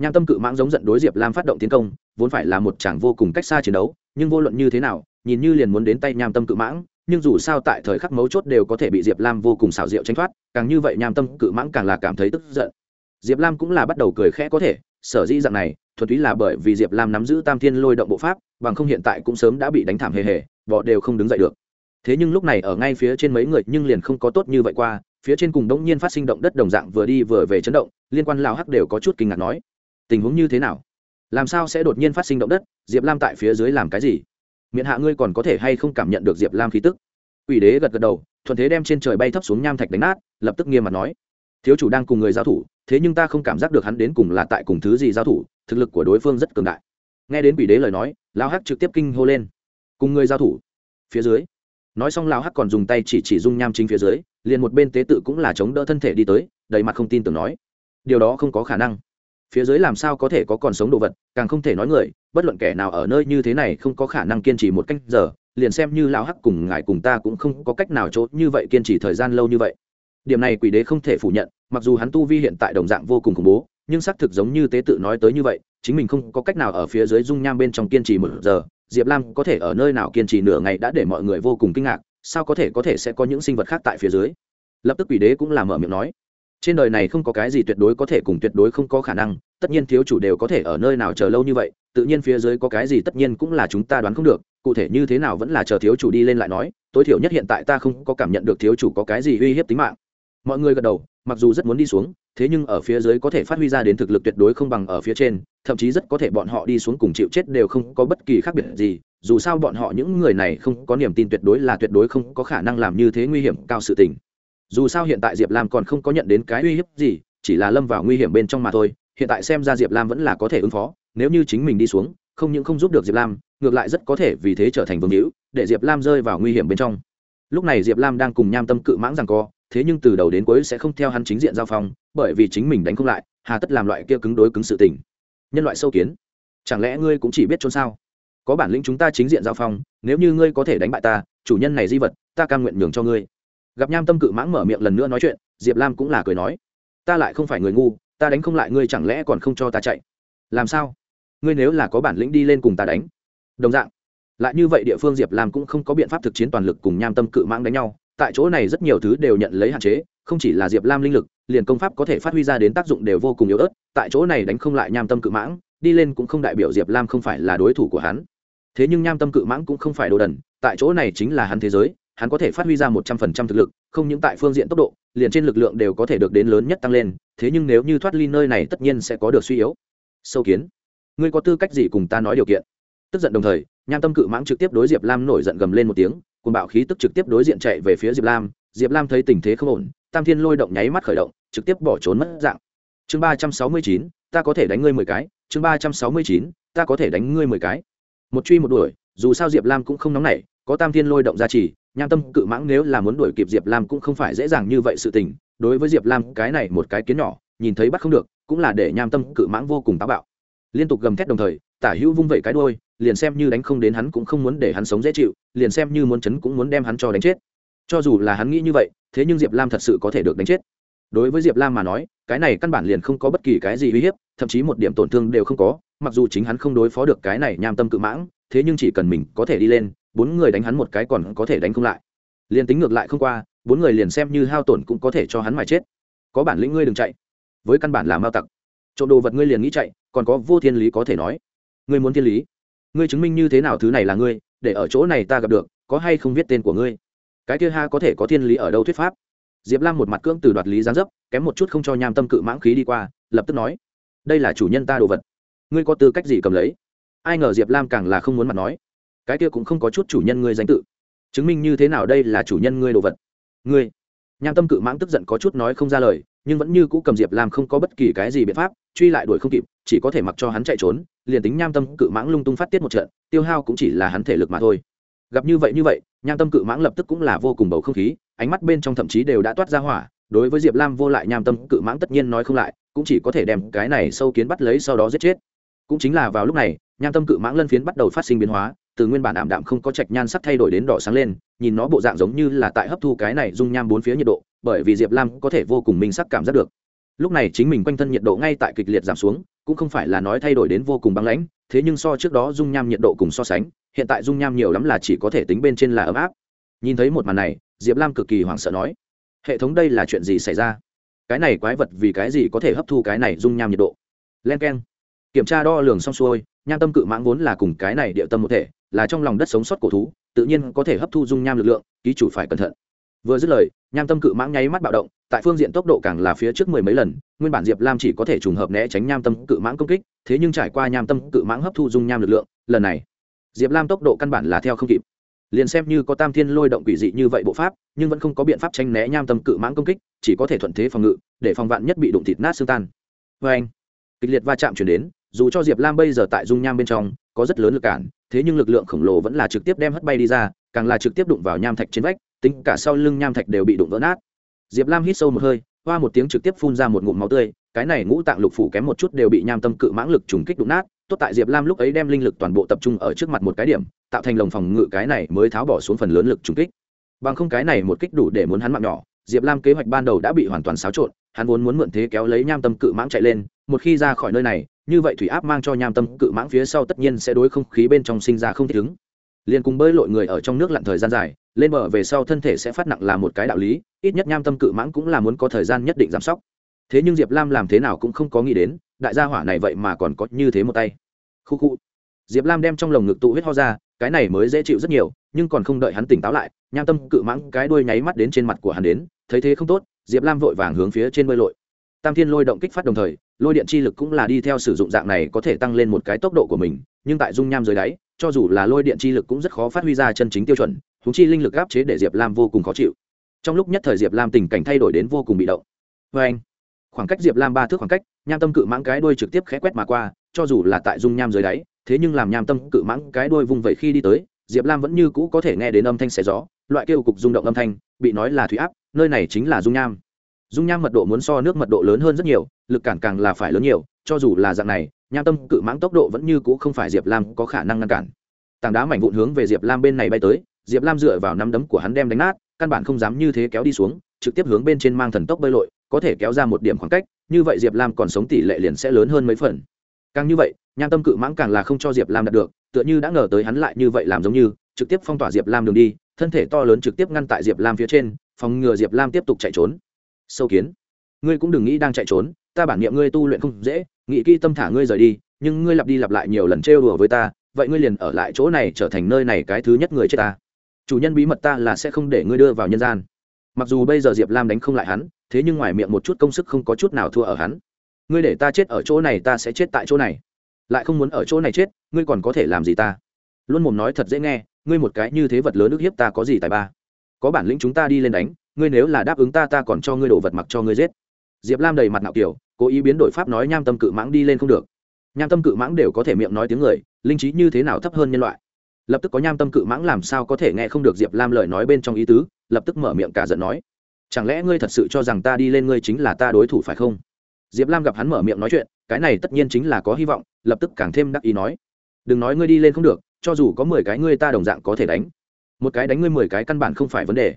Nham tâm cự mãng giống giận đối diệp lam phát động tiến công, vốn phải là một chàng vô cùng cách xa chiến đấu, nhưng vô luận như thế nào, nhìn như liền muốn đến tay nham tâm cự mãng, nhưng dù sao tại thời khắc mấu chốt đều có thể bị diệp lam vô cùng xảo diệu tranh thoát, càng như vậy nham tâm cự mãng càng là cảm thấy tức giận diệp lam cũng là bắt đầu cười khẽ có thể, sở dĩ dạng này, thuần túy là bởi vì diệp lam nắm giữ tam thiên lôi động bộ pháp, bằng không hiện tại cũng sớm đã bị đánh thảm hề hề vỏ đều không đứng dậy được. Thế nhưng lúc này ở ngay phía trên mấy người nhưng liền không có tốt như vậy qua, phía trên cùng đống nhiên phát sinh động đất đồng dạng vừa đi vừa về chấn động, liên quan lao hắc đều có chút kinh ngạc nói, tình huống như thế nào? Làm sao sẽ đột nhiên phát sinh động đất? Diệp lam tại phía dưới làm cái gì? Miệng hạ ngươi còn có thể hay không cảm nhận được diệp lam khí tức? Ủy đế gật gật đầu, thuận thế đem trên trời bay thấp xuống nham thạch đánh nát, lập tức nghiêm mặt nói, thiếu chủ đang cùng người giao thủ thế nhưng ta không cảm giác được hắn đến cùng là tại cùng thứ gì giao thủ, thực lực của đối phương rất cường đại. Nghe đến quỷ đế lời nói lao hắc trực tiếp kinh hô lên. Cùng người giao thủ. Phía dưới. Nói xong lao hắc còn dùng tay chỉ chỉ dung nham chính phía dưới, liền một bên tế tự cũng là chống đỡ thân thể đi tới, đầy mặt không tin tưởng nói. Điều đó không có khả năng. Phía dưới làm sao có thể có còn sống đồ vật, càng không thể nói người, bất luận kẻ nào ở nơi như thế này không có khả năng kiên trì một cách giờ, liền xem như lão hắc cùng ngài cùng ta cũng không có cách nào chốt như vậy kiên trì thời gian lâu như vậy. Điểm này quỷ đế không thể phủ nhận mặc dù hắn tu vi hiện tại đồng dạng vô cùng khủng bố, nhưng xác thực giống như tế tự nói tới như vậy, chính mình không có cách nào ở phía dưới dung nham bên trong kiên trì một giờ. Diệp lam có thể ở nơi nào kiên trì nửa ngày đã để mọi người vô cùng kinh ngạc, sao có thể có thể sẽ có những sinh vật khác tại phía dưới? Lập tức quỷ đế cũng làm mở miệng nói. Trên đời này không có cái gì tuyệt đối có thể cùng tuyệt đối không có khả năng, tất nhiên thiếu chủ đều có thể ở nơi nào chờ lâu như vậy, tự nhiên phía dưới có cái gì tất nhiên cũng là chúng ta đoán không được, cụ thể như thế nào vẫn là chờ thiếu chủ đi lên lại nói, tối thiểu nhất hiện tại ta không có cảm nhận được thiếu chủ có cái gì uy hiếp tính mạng. Mọi người gật đầu mặc dù rất muốn đi xuống, thế nhưng ở phía dưới có thể phát huy ra đến thực lực tuyệt đối không bằng ở phía trên, thậm chí rất có thể bọn họ đi xuống cùng chịu chết đều không có bất kỳ khác biệt gì, dù sao bọn họ những người này không có niềm tin tuyệt đối là tuyệt đối không có khả năng làm như thế nguy hiểm cao sự tình. Dù sao hiện tại diệp lam còn không có nhận đến cái uy hiếp gì, chỉ là lâm vào nguy hiểm bên trong mà thôi, hiện tại xem ra diệp lam vẫn là có thể ứng phó, nếu như chính mình đi xuống, không những không giúp được diệp lam, ngược lại rất có thể vì thế trở thành vương hữu, để diệp lam rơi vào nguy hiểm bên trong. Lúc này diệp lam đang cùng nham tâm cự mãng rằng co thế nhưng từ đầu đến cuối sẽ không theo hắn chính diện giao phong, bởi vì chính mình đánh không lại, hà tất làm loại kia cứng đối cứng sự tình. Nhân loại sâu kiến. Chẳng lẽ ngươi cũng chỉ biết trốn sao? Có bản lĩnh chúng ta chính diện giao phong, nếu như ngươi có thể đánh bại ta, chủ nhân này di vật, ta cam nguyện nhường cho ngươi. Gặp nham tâm cự mãng mở miệng lần nữa nói chuyện, diệp lam cũng là cười nói. Ta lại không phải người ngu, ta đánh không lại ngươi chẳng lẽ còn không cho ta chạy? Làm sao? Ngươi nếu là có bản lĩnh đi lên cùng ta đánh. Đồng dạng. Lại như vậy địa phương diệp lam cũng không có biện pháp thực chiến toàn lực cùng nham tâm cự mãng đánh nhau tại chỗ này rất nhiều thứ đều nhận lấy hạn chế, không chỉ là diệp lam linh lực, liền công pháp có thể phát huy ra đến tác dụng đều vô cùng yếu ớt, tại chỗ này đánh không lại nham tâm cự mãng, đi lên cũng không đại biểu diệp lam không phải là đối thủ của hắn. Thế nhưng nham tâm cự mãng cũng không phải đồ đần, tại chỗ này chính là hắn thế giới, hắn có thể phát huy ra một trăm phần trăm thực lực, không những tại phương diện tốc độ, liền trên lực lượng đều có thể được đến lớn nhất tăng lên, thế nhưng nếu như thoát ly nơi này tất nhiên sẽ có được suy yếu. Sâu kiến, ngươi có tư cách gì cùng ta nói điều kiện? Tức giận đồng thời, nham tâm cự mãng trực tiếp đối diệp lam nổi giận gầm lên một tiếng cùng bạo khí tức trực tiếp đối diện chạy về phía diệp lam diệp lam thấy tình thế không ổn, tam thiên lôi động nháy mắt khởi động, trực tiếp bỏ trốn mất dạng. Chương ba trăm sáu mươi chín, ta có thể đánh ngươi mười cái. Chương ba trăm sáu mươi chín, ta có thể đánh ngươi mười cái. Một truy một đuổi, dù sao diệp lam cũng không nóng nảy, có tam thiên lôi động gia trì, nham tâm cự mãng nếu là muốn đuổi kịp diệp lam cũng không phải dễ dàng như vậy sự tình. Đối với diệp lam, cái này một cái kiến nhỏ, nhìn thấy bắt không được, cũng là để nham tâm cự mãng vô cùng táo bạo. Liên tục gầm thét đồng thời, tả hữu vung vẩy cái đôi liền xem như đánh không đến hắn cũng không muốn để hắn sống dễ chịu, liền xem như muốn chấn cũng muốn đem hắn cho đánh chết. Cho dù là hắn nghĩ như vậy, thế nhưng diệp lam thật sự có thể được đánh chết. Đối với diệp lam mà nói, cái này căn bản liền không có bất kỳ cái gì uy hiếp, thậm chí một điểm tổn thương đều không có, mặc dù chính hắn không đối phó được cái này nham tâm cự mãng, thế nhưng chỉ cần mình có thể đi lên, bốn người đánh hắn một cái còn có thể đánh không lại. Liền tính ngược lại không qua, bốn người liền xem như hao tổn cũng có thể cho hắn mà chết. Có bản lĩnh ngươi đừng chạy. Với căn bản là mao tặc. Trộm đồ vật ngươi liền nghĩ chạy, còn có vô thiên lý có thể nói. Ngươi muốn thiên lý? Ngươi chứng minh như thế nào thứ này là ngươi, để ở chỗ này ta gặp được, có hay không viết tên của ngươi? Cái kia ha có thể có thiên lý ở đâu thuyết pháp? Diệp lam một mặt cưỡng từ đoạt lý gián dấp, kém một chút không cho nham tâm cự mãng khí đi qua, lập tức nói, đây là chủ nhân ta đồ vật. Ngươi có tư cách gì cầm lấy? Ai ngờ diệp lam càng là không muốn mặt nói, cái kia cũng không có chút chủ nhân ngươi danh tự. Chứng minh như thế nào đây là chủ nhân ngươi đồ vật? Ngươi. Nham tâm cự mãng tức giận có chút nói không ra lời, nhưng vẫn như cũ cầm diệp lam không có bất kỳ cái gì biện pháp, truy lại đuổi không kịp, chỉ có thể mặc cho hắn chạy trốn liền tính nham tâm cự mãng lung tung phát tiết một trận, tiêu hao cũng chỉ là hắn thể lực mà thôi. Gặp như vậy như vậy, nham tâm cự mãng lập tức cũng là vô cùng bầu không khí, ánh mắt bên trong thậm chí đều đã toát ra hỏa. Đối với diệp lam vô lại nham tâm cự mãng tất nhiên nói không lại, cũng chỉ có thể đem cái này sâu kiến bắt lấy sau đó giết chết. Cũng chính là vào lúc này, nham tâm cự mãng lân phiến bắt đầu phát sinh biến hóa, từ nguyên bản ảm đạm không có trạch nhan sắc thay đổi đến đỏ sáng lên, nhìn nó bộ dạng giống như là tại hấp thu cái này dung nham bốn phía nhiệt độ, bởi vì diệp lam có thể vô cùng minh sắc cảm giác được. Lúc này chính mình quanh thân nhiệt độ ngay tại kịch liệt giảm xuống cũng không phải là nói thay đổi đến vô cùng băng lãnh, thế nhưng so trước đó dung nham nhiệt độ cùng so sánh, hiện tại dung nham nhiều lắm là chỉ có thể tính bên trên là ấm áp. Nhìn thấy một màn này, diệp lam cực kỳ hoảng sợ nói, hệ thống đây là chuyện gì xảy ra? Cái này quái vật vì cái gì có thể hấp thu cái này dung nham nhiệt độ? Len k e n kiểm tra đo lường xong xuôi, nham tâm cự mãng vốn là cùng cái này địa tâm một thể, là trong lòng đất sống sót cổ thú, tự nhiên có thể hấp thu dung nham lực lượng, ký chủ phải cẩn thận. Vừa dứt lời, nham tâm cự mãng nháy mắt bạo động tại phương diện tốc độ càng là phía trước mười mấy lần, nguyên bản diệp lam chỉ có thể trùng hợp né tránh nham tâm cự mãng công kích, thế nhưng trải qua nham tâm cự mãng hấp thu dung nham lực lượng, lần này, diệp lam tốc độ căn bản là theo không kịp. Liền xem như có tam thiên lôi động quỷ dị như vậy bộ pháp, nhưng vẫn không có biện pháp tranh né nham tâm cự mãng công kích, chỉ có thể thuận thế phòng ngự, để phòng vạn nhất bị đụng thịt nát xương tan. Vê anh, kịch liệt va chạm chuyển đến, dù cho diệp lam bây giờ tại dung nham bên trong, có rất lớn lực cản, thế nhưng lực lượng khổng lồ vẫn là trực tiếp đem hất bay đi ra, càng là trực tiếp đụng vào nham thạch trên vách, tính cả sau lưng nham thạch đều bị đụng vỡ nát diệp lam hít sâu một hơi, hoa một tiếng trực tiếp phun ra một ngụm máu tươi, cái này ngũ tạng lục phủ kém một chút đều bị nham tâm cự mãng lực trùng kích đụng nát, tốt tại diệp lam lúc ấy đem linh lực toàn bộ tập trung ở trước mặt một cái điểm, tạo thành lồng phòng ngự cái này mới tháo bỏ xuống phần lớn lực trùng kích. Bằng không cái này một kích đủ để muốn hắn mạng nhỏ, diệp lam kế hoạch ban đầu đã bị hoàn toàn xáo trộn, hắn vốn muốn mượn thế kéo lấy nham tâm cự mãng chạy lên, một khi ra khỏi nơi này, như vậy thủy áp mang cho nham tâm cự mãng phía sau tất nhiên sẽ đối không khí bên trong sinh ra không thích ứng liền cùng bơi lội người ở trong nước lặn thời gian dài, lên bờ về sau thân thể sẽ phát nặng là một cái đạo lý, ít nhất nham tâm cự mãng cũng là muốn có thời gian nhất định giám sóc. Thế nhưng diệp lam làm thế nào cũng không có nghĩ đến, đại gia hỏa này vậy mà còn có như thế một tay. Khu khu. Diệp lam đem trong lồng ngực tụ huyết ho ra, cái này mới dễ chịu rất nhiều, nhưng còn không đợi hắn tỉnh táo lại, nham tâm cự mãng cái đuôi nháy mắt đến trên mặt của hắn đến, thấy thế không tốt, diệp lam vội vàng hướng phía trên bơi lội. Tam thiên lôi động kích phát đồng thời, lôi điện chi lực cũng là đi theo sử dụng dạng này có thể tăng lên một cái tốc độ của mình, nhưng tại dung nham dưới đáy cho dù là lôi điện chi lực cũng rất khó phát huy ra chân chính tiêu chuẩn húng chi linh lực áp chế để diệp lam vô cùng khó chịu. Trong lúc nhất thời diệp lam tình cảnh thay đổi đến vô cùng bị động. Vê anh, khoảng cách diệp lam ba thước khoảng cách, nham tâm cự mãng cái đuôi trực tiếp khẽ quét mà qua, cho dù là tại dung nham dưới đáy, thế nhưng làm nham tâm cự mãng cái đuôi vùng vẫy khi đi tới, diệp lam vẫn như cũ có thể nghe đến âm thanh xé gió, loại kêu cục rung động âm thanh, bị nói là thủy áp, nơi này chính là dung nham. Dung nham mật độ muốn so nước mật độ lớn hơn rất nhiều, lực cản càng là phải lớn nhiều, cho dù là dạng này nham tâm cự mãng tốc độ vẫn như cũ không phải diệp lam có khả năng ngăn cản. Tảng đá mảnh vụn hướng về diệp lam bên này bay tới, diệp lam dựa vào nắm đấm của hắn đem đánh nát, căn bản không dám như thế kéo đi xuống, trực tiếp hướng bên trên mang thần tốc bơi lội, có thể kéo ra một điểm khoảng cách, như vậy diệp lam còn sống tỷ lệ liền sẽ lớn hơn mấy phần. Càng như vậy, nham tâm cự mãng càng là không cho diệp lam đạt được, tựa như đã ngờ tới hắn lại như vậy làm giống như, trực tiếp phong tỏa diệp lam đường đi, thân thể to lớn trực tiếp ngăn tại diệp lam phía trên, phòng ngừa diệp lam tiếp tục chạy trốn. Sâu kiến. Ngươi cũng đừng nghĩ đang chạy trốn ta bản nghiệm ngươi tu luyện không dễ nghĩ kỹ tâm thả ngươi rời đi, nhưng ngươi lặp đi lặp lại nhiều lần trêu đùa với ta, vậy ngươi liền ở lại chỗ này trở thành nơi này cái thứ nhất người chết ta. Chủ nhân bí mật ta là sẽ không để ngươi đưa vào nhân gian. Mặc dù bây giờ diệp lam đánh không lại hắn, thế nhưng ngoài miệng một chút công sức không có chút nào thua ở hắn. Ngươi để ta chết ở chỗ này, ta sẽ chết tại chỗ này. Lại không muốn ở chỗ này chết, ngươi còn có thể làm gì ta? Luôn mồm nói thật dễ nghe, ngươi một cái như thế vật lớn ức hiếp ta có gì tài ba? Có bản lĩnh chúng ta đi lên đánh, ngươi nếu là đáp ứng ta ta còn cho ngươi đổ vật mặc cho ngươi giết diệp lam đầy mặt nạo kiểu cố ý biến đổi pháp nói nham tâm cự mãng đi lên không được. Nham tâm cự mãng đều có thể miệng nói tiếng người, linh trí như thế nào thấp hơn nhân loại? Lập tức có nham tâm cự mãng làm sao có thể nghe không được diệp lam lời nói bên trong ý tứ, lập tức mở miệng cả giận nói. Chẳng lẽ ngươi thật sự cho rằng ta đi lên ngươi chính là ta đối thủ phải không? Diệp lam gặp hắn mở miệng nói chuyện, cái này tất nhiên chính là có hy vọng, lập tức càng thêm đắc ý nói. Đừng nói ngươi đi lên không được, cho dù có mười cái ngươi ta đồng dạng có thể đánh. Một cái đánh ngươi mười cái căn bản không phải vấn đề.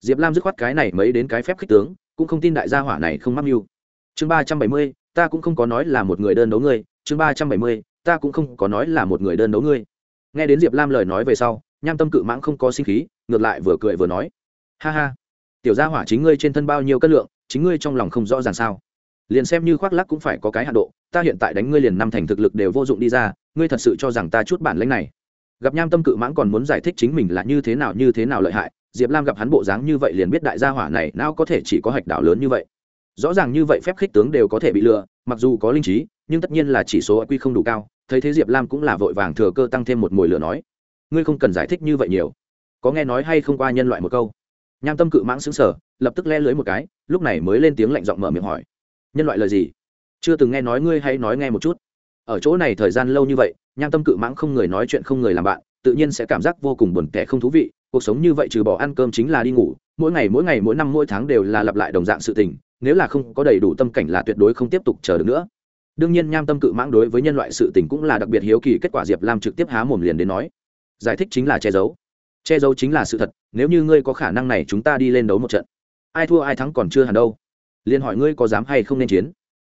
Diệp lam dứt khoát cái này mấy đến cái phép khích tướng cũng không tin đại gia hỏa này không mắc mưu. Chương ba trăm bảy mươi, ta cũng không có nói là một người đơn đấu ngươi. Chương ba trăm bảy mươi, ta cũng không có nói là một người đơn đấu ngươi. Nghe đến diệp lam lời nói về sau, nham tâm cự mãng không có sinh khí, ngược lại vừa cười vừa nói. Ha ha, tiểu gia hỏa chính ngươi trên thân bao nhiêu cân lượng, chính ngươi trong lòng không rõ ràng sao? Liền xem như khoác lắc cũng phải có cái hạ độ, ta hiện tại đánh ngươi liền năm thành thực lực đều vô dụng đi ra, ngươi thật sự cho rằng ta chút bản lãnh này. Gặp nham tâm cự mãng còn muốn giải thích chính mình là như thế nào như thế nào lợi hại diệp lam gặp hắn bộ dáng như vậy liền biết đại gia hỏa này nào có thể chỉ có hạch đảo lớn như vậy. Rõ ràng như vậy phép khích tướng đều có thể bị lừa, mặc dù có linh trí, nhưng tất nhiên là chỉ số quy không đủ cao, thấy thế diệp lam cũng là vội vàng thừa cơ tăng thêm một mồi lửa nói, ngươi không cần giải thích như vậy nhiều. Có nghe nói hay không qua nhân loại một câu? Nham tâm cự mãng xứng sở lập tức le lưới một cái, lúc này mới lên tiếng lạnh giọng mở miệng hỏi, nhân loại lời gì? Chưa từng nghe nói ngươi hay nói nghe một chút. Ở chỗ này thời gian lâu như vậy, nham tâm cự mãng không người nói chuyện không người làm bạn, tự nhiên sẽ cảm giác vô cùng buồn tẻ không thú vị cuộc sống như vậy trừ bỏ ăn cơm chính là đi ngủ, mỗi ngày mỗi ngày, mỗi năm, mỗi tháng đều là lặp lại đồng dạng sự tình, nếu là không có đầy đủ tâm cảnh là tuyệt đối không tiếp tục chờ được nữa. Đương nhiên, nham tâm cự mãng đối với nhân loại sự tình cũng là đặc biệt hiếu kỳ, kết quả diệp lam trực tiếp há mồm liền đến nói. Giải thích chính là che giấu. Che giấu chính là sự thật, nếu như ngươi có khả năng này chúng ta đi lên đấu một trận. Ai thua ai thắng còn chưa hẳn đâu. Liền hỏi ngươi có dám hay không nên chiến?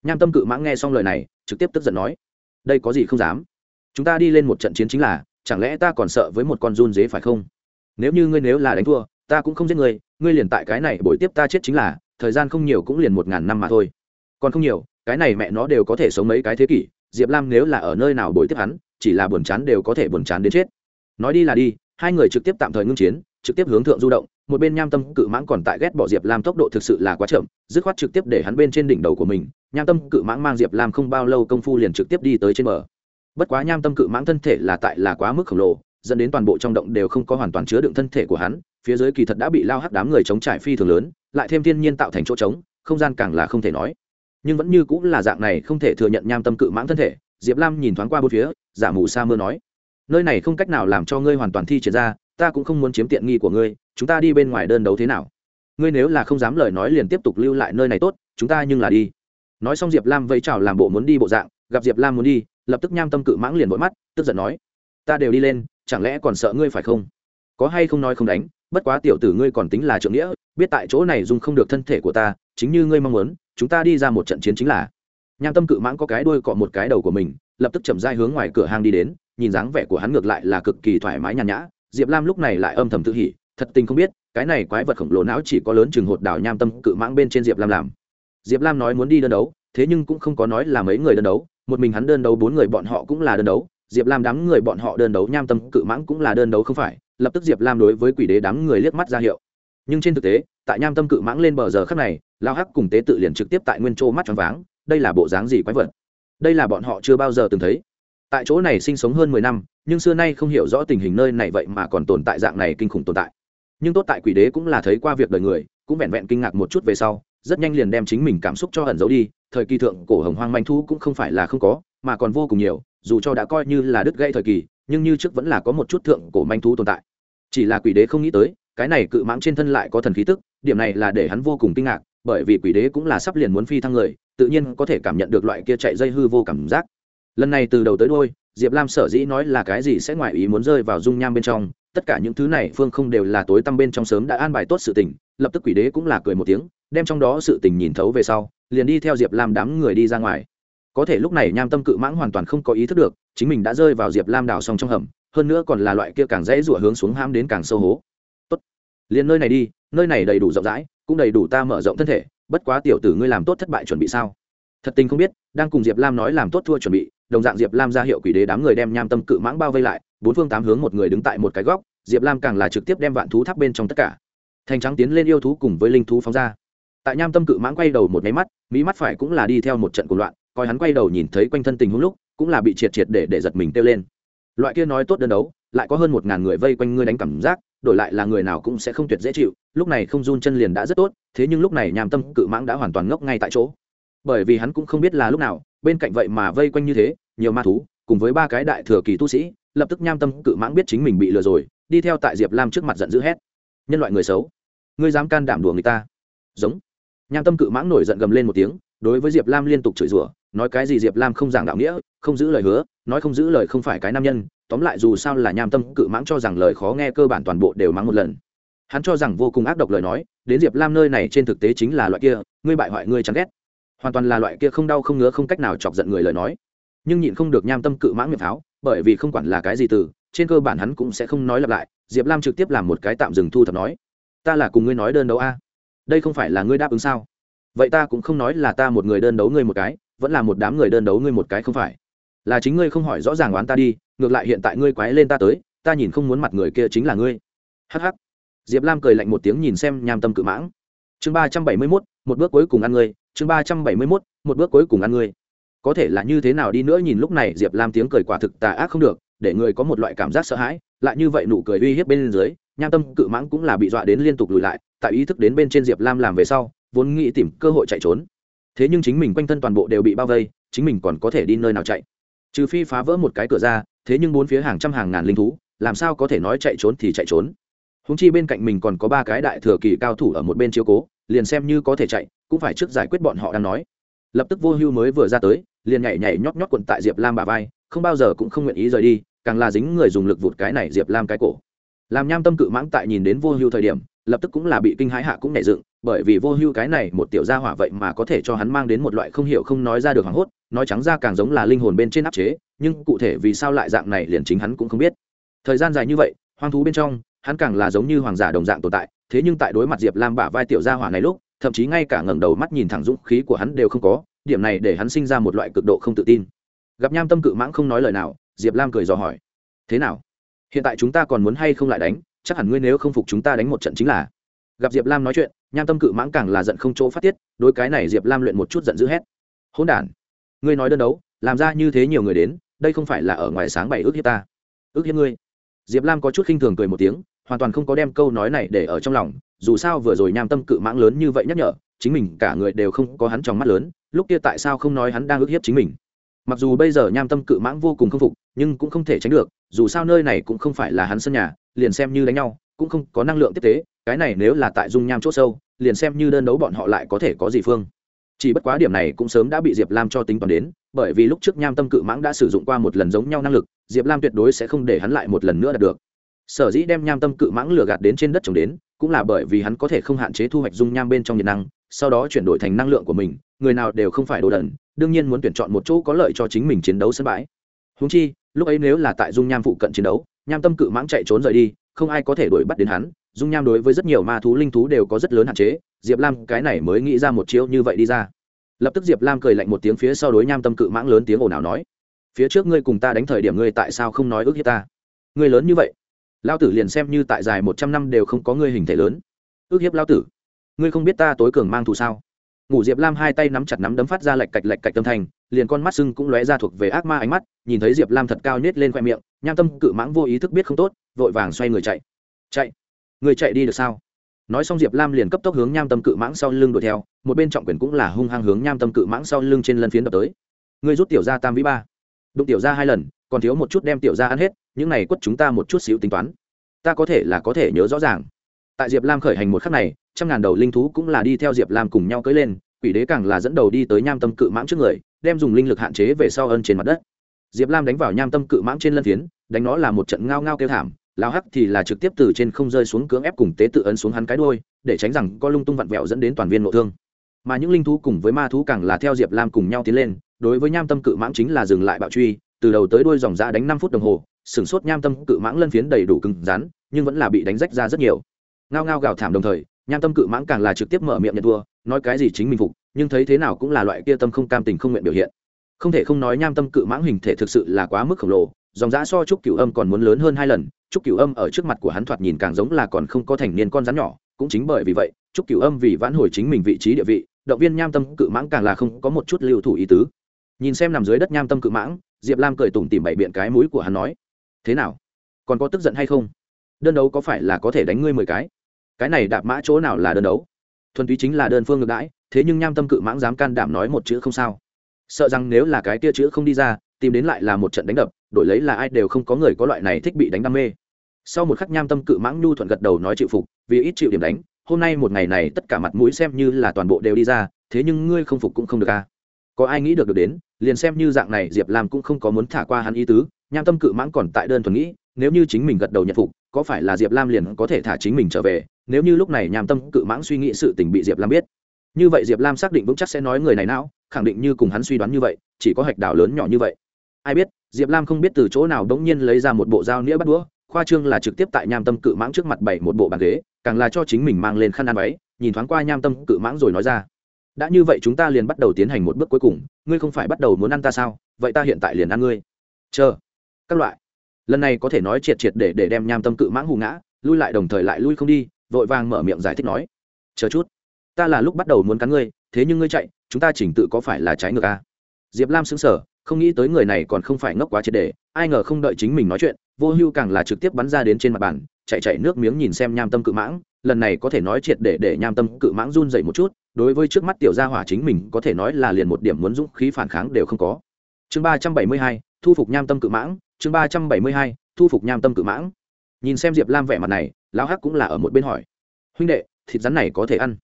Nham tâm cự mãng nghe xong lời này, trực tiếp tức giận nói. Đây có gì không dám? Chúng ta đi lên một trận chiến chính là, chẳng lẽ ta còn sợ với một con run dế phải không? Nếu như ngươi nếu là đánh thua, ta cũng không giết ngươi ngươi liền tại cái này buổi tiếp ta chết chính là, thời gian không nhiều cũng liền một ngàn năm mà thôi. Còn không nhiều, cái này mẹ nó đều có thể sống mấy cái thế kỷ, diệp lam nếu là ở nơi nào buổi tiếp hắn, chỉ là buồn chán đều có thể buồn chán đến chết. Nói đi là đi, hai người trực tiếp tạm thời ngưng chiến, trực tiếp hướng thượng du động, một bên nham tâm cự mãng còn tại ghét bỏ diệp lam tốc độ thực sự là quá chậm, dứt khoát trực tiếp để hắn bên trên đỉnh đầu của mình, nham tâm cự mãng mang diệp lam không bao lâu công phu liền trực tiếp đi tới trên bờ. Bất quá nham tâm cự mãng thân thể là tại là quá mức khổng lồ dẫn đến toàn bộ trong động đều không có hoàn toàn chứa đựng thân thể của hắn, phía dưới kỳ thật đã bị lao hắc đám người chống trải phi thường lớn, lại thêm thiên nhiên tạo thành chỗ trống, không gian càng là không thể nói. Nhưng vẫn như cũng là dạng này không thể thừa nhận nham tâm cự mãng thân thể, diệp lam nhìn thoáng qua bốn phía, giả mù sa mưa nói, nơi này không cách nào làm cho ngươi hoàn toàn thi triển ra, ta cũng không muốn chiếm tiện nghi của ngươi, chúng ta đi bên ngoài đơn đấu thế nào? Ngươi nếu là không dám lời nói liền tiếp tục lưu lại nơi này tốt, chúng ta nhưng là đi. Nói xong diệp lam vẫy chào làm bộ muốn đi bộ dạng, gặp diệp lam muốn đi, lập tức nham tâm cự mãng liền vội mắt, tức giận nói, ta đều đi lên chẳng lẽ còn sợ ngươi phải không? Có hay không nói không đánh, bất quá tiểu tử ngươi còn tính là trượng nghĩa, biết tại chỗ này dùng không được thân thể của ta, chính như ngươi mong muốn, chúng ta đi ra một trận chiến chính là. Nham tâm cự mãng có cái đuôi cọ một cái đầu của mình, lập tức chậm dai hướng ngoài cửa hang đi đến, nhìn dáng vẻ của hắn ngược lại là cực kỳ thoải mái nhàn nhã. Diệp lam lúc này lại âm thầm tự hỉ, thật tình không biết, cái này quái vật khổng lồ não chỉ có lớn chừng hột đảo nham tâm cự mãng bên trên diệp lam làm. Diệp lam nói muốn đi đơn đấu, thế nhưng cũng không có nói là mấy người đơn đấu, một mình hắn đơn đấu bốn người bọn họ cũng là đơn đấu diệp lam đám người bọn họ đơn đấu nham tâm cự mãng cũng là đơn đấu không phải, lập tức diệp lam đối với quỷ đế đám người liếc mắt ra hiệu. Nhưng trên thực tế, tại nham tâm cự mãng lên bờ giờ khắc này, lao hắc cùng tế tự liền trực tiếp tại nguyên chỗ mắt tròn váng, đây là bộ dáng gì quái vật? Đây là bọn họ chưa bao giờ từng thấy. Tại chỗ này sinh sống hơn mười năm, nhưng xưa nay không hiểu rõ tình hình nơi này vậy mà còn tồn tại dạng này kinh khủng tồn tại. Nhưng tốt tại quỷ đế cũng là thấy qua việc đời người, cũng vẹn vẹn kinh ngạc một chút về sau, rất nhanh liền đem chính mình cảm xúc cho ẩn giấu đi, thời kỳ thượng cổ hồng hoang manh thu cũng không phải là không có mà còn vô cùng nhiều, dù cho đã coi như là đứt gây thời kỳ, nhưng như trước vẫn là có một chút thượng cổ manh thú tồn tại. Chỉ là quỷ đế không nghĩ tới, cái này cự mãng trên thân lại có thần khí tức, điểm này là để hắn vô cùng kinh ngạc, bởi vì quỷ đế cũng là sắp liền muốn phi thăng người, tự nhiên có thể cảm nhận được loại kia chạy dây hư vô cảm giác. Lần này từ đầu tới đôi diệp lam sở dĩ nói là cái gì sẽ ngoại ý muốn rơi vào dung nham bên trong, tất cả những thứ này phương không đều là tối tăm bên trong sớm đã an bài tốt sự tình, lập tức quỷ đế cũng là cười một tiếng, đem trong đó sự tình nhìn thấu về sau, liền đi theo diệp lam đám người đi ra ngoài có thể lúc này nham tâm cự mãng hoàn toàn không có ý thức được, chính mình đã rơi vào diệp lam đào xong trong hầm, hơn nữa còn là loại kia càng dễ rủa hướng xuống ham đến càng sâu hố. Tốt. Liền nơi này đi, nơi này đầy đủ rộng rãi, cũng đầy đủ ta mở rộng thân thể, bất quá tiểu tử ngươi làm tốt thất bại chuẩn bị sao? Thật tình không biết, đang cùng diệp lam nói làm tốt thua chuẩn bị, đồng dạng diệp lam ra hiệu quỷ đế đám người đem nham tâm cự mãng bao vây lại, bốn phương tám hướng một người đứng tại một cái góc, diệp lam càng là trực tiếp đem vạn thú tháp bên trong tất cả. Thành trắng tiến lên yêu thú cùng với linh thú phóng ra. Tại nham tâm cự mãng quay đầu một máy mắt mỹ mắt phải cũng là đi theo một trận cuộc loạn coi hắn quay đầu nhìn thấy quanh thân tình huống lúc, cũng là bị triệt triệt để để giật mình kêu lên. Loại kia nói tốt đơn đấu, lại có hơn một ngàn người vây quanh ngươi đánh cảm giác, đổi lại là người nào cũng sẽ không tuyệt dễ chịu, lúc này không run chân liền đã rất tốt, thế nhưng lúc này nhàm tâm cự mãng đã hoàn toàn ngốc ngay tại chỗ. Bởi vì hắn cũng không biết là lúc nào, bên cạnh vậy mà vây quanh như thế, nhiều ma thú, cùng với ba cái đại thừa kỳ tu sĩ, lập tức nham tâm cự mãng biết chính mình bị lừa rồi, đi theo tại diệp lam trước mặt giận dữ hét. Nhân loại người xấu, ngươi dám can đảm đùa người ta. Giống. Nham tâm cự mãng nổi giận gầm lên một tiếng, đối với diệp lam liên tục chửi rủa nói cái gì diệp lam không giảng đạo nghĩa, không giữ lời hứa, nói không giữ lời không phải cái nam nhân, tóm lại dù sao là nham tâm cự mãng cho rằng lời khó nghe cơ bản toàn bộ đều mắng một lần. Hắn cho rằng vô cùng ác độc lời nói, đến diệp lam nơi này trên thực tế chính là loại kia, ngươi bại hoại ngươi chán ghét. Hoàn toàn là loại kia không đau không ngứa không cách nào chọc giận người lời nói. Nhưng nhịn không được nham tâm cự mãng miệng pháo, bởi vì không quản là cái gì từ, trên cơ bản hắn cũng sẽ không nói lặp lại, diệp lam trực tiếp làm một cái tạm dừng thu thập nói. Ta là cùng ngươi nói đơn đấu a. Đây không phải là ngươi đáp ứng sao? Vậy ta cũng không nói là ta một người đơn đấu ngươi một cái vẫn là một đám người đơn đấu ngươi một cái không phải. Là chính ngươi không hỏi rõ ràng oán ta đi, ngược lại hiện tại ngươi quái lên ta tới, ta nhìn không muốn mặt người kia chính là ngươi. Hh diệp lam cười lạnh một tiếng nhìn xem nham tâm cự mãng. Chương ba trăm bảy mươi mốt, một bước cuối cùng ăn ngươi. Chương ba trăm bảy mươi mốt, một bước cuối cùng ăn ngươi. Có thể là như thế nào đi nữa nhìn lúc này diệp lam tiếng cười quả thực tà ác không được, để người có một loại cảm giác sợ hãi, lại như vậy nụ cười uy hiếp bên dưới, nham tâm cự mãng cũng là bị dọa đến liên tục lùi lại, tại ý thức đến bên trên diệp lam làm về sau, vốn nghĩ tìm cơ hội chạy trốn thế nhưng chính mình quanh thân toàn bộ đều bị bao vây, chính mình còn có thể đi nơi nào chạy? Trừ phi phá vỡ một cái cửa ra, thế nhưng bốn phía hàng trăm hàng ngàn linh thú, làm sao có thể nói chạy trốn thì chạy trốn? Húng chi bên cạnh mình còn có ba cái đại thừa kỳ cao thủ ở một bên chiếu cố, liền xem như có thể chạy, cũng phải trước giải quyết bọn họ đang nói. Lập tức vô hưu mới vừa ra tới, liền nhảy nhảy nhót nhót quận tại diệp lam bà vai, không bao giờ cũng không nguyện ý rời đi, càng là dính người dùng lực vụt cái này diệp lam cái cổ làm nham tâm cự mãng tại nhìn đến vô hưu thời điểm, lập tức cũng là bị kinh hãi hạ cũng nảy dựng, bởi vì vô hưu cái này một tiểu gia hỏa vậy mà có thể cho hắn mang đến một loại không hiểu không nói ra được hoảng hốt, nói trắng ra càng giống là linh hồn bên trên áp chế, nhưng cụ thể vì sao lại dạng này liền chính hắn cũng không biết. Thời gian dài như vậy, hoang thú bên trong, hắn càng là giống như hoàng giả đồng dạng tồn tại, thế nhưng tại đối mặt diệp lam bả vai tiểu gia hỏa này lúc, thậm chí ngay cả ngẩng đầu mắt nhìn thẳng dũng khí của hắn đều không có, điểm này để hắn sinh ra một loại cực độ không tự tin. Gặp nham tâm cự mãng không nói lời nào, diệp lam cười dò hỏi, thế nào? Hiện tại chúng ta còn muốn hay không lại đánh, chắc hẳn ngươi nếu không phục chúng ta đánh một trận chính là. Gặp diệp lam nói chuyện, nham tâm cự mãng càng là giận không chỗ phát tiết, đối cái này diệp lam luyện một chút giận dữ hét. Hỗn đản, ngươi nói đơn đấu, làm ra như thế nhiều người đến, đây không phải là ở ngoài sáng bảy ước hiếp ta. Ước hiếp ngươi. Diệp lam có chút khinh thường cười một tiếng, hoàn toàn không có đem câu nói này để ở trong lòng, dù sao vừa rồi nham tâm cự mãng lớn như vậy nhắc nhở, chính mình cả người đều không có hắn trong mắt lớn, lúc kia tại sao không nói hắn đang ước hiếp chính mình. Mặc dù bây giờ nham tâm cự mãng vô cùng k phục nhưng cũng không thể tránh được, dù sao nơi này cũng không phải là hắn sân nhà, liền xem như đánh nhau, cũng không có năng lượng tiếp tế, cái này nếu là tại dung nham c h ỗ sâu, liền xem như đơn đấu bọn họ lại có thể có gì phương. Chỉ bất quá điểm này cũng sớm đã bị diệp lam cho tính toán đến, bởi vì lúc trước nham tâm cự mãng đã sử dụng qua một lần giống nhau năng lực, diệp lam tuyệt đối sẽ không để hắn lại một lần nữa đạt được. Sở dĩ đem nham tâm cự mãng lừa gạt đến trên đất trồng đến, cũng là bởi vì hắn có thể không hạn chế thu hoạch dung nham bên trong nhiệt năng, sau đó chuyển đổi thành năng lượng của mình, người nào đều không phải đồ đần, đương nhiên muốn tuyển chọn một chỗ có lợi cho chính mình chiến đấu sân bãi. Húng chi lúc ấy nếu là tại dung nham phụ cận chiến đấu, nham tâm cự mãng chạy trốn rời đi, không ai có thể đuổi bắt đến hắn. Dung nham đối với rất nhiều ma thú, linh thú đều có rất lớn hạn chế. Diệp lam cái này mới nghĩ ra một chiêu như vậy đi ra. Lập tức diệp lam cười lạnh một tiếng phía sau đối nham tâm cự mãng lớn tiếng ồn ào nói, phía trước ngươi cùng ta đánh thời điểm ngươi tại sao không nói ước hiếp ta? Ngươi lớn như vậy lao tử liền xem như tại dài một trăm năm đều không có ngươi hình thể lớn. Ước hiếp lao tử. Ngươi không biết ta tối cường mang thù sao? Ngủ diệp lam hai tay nắm chặt nắm đấm phát ra lạch cạch lạch cạch tâm thành liền con mắt sưng cũng lóe ra thuộc về ác ma ánh mắt, nhìn thấy diệp lam thật cao nhét lên khoe miệng, nham tâm cự mãng vô ý thức biết không tốt, vội vàng xoay người chạy. Chạy? Người chạy đi được sao? Nói xong diệp lam liền cấp tốc hướng nham tâm cự mãng sau lưng đuổi theo, một bên trọng quyền cũng là hung hăng hướng nham tâm cự mãng sau lưng trên lân phiến đập tới. Người rút tiểu ra tam vĩ ba. Đụng tiểu ra hai lần, còn thiếu một chút đem tiểu ra ăn hết, những này quất chúng ta một chút xíu tính toán. Ta có thể là có thể nhớ rõ ràng. Tại diệp lam khởi hành một khắc này, trăm ngàn đầu linh thú cũng là đi theo diệp lam cùng nhau cưới lên quỷ đế càng là dẫn đầu đi tới nham tâm cự mãng trước người, đem dùng linh lực hạn chế về sau ân trên mặt đất. Diệp lam đánh vào nham tâm cự mãng trên lân phiến, đánh nó là một trận ngao ngao kêu thảm lao hắc thì là trực tiếp từ trên không rơi xuống cưỡng ép cùng tế tự ấn xuống hắn cái đôi để tránh rằng có lung tung vặn vẹo dẫn đến toàn viên nội thương. Mà những linh thú cùng với ma thú càng là theo diệp lam cùng nhau tiến lên, đối với nham tâm cự mãng chính là dừng lại bạo truy, từ đầu tới đuôi dòng ra đánh năm phút đồng hồ sửng sốt nham tâm cự mãng lân phiến đầy đủ cứng rắn, nhưng vẫn là bị đánh rách ra rất nhiều. Ngao ngao gào thảm đồng thời nham tâm cự mãng càng là trực tiếp mở miệng nhận thua, nói cái gì chính mình phục, nhưng thấy thế nào cũng là loại kia tâm không cam tình không nguyện biểu hiện. Không thể không nói nham tâm cự mãng hình thể thực sự là quá mức khổng lồ, dòng giã so trúc cửu âm còn muốn lớn hơn hai lần, trúc cửu âm ở trước mặt của hắn thoạt nhìn càng giống là còn không có thành niên con rắn nhỏ, cũng chính bởi vì vậy, trúc cửu âm vì vãn hồi chính mình vị trí địa vị, động viên nham tâm cự mãng càng là không có một chút lưu thủ ý tứ. Nhìn xem nằm dưới đất nham tâm cự mãng, diệp lam cười tủm tìm bậy biện cái mũi của hắn nói, thế nào? Còn có tức giận hay không? Đơn đấu có phải là có thể đánh ngươi mười cái? Cái này đạp mã chỗ nào là đơn đấu? Thuần túy chính là đơn phương ngược đãi, thế nhưng nham tâm cự mãng dám can đảm nói một chữ không sao. Sợ rằng nếu là cái kia chữ không đi ra, tìm đến lại là một trận đánh đập, đổi lấy là ai đều không có người có loại này thích bị đánh đam mê. Sau một khắc nham tâm cự mãng nhu thuận gật đầu nói chịu phục, vì ít chịu điểm đánh, hôm nay một ngày này tất cả mặt mũi xem như là toàn bộ đều đi ra, thế nhưng ngươi không phục cũng không được a à. có ai nghĩ được được đến, liền xem như dạng này diệp lam cũng không có muốn thả qua hắn ý tứ, nham tâm cự mãng còn tại đơn thuần nghĩ, nếu như chính mình gật đầu nhận phục, có phải là diệp lam liền có thể thả chính mình trở về nếu như lúc này nham tâm cự mãng suy nghĩ sự tình bị diệp lam biết, như vậy diệp lam xác định vững chắc sẽ nói người này não, khẳng định như cùng hắn suy đoán như vậy, chỉ có hạch đảo lớn nhỏ như vậy. Ai biết, diệp lam không biết từ chỗ nào đống nhiên lấy ra một bộ dao nĩa bắt đũa, khoa trương là trực tiếp tại nham tâm cự mãng trước mặt bảy một bộ bàn ghế, càng là cho chính mình mang lên khăn ăn váy, nhìn thoáng qua nham tâm cự mãng rồi nói ra, đã như vậy chúng ta liền bắt đầu tiến hành một bước cuối cùng, ngươi không phải bắt đầu muốn ăn ta sao? Vậy ta hiện tại liền ăn ngươi. Chờ, các loại. Lần này có thể nói triệt triệt để để đem nham tâm cự mãng hù ngã, lui lại đồng thời lại lui không đi vội vàng mở miệng giải thích nói, chờ chút, ta là lúc bắt đầu muốn cắn ngươi, thế nhưng ngươi chạy, chúng ta chỉnh tự có phải là trái ngược à? diệp lam xứng sở không nghĩ tới người này còn không phải ngốc quá triệt để, ai ngờ không đợi chính mình nói chuyện, vô hưu càng là trực tiếp bắn ra đến trên mặt bàn, chạy chạy nước miếng nhìn xem nham tâm cự mãng, lần này có thể nói triệt để để nham tâm cự mãng run dậy một chút, đối với trước mắt tiểu gia hỏa chính mình có thể nói là liền một điểm muốn dũng khí phản kháng đều không có chương ba trăm bảy mươi hai, thu phục nham tâm cự mãng, chương ba trăm bảy mươi hai, thu phục nham tâm cự mãng nhìn xem diệp lam vẻ mặt này lão hắc cũng là ở một bên hỏi huynh đệ thịt rắn này có thể ăn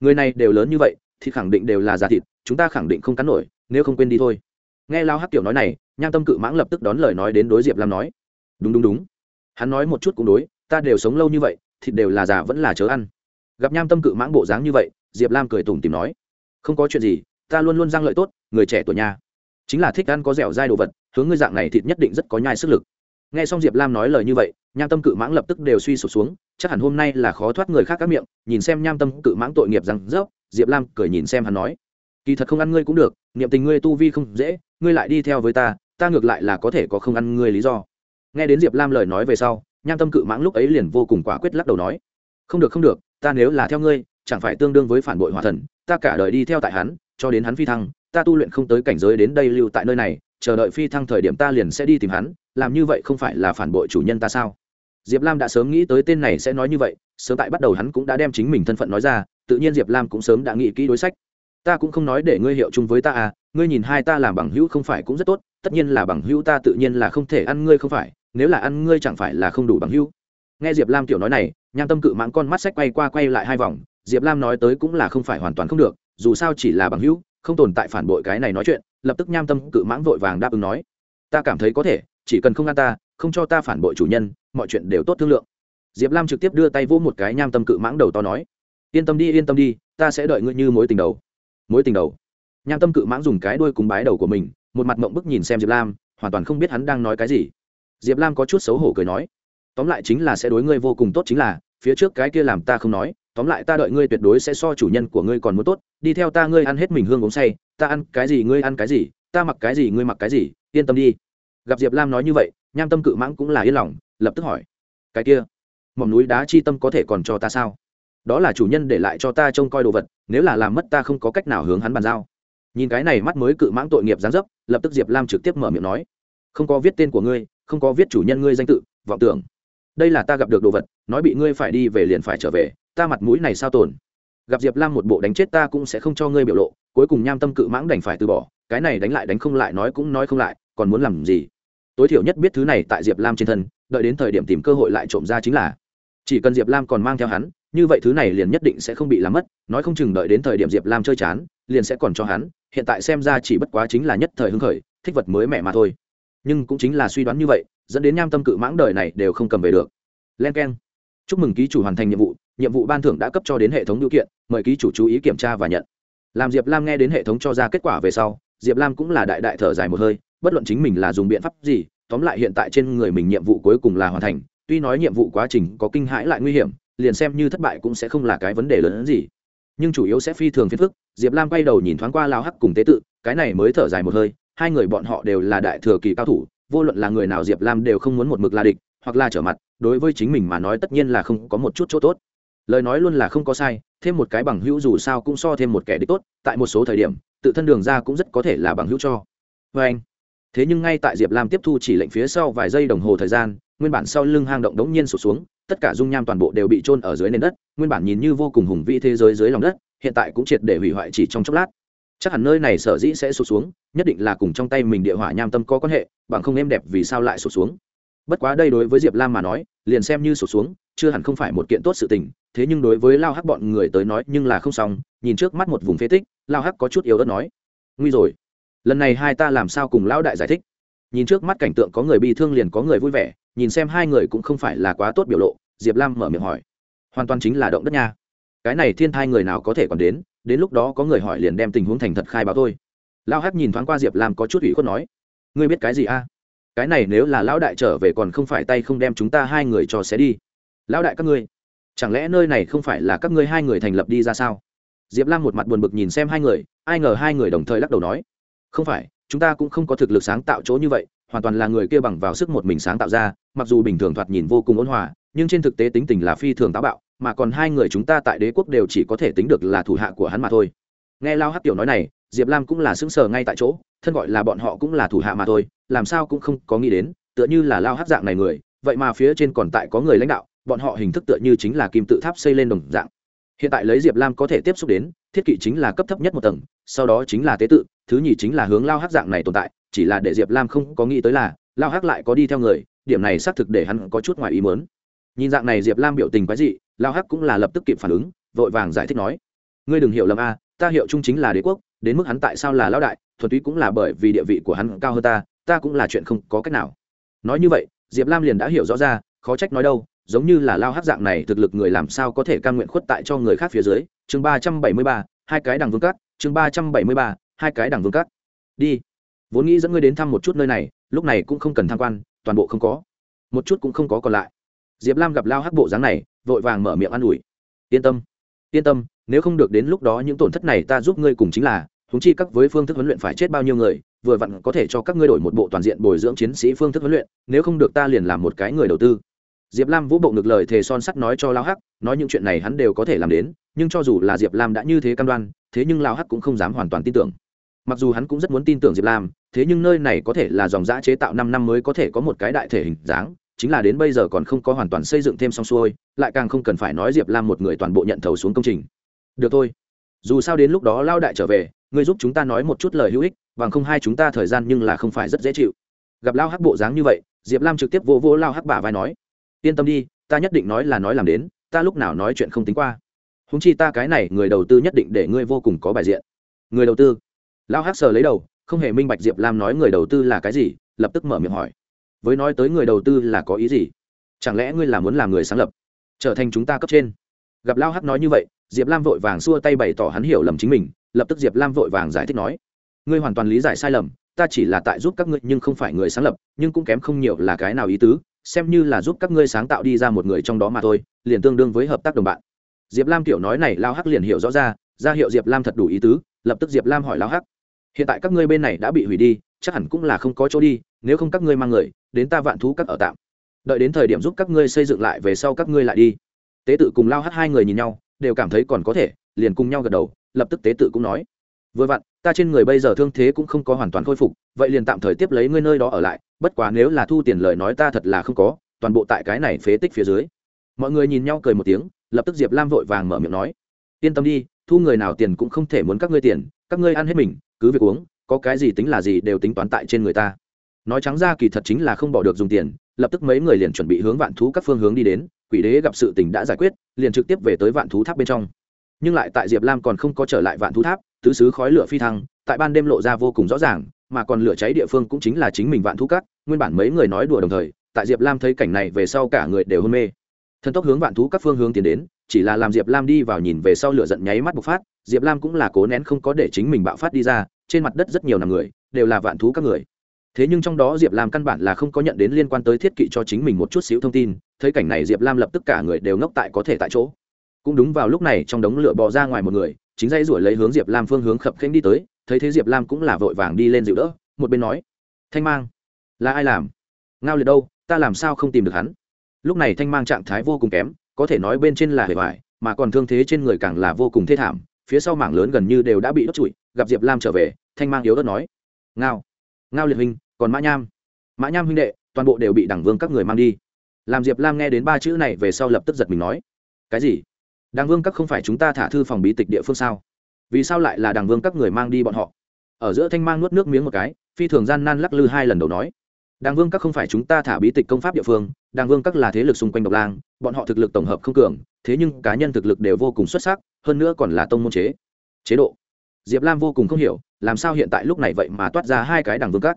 người này đều lớn như vậy thì khẳng định đều là giả thịt chúng ta khẳng định không cắn nổi nếu không quên đi thôi nghe lao hắc tiểu nói này nham tâm cự mãng lập tức đón lời nói đến đối diệp lam nói đúng đúng đúng hắn nói một chút cũng đối ta đều sống lâu như vậy thịt đều là già vẫn là chớ ăn gặp nham tâm cự mãng bộ dáng như vậy diệp lam cười tủm tìm nói không có chuyện gì ta luôn luôn giang lợi tốt người trẻ tuổi nhà chính là thích ăn có dẻo dai đồ vật hướng ngươi dạng này thịt nhất định rất có nhai sức lực nghe xong diệp lam nói lời như vậy, nham tâm cự mãng lập tức đều suy sụp xuống, chắc hẳn hôm nay là khó thoát người khác các miệng, nhìn xem nham tâm cự mãng tội nghiệp rằng rớp diệp lam cười nhìn xem hắn nói, kỳ thật không ăn ngươi cũng được, niệm tình ngươi tu vi không dễ, ngươi lại đi theo với ta ta ngược lại là có thể có không ăn ngươi lý do. Nghe đến diệp lam lời nói về sau, nham tâm cự mãng lúc ấy liền vô cùng quả quyết lắc đầu nói, không được không được, ta nếu là theo ngươi, chẳng phải tương đương với phản bội hòa thần, ta cả đời đi theo tại hắn, cho đến hắn phi thăng, ta tu luyện không tới cảnh giới đến đây lưu tại nơi này chờ đợi phi thăng thời điểm ta liền sẽ đi tìm hắn, làm như vậy không phải là phản bội chủ nhân ta sao? Diệp lam đã sớm nghĩ tới tên này sẽ nói như vậy, sớm tại bắt đầu hắn cũng đã đem chính mình thân phận nói ra, tự nhiên diệp lam cũng sớm đã nghĩ kỹ đối sách. Ta cũng không nói để ngươi hiệu chung với ta à ngươi nhìn hai ta làm bằng hữu không phải cũng rất tốt, tất nhiên là bằng hữu ta tự nhiên là không thể ăn ngươi không phải, nếu là ăn ngươi chẳng phải là không đủ bằng hữu. Nghe diệp lam tiểu nói này, nham tâm cự mãng con mắt sách quay qua quay lại hai vòng, diệp lam nói tới cũng là không phải hoàn toàn không được, dù sao chỉ là bằng hữu, không tồn tại phản bội cái này nói chuyện lập tức nham tâm cự mãng vội vàng đáp ứng nói, ta cảm thấy có thể, chỉ cần không ăn ta, không cho ta phản bội chủ nhân, mọi chuyện đều tốt thương lượng. Diệp lam trực tiếp đưa tay vỗ một cái nham tâm cự mãng đầu to nói, yên tâm đi, yên tâm đi, ta sẽ đợi ngươi như mối tình đầu. Mối tình đầu. Nham tâm cự mãng dùng cái đuôi cúng bái đầu của mình, một mặt mộng bức nhìn xem diệp lam, hoàn toàn không biết hắn đang nói cái gì. Diệp lam có chút xấu hổ cười nói, tóm lại chính là sẽ đối ngươi vô cùng tốt chính là, phía trước cái kia làm ta không nói, tóm lại ta đợi ngươi tuyệt đối sẽ so chủ nhân của ngươi còn muốn tốt, đi theo ta ngươi ăn hết mình hương uống say ta ăn cái gì, ngươi ăn cái gì, ta mặc cái gì, ngươi mặc cái gì, yên tâm đi. Gặp diệp lam nói như vậy, nham tâm cự mãng cũng là yên lòng, lập tức hỏi. Cái kia, mỏm núi đá chi tâm có thể còn cho ta sao? Đó là chủ nhân để lại cho ta trông coi đồ vật, nếu là làm mất ta không có cách nào hướng hắn bàn giao. Nhìn cái này mắt mới cự mãng tội nghiệp gián dấp, lập tức diệp lam trực tiếp mở miệng nói. Không có viết tên của ngươi, không có viết chủ nhân ngươi danh tự, vọng tưởng. Đây là ta gặp được đồ vật, nói bị ngươi phải đi về liền phải trở về, ta mặt mũi này sao tồn gặp diệp lam một bộ đánh chết ta cũng sẽ không cho ngươi biểu lộ cuối cùng nham tâm cự mãng đành phải từ bỏ, cái này đánh lại đánh không lại nói cũng nói không lại, còn muốn làm gì? Tối thiểu nhất biết thứ này tại diệp lam trên thân, đợi đến thời điểm tìm cơ hội lại trộm ra chính là. Chỉ cần diệp lam còn mang theo hắn, như vậy thứ này liền nhất định sẽ không bị làm mất, nói không chừng đợi đến thời điểm diệp lam chơi chán, liền sẽ còn cho hắn, hiện tại xem ra chỉ bất quá chính là nhất thời hưng khởi, thích vật mới mẻ mà thôi. Nhưng cũng chính là suy đoán như vậy, dẫn đến nham tâm cự mãng đời này đều không cầm về được. Len k e n chúc mừng ký chủ hoàn thành nhiệm vụ nhiệm vụ ban thưởng đã cấp cho đến hệ thống điều kiện, mời ký chủ chú ý kiểm tra và nhận làm diệp lam nghe đến hệ thống cho ra kết quả về sau, diệp lam cũng là đại đại thở dài một hơi, bất luận chính mình là dùng biện pháp gì, tóm lại hiện tại trên người mình nhiệm vụ cuối cùng là hoàn thành, tuy nói nhiệm vụ quá trình có kinh hãi lại nguy hiểm, liền xem như thất bại cũng sẽ không là cái vấn đề lớn hơn gì. Nhưng chủ yếu sẽ phi thường phiền phức, diệp lam quay đầu nhìn thoáng qua lao hắc cùng tế tự, cái này mới thở dài một hơi, hai người bọn họ đều là đại thừa kỳ cao thủ, vô luận là người nào diệp lam đều không muốn một mực là địch, hoặc là trở mặt, đối với chính mình mà nói tất nhiên là không có một chút chỗ tốt. Lời nói luôn là không có sai thêm một cái bằng hữu dù sao cũng so thêm một kẻ địch tốt, tại một số thời điểm, tự thân đường ra cũng rất có thể là bằng hữu cho. Vê anh, thế nhưng ngay tại diệp lam tiếp thu chỉ lệnh phía sau vài giây đồng hồ thời gian, nguyên bản sau lưng hang động đống nhiên sụt xuống, tất cả dung nham toàn bộ đều bị trôn ở dưới nền đất, nguyên bản nhìn như vô cùng hùng vĩ thế giới dưới lòng đất, hiện tại cũng triệt để hủy hoại chỉ trong chốc lát. Chắc hẳn nơi này sở dĩ sẽ sụt xuống, nhất định là cùng trong tay mình địa hỏa nham tâm có quan hệ, bằng không êm đẹp vì sao lại sụt xuống bất quá đây đối với diệp lam mà nói, liền xem như sụt xuống, chưa hẳn không phải một kiện tốt sự tình, thế nhưng đối với lao hắc bọn người tới nói nhưng là không xong, nhìn trước mắt một vùng phế tích, lao hắc có chút yếu ớt nói, nguy rồi. Lần này hai ta làm sao cùng lão đại giải thích? Nhìn trước mắt cảnh tượng có người bị thương liền có người vui vẻ, nhìn xem hai người cũng không phải là quá tốt biểu lộ, diệp lam mở miệng hỏi, hoàn toàn chính là động đất nha. Cái này thiên thai người nào có thể còn đến đến lúc đó có người hỏi liền đem tình huống thành thật khai báo thôi. Lao hắc nhìn thoáng qua diệp lam có chút ủy khuất nói, ngươi biết cái gì a? Cái này nếu là lão đại trở về còn không phải tay không đem chúng ta hai người cho xé đi. Lão đại các ngươi, chẳng lẽ nơi này không phải là các ngươi hai người thành lập đi ra sao? Diệp lam một mặt buồn bực nhìn xem hai người, ai ngờ hai người đồng thời lắc đầu nói, không phải, chúng ta cũng không có thực lực sáng tạo chỗ như vậy, hoàn toàn là người kia bằng vào sức một mình sáng tạo ra, mặc dù bình thường thoạt nhìn vô cùng ôn hòa, nhưng trên thực tế tính tình là phi thường táo bạo, mà còn hai người chúng ta tại đế quốc đều chỉ có thể tính được là thủ hạ của hắn mà thôi. Nghe lao hát tiểu nói này, diệp lam cũng là sững sờ ngay tại chỗ, thân gọi là bọn họ cũng là thủ hạ mà thôi làm sao cũng không có nghĩ đến, tựa như là lao hát dạng này người, vậy mà phía trên còn tại có người lãnh đạo, bọn họ hình thức tựa như chính là kim tự tháp xây lên đồng dạng. Hiện tại lấy diệp lam có thể tiếp xúc đến, thiết kỵ chính là cấp thấp nhất một tầng, sau đó chính là tế tự, thứ nhì chính là hướng lao hát dạng này tồn tại, chỉ là để diệp lam không có nghĩ tới là, lao hát lại có đi theo người, điểm này xác thực để hắn có chút ngoài ý mớn nhìn dạng này diệp lam biểu tình quái dị, lao hắc cũng là lập tức kịp phản ứng, vội vàng giải thích nói, ngươi đừng hiểu lầm a, ta hiệu trung chính là đế quốc, đến mức hắn tại sao là lão đại, thuần túy cũng là bởi vì địa vị của hắn cao hơn ta ta cũng là chuyện không có cách nào. Nói như vậy, diệp lam liền đã hiểu rõ ra, khó trách nói đâu, giống như là lao hát dạng này thực lực người làm sao có thể cam nguyện khuất tại cho người khác phía dưới. Chương ba trăm bảy mươi ba, hai cái đằng vương cắt chương ba trăm bảy mươi ba, hai cái đằng vương cắt đi. Vốn nghĩ dẫn ngươi đến thăm một chút nơi này, lúc này cũng không cần tham quan, toàn bộ không có. Một chút cũng không có còn lại. Diệp lam gặp lao hắc bộ dáng này, vội vàng mở miệng an ủi. Yên tâm yên tâm, nếu không được đến lúc đó những tổn thất này ta giúp ngươi cùng chính là húng chi các với phương thức huấn luyện phải chết bao nhiêu người vừa vặn có thể cho các ngươi đổi một bộ toàn diện bồi dưỡng chiến sĩ phương thức huấn luyện, nếu không được ta liền làm một cái người đầu tư. Diệp lam vũ bộ ngược lời thề son sắt nói cho lao hắc, nói những chuyện này hắn đều có thể làm đến, nhưng cho dù là diệp lam đã như thế cam đoan, thế nhưng lao hắc cũng không dám hoàn toàn tin tưởng. Mặc dù hắn cũng rất muốn tin tưởng diệp lam, thế nhưng nơi này có thể là dòng giã chế tạo năm năm mới có thể có một cái đại thể hình dáng, chính là đến bây giờ còn không có hoàn toàn xây dựng thêm xong xuôi, lại càng không cần phải nói diệp lam một người toàn bộ nhận thầu xuống công trình. Được thôi. Dù sao đến lúc đó lao đại trở về ngươi giúp chúng ta nói một chút lời hữu ích, bằng không hai chúng ta thời gian nhưng là không phải rất dễ chịu. Gặp lao hắc bộ dáng như vậy, diệp lam trực tiếp vô vô lao hắc bả vai nói, yên tâm đi, ta nhất định nói là nói làm đến, ta lúc nào nói chuyện không tính qua. Húng chi ta cái này, người đầu tư nhất định để ngươi vô cùng có bài diện. Người đầu tư? Lao hắc sờ lấy đầu, không hề minh bạch diệp lam nói người đầu tư là cái gì, lập tức mở miệng hỏi, với nói tới người đầu tư là có ý gì? Chẳng lẽ ngươi là muốn làm người sáng lập, trở thành chúng ta cấp trên? Gặp lao hắc nói như vậy, diệp lam vội vàng xua tay bày tỏ hắn hiểu lầm chính mình lập tức diệp lam vội vàng giải thích nói, ngươi hoàn toàn lý giải sai lầm, ta chỉ là tại giúp các ngươi nhưng không phải người sáng lập, nhưng cũng kém không nhiều là cái nào ý tứ, xem như là giúp các ngươi sáng tạo đi ra một người trong đó mà thôi, liền tương đương với hợp tác đồng bạn. Diệp lam kiểu nói này lao hắc liền hiểu rõ ra ra hiệu diệp lam thật đủ ý tứ, lập tức diệp lam hỏi lao hắc, hiện tại các ngươi bên này đã bị hủy đi, chắc hẳn cũng là không có chỗ đi, nếu không các ngươi mang người, đến ta vạn thú các ở tạm. Đợi đến thời điểm giúp các ngươi xây dựng lại về sau các ngươi lại đi. Tế tự cùng lao hắt hai người nhìn nhau, đều cảm thấy còn có thể, liền cùng nhau gật đầu lập tức tế tự cũng nói, vừa vặn, ta trên người bây giờ thương thế cũng không có hoàn toàn khôi phục, vậy liền tạm thời tiếp lấy ngươi nơi đó ở lại, bất quá nếu là thu tiền lời nói ta thật là không có, toàn bộ tại cái này phế tích phía dưới. Mọi người nhìn nhau cười một tiếng, lập tức diệp lam vội vàng mở miệng nói, yên tâm đi, thu người nào tiền cũng không thể muốn các ngươi tiền, các ngươi ăn hết mình, cứ việc uống, có cái gì tính là gì đều tính toán tại trên người ta. Nói trắng ra kỳ thật chính là không bỏ được dùng tiền, lập tức mấy người liền chuẩn bị hướng vạn thú các phương hướng đi đến, quỷ đế gặp sự tình đã giải quyết, liền trực tiếp về tới vạn thú tháp bên trong nhưng lại tại diệp lam còn không có trở lại vạn thú tháp, tứ xứ khói lửa phi thăng, tại ban đêm lộ ra vô cùng rõ ràng, mà còn lửa cháy địa phương cũng chính là chính mình vạn thú cát nguyên bản mấy người nói đùa đồng thời, tại diệp lam thấy cảnh này về sau cả người đều hôn mê. Thần tốc hướng vạn thú các phương hướng tiến đến, chỉ là làm diệp lam đi vào nhìn về sau lửa giận nháy mắt bộc phát, diệp lam cũng là cố nén không có để chính mình bạo phát đi ra, trên mặt đất rất nhiều nằm người, đều là vạn thú các người. Thế nhưng trong đó diệp lam căn bản là không có nhận đến liên quan tới thiết kỵ cho chính mình một chút xíu thông tin, thấy cảnh này diệp lam lập tức cả người đều ngốc tại có thể tại chỗ cũng đúng vào lúc này trong đống lửa bò ra ngoài một người, chính dây ruổi lấy hướng diệp lam phương hướng khập khênh đi tới, thấy thế diệp lam cũng là vội vàng đi lên dịu đỡ, một bên nói, thanh mang, là ai làm? Ngao liệt đâu? Ta làm sao không tìm được hắn? Lúc này thanh mang trạng thái vô cùng kém, có thể nói bên trên là hề vải mà còn thương thế trên người càng là vô cùng thê thảm, phía sau mảng lớn gần như đều đã bị đốt trụi, gặp diệp lam trở về, thanh mang yếu ớt nói, ngao ngao liệt huynh, còn mã nham? Mã nham huynh đệ, toàn bộ đều bị đảng vương các người mang đi. Làm diệp lam nghe đến ba chữ này về sau lập tức giật mình nói, cái gì? Đàng vương các không phải chúng ta thả thư phòng bí tịch địa phương sao? Vì sao lại là đàng vương các người mang đi bọn họ? Ở giữa thanh mang nuốt nước miếng một cái, phi thường gian nan lắc lư hai lần đầu nói đàng vương các không phải chúng ta thả bí tịch công pháp địa phương đàng vương các là thế lực xung quanh độc lang, bọn họ thực lực tổng hợp không cường, thế nhưng cá nhân thực lực đều vô cùng xuất sắc, hơn nữa còn là tông môn chế chế độ. Diệp lam vô cùng không hiểu, làm sao hiện tại lúc này vậy mà toát ra hai cái đàng vương các?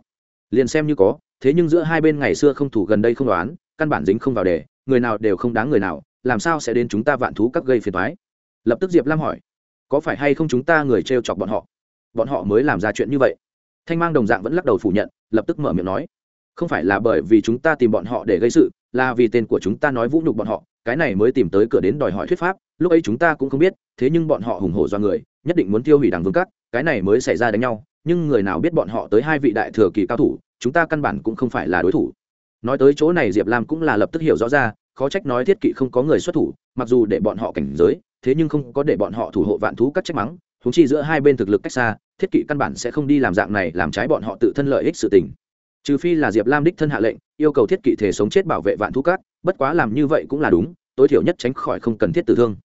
Liền xem như có, thế nhưng giữa hai bên ngày xưa không thủ gần đây không đoán, căn bản dính không vào đề, người nào đều không đáng người nào làm sao sẽ đến chúng ta vạn thú các gây phiền toái? lập tức diệp lam hỏi, có phải hay không chúng ta người t r e o chọc bọn họ? Bọn họ mới làm ra chuyện như vậy. Thanh mang đồng dạng vẫn lắc đầu phủ nhận, lập tức mở miệng nói, không phải là bởi vì chúng ta tìm bọn họ để gây sự, là vì tên của chúng ta nói vũ nhục bọn họ, cái này mới tìm tới cửa đến đòi hỏi thuyết pháp, lúc ấy chúng ta cũng không biết, thế nhưng bọn họ hùng hổ do người, nhất định muốn tiêu hủy đảng vương các, cái này mới xảy ra đánh nhau, nhưng người nào biết bọn họ tới hai vị đại thừa kỳ cao thủ, chúng ta căn bản cũng không phải là đối thủ. Nói tới chỗ này diệp lam cũng là lập tức hiểu rõ ra khó trách nói thiết kỵ không có người xuất thủ, mặc dù để bọn họ cảnh giới, thế nhưng không có để bọn họ thủ hộ vạn thú các trách mắng thúng chi giữa hai bên thực lực cách xa, thiết kỵ căn bản sẽ không đi làm dạng này làm trái bọn họ tự thân lợi ích sự tình. Trừ phi là diệp lam đích thân hạ lệnh, yêu cầu thiết kỵ thể sống chết bảo vệ vạn thú các, bất quá làm như vậy cũng là đúng, tối thiểu nhất tránh khỏi không cần thiết tử thương.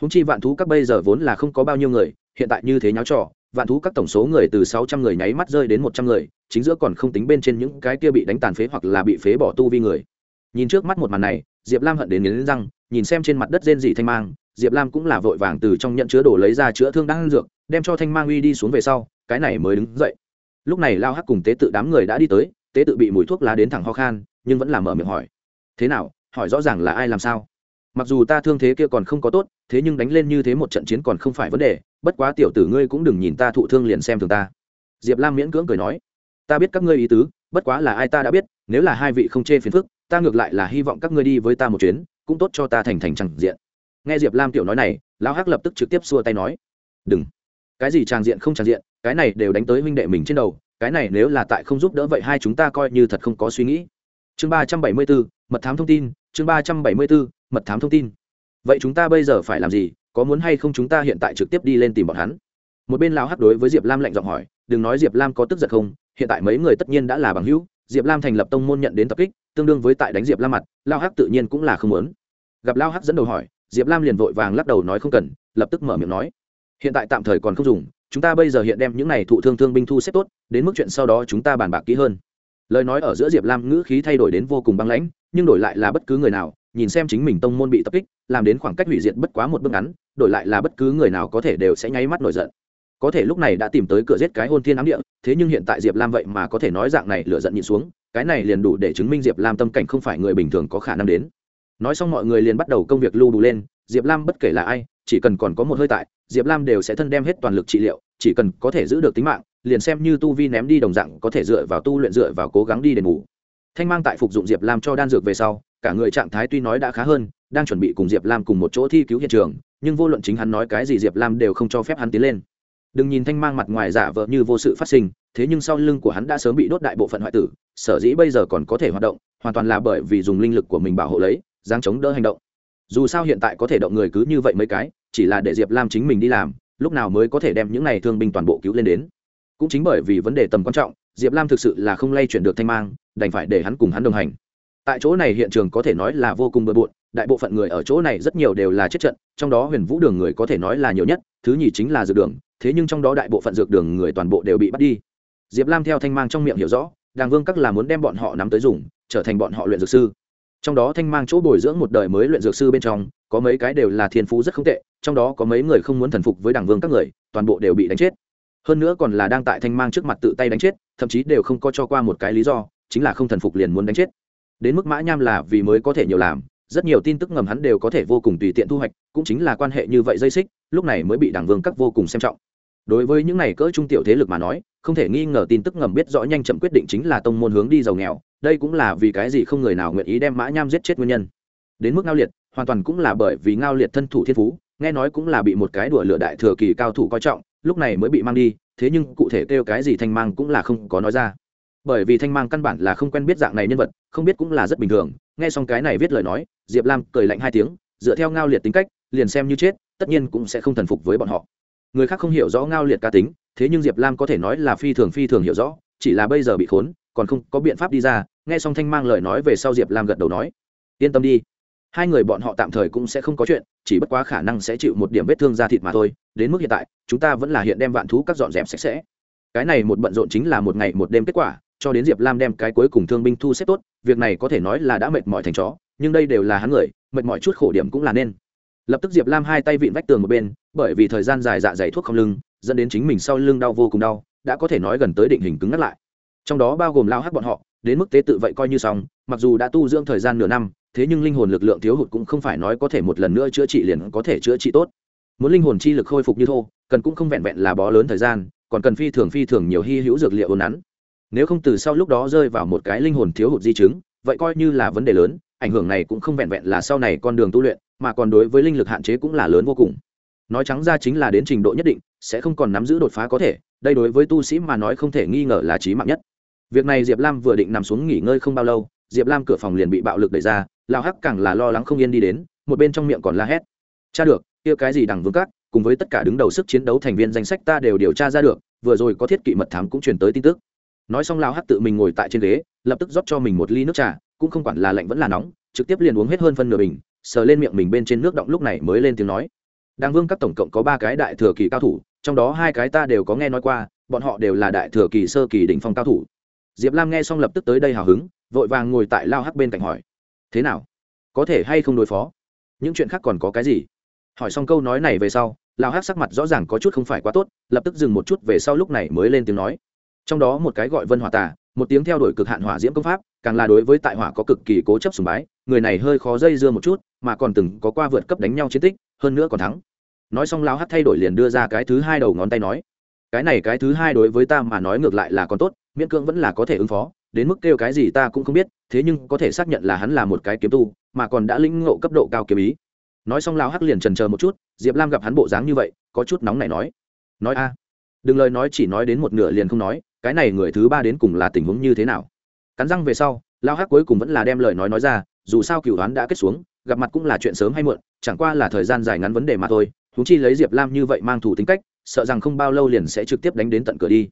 Húng chi vạn thú các bây giờ vốn là không có bao nhiêu người, hiện tại như thế nháo trò, vạn thú các tổng số người từ sáu trăm người nháy mắt rơi đến một trăm người, chính giữa còn không tính bên trên những cái kia bị đánh tàn phế hoặc là bị phế bỏ tu vi người nhìn trước mắt một màn này, diệp lam hận đến nghiến răng, nhìn xem trên mặt đất rên dị thanh mang, diệp lam cũng là vội vàng từ trong nhận chứa đồ lấy ra chữa thương đang dược, đem cho thanh mang uy đi xuống về sau, cái này mới đứng dậy. Lúc này lao hắc cùng tế tự đám người đã đi tới, tế tự bị mùi thuốc lá đến thẳng ho khan, nhưng vẫn là mở miệng hỏi. Thế nào, hỏi rõ ràng là ai làm sao? Mặc dù ta thương thế kia còn không có tốt, thế nhưng đánh lên như thế một trận chiến còn không phải vấn đề, bất quá tiểu tử ngươi cũng đừng nhìn ta thụ thương liền xem thường ta. Diệp lam miễn cưỡng cười nói. Ta biết các ngươi ý tứ, bất quá là ai ta đã biết, nếu là hai vị không chê phiền phức ta ngược lại là hy vọng các ngươi đi với ta một chuyến, cũng tốt cho ta thành thành chẳng diện. Nghe diệp lam tiểu nói này, lão hắc lập tức trực tiếp xua tay nói, đừng. Cái gì tràng diện không tràng diện, cái này đều đánh tới huynh đệ mình trên đầu, cái này nếu là tại không giúp đỡ vậy hai chúng ta coi như thật không có suy nghĩ. Chương ba trăm bảy mươi bốn mật thám thông tin, chương ba trăm bảy mươi bốn mật thám thông tin. Vậy chúng ta bây giờ phải làm gì, có muốn hay không chúng ta hiện tại trực tiếp đi lên tìm bọn hắn? Một bên lão hắc đối với diệp lam lạnh giọng hỏi, đừng nói diệp lam có tức giận không, hiện tại mấy người tất nhiên đã là bằng hữu diệp lam thành lập tông môn nhận đến tập kích, tương đương với tại đánh diệp lam mặt, lao hắc tự nhiên cũng là không muốn. Gặp lao hắc dẫn đầu hỏi, diệp lam liền vội vàng lắc đầu nói không cần, lập tức mở miệng nói. Hiện tại tạm thời còn không dùng, chúng ta bây giờ hiện đem những này thụ thương thương binh thu xếp tốt, đến mức chuyện sau đó chúng ta bàn bạc kỹ hơn. Lời nói ở giữa diệp lam ngữ khí thay đổi đến vô cùng băng lãnh, nhưng đổi lại là bất cứ người nào, nhìn xem chính mình tông môn bị tập kích, làm đến khoảng cách hủy diệt bất quá một bước ngắn, đổi lại là bất cứ người nào có thể đều sẽ nháy mắt nổi giận có thể lúc này đã tìm tới cửa giết cái hôn thiên ám địa, thế nhưng hiện tại diệp lam vậy mà có thể nói dạng này lựa giận nhịn xuống, cái này liền đủ để chứng minh diệp lam tâm cảnh không phải người bình thường có khả năng đến. Nói xong mọi người liền bắt đầu công việc lưu đủ lên, diệp lam bất kể là ai, chỉ cần còn có một hơi tại, diệp lam đều sẽ thân đem hết toàn lực trị liệu, chỉ cần có thể giữ được tính mạng, liền xem như tu vi ném đi đồng dạng có thể dựa vào tu luyện dựa vào cố gắng đi đền bù. Thanh mang tại phục dụng diệp lam cho đan dược về sau, cả người trạng thái tuy nói đã khá hơn, đang chuẩn bị cùng diệp lam cùng một chỗ thi cứu hiện trường, nhưng vô luận chính hắn nói cái gì diệp lam đều không cho phép hắn tiến lên đừng nhìn thanh mang mặt ngoài giả vờ như vô sự phát sinh, thế nhưng sau lưng của hắn đã sớm bị đốt đại bộ phận hoại tử, sở dĩ bây giờ còn có thể hoạt động, hoàn toàn là bởi vì dùng linh lực của mình bảo hộ lấy giáng chống đỡ hành động. Dù sao hiện tại có thể động người cứ như vậy mấy cái, chỉ là để diệp lam chính mình đi làm, lúc nào mới có thể đem những này thương binh toàn bộ cứu lên đến. Cũng chính bởi vì vấn đề tầm quan trọng, diệp lam thực sự là không lay chuyển được thanh mang, đành phải để hắn cùng hắn đồng hành tại chỗ này hiện trường có thể nói là vô cùng bừa bộn, đại bộ phận người ở chỗ này rất nhiều đều là chết trận, trong đó huyền vũ đường người có thể nói là nhiều nhất, thứ nhì chính là dược đường, thế nhưng trong đó đại bộ phận dược đường người toàn bộ đều bị bắt đi. Diệp lam theo thanh mang trong miệng hiểu rõ, đàng vương các là muốn đem bọn họ nắm tới dùng, trở thành bọn họ luyện dược sư. Trong đó thanh mang chỗ bồi dưỡng một đời mới luyện dược sư bên trong, có mấy cái đều là thiên phú rất không tệ, trong đó có mấy người không muốn thần phục với đảng vương các người, toàn bộ đều bị đánh chết. Hơn nữa còn là đang tại thanh mang trước mặt tự tay đánh chết, thậm chí đều không có cho qua một cái lý do, chính là không thần phục liền muốn đánh chết đến mức mã nham là vì mới có thể nhiều làm, rất nhiều tin tức ngầm hắn đều có thể vô cùng tùy tiện thu hoạch, cũng chính là quan hệ như vậy dây xích, lúc này mới bị đảng vương các vô cùng xem trọng. Đối với những này cỡ trung tiểu thế lực mà nói, không thể nghi ngờ tin tức ngầm biết rõ nhanh chậm quyết định chính là tông môn hướng đi giàu nghèo, đây cũng là vì cái gì không người nào nguyện ý đem mã nham giết chết nguyên nhân. Đến mức ngao liệt, hoàn toàn cũng là bởi vì ngao liệt thân thủ thiên phú, nghe nói cũng là bị một cái đùa lửa đại thừa kỳ cao thủ coi trọng, lúc này mới bị mang đi, thế nhưng cụ thể kêu cái gì thanh mang cũng là không có nói ra bởi vì thanh mang căn bản là không quen biết dạng này nhân vật, không biết cũng là rất bình thường. Nghe xong cái này viết lời nói, diệp lam cười lạnh hai tiếng, dựa theo ngao liệt tính cách, liền xem như chết, tất nhiên cũng sẽ không thần phục với bọn họ. Người khác không hiểu rõ ngao liệt ca tính, thế nhưng diệp lam có thể nói là phi thường phi thường hiểu rõ, chỉ là bây giờ bị khốn, còn không có biện pháp đi ra. Nghe xong thanh mang lời nói về sau diệp lam gật đầu nói, yên tâm đi, hai người bọn họ tạm thời cũng sẽ không có chuyện, chỉ bất quá khả năng sẽ chịu một điểm vết thương da thịt mà thôi. Đến mức hiện tại, chúng ta vẫn là hiện đem vạn thú các dọn dẹp sạch sẽ. Cái này một bận rộn chính là một ngày một đêm kết quả cho đến diệp lam đem cái cuối cùng thương binh thu xếp tốt, việc này có thể nói là đã mệt mỏi thành chó, nhưng đây đều là hắn người, mệt mỏi chút khổ điểm cũng là nên. Lập tức diệp lam hai tay vịn vách tường một bên, bởi vì thời gian dài dạ dày thuốc không lưng, dẫn đến chính mình sau lưng đau vô cùng đau, đã có thể nói gần tới định hình cứng ngắt lại. Trong đó bao gồm lao hắc bọn họ, đến mức tế tự vậy coi như xong, mặc dù đã tu dưỡng thời gian nửa năm, thế nhưng linh hồn lực lượng thiếu hụt cũng không phải nói có thể một lần nữa chữa trị liền có thể chữa trị tốt. Muốn linh hồn chi lực khôi phục như thô, cần cũng không vẹn vẹn là bó lớn thời gian, còn cần phi thường phi thường nhiều hy hữu dược liệu ồn nắn nếu không từ sau lúc đó rơi vào một cái linh hồn thiếu hụt di chứng, vậy coi như là vấn đề lớn, ảnh hưởng này cũng không vẹn vẹn là sau này con đường tu luyện, mà còn đối với linh lực hạn chế cũng là lớn vô cùng. Nói trắng ra chính là đến trình độ nhất định, sẽ không còn nắm giữ đột phá có thể, đây đối với tu sĩ mà nói không thể nghi ngờ là trí mạng nhất. Việc này diệp lam vừa định nằm xuống nghỉ ngơi không bao lâu, diệp lam cửa phòng liền bị bạo lực đẩy ra lao hắc càng là lo lắng không yên đi đến, một bên trong miệng còn la hét. Cha được, kia cái gì đằng vương cát cùng với tất cả đứng đầu sức chiến đấu thành viên danh sách ta đều điều tra ra được, vừa rồi có thiết kỵ mật thám cũng truyền tới tin tức nói xong lao hắc tự mình ngồi tại trên ghế, lập tức rót cho mình một ly nước trà, cũng không quản là lạnh vẫn là nóng, trực tiếp liền uống hết hơn phân nửa bình, sờ lên miệng mình bên trên nước động lúc này mới lên tiếng nói. Đàng vương các tổng cộng có ba cái đại thừa kỳ cao thủ, trong đó hai cái ta đều có nghe nói qua, bọn họ đều là đại thừa kỳ sơ kỳ đỉnh phong cao thủ. Diệp lam nghe xong lập tức tới đây hào hứng, vội vàng ngồi tại lao hắc bên cạnh hỏi. Thế nào? Có thể hay không đối phó? Những chuyện khác còn có cái gì? Hỏi xong câu nói này về sau, lao hắc sắc mặt rõ ràng có chút không phải quá tốt, lập tức dừng một chút về sau lúc này mới lên tiếng nói trong đó một cái gọi vân hỏa tà, một tiếng theo đuổi cực hạn hỏa diễm công pháp, càng là đối với tại hỏa có cực kỳ cố chấp sùng bái, người này hơi khó dây dưa một chút, mà còn từng có qua vượt cấp đánh nhau chiến tích, hơn nữa còn thắng. Nói xong lao hắt thay đổi liền đưa ra cái thứ hai đầu ngón tay nói, cái này cái thứ hai đối với ta mà nói ngược lại là còn tốt, miễn cưỡng vẫn là có thể ứng phó, đến mức kêu cái gì ta cũng không biết, thế nhưng có thể xác nhận là hắn là một cái kiếm tu, mà còn đã lĩnh ngộ cấp độ cao kiếm ý. Nói xong lao hắc liền trần chờ một chút, diệp lam gặp hắn bộ dáng như vậy, có chút nóng này nói nói a, đừng lời nói chỉ nói đến một nửa liền không nói cái này người thứ ba đến cùng là tình huống như thế nào? Cắn răng về sau lao hắc cuối cùng vẫn là đem lời nói nói ra, dù sao cửu đoán đã kết xuống, gặp mặt cũng là chuyện sớm hay muộn, chẳng qua là thời gian dài ngắn vấn đề mà thôi. Húng chi lấy diệp lam như vậy mang thủ tính cách, sợ rằng không bao lâu liền sẽ trực tiếp đánh đến tận cửa đi.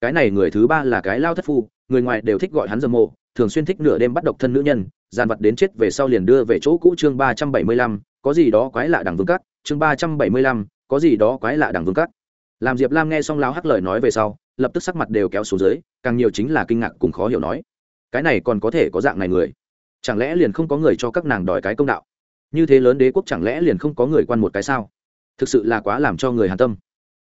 Cái này người thứ ba là cái lao thất phu, người ngoài đều thích gọi hắn dâm mộ, thường xuyên thích nửa đêm bắt độc thân nữ nhân, gian vật đến chết về sau liền đưa về chỗ cũ chương ba trăm bảy mươi lăm, có gì đó quái lạ đằng vương cắt chương ba trăm bảy mươi lăm, có gì đó quái lạ đằng vương cắt làm diệp lam nghe xong lao hắc lời nói về sau, lập tức sắc mặt đều kéo xuống dưới, càng nhiều chính là kinh ngạc cùng khó hiểu nói. Cái này còn có thể có dạng này người? Chẳng lẽ liền không có người cho các nàng đòi cái công đạo? Như thế lớn đế quốc chẳng lẽ liền không có người quan một cái sao? Thực sự là quá làm cho người hàn tâm.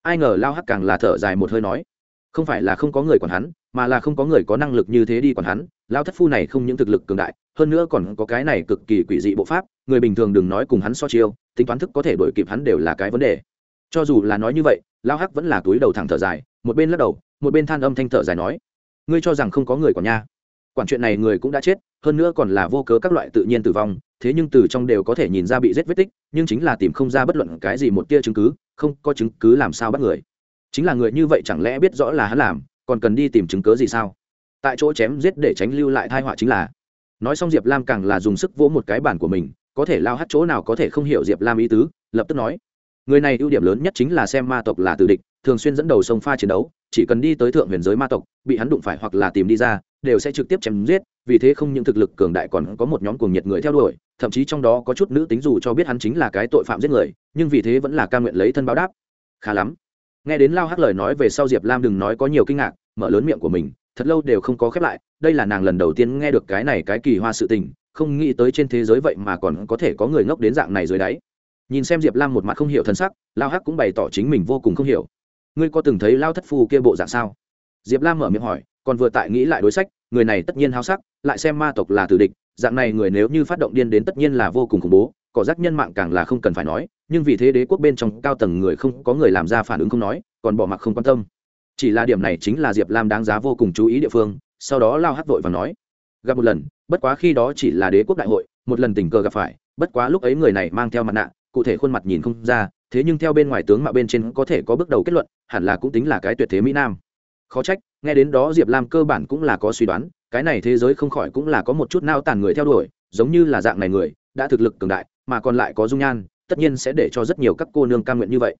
Ai ngờ lao hắc càng là thở dài một hơi nói. Không phải là không có người quản hắn, mà là không có người có năng lực như thế đi quản hắn lao thất phu này không những thực lực cường đại, hơn nữa còn có cái này cực kỳ quỷ dị bộ pháp, người bình thường đừng nói cùng hắn so chiêu, tính toán thức có thể đổi kịp hắn đều là cái vấn đề. Cho dù là nói như vậy lao hắc vẫn là túi đầu thẳng thở dài, một bên lắc đầu, một bên than âm thanh thở dài nói, ngươi cho rằng không có người quản nha. Quản chuyện này người cũng đã chết, hơn nữa còn là vô cớ các loại tự nhiên tử vong, thế nhưng từ trong đều có thể nhìn ra bị giết vết tích, nhưng chính là tìm không ra bất luận cái gì một tia chứng cứ, không có chứng cứ làm sao bắt người. Chính là người như vậy chẳng lẽ biết rõ là hắn làm, còn cần đi tìm chứng cớ gì sao? Tại chỗ chém giết để tránh lưu lại thai họa chính là, nói xong diệp lam càng là dùng sức vỗ một cái bản của mình, có thể lao hát chỗ nào có thể không hiểu diệp lam ý tứ, lập tức nói người này ưu điểm lớn nhất chính là xem ma tộc là tử địch, thường xuyên dẫn đầu sông pha chiến đấu, chỉ cần đi tới thượng huyền giới ma tộc, bị hắn đụng phải hoặc là tìm đi ra, đều sẽ trực tiếp chém giết, vì thế không những thực lực cường đại còn có một nhóm cuồng nhiệt người theo đuổi, thậm chí trong đó có chút nữ tính dù cho biết hắn chính là cái tội phạm giết người, nhưng vì thế vẫn là ca nguyện lấy thân báo đáp. Khá lắm. Nghe đến lao hắc lời nói về sau diệp lam đừng nói có nhiều kinh ngạc, mở lớn miệng của mình, thật lâu đều không có khép lại, đây là nàng lần đầu tiên nghe được cái này cái kỳ hoa sự tình, không nghĩ tới trên thế giới vậy mà còn có thể có người ngốc đến dạng này dưới đáy nhìn xem diệp lam một mặt không hiểu thân sắc, lao hắc cũng bày tỏ chính mình vô cùng không hiểu. Ngươi có từng thấy lao thất phu kia bộ dạng sao? Diệp lam mở miệng hỏi, còn vừa tại nghĩ lại đối sách, người này tất nhiên hao sắc, lại xem ma tộc là tử địch, dạng này người nếu như phát động điên đến tất nhiên là vô cùng khủng bố, có rác nhân mạng càng là không cần phải nói, nhưng vì thế đế quốc bên trong cao tầng người không có người làm ra phản ứng không nói, còn bỏ mặc không quan tâm. Chỉ là điểm này chính là diệp lam đáng giá vô cùng chú ý địa phương, sau đó lao hắc vội và nói, gặp một lần, bất quá khi đó chỉ là đế quốc đại hội, một lần tình cờ gặp phải, bất quá lúc ấy người này mang theo mặt nạ cụ thể khuôn mặt nhìn không ra, thế nhưng theo bên ngoài tướng mạo bên trên có thể có bước đầu kết luận, hẳn là cũng tính là cái tuyệt thế mỹ nam. Khó trách, nghe đến đó diệp lam cơ bản cũng là có suy đoán, cái này thế giới không khỏi cũng là có một chút nao tàn người theo đuổi, giống như là dạng này người, đã thực lực cường đại, mà còn lại có dung nhan, tất nhiên sẽ để cho rất nhiều các cô nương cam nguyện như vậy.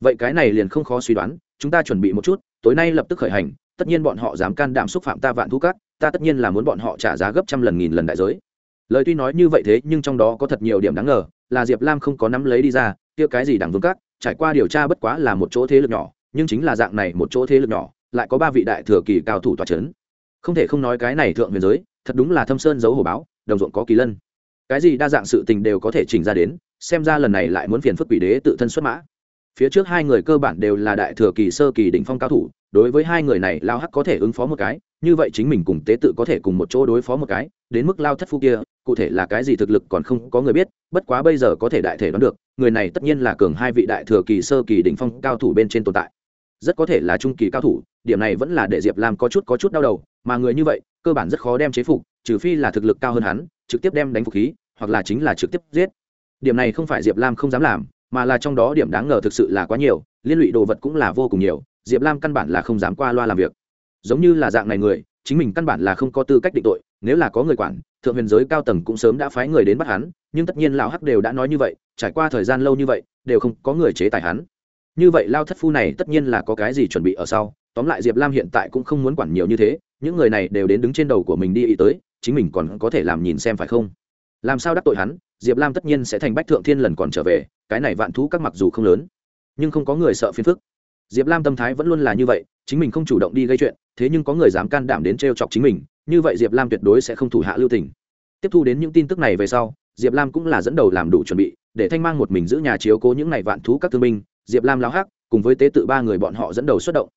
Vậy cái này liền không khó suy đoán, chúng ta chuẩn bị một chút, tối nay lập tức khởi hành, tất nhiên bọn họ dám can đảm xúc phạm ta vạn thu cát, ta tất nhiên là muốn bọn họ trả giá gấp trăm lần nghìn lần đại giới lời tuy nói như vậy thế nhưng trong đó có thật nhiều điểm đáng ngờ, là diệp lam không có nắm lấy đi ra, kia cái gì đằng vương các trải qua điều tra bất quá là một chỗ thế lực nhỏ, nhưng chính là dạng này một chỗ thế lực nhỏ, lại có ba vị đại thừa kỳ cao thủ tòa c h ấ n không thể không nói cái này thượng huyền giới, thật đúng là thâm sơn giấu hồ báo, đồng ruộng có kỳ lân. Cái gì đa dạng sự tình đều có thể trình ra đến, xem ra lần này lại muốn phiền phức quỷ đế tự thân xuất mã phía trước hai người cơ bản đều là đại thừa kỳ sơ kỳ đỉnh phong cao thủ, đối với hai người này lao hắc có thể ứng phó một cái, như vậy chính mình cùng tế tự có thể cùng một chỗ đối phó một cái, đến mức lao thất phu kia, cụ thể là cái gì thực lực còn không có người biết, bất quá bây giờ có thể đại thể đoán được, người này tất nhiên là cường hai vị đại thừa kỳ sơ kỳ đỉnh phong cao thủ bên trên tồn tại. Rất có thể là trung kỳ cao thủ, điểm này vẫn là để diệp lam có chút có chút đau đầu, mà người như vậy, cơ bản rất khó đem chế phục, trừ phi là thực lực cao hơn hắn, trực tiếp đem đánh phục khí, hoặc là chính là trực tiếp giết. Điểm này không phải diệp lam không dám làm mà là trong đó điểm đáng ngờ thực sự là quá nhiều, liên lụy đồ vật cũng là vô cùng nhiều, diệp lam căn bản là không dám qua loa làm việc. Giống như là dạng này người, chính mình căn bản là không có tư cách định tội, nếu là có người quản, thượng huyền giới cao tầng cũng sớm đã phái người đến bắt hắn, nhưng tất nhiên lão hắc đều đã nói như vậy, trải qua thời gian lâu như vậy, đều không có người chế tài hắn. Như vậy lao thất phu này tất nhiên là có cái gì chuẩn bị ở sau, tóm lại diệp lam hiện tại cũng không muốn quản nhiều như thế, những người này đều đến đứng trên đầu của mình đi ý tới, chính mình còn có thể làm nhìn xem phải không? Làm sao đắc tội hắn diệp lam tất nhiên sẽ thành bách thượng thiên lần còn trở về, cái này vạn thú các mặc dù không lớn, nhưng không có người sợ phiền phức. Diệp lam tâm thái vẫn luôn là như vậy, chính mình không chủ động đi gây chuyện, thế nhưng có người dám can đảm đến t r e o chọc chính mình, như vậy diệp lam tuyệt đối sẽ không thủ hạ lưu tình. Tiếp thu đến những tin tức này về sau, diệp lam cũng là dẫn đầu làm đủ chuẩn bị, để thanh mang một mình giữ nhà chiếu cố những n à y vạn thú các thương binh, diệp lam lao hắc, cùng với tế tự ba người bọn họ dẫn đầu xuất động.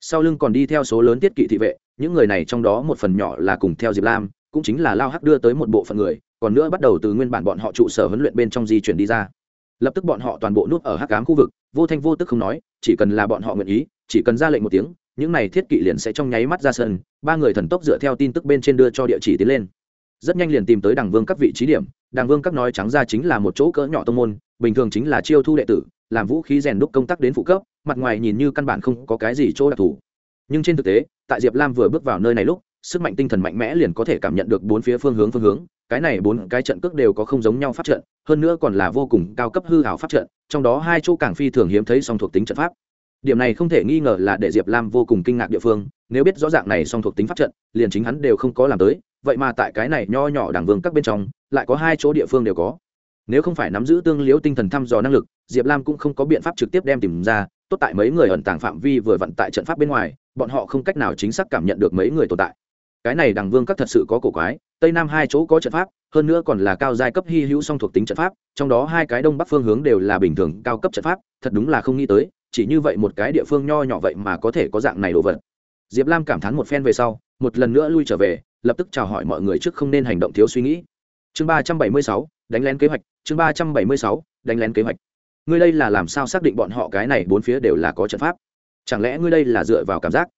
Sau lưng còn đi theo số lớn tiết kỵ thị vệ, những người này trong đó một phần nhỏ là cùng theo diệp lam, cũng chính là lao hắc đưa tới một bộ phận người còn nữa bắt đầu từ nguyên bản bọn họ trụ sở huấn luyện bên trong di chuyển đi ra. Lập tức bọn họ toàn bộ núp ở hắc cám khu vực, vô thanh vô tức không nói, chỉ cần là bọn họ nguyện ý, chỉ cần ra lệnh một tiếng, những này thiết kỵ liền sẽ trong nháy mắt ra sân, ba người thần tốc dựa theo tin tức bên trên đưa cho địa chỉ tiến lên. Rất nhanh liền tìm tới đảng vương các vị trí điểm đảng vương các nói trắng ra chính là một chỗ cỡ nhỏ tông môn, bình thường chính là chiêu thu đệ tử, làm vũ khí rèn đúc công tác đến phụ cấp, mặt ngoài nhìn như căn bản không có cái gì chỗ đặc thù. Nhưng trên thực tế, tại diệp lam vừa bước vào nơi này lúc sức mạnh tinh thần mạnh mẽ liền có thể cảm nhận được bốn phía phương hướng phương hướng, cái này bốn cái trận cước đều có không giống nhau pháp trận, hơn nữa còn là vô cùng cao cấp hư hảo pháp trận, trong đó hai chỗ càng phi thường hiếm thấy song thuộc tính trận pháp. Điểm này không thể nghi ngờ là để diệp lam vô cùng kinh ngạc địa phương, nếu biết rõ ràng này song thuộc tính pháp trận, liền chính hắn đều không có làm tới, vậy mà tại cái này nho nhỏ đảng vương các bên trong, lại có hai chỗ địa phương đều có. Nếu không phải nắm giữ tương liễu tinh thần thăm dò năng lực, diệp lam cũng không có biện pháp trực tiếp đem tìm ra, tốt tại mấy người ẩn tàng phạm vi vừa vận tại trận pháp bên ngoài, bọn họ không cách nào chính xác cảm nhận được mấy người tồn tại cái này đằng vương các thật sự có cổ quái, tây nam hai chỗ có trận pháp, hơn nữa còn là cao giai cấp hy hữu song thuộc tính trận pháp, trong đó hai cái đông bắc phương hướng đều là bình thường cao cấp trận pháp, thật đúng là không nghĩ tới, chỉ như vậy một cái địa phương nho nhỏ vậy mà có thể có dạng này đồ vật. Diệp lam cảm thán một phen về sau, một lần nữa lui trở về, lập tức chào hỏi mọi người trước không nên hành động thiếu suy nghĩ. Chương ba trăm bảy mươi sáu, đánh lén kế hoạch, chương ba trăm bảy mươi sáu, đánh lén kế hoạch. Ngươi đây là làm sao xác định bọn họ cái này bốn phía đều là có trận pháp? Chẳng lẽ ngươi đây là dựa vào cảm giác?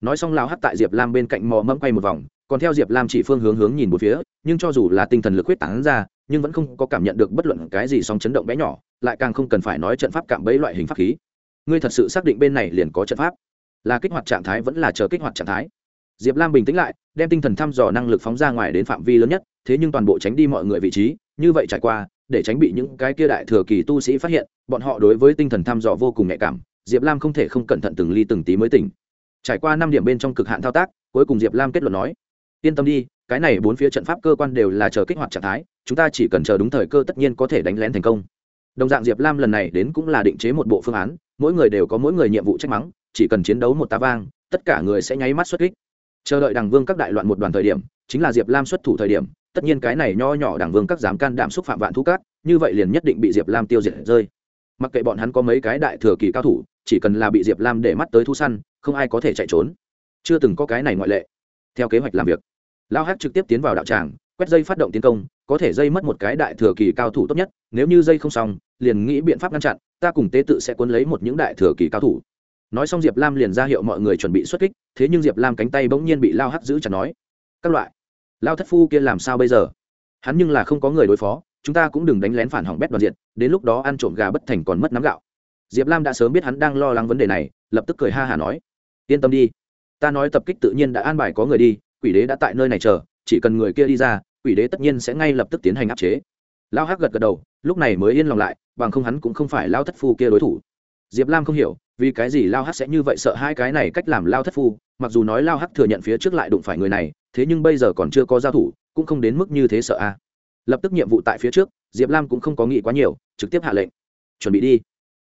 Nói xong lao hắt tại diệp lam bên cạnh mò mẫm quay một vòng, còn theo diệp lam chỉ phương hướng hướng nhìn một phía, nhưng cho dù là tinh thần lực huyết tán ra, nhưng vẫn không có cảm nhận được bất luận cái gì song chấn động bé nhỏ, lại càng không cần phải nói trận pháp cạm bẫy loại hình pháp khí. Ngươi thật sự xác định bên này liền có trận pháp? Là kích hoạt trạng thái vẫn là chờ kích hoạt trạng thái? Diệp lam bình tĩnh lại, đem tinh thần thăm dò năng lực phóng ra ngoài đến phạm vi lớn nhất, thế nhưng toàn bộ tránh đi mọi người vị trí, như vậy trải qua, để tránh bị những cái kia đại thừa kỳ tu sĩ phát hiện, bọn họ đối với tinh thần thăm dò vô cùng nhạy cảm, diệp lam không thể không cẩn thận từng ly từng tí mới tỉnh trải qua năm điểm bên trong cực hạn thao tác, cuối cùng diệp lam kết luận nói, yên tâm đi, cái này bốn phía trận pháp cơ quan đều là chờ kích hoạt trạng thái, chúng ta chỉ cần chờ đúng thời cơ tất nhiên có thể đánh lén thành công. Đồng dạng diệp lam lần này đến cũng là định chế một bộ phương án, mỗi người đều có mỗi người nhiệm vụ trách mắng, chỉ cần chiến đấu một tá vang, tất cả người sẽ nháy mắt xuất kích. Chờ đợi đằng vương các đại loạn một đoàn thời điểm, chính là diệp lam xuất thủ thời điểm, tất nhiên cái này nho nhỏ đảng vương các dám can đảm xúc phạm vạn thú cát, như vậy liền nhất định bị diệp lam tiêu diệt rơi mặc kệ bọn hắn có mấy cái đại thừa kỳ cao thủ, chỉ cần là bị diệp lam để mắt tới thu săn, không ai có thể chạy trốn. Chưa từng có cái này ngoại lệ. Theo kế hoạch làm việc, lao hát trực tiếp tiến vào đạo tràng, quét dây phát động tiến công, có thể dây mất một cái đại thừa kỳ cao thủ tốt nhất, nếu như dây không xong, liền nghĩ biện pháp ngăn chặn, ta cùng tế tự sẽ cuốn lấy một những đại thừa kỳ cao thủ. Nói xong diệp lam liền ra hiệu mọi người chuẩn bị xuất kích, thế nhưng diệp lam cánh tay bỗng nhiên bị lao hắt giữ chặt nói, các loại, lao thất phu kia làm sao bây giờ? Hắn nhưng là không có người đối phó chúng ta cũng đừng đánh lén phản hỏng bét đoàn diện đến lúc đó ăn trộm gà bất thành còn mất nắm gạo. Diệp lam đã sớm biết hắn đang lo lắng vấn đề này, lập tức cười ha hả nói, yên tâm đi, ta nói tập kích tự nhiên đã an bài có người đi, quỷ đế đã tại nơi này chờ, chỉ cần người kia đi ra, quỷ đế tất nhiên sẽ ngay lập tức tiến hành áp chế. Lao hắc gật gật đầu, lúc này mới yên lòng lại, bằng không hắn cũng không phải lao thất phu kia đối thủ. Diệp lam không hiểu, vì cái gì lao hắc sẽ như vậy sợ hai cái này cách làm lao thất phu, mặc dù nói lao hắc thừa nhận phía trước lại đụng phải người này, thế nhưng bây giờ còn chưa có giao thủ, cũng không đến mức như thế sợ a lập tức nhiệm vụ tại phía trước, diệp lam cũng không có nghĩ quá nhiều, trực tiếp hạ lệnh. Chuẩn bị đi.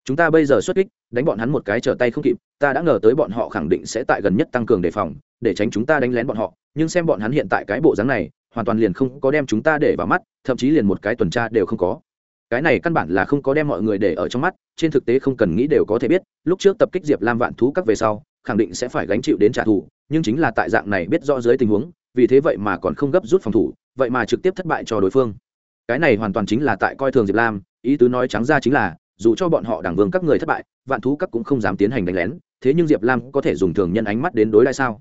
Chúng ta bây giờ xuất kích, đánh bọn hắn một cái trở tay không kịp, ta đã ngờ tới bọn họ khẳng định sẽ tại gần nhất tăng cường đề phòng, để tránh chúng ta đánh lén bọn họ, nhưng xem bọn hắn hiện tại cái bộ dáng này, hoàn toàn liền không có đem chúng ta để vào mắt, thậm chí liền một cái tuần tra đều không có. Cái này căn bản là không có đem mọi người để ở trong mắt, trên thực tế không cần nghĩ đều có thể biết, lúc trước tập kích diệp lam vạn thú các về sau, khẳng định sẽ phải gánh chịu đến trả thù, nhưng chính là tại dạng này biết rõ dưới tình huống, vì thế vậy mà còn không gấp rút phòng thủ vậy mà trực tiếp thất bại cho đối phương. Cái này hoàn toàn chính là tại coi thường diệp lam, ý tứ nói trắng ra chính là, dù cho bọn họ đảng vương các người thất bại, vạn thú các cũng không dám tiến hành đánh lén, thế nhưng diệp lam có thể dùng thường nhân ánh mắt đến đối lại sao?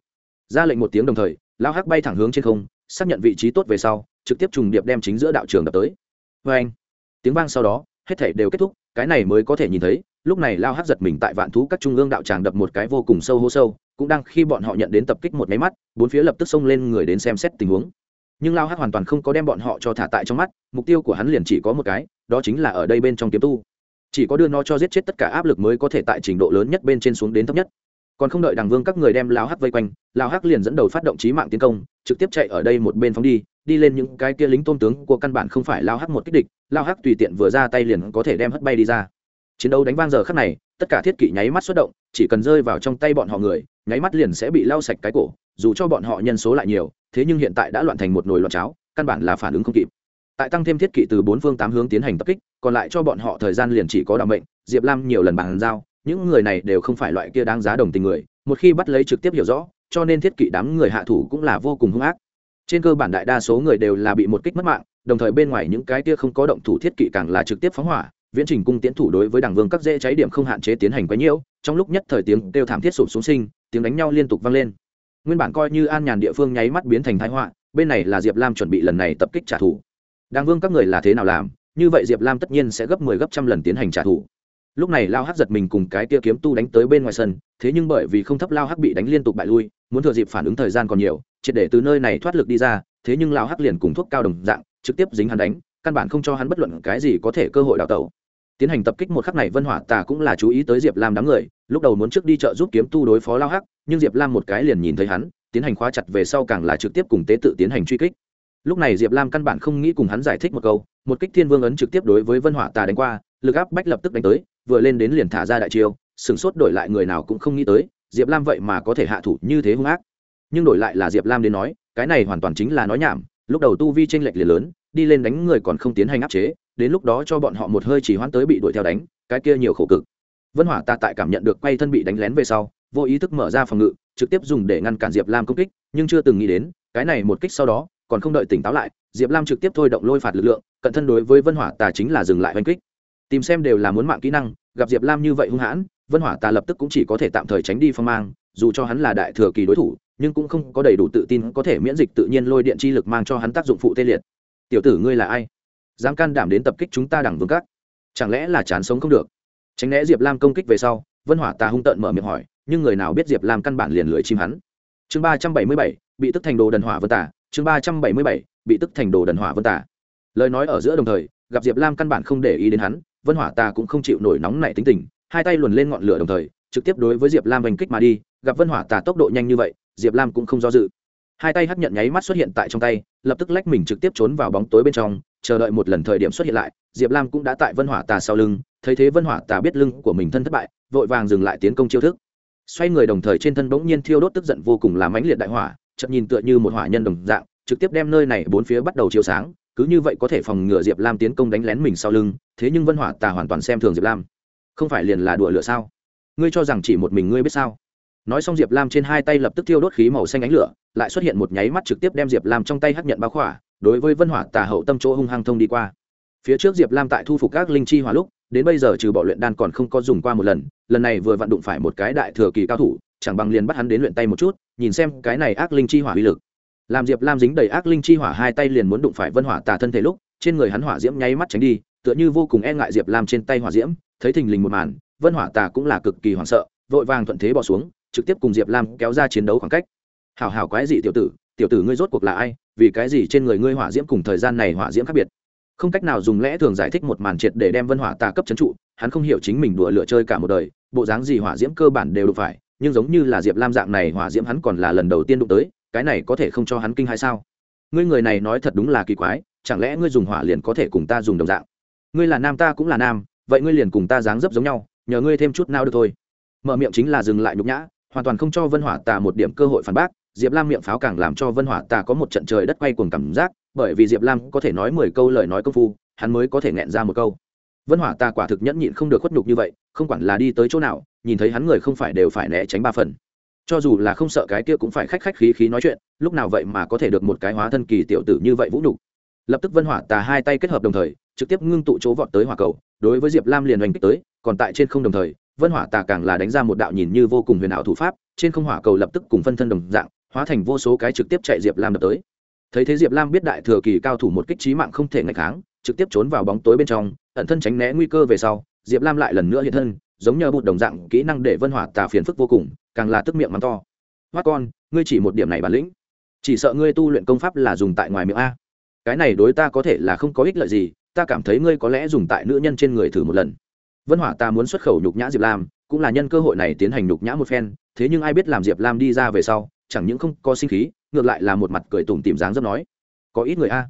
Ra lệnh một tiếng đồng thời lao hắc bay thẳng hướng trên không, xác nhận vị trí tốt về sau, trực tiếp trùng điệp đem chính giữa đạo trường đập tới. Vê anh, tiếng vang sau đó, hết thể đều kết thúc, cái này mới có thể nhìn thấy, lúc này lao hắc giật mình tại vạn thú các trung ương đạo tràng đập một cái vô cùng sâu hô sâu, cũng đang khi bọn họ nhận đến tập kích một máy mắt, bốn phía lập tức xông lên người đến xem xét tình huống nhưng lao hắc hoàn toàn không có đem bọn họ cho thả tại trong mắt, mục tiêu của hắn liền chỉ có một cái, đó chính là ở đây bên trong kiếm tu. Chỉ có đưa nó cho giết chết tất cả áp lực mới có thể tại trình độ lớn nhất bên trên xuống đến thấp nhất. Còn không đợi đằng vương các người đem lao hắc vây quanh, lao hắc liền dẫn đầu phát động trí mạng tiến công, trực tiếp chạy ở đây một bên phóng đi đi lên những cái kia lính tôn tướng của căn bản không phải lao hắc một kích địch, lao hắc tùy tiện vừa ra tay liền có thể đem hất bay đi ra. Chiến đấu đánh vang giờ khắc này, tất cả thiết kỵ nháy mắt xuất động, chỉ cần rơi vào trong tay bọn họ người, nháy mắt liền sẽ bị lau sạch cái cổ dù cho bọn họ nhân số lại nhiều, thế nhưng hiện tại đã loạn thành một nồi loạn cháo, căn bản là phản ứng không kịp. Tại tăng thêm thiết kỵ từ bốn phương tám hướng tiến hành tập kích, còn lại cho bọn họ thời gian liền chỉ có đảm mệnh, diệp lam nhiều lần bàn giao, những người này đều không phải loại kia đáng giá đồng tình người, một khi bắt lấy trực tiếp hiểu rõ, cho nên thiết kỵ đám người hạ thủ cũng là vô cùng hung ác. Trên cơ bản đại đa số người đều là bị một kích mất mạng, đồng thời bên ngoài những cái kia không có động thủ thiết kỵ càng là trực tiếp phóng hỏa, viễn trình cung tiến thủ đối với đảng vương các dễ cháy điểm không hạn chế tiến hành quấy nhiễu trong lúc nhất thời tiếng kêu thảm thiết sụp xuống sinh, tiếng đánh nhau liên tục vang lên nguyên bản coi như an nhàn địa phương nháy mắt biến thành thái họa, bên này là diệp lam chuẩn bị lần này tập kích trả thù. Đang vương các người là thế nào làm? Như vậy diệp lam tất nhiên sẽ gấp mười 10 gấp trăm lần tiến hành trả thù. Lúc này lao hắc giật mình cùng cái tia kiếm tu đánh tới bên ngoài sân, thế nhưng bởi vì không thấp lao hắc bị đánh liên tục bại lui, muốn thừa dịp phản ứng thời gian còn nhiều, triệt để từ nơi này thoát lực đi ra, thế nhưng lao hắc liền cùng thuốc cao đồng dạng, trực tiếp dính hắn đánh, căn bản không cho hắn bất luận cái gì có thể cơ hội đào tẩu tiến hành tập kích một khắc này vân hỏa tà cũng là chú ý tới diệp lam đám người, lúc đầu muốn trước đi chợ giúp kiếm tu đối phó lao hắc, nhưng diệp lam một cái liền nhìn thấy hắn, tiến hành khóa chặt về sau càng là trực tiếp cùng tế tự tiến hành truy kích. Lúc này diệp lam căn bản không nghĩ cùng hắn giải thích một câu, một kích thiên vương ấn trực tiếp đối với vân hỏa tà đánh qua, lực áp bách lập tức đánh tới, vừa lên đến liền thả ra đại chiêu sửng sốt đổi lại người nào cũng không nghĩ tới, diệp lam vậy mà có thể hạ thủ như thế hung ác. Nhưng đổi lại là diệp lam đến nói, cái này hoàn toàn chính là nói nhảm, lúc đầu tu vi tranh lệch liền lớn, đi lên đánh người còn không tiến hành áp chế đến lúc đó cho bọn họ một hơi chỉ hoãn tới bị đuổi theo đánh, cái kia nhiều khổ cực. Vân hỏa ta tại cảm nhận được quay thân bị đánh lén về sau, vô ý thức mở ra phòng ngự, trực tiếp dùng để ngăn cản diệp lam công kích, nhưng chưa từng nghĩ đến, cái này một kích sau đó, còn không đợi tỉnh táo lại, diệp lam trực tiếp thôi động lôi phạt lực lượng, cận thân đối với vân hỏa tà chính là dừng lại oanh kích. Tìm xem đều là muốn mạng kỹ năng, gặp diệp lam như vậy hung hãn, vân hỏa tà lập tức cũng chỉ có thể tạm thời tránh đi phong mang, dù cho hắn là đại thừa kỳ đối thủ, nhưng cũng không có đầy đủ tự tin có thể miễn dịch tự nhiên lôi điện chi lực mang cho hắn tác dụng phụ tê liệt. Tiểu tử ngươi là ai? Dám can đảm đến tập kích chúng ta đẳng vương các chẳng lẽ là chán sống không được? Tránh né diệp lam công kích về sau, vân hỏa tà hung tợn mở miệng hỏi, nhưng người nào biết diệp lam căn bản liền lưỡi chim hắn? Chương ba trăm bảy mươi bảy, bị tức thành đồ đần hỏa vân tả chương ba trăm bảy mươi bảy, bị tức thành đồ đần hỏa vân tả lời nói ở giữa đồng thời, gặp diệp lam căn bản không để ý đến hắn, vân hỏa tà cũng không chịu nổi nóng nảy tính tình, hai tay luồn lên ngọn lửa đồng thời, trực tiếp đối với diệp lam hành kích mà đi, gặp vân hỏa tà tốc độ nhanh như vậy, diệp lam cũng không do dự. Hai tay hắc nhận nháy mắt xuất hiện tại trong tay, lập tức lách mình trực tiếp trốn vào bóng tối bên trong chờ đợi một lần thời điểm xuất hiện lại, diệp lam cũng đã tại vân hỏa tà sau lưng, thấy thế vân hỏa tà biết lưng của mình thân thất bại, vội vàng dừng lại tiến công chiêu thức. Xoay người đồng thời trên thân bỗng nhiên thiêu đốt tức giận vô cùng làm mãnh liệt đại hỏa chậm nhìn tựa như một hỏa nhân đồng dạng, trực tiếp đem nơi này bốn phía bắt đầu chiếu sáng, cứ như vậy có thể phòng ngừa diệp lam tiến công đánh lén mình sau lưng, thế nhưng vân hỏa tà hoàn toàn xem thường diệp lam. Không phải liền là đùa lửa sao? Ngươi cho rằng chỉ một mình ngươi biết sao? Nói xong diệp lam trên hai tay lập tức thiêu đốt khí màu xanh ánh lửa, lại xuất hiện một nháy mắt trực tiếp đem diệp lam trong tay hắc nhận bao khỏa đối với vân hỏa tà hậu tâm chỗ hung hăng thông đi qua. Phía trước diệp lam tại thu phục các linh chi hỏa lúc, đến bây giờ trừ bỏ luyện đan còn không có dùng qua một lần lần này vừa vặn đụng phải một cái đại thừa kỳ cao thủ, chẳng bằng liền bắt hắn đến luyện tay một chút, nhìn xem cái này ác linh chi hỏa uy lực. Làm diệp lam dính đầy ác linh chi hỏa hai tay liền muốn đụng phải vân hỏa tà thân thể lúc, trên người hắn hỏa diễm nháy mắt tránh đi, tựa như vô cùng e ngại diệp lam trên tay hỏa diễm, thấy thình lình một màn, vân hỏa tà cũng là cực kỳ hoảng sợ, vội vàng thuận thế bỏ xuống, trực tiếp cùng diệp lam kéo ra chiến đấu khoảng cách. Hảo hảo quái dị tiểu tử tiểu tử ngươi rốt cuộc là ai? Vì cái gì trên người ngươi hỏa diễm cùng thời gian này hỏa diễm khác biệt? Không cách nào dùng lẽ thường giải thích một màn triệt để đem vân hỏa tà cấp c trụ, hắn không hiểu chính mình đùa lửa chơi cả một đời, bộ dáng gì hỏa diễm cơ bản đều đụng phải, nhưng giống như là diệp lam dạng này hỏa diễm hắn còn là lần đầu tiên đụng tới, cái này có thể không cho hắn kinh hay sao? Ngươi người này nói thật đúng là kỳ quái, chẳng lẽ ngươi dùng hỏa liền có thể cùng ta dùng đồng dạng? Ngươi là nam ta cũng là nam, vậy ngươi liền cùng ta dáng dấp giống nhau, nhờ ngươi thêm chút nào được thôi. Mở miệng chính là dừng lại nhục nhã, hoàn toàn không cho vân hỏa tà một điểm cơ hội phản bác diệp lam miệng pháo càng làm cho vân hỏa tà có một trận trời đất quay cuồng cảm giác, bởi vì diệp lam có thể nói mười câu lời nói công phu, hắn mới có thể nghẹn ra một câu. Vân hỏa tà quả thực nhẫn nhịn không được khuất nhục như vậy, không quản là đi tới chỗ nào, nhìn thấy hắn người không phải đều phải né tránh ba phần. Cho dù là không sợ cái kia cũng phải khách khách khí khí nói chuyện, lúc nào vậy mà có thể được một cái hóa thân kỳ tiểu tử như vậy vũ nhục. Lập tức vân hỏa tà hai tay kết hợp đồng thời, trực tiếp ngưng tụ chỗ vọt tới hỏa cầu, đối với diệp lam liền oanh kích tới, còn tại trên không đồng thời, vân hỏa tà càng là đánh ra một đạo nhìn như vô cùng huyền ảo thủ pháp, trên không hỏa cầu lập tức cùng phân thân đồng dạng hóa thành vô số cái trực tiếp chạy diệp lam đập tới. Thấy thế diệp lam biết đại thừa kỳ cao thủ một kích trí mạng không thể ngạch kháng, trực tiếp trốn vào bóng tối bên trong, ẩn thân tránh né nguy cơ về sau, diệp lam lại lần nữa hiện thân, giống như bụt đồng dạng, kỹ năng để vân hỏa tà phiền phức vô cùng, càng là tức miệng mắng to. Hoắt con, ngươi chỉ một điểm này bản lĩnh. Chỉ sợ ngươi tu luyện công pháp là dùng tại ngoài miệng a. Cái này đối ta có thể là không có ích lợi gì, ta cảm thấy ngươi có lẽ dùng tại nữ nhân trên người thử một lần. Vân hỏa ta muốn xuất khẩu nhục nhã diệp lam, cũng là nhân cơ hội này tiến hành nhục nhã một phen, thế nhưng ai biết làm diệp lam đi ra về sau chẳng những không có sinh khí, ngược lại là một mặt cười tủm tìm dáng dấp nói, có ít người a.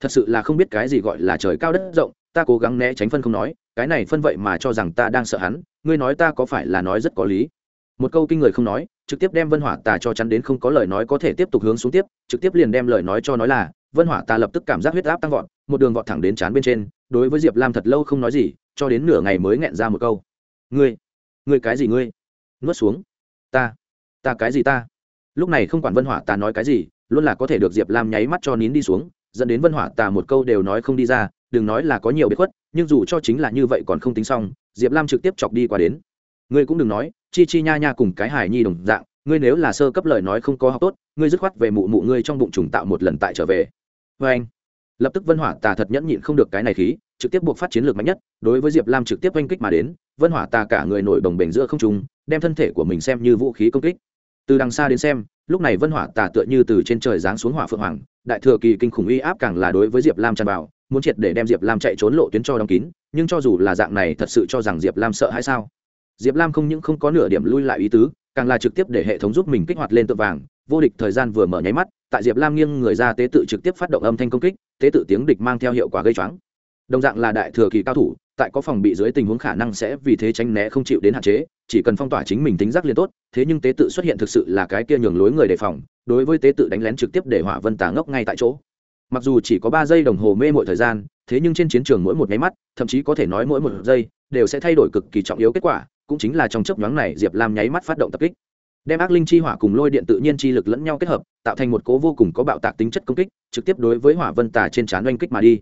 Thật sự là không biết cái gì gọi là trời cao đất rộng, ta cố gắng né tránh phân không nói, cái này phân vậy mà cho rằng ta đang sợ hắn, ngươi nói ta có phải là nói rất có lý? Một câu kinh người không nói, trực tiếp đem vân hỏa tà cho chắn đến không có lời nói có thể tiếp tục hướng xuống tiếp, trực tiếp liền đem lời nói cho nói là, vân hỏa tà lập tức cảm giác huyết áp tăng vọt, một đường vọt thẳng đến chán bên trên, đối với diệp lam thật lâu không nói gì, cho đến nửa ngày mới nghẹn ra một câu, ngươi ngươi cái gì ngươi? Nuốt xuống. Ta ta cái gì ta? Lúc này không quản vân hỏa tà nói cái gì, luôn là có thể được diệp lam nháy mắt cho nín đi xuống, dẫn đến vân hỏa tà một câu đều nói không đi ra, đừng nói là có nhiều bí khuất, nhưng dù cho chính là như vậy còn không tính xong, diệp lam trực tiếp chọc đi qua đến. Ngươi cũng đừng nói, chi chi nha nha cùng cái hải nhi đồng dạng, ngươi nếu là sơ cấp lời nói không có học tốt, ngươi dứt khoát về mụ mụ ngươi trong bụng trùng tạo một lần tại trở về. Vê anh, lập tức vân hỏa tà thật nhẫn nhịn không được cái này khí, trực tiếp buộc phát chiến lược mạnh nhất, đối với diệp lam trực tiếp oanh kích mà đến, vân hỏa tà cả người nổi đồng bềnh giữa không trung, đem thân thể của mình xem như vũ khí công kích từ đằng xa đến xem, lúc này vân hỏa tà tựa như từ trên trời giáng xuống hỏa phượng hoàng, đại thừa kỳ kinh khủng uy áp càng là đối với diệp lam tràn vào, muốn triệt để đem diệp lam chạy trốn lộ tuyến cho đóng kín, nhưng cho dù là dạng này thật sự cho rằng diệp lam sợ hay sao? Diệp lam không những không có nửa điểm lui lại ý tứ, càng là trực tiếp để hệ thống giúp mình kích hoạt lên tượng vàng, vô địch thời gian vừa mở nháy mắt, tại diệp lam nghiêng người ra tế tự trực tiếp phát động âm thanh công kích, tế tự tiếng địch mang theo hiệu quả gây choáng. Đồng dạng là đại thừa kỳ cao thủ tại có phòng bị dưới tình huống khả năng sẽ vì thế tránh né không chịu đến hạn chế, chỉ cần phong tỏa chính mình tính giác liên tốt, thế nhưng tế tự xuất hiện thực sự là cái kia nhường lối người đề phòng, đối với tế tự đánh lén trực tiếp để hỏa vân tà ngốc ngay tại chỗ. Mặc dù chỉ có ba giây đồng hồ mê mọi thời gian, thế nhưng trên chiến trường mỗi một nháy mắt, thậm chí có thể nói mỗi một giây, đều sẽ thay đổi cực kỳ trọng yếu kết quả, cũng chính là trong chấp nhoáng này diệp lam nháy mắt phát động tập kích. Đem ác linh chi hỏa cùng lôi điện tự nhiên chi lực lẫn nhau kết hợp, tạo thành một cố vô cùng có bạo tạc tính chất công kích, trực tiếp đối với hỏa vân tà trên trán oanh kích mà đi.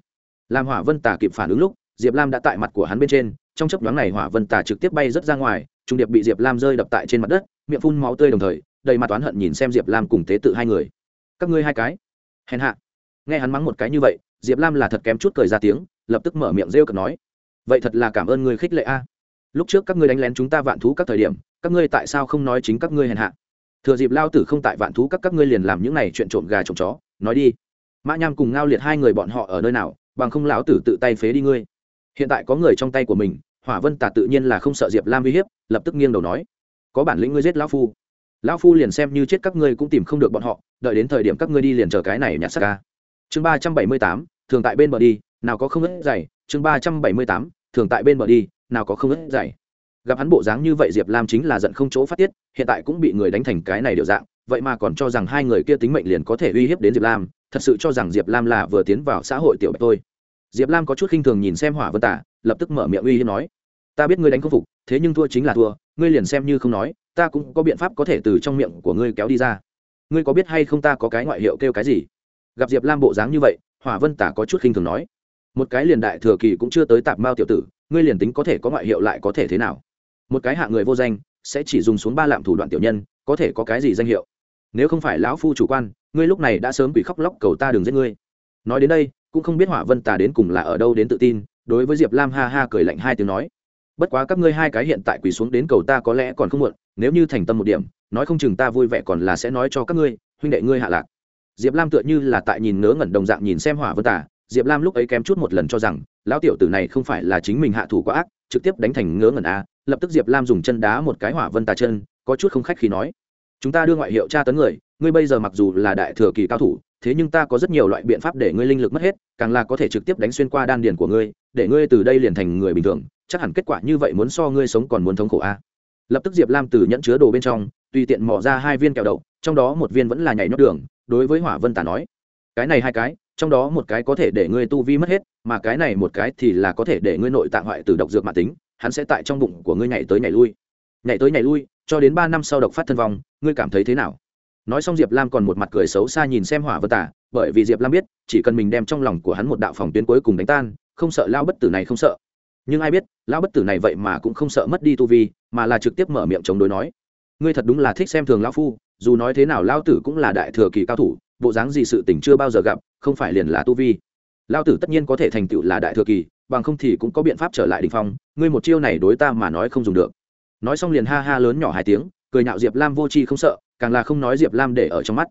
Làm hỏa vân tà kịp phản ứng lúc diệp lam đã tại mặt của hắn bên trên, trong chấp nhoáng này hỏa vân tà trực tiếp bay rớt ra ngoài, trung điệp bị diệp lam rơi đập tại trên mặt đất, miệng phun máu tươi đồng thời, đầy mặt toán hận nhìn xem diệp lam cùng tế tự hai người. Các ngươi hai cái? Hèn hạ. Nghe hắn mắng một cái như vậy, diệp lam là thật kém chút cười ra tiếng, lập tức mở miệng rêu cợt nói, vậy thật là cảm ơn người khích lệ a. Lúc trước các ngươi đánh lén chúng ta vạn thú các thời điểm, các ngươi tại sao không nói chính các ngươi hèn hạ? Thừa dịp lao tử không tại vạn thú các các ngươi liền làm những này chuyện trộm gà trộm chó, nói đi. Mã nham cùng ngao liệt hai người bọn họ ở nơi nào, bằng không lão tử tự tay phế đi ngươi hiện tại có người trong tay của mình, hỏa vân tả tự nhiên là không sợ diệp lam uy hiếp, lập tức nghiêng đầu nói, có bản lĩnh ngươi giết lão phu. Lão phu liền xem như chết các ngươi cũng tìm không được bọn họ, đợi đến thời điểm các ngươi đi liền chờ cái này nhặt xác ca. Chương ba trăm bảy mươi tám, thường tại bên bờ đi, nào có không ớt dày. Chương ba trăm bảy mươi tám, thường tại bên bờ đi, nào có không ớt dày. Gặp hắn bộ dáng như vậy diệp lam chính là giận không chỗ phát tiết, hiện tại cũng bị người đánh thành cái này điều dạng, vậy mà còn cho rằng hai người kia tính mệnh liền có thể uy hiếp đến diệp lam, thật sự cho rằng diệp lam là vừa tiến vào xã hội tiểu bạch tôi diệp lam có chút khinh thường nhìn xem hỏa vân tả lập tức mở miệng uy hiếp nói, ta biết ngươi đánh không phục, thế nhưng thua chính là thua, ngươi liền xem như không nói, ta cũng có biện pháp có thể từ trong miệng của ngươi kéo đi ra. Ngươi có biết hay không ta có cái ngoại hiệu kêu cái gì? Gặp diệp lam bộ dáng như vậy, hỏa vân tả có chút khinh thường nói, một cái liền đại thừa kỳ cũng chưa tới tạp mao tiểu tử, ngươi liền tính có thể có ngoại hiệu lại có thể thế nào? Một cái hạ người vô danh, sẽ chỉ dùng xuống ba lạm thủ đoạn tiểu nhân, có thể có cái gì danh hiệu? Nếu không phải lão phu chủ quan, ngươi lúc này đã sớm bị khóc lóc cầu ta đừng giết ngươi. Nói đến đây cũng không biết hỏa vân tà đến cùng là ở đâu đến tự tin, đối với diệp lam ha ha cười lạnh hai tiếng nói. Bất quá các ngươi hai cái hiện tại quỳ xuống đến cầu ta có lẽ còn không muộn, nếu như thành tâm một điểm, nói không chừng ta vui vẻ còn là sẽ nói cho các ngươi, huynh đệ ngươi hạ lạc. Diệp lam tựa như là tại nhìn ngớ ngẩn đồng dạng nhìn xem hỏa vân tà, diệp lam lúc ấy kém chút một lần cho rằng, lão tiểu tử này không phải là chính mình hạ thủ quá ác, trực tiếp đánh thành ngớ ngẩn a, lập tức diệp lam dùng chân đá một cái hỏa vân tà chân, có chút không khách khi nói. Chúng ta đưa ngoại hiệu tra tấn người, ngươi bây giờ mặc dù là đại thừa kỳ cao thủ thế nhưng ta có rất nhiều loại biện pháp để ngươi linh lực mất hết, càng là có thể trực tiếp đánh xuyên qua đan điền của ngươi, để ngươi từ đây liền thành người bình thường, chắc hẳn kết quả như vậy muốn so ngươi sống còn muốn thống khổ a. Lập tức diệp lam từ nhẫn chứa đồ bên trong, tùy tiện mỏ ra hai viên kẹo đậu, trong đó một viên vẫn là nhảy nhót đường, đối với hỏa vân tả nói, cái này hai cái, trong đó một cái có thể để ngươi tu vi mất hết, mà cái này một cái thì là có thể để ngươi nội tạng hoại từ độc dược mạng tính, hắn sẽ tại trong bụng của ngươi nhảy tới nhảy lui. Nhảy tới nhảy lui, cho đến ba năm sau độc phát thân vong, ngươi cảm thấy thế nào? Nói xong diệp lam còn một mặt cười xấu xa nhìn xem hỏa vân tả bởi vì diệp lam biết, chỉ cần mình đem trong lòng của hắn một đạo phòng tuyến cuối cùng đánh tan, không sợ lao bất tử này không sợ. Nhưng ai biết lao bất tử này vậy mà cũng không sợ mất đi tu vi, mà là trực tiếp mở miệng chống đối nói, ngươi thật đúng là thích xem thường lao phu, dù nói thế nào lao tử cũng là đại thừa kỳ cao thủ, bộ dáng gì sự tình chưa bao giờ gặp, không phải liền là tu vi. Lao tử tất nhiên có thể thành tựu là đại thừa kỳ, bằng không thì cũng có biện pháp trở lại đ ỉ n h phong, ngươi một chiêu này đối ta mà nói không dùng được. Nói xong liền ha ha lớn nhỏ hai tiếng cười nhạo diệp lam vô tri không sợ, càng là không nói diệp lam để ở trong mắt.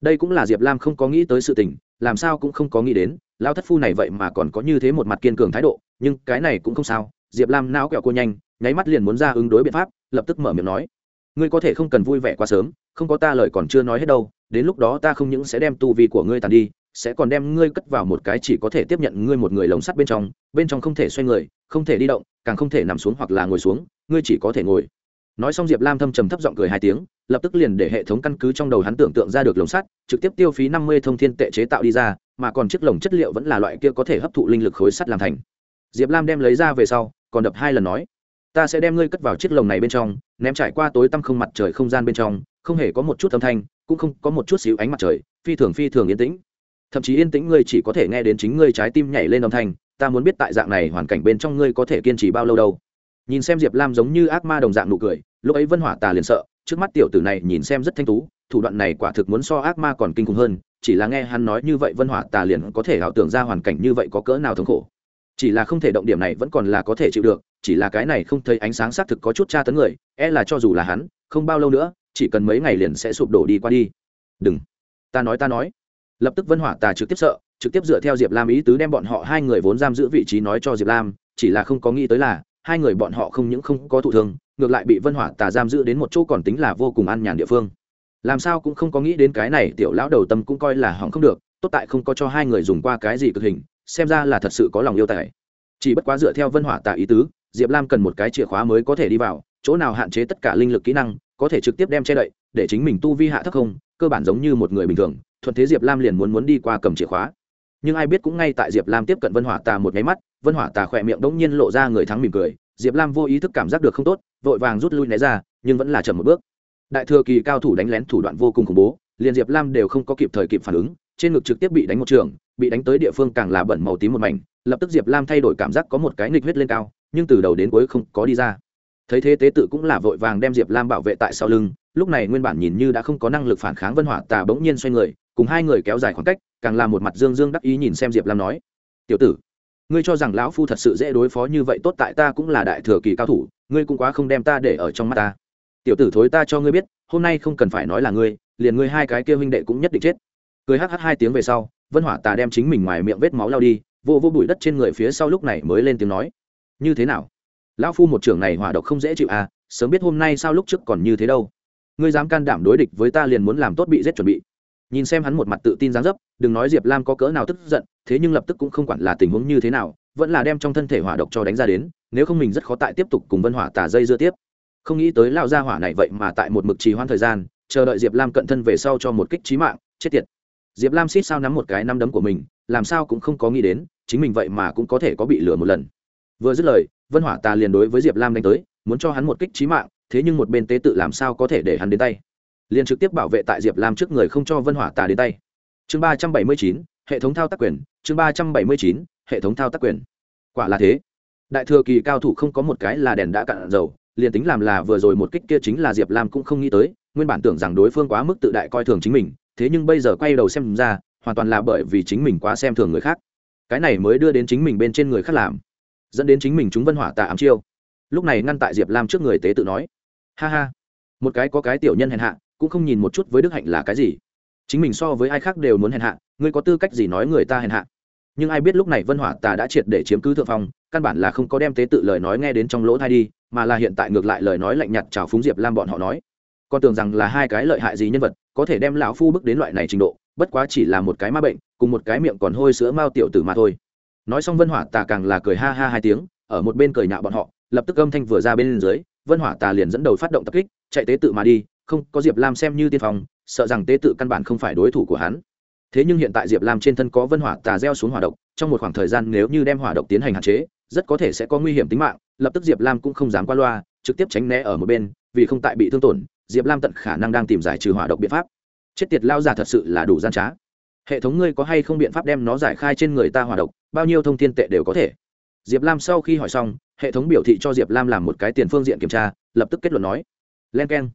Đây cũng là diệp lam không có nghĩ tới sự tình, làm sao cũng không có nghĩ đến lao thất phu này vậy mà còn có như thế một mặt kiên cường thái độ, nhưng cái này cũng không sao, diệp lam não kẹo cô nhanh, nháy mắt liền muốn ra ứng đối biện pháp, lập tức mở miệng nói. Ngươi có thể không cần vui vẻ quá sớm, không có ta lời còn chưa nói hết đâu, đến lúc đó ta không những sẽ đem tu vi của ngươi tàn đi, sẽ còn đem ngươi cất vào một cái chỉ có thể tiếp nhận ngươi một người lồng sắt bên trong bên trong không thể xoay người, không thể đi động, càng không thể nằm xuống hoặc là ngồi xuống, ngươi chỉ có thể ngồi nói xong diệp lam thâm trầm thấp giọng cười hai tiếng, lập tức liền để hệ thống căn cứ trong đầu hắn tưởng tượng ra được lồng sắt, trực tiếp tiêu phí năm mươi thông thiên tệ chế tạo đi ra, mà còn chiếc lồng chất liệu vẫn là loại kia có thể hấp thụ linh lực khối sắt làm thành. Diệp lam đem lấy ra về sau, còn đập hai lần nói, ta sẽ đem ngươi cất vào chiếc lồng này bên trong, ném trải qua tối tăm không mặt trời không gian bên trong, không hề có một chút âm thanh, cũng không có một chút xíu ánh mặt trời, phi thường phi thường yên tĩnh. Thậm chí yên tĩnh ngươi chỉ có thể nghe đến chính ngươi trái tim nhảy lên âm thanh, ta muốn biết tại dạng này hoàn cảnh bên trong ngươi có thể kiên trì bao lâu đâu nhìn xem diệp lam giống như ác ma đồng dạng nụ cười, lúc ấy vân hỏa tà liền sợ, trước mắt tiểu tử này nhìn xem rất thanh tú, thủ đoạn này quả thực muốn so ác ma còn kinh khủng hơn, chỉ là nghe hắn nói như vậy vân hỏa tà liền có thể ảo tưởng ra hoàn cảnh như vậy có cỡ nào thống khổ. Chỉ là không thể động điểm này vẫn còn là có thể chịu được, chỉ là cái này không thấy ánh sáng xác thực có chút tra tấn người e là cho dù là hắn, không bao lâu nữa, chỉ cần mấy ngày liền sẽ sụp đổ đi qua đi. Đừng. Ta nói ta nói. Lập tức vân hỏa tà trực tiếp sợ, trực tiếp dựa theo diệp lam ý tứ đem bọn họ hai người vốn giam giữ vị trí nói cho diệp lam, chỉ là không có nghĩ tới là hai người bọn họ không những không có thụ thương, ngược lại bị vân hỏa tà giam giữ đến một chỗ còn tính là vô cùng an nhàn địa phương. Làm sao cũng không có nghĩ đến cái này tiểu lão đầu tâm cũng coi là hỏng không được, tốt tại không có cho hai người dùng qua cái gì cực hình, xem ra là thật sự có lòng yêu tài. Chỉ bất quá dựa theo vân hỏa tà ý tứ, diệp lam cần một cái chìa khóa mới có thể đi vào, chỗ nào hạn chế tất cả linh lực kỹ năng, có thể trực tiếp đem che đậy, để chính mình tu vi hạ thấp không, cơ bản giống như một người bình thường, thuận thế diệp lam liền muốn muốn đi qua cầm chìa khóa nhưng ai biết cũng ngay tại diệp lam tiếp cận vân hỏa tà một nháy mắt, vân hỏa tà khỏe miệng đ ỗ n g nhiên lộ ra người thắng mỉm cười. Diệp lam vô ý thức cảm giác được không tốt, vội vàng rút lui né ra, nhưng vẫn là chậm một bước. Đại thừa kỳ cao thủ đánh lén thủ đoạn vô cùng khủng bố, liền diệp lam đều không có kịp thời kịp phản ứng, trên ngực trực tiếp bị đánh một trường, bị đánh tới địa phương càng là bẩn màu tím một mảnh, lập tức diệp lam thay đổi cảm giác có một cái nghịch huyết lên cao, nhưng từ đầu đến cuối không có đi ra. Thấy thế tế tự cũng là vội vàng đem diệp lam bảo vệ tại sau lưng, lúc này nguyên bản nhìn như đã không có năng lực phản kháng vân hỏa tà bỗng nhiên xoay người, cùng hai người kéo dài khoảng cách càng làm một mặt dương dương đắc ý nhìn xem diệp lam nói, tiểu tử, ngươi cho rằng lão phu thật sự dễ đối phó như vậy tốt tại ta cũng là đại thừa kỳ cao thủ, ngươi cũng quá không đem ta để ở trong mắt ta. Tiểu tử thối ta cho ngươi biết, hôm nay không cần phải nói là ngươi, liền ngươi hai cái kia huynh đệ cũng nhất định chết. Cười hh hai tiếng về sau, vân hỏa tà đem chính mình ngoài miệng vết máu lao đi, vô vô bụi đất trên người phía sau lúc này mới lên tiếng nói, như thế nào? Lão phu một trưởng này hỏa độc không dễ chịu à sớm biết hôm nay sao lúc trước còn như thế đâu. Ngươi dám can đảm đối địch với ta liền muốn làm tốt bị giết chuẩn bị nhìn xem hắn một mặt tự tin dáng dấp, đừng nói diệp lam có cỡ nào tức giận, thế nhưng lập tức cũng không quản là tình huống như thế nào, vẫn là đem trong thân thể hỏa độc cho đánh ra đến, nếu không mình rất khó tại tiếp tục cùng vân hỏa tà dây dưa tiếp. Không nghĩ tới lao ra hỏa này vậy mà tại một mực trì hoãn thời gian, chờ đợi diệp lam cận thân về sau cho một kích trí mạng, chết tiệt. Diệp lam xít sao nắm một cái năm đấm của mình, làm sao cũng không có nghĩ đến, chính mình vậy mà cũng có thể có bị lừa một lần. Vừa dứt lời, vân hỏa tà liền đối với diệp lam đánh tới, muốn cho hắn một kích trí mạng, thế nhưng một bên tế tự làm sao có thể để hắn đến tay liền trực tiếp bảo vệ tại diệp lam trước người không cho vân hỏa tà đến tay. Chương ba trăm bảy mươi chín, hệ thống thao tác quyền, chương ba trăm bảy mươi chín, hệ thống thao tác quyền. Quả là thế. Đại thừa kỳ cao thủ không có một cái là đèn đã cạn dầu, liền tính làm là vừa rồi một kích kia chính là diệp lam cũng không nghĩ tới, nguyên bản tưởng rằng đối phương quá mức tự đại coi thường chính mình, thế nhưng bây giờ quay đầu xem ra, hoàn toàn là bởi vì chính mình quá xem thường người khác. Cái này mới đưa đến chính mình bên trên người khác làm, dẫn đến chính mình chúng vân hỏa tà ám chiêu. Lúc này ngăn tại diệp lam trước người tế tự nói, ha ha, một cái có cái tiểu nhân hèn hạ cũng không nhìn một chút với đức hạnh là cái gì. Chính mình so với ai khác đều muốn hèn hạ, ngươi có tư cách gì nói người ta hèn hạ? Nhưng ai biết lúc này vân hỏa tà đã triệt để chiếm cứ thượng phong, căn bản là không có đem tế tự lời nói nghe đến trong lỗ thai đi, mà là hiện tại ngược lại lời nói lạnh nhạt chào phúng diệp lam bọn họ nói. Con tưởng rằng là hai cái lợi hại gì nhân vật, có thể đem lão phu bước đến loại này trình độ, bất quá chỉ là một cái ma bệnh, cùng một cái miệng còn hôi sữa mao tiểu tử mà thôi. Nói xong vân hỏa tà càng là cười ha ha hai tiếng, ở một bên cười nhạo bọn họ, lập tức âm thanh vừa ra bên dưới, vân hỏa tà liền dẫn đầu phát động tập kích, chạy tế tự mà đi không, có diệp lam xem như tiên phong, sợ rằng tế tự căn bản không phải đối thủ của hắn. Thế nhưng hiện tại diệp lam trên thân có vân hỏa tà gieo xuống hỏa độc, trong một khoảng thời gian nếu như đem hỏa độc tiến hành hạn chế, rất có thể sẽ có nguy hiểm tính mạng, lập tức diệp lam cũng không dám qua loa, trực tiếp tránh né ở một bên, vì không tại bị thương tổn, diệp lam tận khả năng đang tìm giải trừ hỏa độc biện pháp. Chết tiệt lao già thật sự là đủ gian trá. Hệ thống ngươi có hay không biện pháp đem nó giải khai trên người ta hỏa độc, bao nhiêu thông tin tệ đều có thể. Diệp lam sau khi hỏi xong, hệ thống biểu thị cho diệp lam làm một cái tiền phương diện kiểm tra, lập tức kết luận nói. Len k e n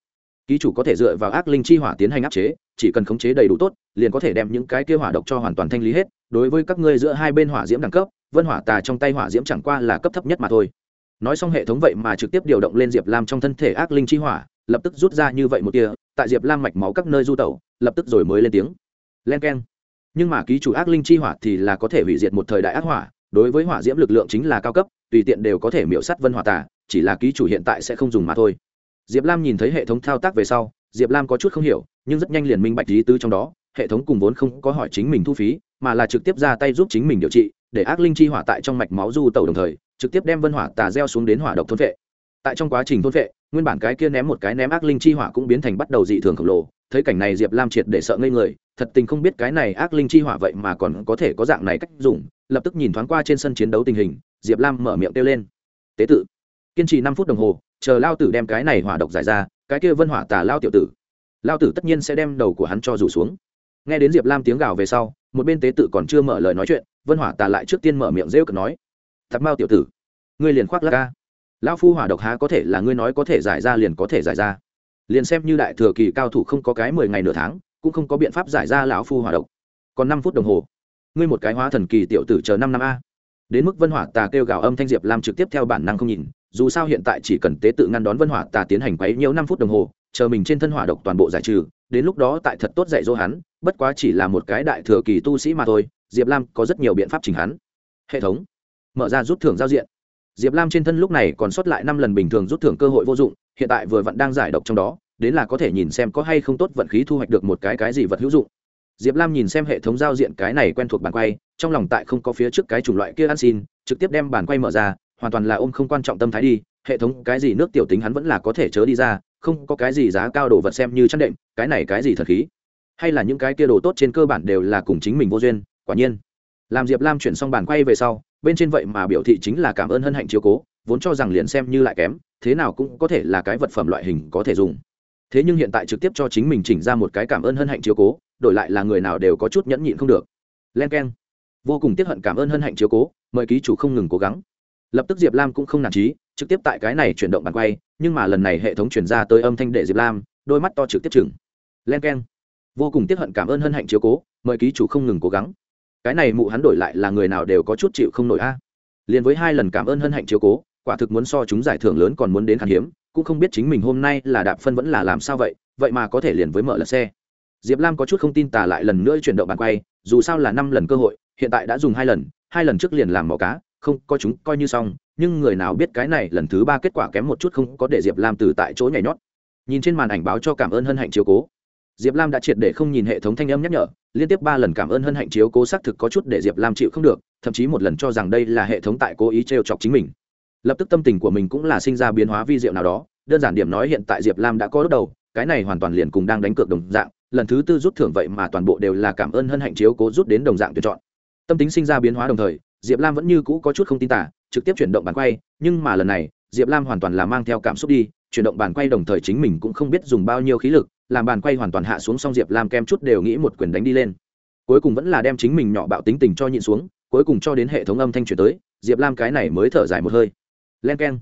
ký chủ có thể dựa vào ác linh chi hỏa tiến hành áp chế, chỉ cần khống chế đầy đủ tốt, liền có thể đem những cái kia hỏa độc cho hoàn toàn thanh lý hết, đối với các ngươi giữa hai bên hỏa diễm đẳng cấp, vân hỏa tà trong tay hỏa diễm chẳng qua là cấp thấp nhất mà thôi. Nói xong hệ thống vậy mà trực tiếp điều động lên diệp lam trong thân thể ác linh chi hỏa, lập tức rút ra như vậy một tia, tại diệp lam mạch máu các nơi du tẩu, lập tức rồi mới lên tiếng. Len k e n nhưng mà ký chủ ác linh chi hỏa thì là có thể hủy diệt một thời đại ác hỏa, đối với hỏa diễm lực lượng chính là cao cấp, tùy tiện đều có thể miễu sắt vân hỏa tà, chỉ là ký chủ hiện tại sẽ không dùng mà thôi diệp lam nhìn thấy hệ thống thao tác về sau, diệp lam có chút không hiểu, nhưng rất nhanh liền minh bạch lý tứ trong đó, hệ thống cùng vốn không có hỏi chính mình thu phí, mà là trực tiếp ra tay giúp chính mình điều trị, để ác linh chi hỏa tại trong mạch máu du tẩu đồng thời, trực tiếp đem vân hỏa tà gieo xuống đến hỏa độc thôn vệ. Tại trong quá trình thôn vệ, nguyên bản cái kia ném một cái ném ác linh chi hỏa cũng biến thành bắt đầu dị thường khổng lồ, thấy cảnh này diệp lam triệt để sợ ngây người, thật tình không biết cái này ác linh chi hỏa vậy mà còn có thể có dạng này cách dùng, lập tức nhìn thoáng qua trên sân chiến đấu tình hình, diệp lam mở miệng kêu lên, tế tự, kiên trì năm phút đồng hồ chờ lao tử đem cái này hỏa độc giải ra, cái kia vân hỏa tà lao tiểu tử. Lao tử tất nhiên sẽ đem đầu của hắn cho rủ xuống. Nghe đến diệp lam tiếng gào về sau, một bên tế tự còn chưa mở lời nói chuyện, vân hỏa tà lại trước tiên mở miệng rêu cực nói thật mao tiểu tử, ngươi liền khoác lắc ca. Lão phu hỏa độc há có thể là ngươi nói có thể giải ra liền có thể giải ra. Liền xem như đại thừa kỳ cao thủ không có cái mười ngày nửa tháng, cũng không có biện pháp giải ra lão phu hỏa độc. Còn năm phút đồng hồ. Ngươi một cái hóa thần kỳ tiểu tử chờ năm năm a. Đến mức vân hỏa tà kêu gào âm thanh diệp lam trực tiếp theo bản năng không nhìn dù sao hiện tại chỉ cần tế tự ngăn đón vân hỏa tà tiến hành quấy nhiều năm phút đồng hồ, chờ mình trên thân hỏa độc toàn bộ giải trừ, đến lúc đó tại thật tốt dạy dỗ hắn, bất quá chỉ là một cái đại thừa kỳ tu sĩ mà thôi, diệp lam có rất nhiều biện pháp chỉnh hắn. Hệ thống. Mở ra rút thưởng giao diện. Diệp lam trên thân lúc này còn sót lại năm lần bình thường rút thưởng cơ hội vô dụng, hiện tại vừa vẫn đang giải độc trong đó, đến là có thể nhìn xem có hay không tốt vận khí thu hoạch được một cái cái gì vật hữu dụng. Diệp lam nhìn xem hệ thống giao diện cái này quen thuộc bàn quay, trong lòng tại không có phía trước cái chủng loại kia ăn xin, trực tiếp đem bàn quay mở ra hoàn toàn là ôm không quan trọng tâm thái đi, hệ thống cái gì nước tiểu tính hắn vẫn là có thể chớ đi ra, không có cái gì giá cao đồ vật xem như chăn đệm, cái này cái gì thật khí. Hay là những cái kia đồ tốt trên cơ bản đều là cùng chính mình vô duyên, quả nhiên. Làm diệp lam chuyển xong bàn quay về sau, bên trên vậy mà biểu thị chính là cảm ơn hân hạnh chiếu cố, vốn cho rằng liền xem như lại kém, thế nào cũng có thể là cái vật phẩm loại hình có thể dùng. Thế nhưng hiện tại trực tiếp cho chính mình chỉnh ra một cái cảm ơn hân hạnh chiếu cố, đổi lại là người nào đều có chút nhẫn nhịn không được. Len k e n vô cùng tiếp hận cảm ơn hân hạnh chiếu cố, mời ký chủ không ngừng cố gắng lập tức diệp lam cũng không nản trí, trực tiếp tại cái này chuyển động bàn quay, nhưng mà lần này hệ thống chuyển ra tới âm thanh để diệp lam, đôi mắt to trực tiếp chừng. Len k e n vô cùng tiếp hận cảm ơn hân hạnh chiếu cố, mời ký chủ không ngừng cố gắng. Cái này mụ hắn đổi lại là người nào đều có chút chịu không nổi a. Liền với hai lần cảm ơn hân hạnh chiếu cố, quả thực muốn so chúng giải thưởng lớn còn muốn đến khan hiếm, cũng không biết chính mình hôm nay là đạp phân vẫn là làm sao vậy vậy mà có thể liền với mở lật xe. Diệp lam có chút không tin tả lại lần nữa chuyển động bàn quay, dù sao là năm lần cơ hội, hiện tại đã dùng hai lần hai lần trước liền làm mỏ cá không có chúng coi như xong, nhưng người nào biết cái này lần thứ ba kết quả kém một chút không có để diệp lam từ tại chỗ nhảy nhót. Nhìn trên màn ảnh báo cho cảm ơn hân hạnh chiếu cố. Diệp lam đã triệt để không nhìn hệ thống thanh âm nhắc nhở, liên tiếp ba lần cảm ơn hân hạnh chiếu cố xác thực có chút để diệp lam chịu không được, thậm chí một lần cho rằng đây là hệ thống tại cố ý t chọc chính mình. Lập tức tâm tình của mình cũng là sinh ra biến hóa vi diệu nào đó, đơn giản điểm nói hiện tại diệp lam đã có đốt đầu, cái này hoàn toàn liền cùng đang đánh cược đồng dạng, lần thứ tư rút thưởng vậy mà toàn bộ đều là cảm ơn hân hạnh chiếu cố rút đến đồng dạng tuyển chọn. Tâm tính sinh ra biến hóa đồng thời diệp lam vẫn như cũ có chút không tin tả, trực tiếp chuyển động bàn quay, nhưng mà lần này, diệp lam hoàn toàn là mang theo cảm xúc đi, chuyển động bàn quay đồng thời chính mình cũng không biết dùng bao nhiêu khí lực, làm bàn quay hoàn toàn hạ xuống xong diệp lam kem chút đều nghĩ một quyền đánh đi lên. Cuối cùng vẫn là đem chính mình nhỏ bạo tính tình cho nhịn xuống, cuối cùng cho đến hệ thống âm thanh chuyển tới, diệp lam cái này mới thở dài một hơi. Len k e n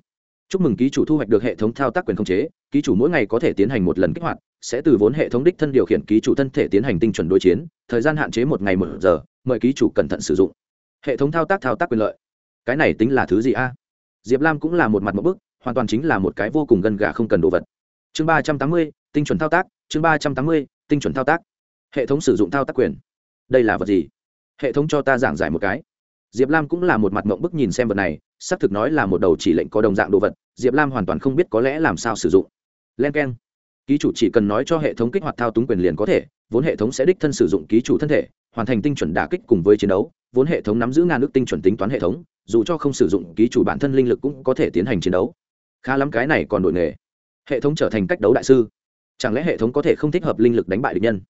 chúc mừng ký chủ thu hoạch được hệ thống thao tác quyền khống chế, ký chủ mỗi ngày có thể tiến hành một lần kích hoạt, sẽ từ vốn hệ thống đích thân điều khiển ký chủ thân thể tiến hành tinh chuẩn đối chiến, thời gian hạn chế một ngày một giờ, mời ký chủ cẩn thận sử dụng hệ thống thao tác thao tác quyền lợi. Cái này tính là thứ gì a? Diệp lam cũng là một mặt một bức, hoàn toàn chính là một cái vô cùng gần gà không cần đồ vật. Chương ba trăm tám mươi, tinh chuẩn thao tác, chương ba trăm tám mươi, tinh chuẩn thao tác. Hệ thống sử dụng thao tác quyền. Đây là vật gì? Hệ thống cho ta giảng giải một cái. Diệp lam cũng là một mặt mộng bức nhìn xem vật này, xác thực nói là một đầu chỉ lệnh có đồng dạng đồ vật, diệp lam hoàn toàn không biết có lẽ làm sao sử dụng. Len k e n ký chủ chỉ cần nói cho hệ thống kích hoạt thao túng quyền liền có thể vốn hệ thống sẽ đích thân sử dụng ký chủ thân thể, hoàn thành tinh chuẩn đả kích cùng với chiến đấu, vốn hệ thống nắm giữ ngàn ước tinh chuẩn tính toán hệ thống, dù cho không sử dụng ký chủ bản thân linh lực cũng có thể tiến hành chiến đấu. Khá lắm cái này còn đổi nghề. Hệ thống trở thành cách đấu đại sư. Chẳng lẽ hệ thống có thể không thích hợp linh lực đánh bại địch nhân?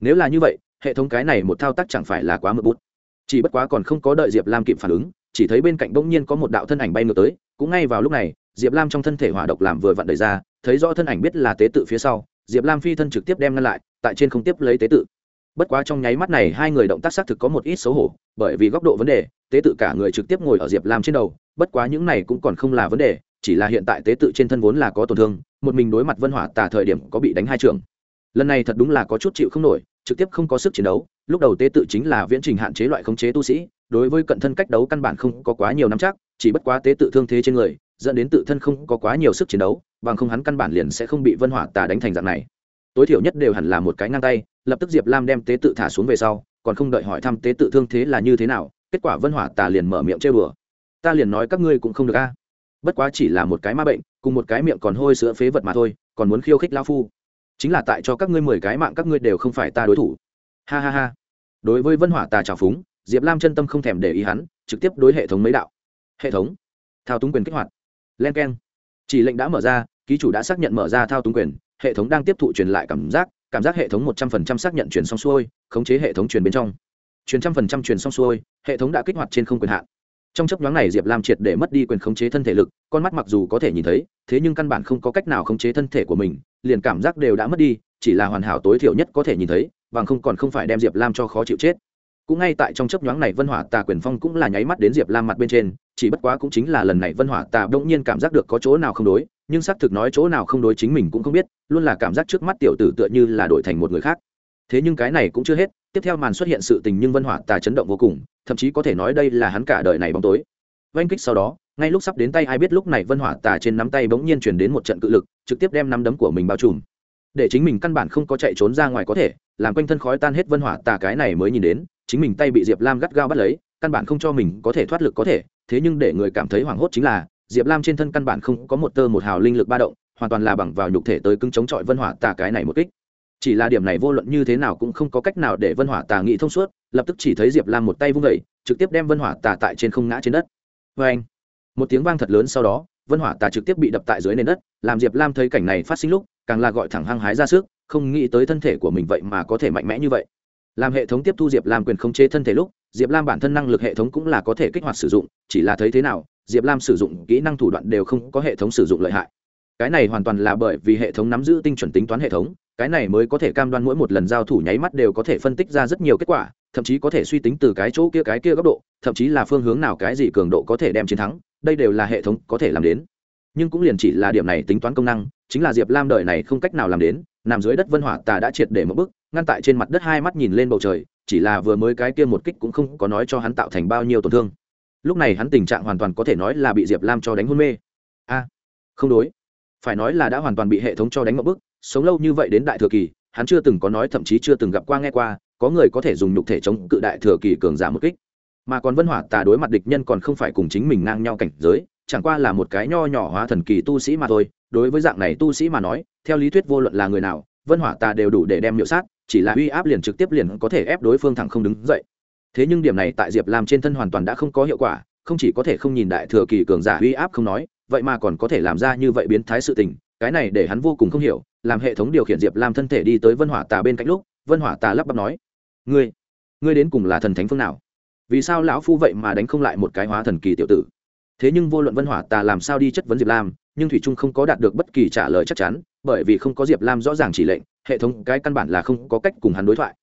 Nếu là như vậy, hệ thống cái này một thao tác chẳng phải là quá mực bút. Chỉ bất quá còn không có đợi diệp lam kịp phản ứng, chỉ thấy bên cạnh bỗng nhiên có một đạo thân ảnh bay ngược tới, cũng ngay vào lúc này, diệp lam trong thân thể hỏa độc làm vừa vặn đầy ra, thấy rõ thân ảnh biết là tế tự phía sau diệp lam phi thân trực tiếp đem ngăn lại, tại trên không tiếp lấy tế tự. Bất quá trong nháy mắt này, hai người động tác xác thực có một ít xấu hổ, bởi vì góc độ vấn đề, tế tự cả người trực tiếp ngồi ở diệp lam trên đầu, bất quá những này cũng còn không là vấn đề, chỉ là hiện tại tế tự trên thân vốn là có tổn thương, một mình đối mặt vân hỏa tả thời điểm có bị đánh hai trường. Lần này thật đúng là có chút chịu không nổi, trực tiếp không có sức chiến đấu, lúc đầu tế tự chính là viễn trình hạn chế loại khống chế tu sĩ, đối với cận thân cách đấu căn bản không có quá nhiều nắm chắc, chỉ bất quá tế tự thương thế trên người, dẫn đến tự thân không có quá nhiều sức chiến đấu bằng không hắn căn bản liền sẽ không bị vân hỏa tà đánh thành dạng này. Tối thiểu nhất đều hẳn là một cái ngang tay, lập tức diệp lam đem tế tự thả xuống về sau, còn không đợi hỏi thăm tế tự thương thế là như thế nào, kết quả vân hỏa tà liền mở miệng chơi bừa ta liền nói các ngươi cũng không được a. Bất quá chỉ là một cái ma bệnh, cùng một cái miệng còn hôi sữa phế vật mà thôi, còn muốn khiêu khích lao phu. Chính là tại cho các ngươi mười cái mạng các ngươi đều không phải ta đối thủ. Ha ha ha. Đối với vân hỏa tà trào phúng, diệp lam chân tâm không thèm để ý hắn, trực tiếp đối hệ thống mấy đạo. Hệ thống. Thao túng quyền kích hoạt. Len k e n chỉ lệnh đã mở ra ký chủ đã xác nhận mở ra thao túng quyền, hệ thống đang tiếp thụ truyền lại cảm giác cảm giác hệ thống một trăm phần trăm xác nhận truyền xong xuôi, khống chế hệ thống truyền bên trong. Truyền trăm phần trăm truyền xong xuôi, hệ thống đã kích hoạt trên không quyền hạn. Trong chấp nhoáng này diệp lam triệt để mất đi quyền khống chế thân thể lực, con mắt mặc dù có thể nhìn thấy, thế nhưng căn bản không có cách nào khống chế thân thể của mình, liền cảm giác đều đã mất đi, chỉ là hoàn hảo tối thiểu nhất có thể nhìn thấy, bằng không còn không phải đem diệp lam cho khó chịu chết. Cũng ngay tại trong chấp nhoáng này vân hỏa tà quyền phong cũng là nháy mắt đến diệp lam mặt bên trên, chỉ bất quá cũng chính là lần này vân hỏa tà đông nhiên cảm giác được có chỗ nào không đối nhưng xác thực nói chỗ nào không đối chính mình cũng không biết, luôn là cảm giác trước mắt tiểu tử tựa như là đổi thành một người khác. Thế nhưng cái này cũng chưa hết, tiếp theo màn xuất hiện sự tình nhưng vân hỏa tà chấn động vô cùng, thậm chí có thể nói đây là hắn cả đời này bóng tối. Oanh kích sau đó, ngay lúc sắp đến tay ai biết lúc này vân hỏa tà trên nắm tay bỗng nhiên chuyển đến một trận cự lực, trực tiếp đem nắm đấm của mình bao trùm. Để chính mình căn bản không có chạy trốn ra ngoài có thể, làm quanh thân khói tan hết vân hỏa tà cái này mới nhìn đến, chính mình tay bị diệp lam gắt gao bắt lấy, căn bản không cho mình có thể thoát lực có thể, thế nhưng để người cảm thấy hoảng hốt chính là diệp lam trên thân căn bản không có một tơ một hào linh lực ba động, hoàn toàn là bằng vào nhục thể tới cứng chống chọi vân hỏa tà cái này một kích. Chỉ là điểm này vô luận như thế nào cũng không có cách nào để vân hỏa tà nghĩ thông suốt, lập tức chỉ thấy diệp lam một tay vung vẩy trực tiếp đem vân hỏa tà tại trên không ngã trên đất. Vê anh một tiếng vang thật lớn sau đó, vân hỏa tà trực tiếp bị đập tại dưới nền đất, làm diệp lam thấy cảnh này phát sinh lúc, càng là gọi thẳng hăng hái ra sức, không nghĩ tới thân thể của mình vậy mà có thể mạnh mẽ như vậy. Làm hệ thống tiếp thu diệp lam quyền khống chế thân thể lúc, diệp lam bản thân năng lực hệ thống cũng là có thể kích hoạt sử dụng, chỉ là thấy thế nào diệp lam sử dụng kỹ năng thủ đoạn đều không có hệ thống sử dụng lợi hại. Cái này hoàn toàn là bởi vì hệ thống nắm giữ tinh chuẩn tính toán hệ thống, cái này mới có thể cam đoan mỗi một lần giao thủ nháy mắt đều có thể phân tích ra rất nhiều kết quả, thậm chí có thể suy tính từ cái chỗ kia cái kia góc độ, thậm chí là phương hướng nào cái gì cường độ có thể đem chiến thắng, đây đều là hệ thống có thể làm đến. Nhưng cũng liền chỉ là điểm này tính toán công năng, chính là diệp lam đời này không cách nào làm đến, nằm dưới đất vân hỏa tà đã triệt để một bức ngăn tại trên mặt đất hai mắt nhìn lên bầu trời, chỉ là vừa mới cái kia một kích cũng không có nói cho hắn tạo thành bao nhiêu tổn thương lúc này hắn tình trạng hoàn toàn có thể nói là bị diệp lam cho đánh hôn mê. A, không đối. Phải nói là đã hoàn toàn bị hệ thống cho đánh một bức sống lâu như vậy đến đại thừa kỳ, hắn chưa từng có nói, thậm chí chưa từng gặp qua, nghe qua, có người có thể dùng nhục thể chống cự đại thừa kỳ cường giả một kích. Mà còn vân hỏa tà đối mặt địch nhân còn không phải cùng chính mình ngang nhau cảnh giới, chẳng qua là một cái nho nhỏ hóa thần kỳ tu sĩ mà thôi. Đối với dạng này tu sĩ mà nói, theo lý thuyết vô luận là người nào, vân hỏa tà đều đủ để đem miệu sát, chỉ là uy áp liền trực tiếp liền có thể ép đối phương thẳng không đứng dậy thế nhưng điểm này tại diệp lam trên thân hoàn toàn đã không có hiệu quả, không chỉ có thể không nhìn đại thừa kỳ cường giả uy áp không nói, vậy mà còn có thể làm ra như vậy biến thái sự tình, cái này để hắn vô cùng không hiểu, làm hệ thống điều khiển diệp lam thân thể đi tới vân hỏa tà bên cạnh lúc, vân hỏa tà lắp bắp nói, ngươi ngươi đến cùng là thần thánh phương nào? Vì sao lão phu vậy mà đánh không lại một cái hóa thần kỳ tiểu tử? Thế nhưng vô luận vân hỏa tà làm sao đi chất vấn diệp lam, nhưng thủy trung không có đạt được bất kỳ trả lời chắc chắn, bởi vì không có diệp lam rõ ràng chỉ lệnh, hệ thống cái căn bản là không có cách cùng hắn đối thoại.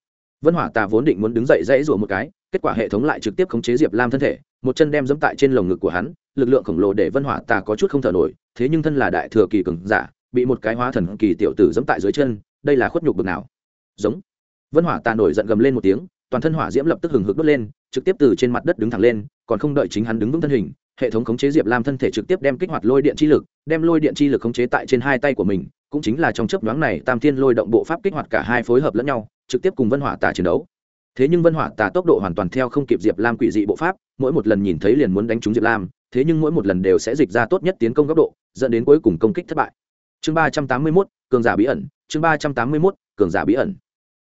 Vân hỏa tà vốn định muốn đứng dậy dãy rủa một cái kết quả hệ thống lại trực tiếp khống chế diệp lam thân thể, một chân đem dẫm tại trên lồng ngực của hắn, lực lượng khổng lồ để vân hỏa tà có chút không thở nổi, thế nhưng thân là đại thừa kỳ cường giả, bị một cái hóa thần kỳ tiểu tử dẫm tại dưới chân, đây là khuất nhục bực nào. Giống. Vân hỏa tà nổi giận gầm lên một tiếng, toàn thân hỏa diễm lập tức hừng hực đốt lên, trực tiếp từ trên mặt đất đứng thẳng lên, còn không đợi chính hắn đứng vững thân hình, hệ thống khống chế diệp lam thân thể trực tiếp đem kích hoạt lôi điện chi lực, đem lôi điện chi lực khống chế tại trên hai tay của mình, cũng chính là trong chớp nhoáng này tam thiên lôi động bộ pháp kích hoạt cả hai phối hợp lẫn nhau, trực tiếp cùng vân hỏa tà chiến đấu thế nhưng vân hỏa tà tốc độ hoàn toàn theo không kịp diệp lam quỷ dị bộ pháp, mỗi một lần nhìn thấy liền muốn đánh trúng diệp lam, thế nhưng mỗi một lần đều sẽ dịch ra tốt nhất tiến công góc độ, dẫn đến cuối cùng công kích thất bại. Chương ba trăm tám mươi mốt, cường giả bí ẩn, chương ba trăm tám mươi mốt, cường giả bí ẩn.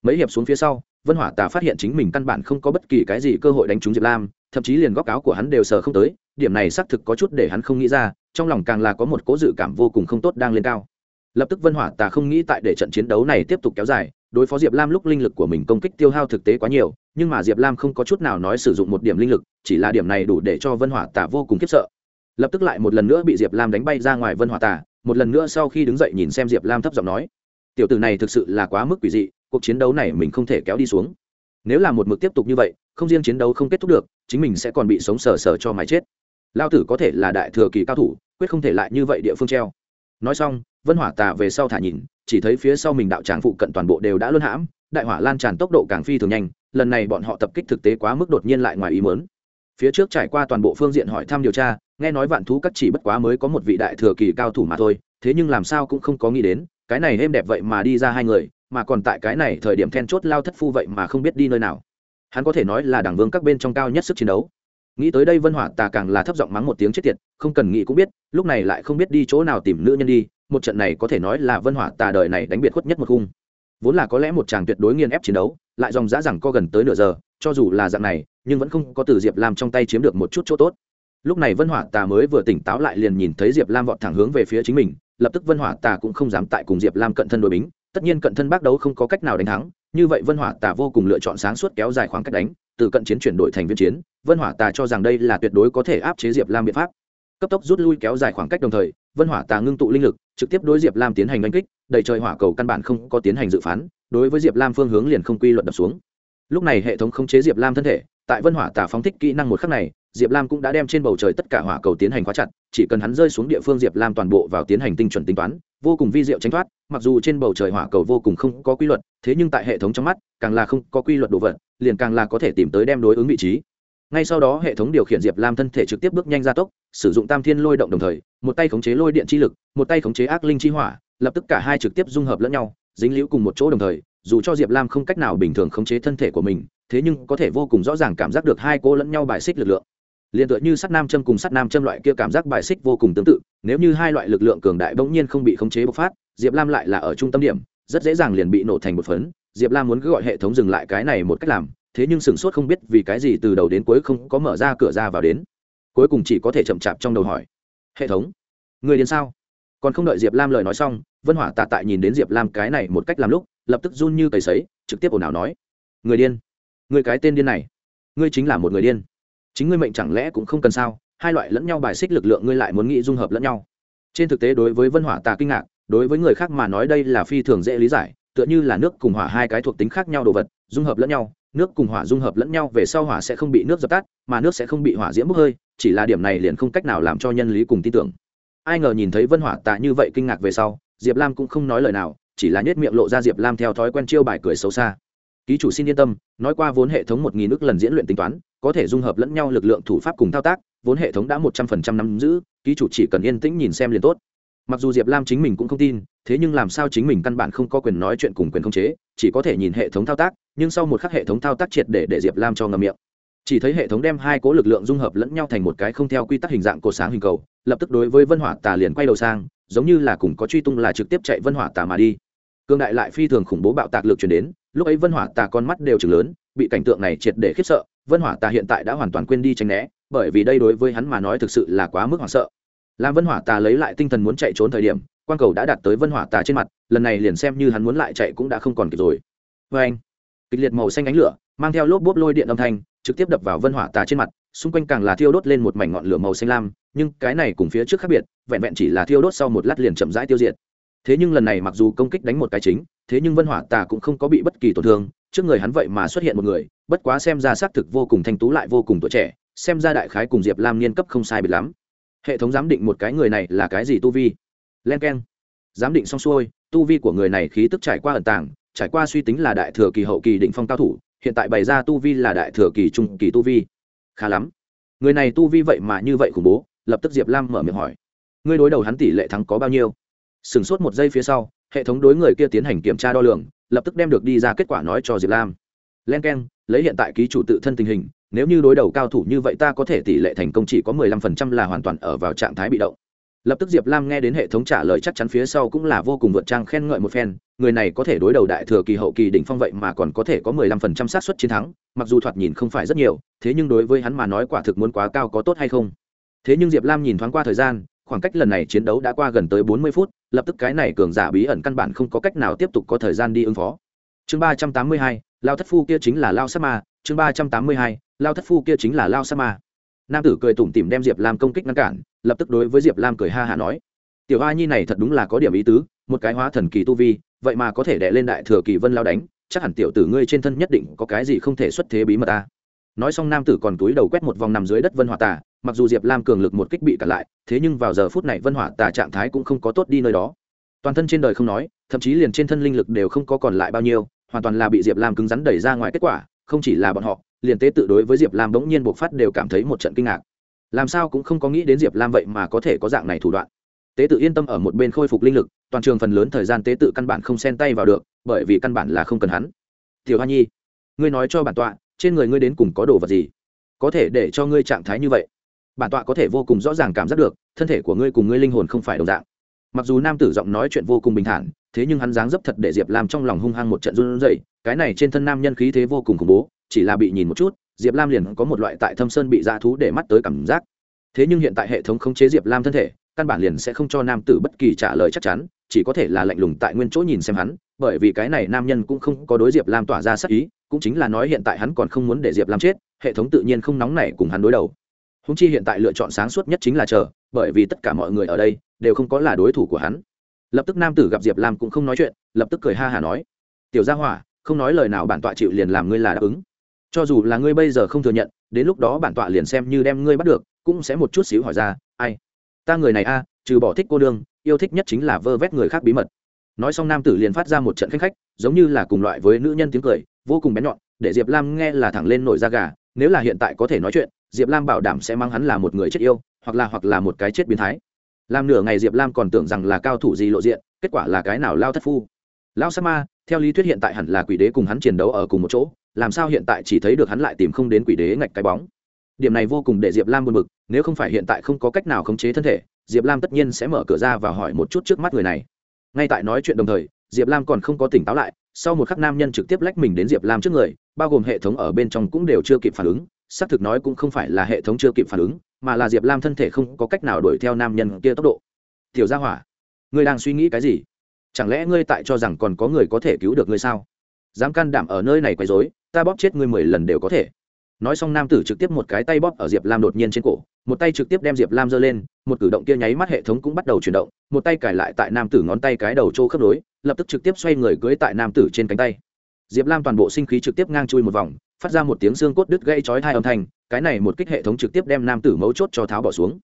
Mấy hiệp xuống phía sau, vân hỏa tà phát hiện chính mình căn bản không có bất kỳ cái gì cơ hội đánh trúng diệp lam, thậm chí liền góc áo của hắn đều sờ không tới, điểm này xác thực có chút để hắn không nghĩ ra, trong lòng càng là có một cố dự cảm vô cùng không tốt đang lên cao. Lập tức vân hỏa tà không nghĩ tại để trận chiến đấu này tiếp tục kéo dài đối phó diệp lam lúc linh lực của mình công kích tiêu hao thực tế quá nhiều nhưng mà diệp lam không có chút nào nói sử dụng một điểm linh lực chỉ là điểm này đủ để cho vân hỏa Tả vô cùng khiếp sợ. Lập tức lại một lần nữa bị diệp lam đánh bay ra ngoài vân hỏa Tả, một lần nữa sau khi đứng dậy nhìn xem diệp lam thấp giọng nói tiểu tử này thực sự là quá mức quỷ dị cuộc chiến đấu này mình không thể kéo đi xuống. Nếu là một mực tiếp tục như vậy không riêng chiến đấu không kết thúc được chính mình sẽ còn bị sống sờ sờ cho mái chết. Lao tử có thể là đại thừa kỳ cao thủ quyết không thể lại như vậy địa phương treo. Nói xong vân hỏa tà về sau thả nhìn chỉ thấy phía sau mình đạo tràng phụ cận toàn bộ đều đã luân hãm, đại hỏa lan tràn tốc độ càng phi thường nhanh, lần này bọn họ tập kích thực tế quá mức đột nhiên lại ngoài ý mớn phía trước trải qua toàn bộ phương diện hỏi thăm điều tra, nghe nói vạn thú các chỉ bất quá mới có một vị đại thừa kỳ cao thủ mà thôi, thế nhưng làm sao cũng không có nghĩ đến, cái này êm đẹp vậy mà đi ra hai người, mà còn tại cái này thời điểm then chốt lao thất phu vậy mà không biết đi nơi nào. Hắn có thể nói là đảng vương các bên trong cao nhất sức chiến đấu. Nghĩ tới đây vân hỏa tà càng là thấp giọng mắng một tiếng chết tiệt, không cần nghĩ cũng biết, lúc này lại không biết đi chỗ nào tìm nữ nhân đi một trận này có thể nói là vân hỏa tà đời này đánh biệt khuất nhất một khung. Vốn là có lẽ một chàng tuyệt đối nghiên ép chiến đấu, lại dòng dã rằng co gần tới nửa giờ, cho dù là dạng này, nhưng vẫn không có từ diệp lam trong tay chiếm được một chút chỗ tốt. Lúc này vân hỏa tà mới vừa tỉnh táo lại liền nhìn thấy diệp lam vọt thẳng hướng về phía chính mình, lập tức vân hỏa tà cũng không dám tại cùng diệp lam cận thân đội bính, tất nhiên cận thân bác đấu không có cách nào đánh thắng, như vậy vân hỏa tà vô cùng lựa chọn sáng suốt kéo dài khoảng cách đánh, từ cận chiến chuyển đổi thành viên chiến, vân hỏa tà cho rằng đây là tuyệt đối có thể áp chế diệp lam biện pháp. Cấp tốc rút lui kéo dài khoảng cách đồng thời vân hỏa tà ngưng tụ linh lực, trực tiếp đối diệp lam tiến hành đánh kích, đầy trời hỏa cầu căn bản không có tiến hành dự phán, đối với diệp lam phương hướng liền không quy luật đập xuống. Lúc này hệ thống khống chế diệp lam thân thể, tại vân hỏa tà phóng thích kỹ năng một khắc này, diệp lam cũng đã đem trên bầu trời tất cả hỏa cầu tiến hành khóa chặt, chỉ cần hắn rơi xuống địa phương diệp lam toàn bộ vào tiến hành tinh chuẩn tính toán, vô cùng vi diệu tránh thoát, mặc dù trên bầu trời hỏa cầu vô cùng không có quy luật, thế nhưng tại hệ thống trong mắt, càng là không có quy luật đồ vật, liền càng là có thể tìm tới đem đối ứng vị trí ngay sau đó hệ thống điều khiển diệp lam thân thể trực tiếp bước nhanh ra tốc, sử dụng tam thiên lôi động đồng thời, một tay khống chế lôi điện chi lực, một tay khống chế ác linh chi hỏa, lập tức cả hai trực tiếp dung hợp lẫn nhau, dính liễu cùng một chỗ đồng thời, dù cho diệp lam không cách nào bình thường khống chế thân thể của mình, thế nhưng có thể vô cùng rõ ràng cảm giác được hai cô lẫn nhau bài xích lực lượng. Liền tựa như sắt nam châm cùng sắt nam châm loại kia cảm giác bài xích vô cùng tương tự, nếu như hai loại lực lượng cường đại bỗng nhiên không bị khống chế bộc phát, diệp lam lại là ở trung tâm điểm, rất dễ dàng liền bị nổ thành một phấn. Diệp lam muốn cứ gọi hệ thống dừng lại cái này một cách làm thế nhưng sửng sốt không biết vì cái gì từ đầu đến cuối không có mở ra cửa ra vào đến. Cuối cùng chỉ có thể chậm chạp trong đầu hỏi, hệ thống, người đến sao? Còn không đợi diệp lam lời nói xong, vân hỏa tạ tại nhìn đến diệp lam cái này một cách làm lúc, lập tức run như cầy sấy, trực tiếp ồn ào nói, người điên, người cái tên điên này, ngươi chính là một người điên. Chính ngươi mệnh chẳng lẽ cũng không cần sao? Hai loại lẫn nhau bài xích lực lượng ngươi lại muốn nghĩ dung hợp lẫn nhau. Trên thực tế đối với vân hỏa tà kinh ngạc, đối với người khác mà nói đây là phi thường dễ lý giải, tựa như là nước cùng hỏa hai cái thuộc tính khác nhau đồ vật, dung hợp lẫn nhau nước cùng hỏa dung hợp lẫn nhau về sau hỏa sẽ không bị nước dập tắt, mà nước sẽ không bị hỏa diễm bốc hơi, chỉ là điểm này liền không cách nào làm cho nhân lý cùng tin tưởng. Ai ngờ nhìn thấy vân hỏa tạ như vậy kinh ngạc về sau, diệp lam cũng không nói lời nào, chỉ là nhét miệng lộ ra diệp lam theo thói quen chiêu bài cười xấu xa. Ký chủ xin yên tâm, nói qua vốn hệ thống một nghìn ước lần diễn luyện tính toán, có thể dung hợp lẫn nhau lực lượng thủ pháp cùng thao tác, vốn hệ thống đã một trăm phần trăm nắm giữ, ký chủ chỉ cần yên tĩnh nhìn xem liền tốt mặc dù diệp lam chính mình cũng không tin, thế nhưng làm sao chính mình căn bản không có quyền nói chuyện cùng quyền khống chế, chỉ có thể nhìn hệ thống thao tác, nhưng sau một khắc hệ thống thao tác triệt để để diệp lam cho ngầm miệng. Chỉ thấy hệ thống đem hai cố lực lượng dung hợp lẫn nhau thành một cái không theo quy tắc hình dạng cột sáng hình cầu, lập tức đối với vân hỏa tà liền quay đầu sang, giống như là cùng có truy tung là trực tiếp chạy vân hỏa tà mà đi. Cương đại lại phi thường khủng bố bạo tạc lực chuyển đến, lúc ấy vân hỏa tà con mắt đều chừng lớn, bị cảnh tượng này triệt để khiếp sợ, vân hỏa tà hiện tại đã hoàn toàn quên đi tránh né, bởi vì đây đối với hắn mà nói thực sự là quá mức hoảng sợ làm vân hỏa tà lấy lại tinh thần muốn chạy trốn thời điểm quan cầu đã đạt tới vân hỏa tà trên mặt, lần này liền xem như hắn muốn lại chạy cũng đã không còn kịp rồi. Vê anh, kịch liệt màu xanh ánh lửa, mang theo lốp bốp lôi điện âm thanh, trực tiếp đập vào vân hỏa tà trên mặt, xung quanh càng là thiêu đốt lên một mảnh ngọn lửa màu xanh lam, nhưng cái này cùng phía trước khác biệt, vẹn vẹn chỉ là thiêu đốt sau một lát liền chậm rãi tiêu diệt. Thế nhưng lần này mặc dù công kích đánh một cái chính, thế nhưng vân hỏa tà cũng không có bị bất kỳ tổn thương, trước người hắn vậy mà xuất hiện một người, bất quá xem ra xác thực vô cùng thanh tú lại vô cùng tuổi trẻ, xem ra đại khái cùng diệp lam niên cấp không sai biệt lắm hệ thống giám định một cái người này là cái gì tu vi? Len k e n giám định xong xuôi, tu vi của người này khí tức trải qua ẩn tàng, trải qua suy tính là đại thừa kỳ hậu kỳ định phong cao thủ, hiện tại bày ra tu vi là đại thừa kỳ trung kỳ tu vi. Khá lắm. Người này tu vi vậy mà như vậy khủng bố, lập tức diệp lam mở miệng hỏi. Ngươi đối đầu hắn tỷ lệ thắng có bao nhiêu? Sửng sốt một giây phía sau, hệ thống đối người kia tiến hành kiểm tra đo lường, lập tức đem được đi ra kết quả nói cho diệp lam. Len k e n lấy hiện tại ký chủ tự thân tình hình nếu như đối đầu cao thủ như vậy ta có thể tỷ lệ thành công chỉ có mười lăm phần trăm là hoàn toàn ở vào trạng thái bị động. Lập tức diệp lam nghe đến hệ thống trả lời chắc chắn phía sau cũng là vô cùng vượt trang khen ngợi một phen, người này có thể đối đầu đại thừa kỳ hậu kỳ đỉnh phong vậy mà còn có thể có mười lăm phần trăm xác suất chiến thắng, mặc dù thoạt nhìn không phải rất nhiều, thế nhưng đối với hắn mà nói quả thực muốn quá cao có tốt hay không. Thế nhưng diệp lam nhìn thoáng qua thời gian, khoảng cách lần này chiến đấu đã qua gần tới bốn mươi phút, lập tức cái này cường giả bí ẩn căn bản không có cách nào tiếp tục có thời gian đi ứng phó. Chương ba trăm tám mươi hai lao thất phu kia chính là lao sát ma, chương ba trăm tám mươi hai, lao thất phu kia chính là lao sát ma. Nam tử cười tủm tỉm đem diệp lam công kích ngăn cản, lập tức đối với diệp lam cười ha hả nói, tiểu a nhi này thật đúng là có điểm ý tứ, một cái hóa thần kỳ tu vi, vậy mà có thể đè lên đại thừa kỳ vân lao đánh, chắc hẳn tiểu tử ngươi trên thân nhất định có cái gì không thể xuất thế bí mật ta. Nói xong nam tử còn túi đầu quét một vòng nằm dưới đất vân hỏa tà, mặc dù diệp lam cường lực một kích bị cản lại, thế nhưng vào giờ phút này vân hỏa tà trạng thái cũng không có tốt đi nơi đó. Toàn thân trên đời không nói, thậm chí liền trên thân linh lực đều không có còn lại bao nhiêu hoàn toàn là bị diệp lam cứng rắn đẩy ra ngoài kết quả, không chỉ là bọn họ, liền tế tự đối với diệp lam bỗng nhiên buộc phát đều cảm thấy một trận kinh ngạc. Làm sao cũng không có nghĩ đến diệp lam vậy mà có thể có dạng này thủ đoạn. Tế tự yên tâm ở một bên khôi phục linh lực, toàn trường phần lớn thời gian tế tự căn bản không xen tay vào được, bởi vì căn bản là không cần hắn. Tiểu hoa nhi, ngươi nói cho bản tọa, trên người ngươi đến cùng có đồ vật gì? Có thể để cho ngươi trạng thái như vậy. Bản tọa có thể vô cùng rõ ràng cảm giác được, thân thể của ngươi cùng ngươi linh hồn không phải đồng dạng mặc dù nam tử giọng nói chuyện vô cùng bình thản, thế nhưng hắn dáng dấp thật để diệp lam trong lòng hung hăng một trận run rẩy, cái này trên thân nam nhân khí thế vô cùng khủng bố, chỉ là bị nhìn một chút, diệp lam liền có một loại tại thâm sơn bị dã thú để mắt tới cảm giác. Thế nhưng hiện tại hệ thống khống chế diệp lam thân thể, căn bản liền sẽ không cho nam tử bất kỳ trả lời chắc chắn, chỉ có thể là lạnh lùng tại nguyên chỗ nhìn xem hắn, bởi vì cái này nam nhân cũng không có đối diệp lam tỏa ra sắc ý, cũng chính là nói hiện tại hắn còn không muốn để diệp lam chết, hệ thống tự nhiên không nóng nảy cùng hắn đối đầu. Húng chi hiện tại lựa chọn sáng suốt nhất chính là chờ bởi vì tất cả mọi người ở đây đều không có là đối thủ của hắn. Lập tức nam tử gặp diệp lam cũng không nói chuyện, lập tức cười ha hả nói, tiểu gia hỏa, không nói lời nào bản tọa chịu liền làm ngươi là đáp ứng. Cho dù là ngươi bây giờ không thừa nhận, đến lúc đó bản tọa liền xem như đem ngươi bắt được, cũng sẽ một chút xíu hỏi ra, ai? Ta người này a, trừ bỏ thích cô đương yêu thích nhất chính là vơ vét người khác bí mật. Nói xong nam tử liền phát ra một trận khanh khách, giống như là cùng loại với nữ nhân tiếng cười, vô cùng bén nhọn, để diệp lam nghe là thẳng lên nổi da gà, nếu là hiện tại có thể nói chuyện, diệp lam bảo đảm sẽ mang hắn là một người chết yêu hoặc là hoặc là một cái chết biến thái. Làm nửa ngày diệp lam còn tưởng rằng là cao thủ gì lộ diện, kết quả là cái nào lao thất phu. Lao sa ma, theo lý thuyết hiện tại hẳn là quỷ đế cùng hắn chiến đấu ở cùng một chỗ, làm sao hiện tại chỉ thấy được hắn lại tìm không đến quỷ đế ngạch cái bóng. Điểm này vô cùng để diệp lam buồn bực, nếu không phải hiện tại không có cách nào khống chế thân thể, diệp lam tất nhiên sẽ mở cửa ra và hỏi một chút trước mắt người này. Ngay tại nói chuyện đồng thời, diệp lam còn không có tỉnh táo lại, sau một khắc nam nhân trực tiếp lách mình đến diệp lam trước người, bao gồm hệ thống ở bên trong cũng đều chưa kịp phản ứng, xác thực nói cũng không phải là hệ thống chưa kịp phản ứng mà là diệp lam thân thể không có cách nào đuổi theo nam nhân kia tốc độ. Tiểu gia hỏa, ngươi đang suy nghĩ cái gì? Chẳng lẽ ngươi tại cho rằng còn có người có thể cứu được ngươi sao? Dám can đảm ở nơi này quấy dối ta bóp chết ngươi mười lần đều có thể. Nói xong nam tử trực tiếp một cái tay bóp ở diệp lam đột nhiên trên cổ, một tay trực tiếp đem diệp lam giơ lên, một cử động kia nháy mắt hệ thống cũng bắt đầu chuyển động, một tay cải lại tại nam tử ngón tay cái đầu trô khớp nối, lập tức trực tiếp xoay người cưới tại nam tử trên cánh tay. Diệp lam toàn bộ sinh khí trực tiếp ngang chui một vòng phát ra một tiếng xương cốt đứt gây chói tai âm thanh, cái này một kích hệ thống trực tiếp đem nam tử mấu chốt cho tháo bỏ xuống.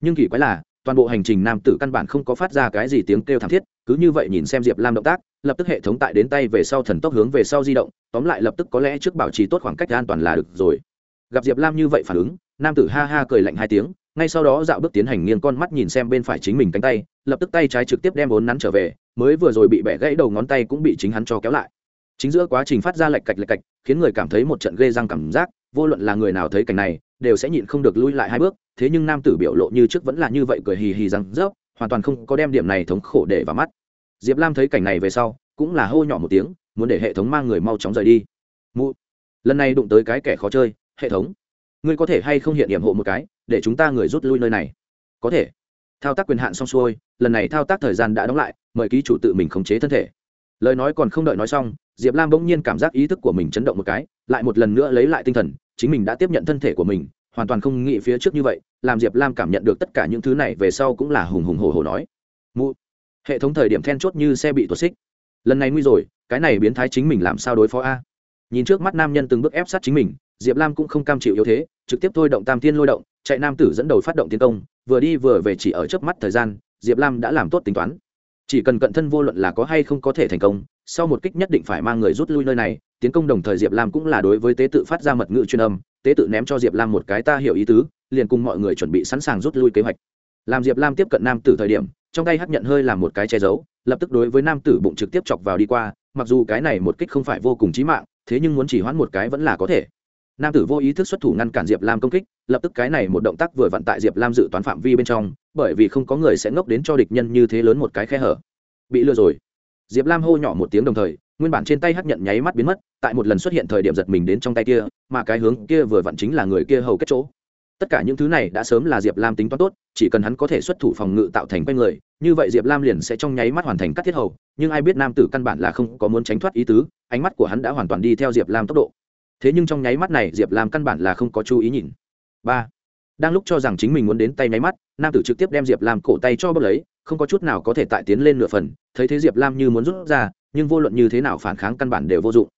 Nhưng kỳ quái là, toàn bộ hành trình nam tử căn bản không có phát ra cái gì tiếng kêu thảm thiết, cứ như vậy nhìn xem diệp lam động tác, lập tức hệ thống tại đến tay về sau thần tốc hướng về sau di động, tóm lại lập tức có lẽ trước bảo trì tốt khoảng cách an toàn là được rồi. Gặp diệp lam như vậy phản ứng, nam tử ha ha cười lạnh hai tiếng, ngay sau đó dạo bước tiến hành nghiêng con mắt nhìn xem bên phải chính mình cánh tay, lập tức tay trái trực tiếp đem vốn nắn trở về, mới vừa rồi bị bẻ gãy đầu ngón tay cũng bị chính hắn cho kéo lại chính giữa quá trình phát ra lạch cạch lạch cạch, khiến người cảm thấy một trận ghê răng cảm giác, vô luận là người nào thấy cảnh này, đều sẽ nhịn không được lui lại hai bước, thế nhưng nam tử biểu lộ như trước vẫn là như vậy cười hì hì rằng rớp, hoàn toàn không có đem điểm này thống khổ để vào mắt. Diệp lam thấy cảnh này về sau, cũng là hô nhỏ một tiếng, muốn để hệ thống mang người mau chóng rời đi. Mụ, lần này đụng tới cái kẻ khó chơi, hệ thống, ngươi có thể hay không hiện điểm hộ một cái, để chúng ta người rút lui nơi này? Có thể. Thao tác quyền hạn xong xuôi, lần này thao tác thời gian đã đóng lại, mời ký chủ tự mình khống chế thân thể. Lời nói còn không đợi nói xong diệp lam bỗng nhiên cảm giác ý thức của mình chấn động một cái, lại một lần nữa lấy lại tinh thần, chính mình đã tiếp nhận thân thể của mình, hoàn toàn không nghĩ phía trước như vậy, làm diệp lam cảm nhận được tất cả những thứ này về sau cũng là hùng hùng hồ hồ nói. Mụ, hệ thống thời điểm then chốt như xe bị tuột xích. Lần này nguy rồi, cái này biến thái chính mình làm sao đối phó a? Nhìn trước mắt nam nhân từng bước ép sát chính mình, diệp lam cũng không cam chịu yếu thế, trực tiếp thôi động tam tiên lôi động, chạy nam tử dẫn đầu phát động tiến công, vừa đi vừa về chỉ ở trước mắt thời gian, diệp lam đã làm tốt tính toán. Chỉ cần cận thân vô luận là có hay không có thể thành công sau một kích nhất định phải mang người rút lui nơi này, tiến công đồng thời diệp lam cũng là đối với tế tự phát ra mật ngữ chuyên âm, tế tự ném cho diệp lam một cái ta hiểu ý tứ, liền cùng mọi người chuẩn bị sẵn sàng rút lui kế hoạch. Làm diệp lam tiếp cận nam tử thời điểm, trong tay hắc nhận hơi làm một cái che giấu, lập tức đối với nam tử bụng trực tiếp chọc vào đi qua, mặc dù cái này một kích không phải vô cùng chí mạng, thế nhưng muốn chỉ hoãn một cái vẫn là có thể. Nam tử vô ý thức xuất thủ ngăn cản diệp lam công kích, lập tức cái này một động tác vừa vặn tại diệp lam dự toán phạm vi bên trong, bởi vì không có người sẽ ngốc đến cho địch nhân như thế lớn một cái khe hở. Bị lừa rồi diệp lam hô nhỏ một tiếng đồng thời, nguyên bản trên tay hấp nhận nháy mắt biến mất, tại một lần xuất hiện thời điểm giật mình đến trong tay kia, mà cái hướng kia vừa vặn chính là người kia hầu kết chỗ. Tất cả những thứ này đã sớm là diệp lam tính toán tốt, chỉ cần hắn có thể xuất thủ phòng ngự tạo thành quanh người, như vậy diệp lam liền sẽ trong nháy mắt hoàn thành cắt thiết hầu, nhưng ai biết nam tử căn bản là không có muốn tránh thoát ý tứ, ánh mắt của hắn đã hoàn toàn đi theo diệp lam tốc độ. Thế nhưng trong nháy mắt này, diệp lam căn bản là không có chú ý nhìn. Ba. Đang lúc cho rằng chính mình muốn đến tay nháy mắt, nam tử trực tiếp đem diệp lam cổ tay cho bốc lấy không có chút nào có thể tại tiến lên nửa phần, thấy thế diệp lam như muốn rút ra, nhưng vô luận như thế nào phản kháng căn bản đều vô dụng.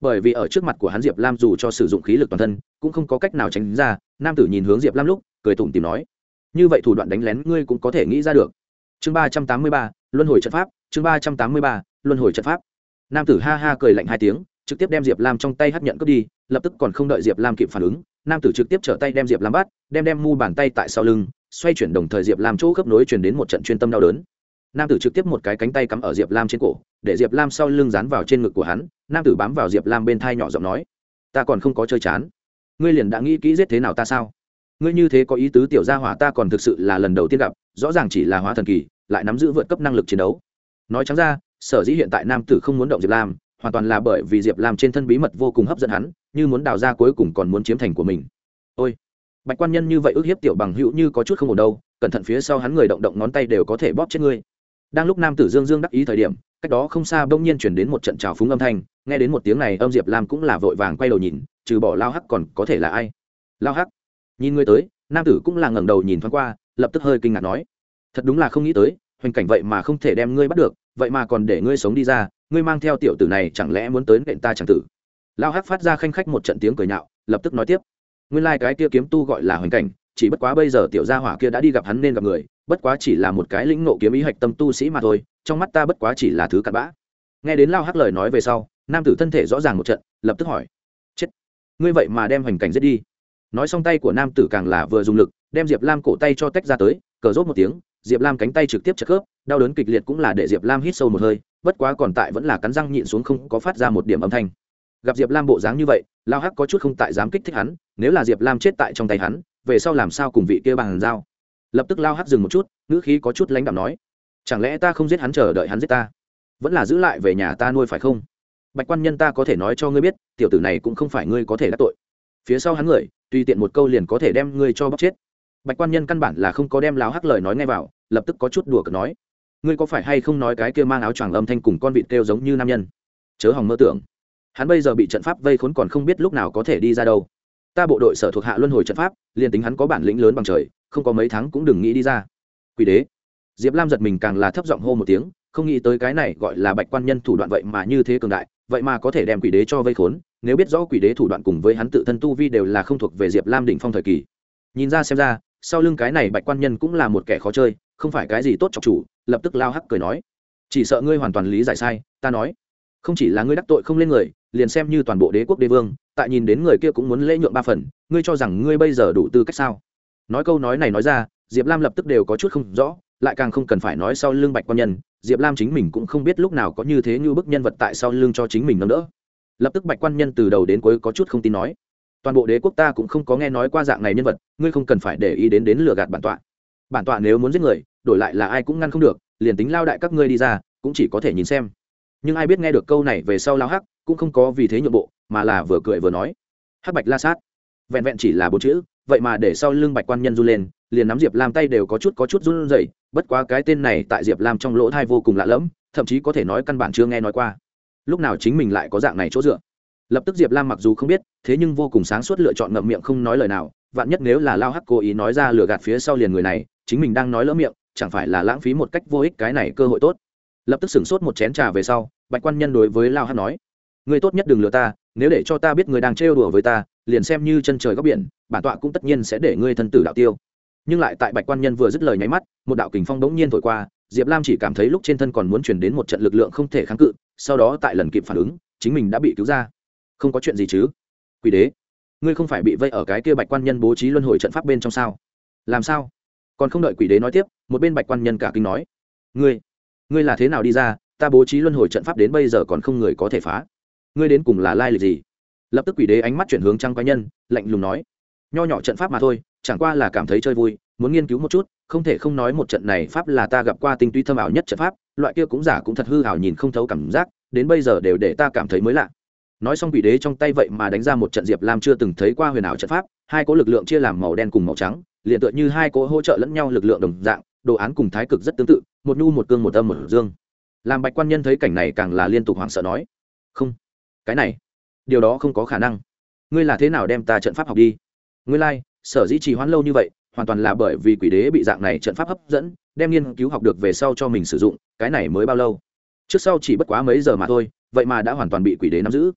Bởi vì ở trước mặt của hắn diệp lam dù cho sử dụng khí lực toàn thân, cũng không có cách nào tránh ra, nam tử nhìn hướng diệp lam lúc, cười tủm tìm nói, như vậy thủ đoạn đánh lén ngươi cũng có thể nghĩ ra được. Chương ba trăm tám mươi ba, luân hồi trận pháp, chương ba trăm tám mươi ba, luân hồi trận pháp. Nam tử ha ha cười lạnh hai tiếng, trực tiếp đem diệp lam trong tay hấp nhận cướp đi, lập tức còn không đợi diệp lam kịp phản ứng, nam tử trực tiếp trở tay đem diệp lam bắt, đem đem mu bàn tay tại sau lưng xoay chuyển đồng thời diệp lam chỗ khớp nối chuyển đến một trận chuyên tâm đau đớn. Nam tử trực tiếp một cái cánh tay cắm ở diệp lam trên cổ, để diệp lam sau lưng dán vào trên ngực của hắn, nam tử bám vào diệp lam bên thai nhỏ giọng nói, ta còn không có chơi chán. Ngươi liền đã nghĩ kỹ giết thế nào ta sao? Ngươi như thế có ý tứ tiểu gia hỏa ta còn thực sự là lần đầu tiên gặp, rõ ràng chỉ là hóa thần kỳ, lại nắm giữ vượt cấp năng lực chiến đấu. Nói trắng ra, sở dĩ hiện tại nam tử không muốn động diệp lam, hoàn toàn là bởi vì diệp lam trên thân bí mật vô cùng hấp dẫn hắn, như muốn đào ra cuối cùng còn muốn chiếm thành của mình. Ôi bạch quan nhân như vậy ước hiếp tiểu bằng hữu như có chút không ổn đâu, cẩn thận phía sau hắn người động động ngón tay đều có thể bóp chết ngươi. Đang lúc nam tử dương dương đắc ý thời điểm, cách đó không xa bỗng nhiên chuyển đến một trận trào phúng âm thanh, nghe đến một tiếng này, âm diệp lam cũng là vội vàng quay đầu nhìn, trừ bỏ lao hắc còn có thể là ai? Lao hắc, nhìn ngươi tới, nam tử cũng là ngẩng đầu nhìn thoáng qua, lập tức hơi kinh ngạc nói, thật đúng là không nghĩ tới, hoành cảnh vậy mà không thể đem ngươi bắt được, vậy mà còn để ngươi sống đi ra, ngươi mang theo tiểu tử này chẳng lẽ muốn tới nện ta chẳng tử? Lao hắc phát ra khanh khách một trận tiếng cười nhạo, lập tức nói tiếp nguyên lai cái kia kiếm tu gọi là hoành cảnh, chỉ bất quá bây giờ tiểu gia hỏa kia đã đi gặp hắn nên gặp người, bất quá chỉ là một cái lĩnh nộ kiếm ý hạch tâm tu sĩ mà thôi, trong mắt ta bất quá chỉ là thứ cặn bã. Nghe đến lao hắc lời nói về sau, nam tử thân thể rõ ràng một trận, lập tức hỏi, chết, ngươi vậy mà đem hoành cảnh giết đi? Nói xong tay của nam tử càng là vừa dùng lực, đem diệp lam cổ tay cho tách ra tới, cờ rốt một tiếng, diệp lam cánh tay trực tiếp chật khớp, đau đớn kịch liệt cũng là để diệp lam hít sâu một hơi, bất quá còn tại vẫn là cắn răng nhịn xuống không có phát ra một điểm âm thanh gặp diệp lam bộ dáng như vậy, lao hắc có chút không tại dám kích thích hắn, nếu là diệp lam chết tại trong tay hắn, về sau làm sao cùng vị kia bằng giao? Lập tức lao hắc dừng một chút, ngữ khí có chút lãnh đạm nói, chẳng lẽ ta không giết hắn chờ đợi hắn giết ta? Vẫn là giữ lại về nhà ta nuôi phải không? Bạch quan nhân ta có thể nói cho ngươi biết, tiểu tử này cũng không phải ngươi có thể đắc tội. Phía sau hắn người, tùy tiện một câu liền có thể đem ngươi cho bóc chết. Bạch quan nhân căn bản là không có đem láo hắc lời nói ngay vào, lập tức có chút đùa cợt nói, ngươi có phải hay không nói cái kia mang áo choàng âm thanh cùng con vịt kêu giống như nam nhân? Chớ hòng mơ tưởng hắn bây giờ bị trận pháp vây khốn còn không biết lúc nào có thể đi ra đâu. Ta bộ đội sở thuộc hạ luân hồi trận pháp, liền tính hắn có bản lĩnh lớn bằng trời, không có mấy tháng cũng đừng nghĩ đi ra. Quỷ đế. Diệp lam giật mình càng là thấp giọng hô một tiếng, không nghĩ tới cái này gọi là bạch quan nhân thủ đoạn vậy mà như thế cường đại, vậy mà có thể đem quỷ đế cho vây khốn, nếu biết rõ quỷ đế thủ đoạn cùng với hắn tự thân tu vi đều là không thuộc về diệp lam đỉnh phong thời kỳ. Nhìn ra xem ra, sau lưng cái này bạch quan nhân cũng là một kẻ khó chơi, không phải cái gì tốt cho chủ, lập tức lao hắc cười nói. Chỉ sợ ngươi hoàn toàn lý giải sai, ta nói không chỉ là ngươi đắc tội không lên người, liền xem như toàn bộ đế quốc đế vương, tại nhìn đến người kia cũng muốn lễ nhượng ba phần, ngươi cho rằng ngươi bây giờ đủ tư cách sao? Nói câu nói này nói ra, diệp lam lập tức đều có chút không rõ, lại càng không cần phải nói sau lưng bạch quan nhân, diệp lam chính mình cũng không biết lúc nào có như thế như bức nhân vật tại sau lưng cho chính mình nâng đỡ. Lập tức bạch quan nhân từ đầu đến cuối có chút không tin nói, toàn bộ đế quốc ta cũng không có nghe nói qua dạng này nhân vật, ngươi không cần phải để ý đến đến lừa gạt bản tọa. Bản tọa nếu muốn giết người, đổi lại là ai cũng ngăn không được, liền tính lao đại các ngươi đi ra, cũng chỉ có thể nhìn xem nhưng ai biết nghe được câu này về sau lao hắc, cũng không có vì thế nhượng bộ, mà là vừa cười vừa nói. Hắc bạch la sát. Vẹn vẹn chỉ là bốn chữ, vậy mà để sau lưng bạch quan nhân run lên, liền nắm diệp lam tay đều có chút có chút run rẩy, bất quá cái tên này tại diệp lam trong lỗ thai vô cùng lạ lẫm, thậm chí có thể nói căn bản chưa nghe nói qua. Lúc nào chính mình lại có dạng này chỗ dựa? Lập tức diệp lam mặc dù không biết, thế nhưng vô cùng sáng suốt lựa chọn ngậm miệng không nói lời nào, vạn nhất nếu là lao hắc cố ý nói ra lừa gạt phía sau liền người này, chính mình đang nói lỡ miệng, chẳng phải là lãng phí một cách vô ích cái này cơ hội tốt lập tức sửng sốt một chén trà về sau, bạch quan nhân đối với lao hát nói người tốt nhất đừng lừa ta, nếu để cho ta biết người đang trêu đùa với ta, liền xem như chân trời góc biển, bản tọa cũng tất nhiên sẽ để ngươi thân tử đạo tiêu. Nhưng lại tại bạch quan nhân vừa dứt lời nháy mắt, một đạo kình phong đống nhiên thổi qua, diệp lam chỉ cảm thấy lúc trên thân còn muốn chuyển đến một trận lực lượng không thể kháng cự, sau đó tại lần kịp phản ứng, chính mình đã bị cứu ra. Không có chuyện gì chứ? Quỷ đế, ngươi không phải bị vây ở cái kia bạch quan nhân bố trí luân hồi trận pháp bên trong sao? Làm sao? Còn không đợi quỷ đế nói tiếp, một bên bạch quan nhân cả kinh nói, ngươi ngươi là thế nào đi ra, ta bố trí luân hồi trận pháp đến bây giờ còn không người có thể phá. Ngươi đến cùng là lai lịch gì? Lập tức quỷ đế ánh mắt chuyển hướng trăng quái nhân, lạnh lùng nói. Nho nhỏ trận pháp mà thôi, chẳng qua là cảm thấy chơi vui, muốn nghiên cứu một chút, không thể không nói một trận này pháp là ta gặp qua tinh túy thâm ảo nhất trận pháp, loại kia cũng giả cũng thật hư ảo nhìn không thấu cảm giác, đến bây giờ đều để ta cảm thấy mới lạ. Nói xong quỷ đế trong tay vậy mà đánh ra một trận diệp lam chưa từng thấy qua huyền ảo trận pháp, hai cỗ lực lượng chia làm màu đen cùng màu trắng, liền tựa như hai cỗ hỗ trợ lẫn nhau lực lượng đồng dạng, đồ án cùng thái cực rất tương tự một nhu một cương một âm một dương. Làm bạch quan nhân thấy cảnh này càng là liên tục hoảng sợ nói không cái này điều đó không có khả năng. Ngươi là thế nào đem ta trận pháp học đi? Ngươi lai、like, sở dĩ trì hoãn lâu như vậy hoàn toàn là bởi vì quỷ đế bị dạng này trận pháp hấp dẫn đem nghiên cứu học được về sau cho mình sử dụng cái này mới bao lâu? Trước sau chỉ bất quá mấy giờ mà thôi vậy mà đã hoàn toàn bị quỷ đế nắm giữ.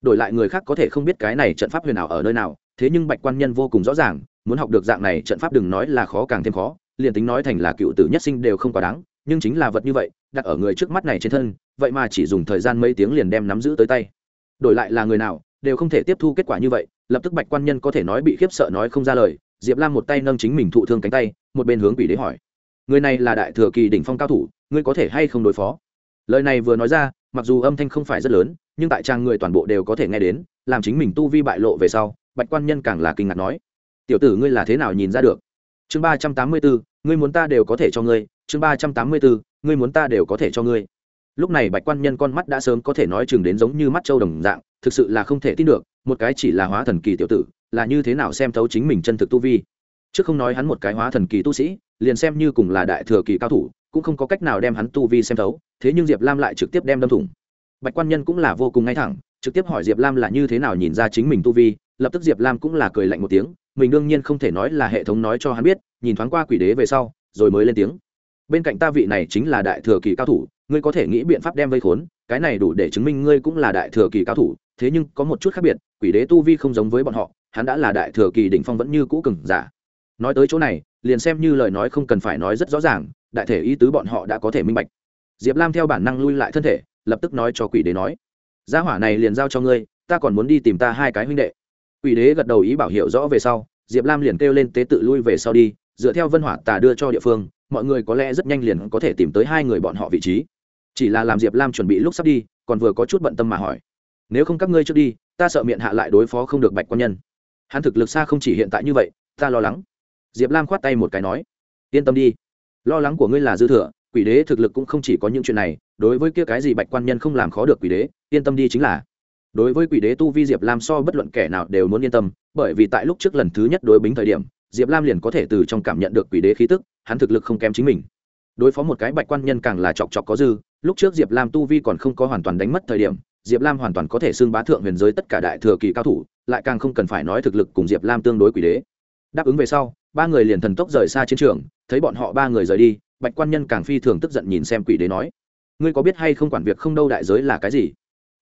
Đổi lại người khác có thể không biết cái này trận pháp huyền ảo ở nơi nào thế nhưng bạch quan nhân vô cùng rõ ràng muốn học được dạng này trận pháp đừng nói là khó càng thêm khó liền tính nói thành là cựu tử nhất sinh đều không quá đáng nhưng chính là vật như vậy, đặt ở người trước mắt này trên thân, vậy mà chỉ dùng thời gian mấy tiếng liền đem nắm giữ tới tay. Đổi lại là người nào, đều không thể tiếp thu kết quả như vậy, lập tức bạch quan nhân có thể nói bị khiếp sợ nói không ra lời, diệp lam một tay nâng chính mình thụ thương cánh tay, một bên hướng quỷ đế hỏi. Người này là đại thừa kỳ đỉnh phong cao thủ, ngươi có thể hay không đối phó? Lời này vừa nói ra, mặc dù âm thanh không phải rất lớn, nhưng tại trang người toàn bộ đều có thể nghe đến, làm chính mình tu vi bại lộ về sau, bạch quan nhân càng là kinh ngạc nói. Tiểu tử ngươi là thế nào nhìn ra được? Chương ba trăm tám mươi bốn ngươi muốn ta đều có thể cho ngươi chương ba trăm tám mươi bốn, ngươi muốn ta đều có thể cho ngươi. Lúc này bạch quan nhân con mắt đã sớm có thể nói chừng đến giống như mắt trâu đồng dạng, thực sự là không thể tin được, một cái chỉ là hóa thần kỳ tiểu tử, là như thế nào xem thấu chính mình chân thực tu vi. Chứ không nói hắn một cái hóa thần kỳ tu sĩ, liền xem như cùng là đại thừa kỳ cao thủ, cũng không có cách nào đem hắn tu vi xem thấu, thế nhưng diệp lam lại trực tiếp đem đâm thủng. Bạch quan nhân cũng là vô cùng ngay thẳng, trực tiếp hỏi diệp lam là như thế nào nhìn ra chính mình tu vi, lập tức diệp lam cũng là cười lạnh một tiếng, mình đương nhiên không thể nói là hệ thống nói cho hắn biết, nhìn thoáng qua quỷ đế về sau, rồi mới lên tiếng bên cạnh ta vị này chính là đại thừa kỳ cao thủ, ngươi có thể nghĩ biện pháp đem vây khốn, cái này đủ để chứng minh ngươi cũng là đại thừa kỳ cao thủ, thế nhưng có một chút khác biệt, quỷ đế tu vi không giống với bọn họ, hắn đã là đại thừa kỳ đỉnh phong vẫn như cũ cừng giả. Nói tới chỗ này, liền xem như lời nói không cần phải nói rất rõ ràng, đại thể ý tứ bọn họ đã có thể minh bạch. Diệp lam theo bản năng lui lại thân thể, lập tức nói cho quỷ đế nói, gia hỏa này liền giao cho ngươi, ta còn muốn đi tìm ta hai cái huynh đệ. Quỷ đế gật đầu ý bảo hiệu rõ về sau, diệp lam liền kêu lên tế tự lui về sau đi dựa theo vân hỏa tà đưa cho địa phương, mọi người có lẽ rất nhanh liền có thể tìm tới hai người bọn họ vị trí. Chỉ là làm diệp lam chuẩn bị lúc sắp đi, còn vừa có chút bận tâm mà hỏi. Nếu không các ngươi trước đi, ta sợ miệng hạ lại đối phó không được bạch quan nhân. Hắn thực lực xa không chỉ hiện tại như vậy, ta lo lắng. Diệp lam khoát tay một cái nói. Yên tâm đi. Lo lắng của ngươi là dư thừa, quỷ đế thực lực cũng không chỉ có những chuyện này, đối với kia cái gì bạch quan nhân không làm khó được quỷ đế, yên tâm đi chính là. Đối với quỷ đế tu vi diệp lam so bất luận kẻ nào đều muốn yên tâm, bởi vì tại lúc trước lần thứ nhất đối bính thời điểm diệp lam liền có thể từ trong cảm nhận được quỷ đế khí tức, hắn thực lực không kém chính mình. Đối phó một cái bạch quan nhân càng là chọc chọc có dư, lúc trước diệp lam tu vi còn không có hoàn toàn đánh mất thời điểm, diệp lam hoàn toàn có thể xưng bá thượng huyền giới tất cả đại thừa kỳ cao thủ, lại càng không cần phải nói thực lực cùng diệp lam tương đối quỷ đế. Đáp ứng về sau, ba người liền thần tốc rời xa chiến trường, thấy bọn họ ba người rời đi, bạch quan nhân càng phi thường tức giận nhìn xem quỷ đế nói, ngươi có biết hay không quản việc không đâu đại giới là cái gì?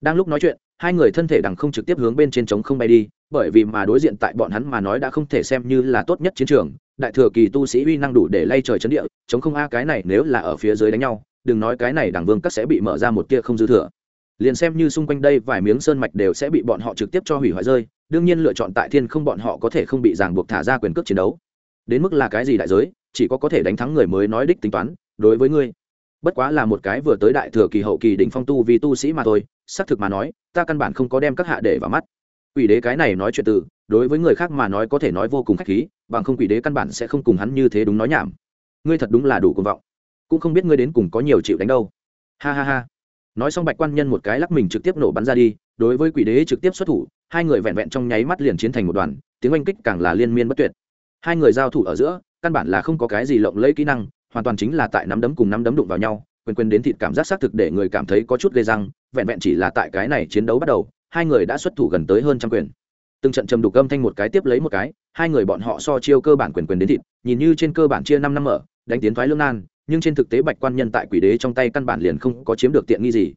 Đang lúc nói chuyện, hai người thân thể đằng không trực tiếp hướng bên trên trống không bay đi bởi vì mà đối diện tại bọn hắn mà nói đã không thể xem như là tốt nhất chiến trường, đại thừa kỳ tu sĩ uy năng đủ để lay trời chấn địa, chống không a cái này nếu là ở phía dưới đánh nhau, đừng nói cái này đảng vương các sẽ bị mở ra một kia không dư thừa. Liền xem như xung quanh đây vài miếng sơn mạch đều sẽ bị bọn họ trực tiếp cho hủy hoại rơi, đương nhiên lựa chọn tại thiên không bọn họ có thể không bị ràng buộc thả ra quyền cước chiến đấu. Đến mức là cái gì đại giới, chỉ có có thể đánh thắng người mới nói đích tính toán, đối với ngươi. Bất quá là một cái vừa tới đại thừa kỳ hậu kỳ đỉnh phong tu vì tu sĩ mà thôi, xác thực mà nói, ta căn bản không có đem các hạ để vào mắt quỷ đế cái này nói chuyện từ, đối với người khác mà nói có thể nói vô cùng khách khí, bằng không quỷ đế căn bản sẽ không cùng hắn như thế đúng nói nhảm. Ngươi thật đúng là đủ cuồng vọng. Cũng không biết ngươi đến cùng có nhiều chịu đánh đâu. Ha ha ha. Nói xong bạch quan nhân một cái lắc mình trực tiếp nổ bắn ra đi, đối với quỷ đế trực tiếp xuất thủ, hai người vẹn vẹn trong nháy mắt liền chiến thành một đoàn, tiếng oanh kích càng là liên miên bất tuyệt. Hai người giao thủ ở giữa, căn bản là không có cái gì lộng lẫy kỹ năng, hoàn toàn chính là tại nắm đấm cùng nắm đấm đụng vào nhau, quyền quyền đến thịt cảm giác xác thực để người cảm thấy có chút gây răng, vẹn vẹn chỉ là tại cái này chiến đấu bắt đầu hai người đã xuất thủ gần tới hơn trăm quyền. Từng trận trầm đục âm thanh một cái tiếp lấy một cái, hai người bọn họ so chiêu cơ bản quyền quyền đến thịt, nhìn như trên cơ bản chia năm năm ở đánh tiến thoái lương nan, nhưng trên thực tế bạch quan nhân tại quỷ đế trong tay căn bản liền không có chiếm được tiện nghi gì.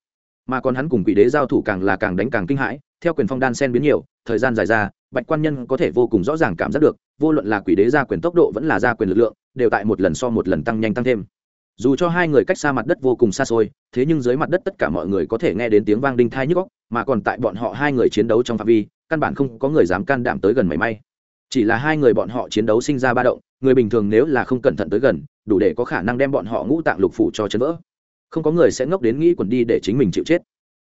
Mà còn hắn cùng quỷ đế giao thủ càng là càng đánh càng kinh hãi, theo quyền phong đan sen biến nhiều, thời gian dài ra, bạch quan nhân có thể vô cùng rõ ràng cảm giác được, vô luận là quỷ đế ra quyền tốc độ vẫn là ra quyền lực lượng, đều tại một lần so một lần tăng nhanh tăng thêm dù cho hai người cách xa mặt đất vô cùng xa xôi, thế nhưng dưới mặt đất tất cả mọi người có thể nghe đến tiếng vang đinh thai nhức góc mà còn tại bọn họ hai người chiến đấu trong phạm vi, căn bản không có người dám can đảm tới gần mảy may. Chỉ là hai người bọn họ chiến đấu sinh ra ba động, người bình thường nếu là không cẩn thận tới gần, đủ để có khả năng đem bọn họ ngũ tạng lục phủ cho chấn vỡ. Không có người sẽ ngốc đến nghĩ quần đi để chính mình chịu chết.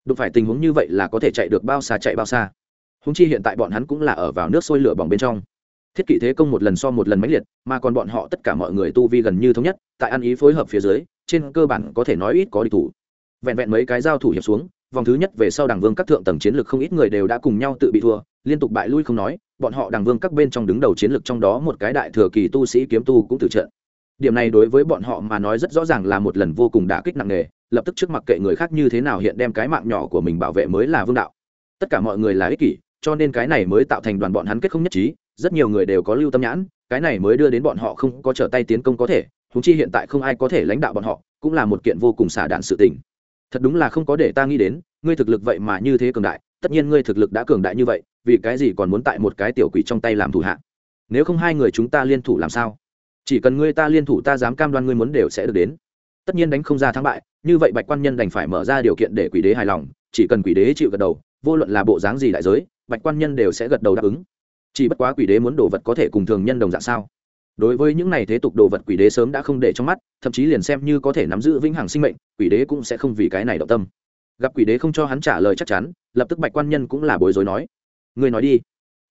Đụng phải tình huống như vậy là có thể chạy được bao xa chạy bao xa. Húng chi hiện tại bọn hắn cũng là ở vào nước sôi lửa bỏng bên trong thiết kỵ thế công một lần so một lần mãnh liệt, mà còn bọn họ tất cả mọi người tu vi gần như thống nhất, tại ăn ý phối hợp phía dưới, trên cơ bản có thể nói ít có địch thủ. Vẹn vẹn mấy cái giao thủ hiệp xuống, vòng thứ nhất về sau đảng vương các thượng tầng chiến lược không ít người đều đã cùng nhau tự bị thua, liên tục bại lui không nói, bọn họ đảng vương các bên trong đứng đầu chiến lược trong đó một cái đại thừa kỳ tu sĩ kiếm tu cũng tự trận. Điểm này đối với bọn họ mà nói rất rõ ràng là một lần vô cùng đả kích nặng nề, lập tức trước mặt kệ người khác như thế nào hiện đem cái mạng nhỏ của mình bảo vệ mới là vương đạo. Tất cả mọi người là ích kỷ, cho nên cái này mới tạo thành đoàn bọn hắn kết không nhất trí rất nhiều người đều có lưu tâm nhãn, cái này mới đưa đến bọn họ không có trở tay tiến công có thể húng chi hiện tại không ai có thể lãnh đạo bọn họ, cũng là một kiện vô cùng xả đạn sự tình. Thật đúng là không có để ta nghĩ đến, ngươi thực lực vậy mà như thế cường đại, tất nhiên ngươi thực lực đã cường đại như vậy, vì cái gì còn muốn tại một cái tiểu quỷ trong tay làm thủ hạ? Nếu không hai người chúng ta liên thủ làm sao? Chỉ cần ngươi ta liên thủ ta dám cam đoan ngươi muốn đều sẽ được đến. Tất nhiên đánh không ra thắng bại, như vậy bạch quan nhân đành phải mở ra điều kiện để quỷ đế hài lòng, chỉ cần quỷ đế chịu gật đầu, vô luận là bộ dáng gì đại giới, bạch quan nhân đều sẽ gật đầu đáp ứng chỉ bất quá quỷ đế muốn đồ vật có thể cùng thường nhân đồng dạng sao? Đối với những này thế tục đồ vật quỷ đế sớm đã không để trong mắt, thậm chí liền xem như có thể nắm giữ vĩnh hằng sinh mệnh, quỷ đế cũng sẽ không vì cái này động tâm. Gặp quỷ đế không cho hắn trả lời chắc chắn, lập tức bạch quan nhân cũng là bối rối nói. Ngươi nói đi.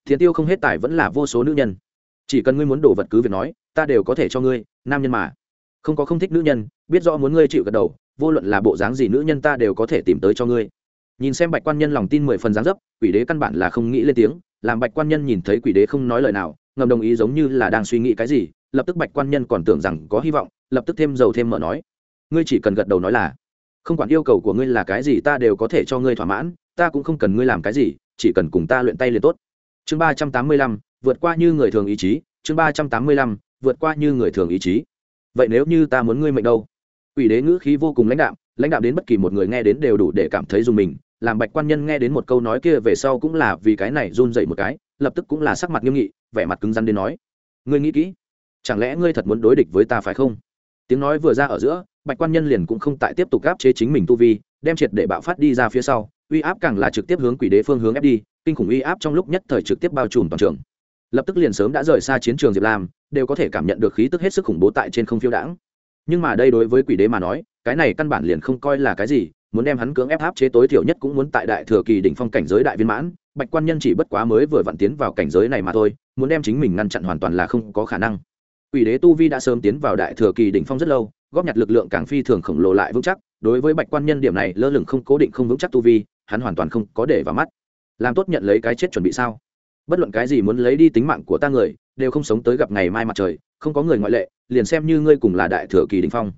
Thiền tiêu không hết tài vẫn là vô số nữ nhân. Chỉ cần ngươi muốn đồ vật cứ việc nói, ta đều có thể cho ngươi, nam nhân mà. Không có không thích nữ nhân, biết rõ muốn ngươi chịu gật đầu, vô luận là bộ dáng gì nữ nhân ta đều có thể tìm tới cho ngươi. Nhìn xem bạch quan nhân lòng tin mười phần dáng dấp, quỷ đế căn bản là không nghĩ lên tiếng làm bạch quan nhân nhìn thấy quỷ đế không nói lời nào, ngầm đồng ý giống như là đang suy nghĩ cái gì, lập tức bạch quan nhân còn tưởng rằng có hy vọng, lập tức thêm dầu thêm mở nói, ngươi chỉ cần gật đầu nói là, không quản yêu cầu của ngươi là cái gì ta đều có thể cho ngươi thỏa mãn, ta cũng không cần ngươi làm cái gì, chỉ cần cùng ta luyện tay liền tốt. Chương ba trăm tám mươi lăm, vượt qua như người thường ý chí, chương ba trăm tám mươi lăm, vượt qua như người thường ý chí. Vậy nếu như ta muốn ngươi mệnh đâu? Ủy đế ngữ khí vô cùng lãnh đạm lãnh đạm đến bất kỳ một người nghe đến đều đủ để cảm thấy dùng mình làm bạch quan nhân nghe đến một câu nói kia về sau cũng là vì cái này run dậy một cái, lập tức cũng là sắc mặt nghiêm nghị, vẻ mặt cứng rắn đến nói, ngươi nghĩ kỹ, chẳng lẽ ngươi thật muốn đối địch với ta phải không? Tiếng nói vừa ra ở giữa, bạch quan nhân liền cũng không tại tiếp tục gáp chế chính mình tu vi, đem triệt để bạo phát đi ra phía sau, uy áp càng là trực tiếp hướng quỷ đế phương hướng ép đi, kinh khủng uy áp trong lúc nhất thời trực tiếp bao trùm toàn trường. Lập tức liền sớm đã rời xa chiến trường diệp lam, đều có thể cảm nhận được khí tức hết sức khủng bố tại trên không phiêu đãng. Nhưng mà đây đối với quỷ đế mà nói, cái này căn bản liền không coi là cái gì muốn đem hắn cưỡng ép áp chế tối thiểu nhất cũng muốn tại đại thừa kỳ đỉnh phong cảnh giới đại viên mãn, bạch quan nhân chỉ bất quá mới vừa vặn tiến vào cảnh giới này mà thôi, muốn đem chính mình ngăn chặn hoàn toàn là không có khả năng. Quỷ đế tu vi đã sớm tiến vào đại thừa kỳ đỉnh phong rất lâu, góp nhặt lực lượng càng phi thường khổng lồ lại vững chắc, đối với bạch quan nhân điểm này lơ lửng không cố định không vững chắc tu vi, hắn hoàn toàn không có để vào mắt. Làm tốt nhận lấy cái chết chuẩn bị sao? Bất luận cái gì muốn lấy đi tính mạng của ta người, đều không sống tới gặp ngày mai mặt trời, không có người ngoại lệ, liền xem như ngươi cùng là đại thừa kỳ đỉnh phong.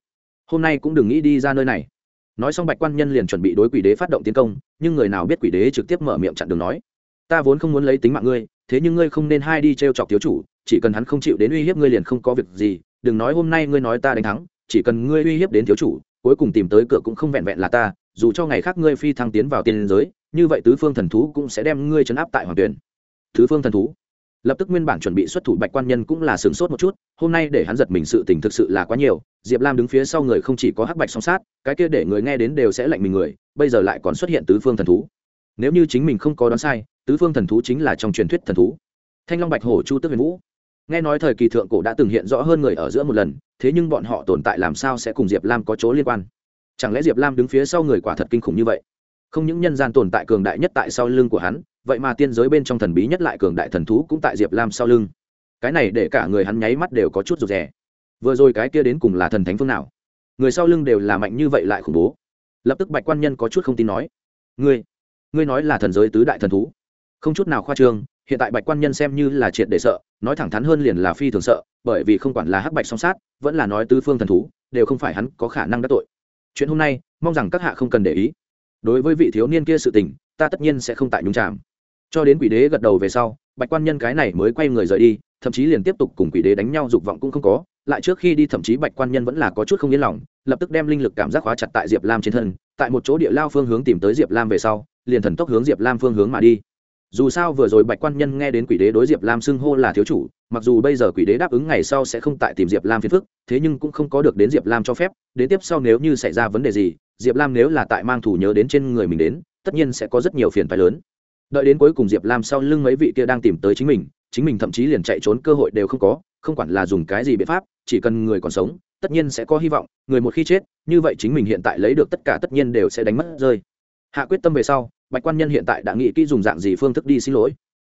Hôm nay cũng đừng nghĩ đi ra nơi này nói xong bạch quan nhân liền chuẩn bị đối quỷ đế phát động tiến công, nhưng người nào biết quỷ đế trực tiếp mở miệng chặn đường nói, ta vốn không muốn lấy tính mạng ngươi, thế nhưng ngươi không nên hai đi t r e o chọc thiếu chủ, chỉ cần hắn không chịu đến uy hiếp ngươi liền không có việc gì, đừng nói hôm nay ngươi nói ta đánh thắng, chỉ cần ngươi uy hiếp đến thiếu chủ, cuối cùng tìm tới cửa cũng không vẹn vẹn là ta, dù cho ngày khác ngươi phi thăng tiến vào tiên giới, như vậy tứ phương thần thú cũng sẽ đem ngươi chấn áp tại hoàng tuyển. Tứ phương thần thú? Lập tức nguyên bản chuẩn bị xuất thủ bạch quan nhân cũng là sửng sốt một chút, hôm nay để hắn giật mình sự tình thực sự là quá nhiều, diệp lam đứng phía sau người không chỉ có hắc bạch song sát, cái kia để người nghe đến đều sẽ lạnh mình người, bây giờ lại còn xuất hiện tứ phương thần thú. Nếu như chính mình không có đoán sai, tứ phương thần thú chính là trong truyền thuyết thần thú. Thanh long bạch hổ chu tước huyền vũ. Nghe nói thời kỳ thượng cổ đã từng hiện rõ hơn người ở giữa một lần, thế nhưng bọn họ tồn tại làm sao sẽ cùng diệp lam có chỗ liên quan? Chẳng lẽ diệp lam đứng phía sau người quả thật kinh khủng như vậy? Không những nhân gian tồn tại cường đại nhất tại sau lưng của hắn vậy mà tiên giới bên trong thần bí nhất lại cường đại thần thú cũng tại diệp lam sau lưng. Cái này để cả người hắn nháy mắt đều có chút rụt rè. Vừa rồi cái kia đến cùng là thần thánh phương nào? Người sau lưng đều là mạnh như vậy lại khủng bố. Lập tức bạch quan nhân có chút không tin nói, ngươi ngươi nói là thần giới tứ đại thần thú. Không chút nào khoa trương, hiện tại bạch quan nhân xem như là triệt để sợ, nói thẳng thắn hơn liền là phi thường sợ, bởi vì không quản là hắc bạch song sát, vẫn là nói tứ phương thần thú, đều không phải hắn có khả năng đắc tội. Chuyện hôm nay, mong rằng các hạ không cần để ý. Đối với vị thiếu niên kia sự tình, ta tất nhiên sẽ không tại nhúng chạm cho đến quỷ đế gật đầu về sau, bạch quan nhân cái này mới quay người rời đi, thậm chí liền tiếp tục cùng quỷ đế đánh nhau, dục vọng cũng không có. Lại trước khi đi, thậm chí bạch quan nhân vẫn là có chút không yên lòng, lập tức đem linh lực cảm giác khóa chặt tại diệp lam trên thân, tại một chỗ địa lao phương hướng tìm tới diệp lam về sau, liền thần tốc hướng diệp lam phương hướng mà đi. Dù sao vừa rồi bạch quan nhân nghe đến quỷ đế đối diệp lam xưng hô là thiếu chủ, mặc dù bây giờ quỷ đế đáp ứng ngày sau sẽ không tại tìm diệp lam phiền phức, thế nhưng cũng không có được đến diệp lam cho phép, đến tiếp sau nếu như xảy ra vấn đề gì, diệp lam nếu là tại mang thủ nhớ đến trên người mình đến, tất nhiên sẽ có rất nhiều phiền phái lớn đợi đến cuối cùng diệp lam sau lưng mấy vị kia đang tìm tới chính mình chính mình thậm chí liền chạy trốn cơ hội đều không có, không quản là dùng cái gì biện pháp, chỉ cần người còn sống, tất nhiên sẽ có hy vọng, người một khi chết, như vậy chính mình hiện tại lấy được tất cả tất nhiên đều sẽ đánh mất rơi. Hạ quyết tâm về sau, bạch quan nhân hiện tại đã nghĩ kỹ dùng dạng gì phương thức đi xin lỗi.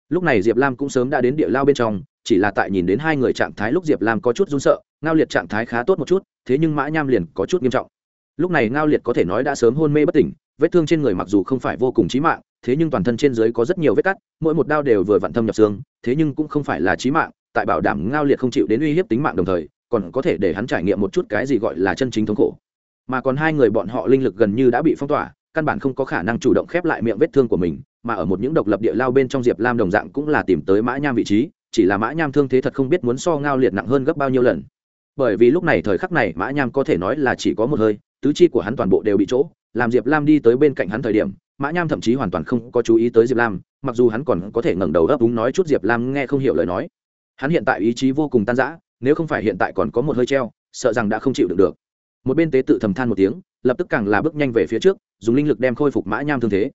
Lúc này diệp lam cũng sớm đã đến địa lao bên trong, chỉ là tại nhìn đến hai người trạng thái lúc diệp lam có chút run sợ, ngao liệt trạng thái khá tốt một chút, thế nhưng mã nham liền có chút nghiêm trọng. Lúc này ngao liệt có thể nói đã sớm hôn mê bất tỉnh, vết thương trên người mặc dù không phải vô cùng trí mạng thế nhưng toàn thân trên dưới có rất nhiều vết cắt, mỗi một đao đều vừa vặn thâm nhập xương, thế nhưng cũng không phải là chí mạng, tại bảo đảm ngao liệt không chịu đến uy hiếp tính mạng đồng thời, còn có thể để hắn trải nghiệm một chút cái gì gọi là chân chính thống khổ. Mà còn hai người bọn họ linh lực gần như đã bị phong tỏa, căn bản không có khả năng chủ động khép lại miệng vết thương của mình, mà ở một những độc lập địa lao bên trong diệp lam đồng dạng cũng là tìm tới mã nham vị trí, chỉ là mã nham thương thế thật không biết muốn so ngao liệt nặng hơn gấp bao nhiêu lần. Bởi vì lúc này thời khắc này mã nham có thể nói là chỉ có một hơi, tứ chi của hắn toàn bộ đều bị chỗ, làm diệp lam đi tới bên cạnh hắn thời điểm mã nham thậm chí hoàn toàn không có chú ý tới diệp lam, mặc dù hắn còn có thể ngẩng đầu ấp úng nói chút diệp lam nghe không hiểu lời nói. Hắn hiện tại ý chí vô cùng tan rã, nếu không phải hiện tại còn có một hơi treo, sợ rằng đã không chịu được được. Một bên tế tự thầm than một tiếng, lập tức càng là bước nhanh về phía trước, dùng linh lực đem khôi phục mã nham thương thế.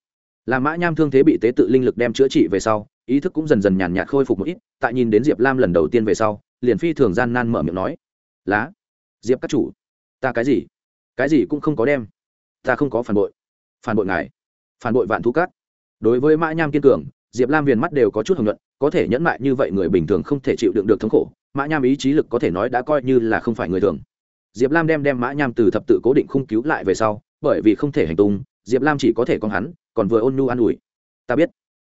Là mã nham thương thế bị tế tự linh lực đem chữa trị về sau, ý thức cũng dần dần nhàn nhạt khôi phục một ít, tại nhìn đến diệp lam lần đầu tiên về sau, liền phi thường gian nan mở miệng nói lá diệp các chủ, ta cái gì? Cái gì cũng không có đem. Ta không có phản bội. Phản bội ngài phản bội vạn thú cát. Đối với mã nham kiên cường, diệp lam viền mắt đều có chút hồng nhuận, có thể nhẫn mại như vậy người bình thường không thể chịu đựng được thống khổ, mã nham ý chí lực có thể nói đã coi như là không phải người thường. Diệp lam đem đem mã nham từ thập tự cố định khung cứu lại về sau, bởi vì không thể hành tung, diệp lam chỉ có thể con hắn, còn vừa ôn nhu an ủi. Ta biết,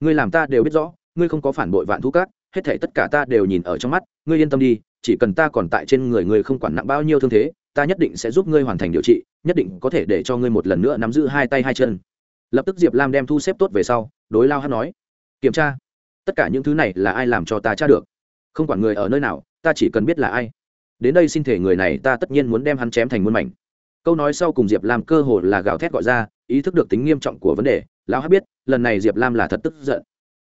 ngươi làm ta đều biết rõ, ngươi không có phản bội vạn thú cát, hết thể tất cả ta đều nhìn ở trong mắt, ngươi yên tâm đi, chỉ cần ta còn tại trên người ngươi không quản nặng bao nhiêu thương thế, ta nhất định sẽ giúp ngươi hoàn thành điều trị, nhất định có thể để cho ngươi một lần nữa nắm giữ hai tay hai chân lập tức diệp lam đem thu xếp tốt về sau, đối lao hát nói, kiểm tra, tất cả những thứ này là ai làm cho ta tra được? Không quản người ở nơi nào, ta chỉ cần biết là ai. Đến đây xin thể người này ta tất nhiên muốn đem hắn chém thành muôn mảnh. Câu nói sau cùng diệp lam cơ hồ là gào thét gọi ra, ý thức được tính nghiêm trọng của vấn đề, lao hát biết, lần này diệp lam là thật tức giận.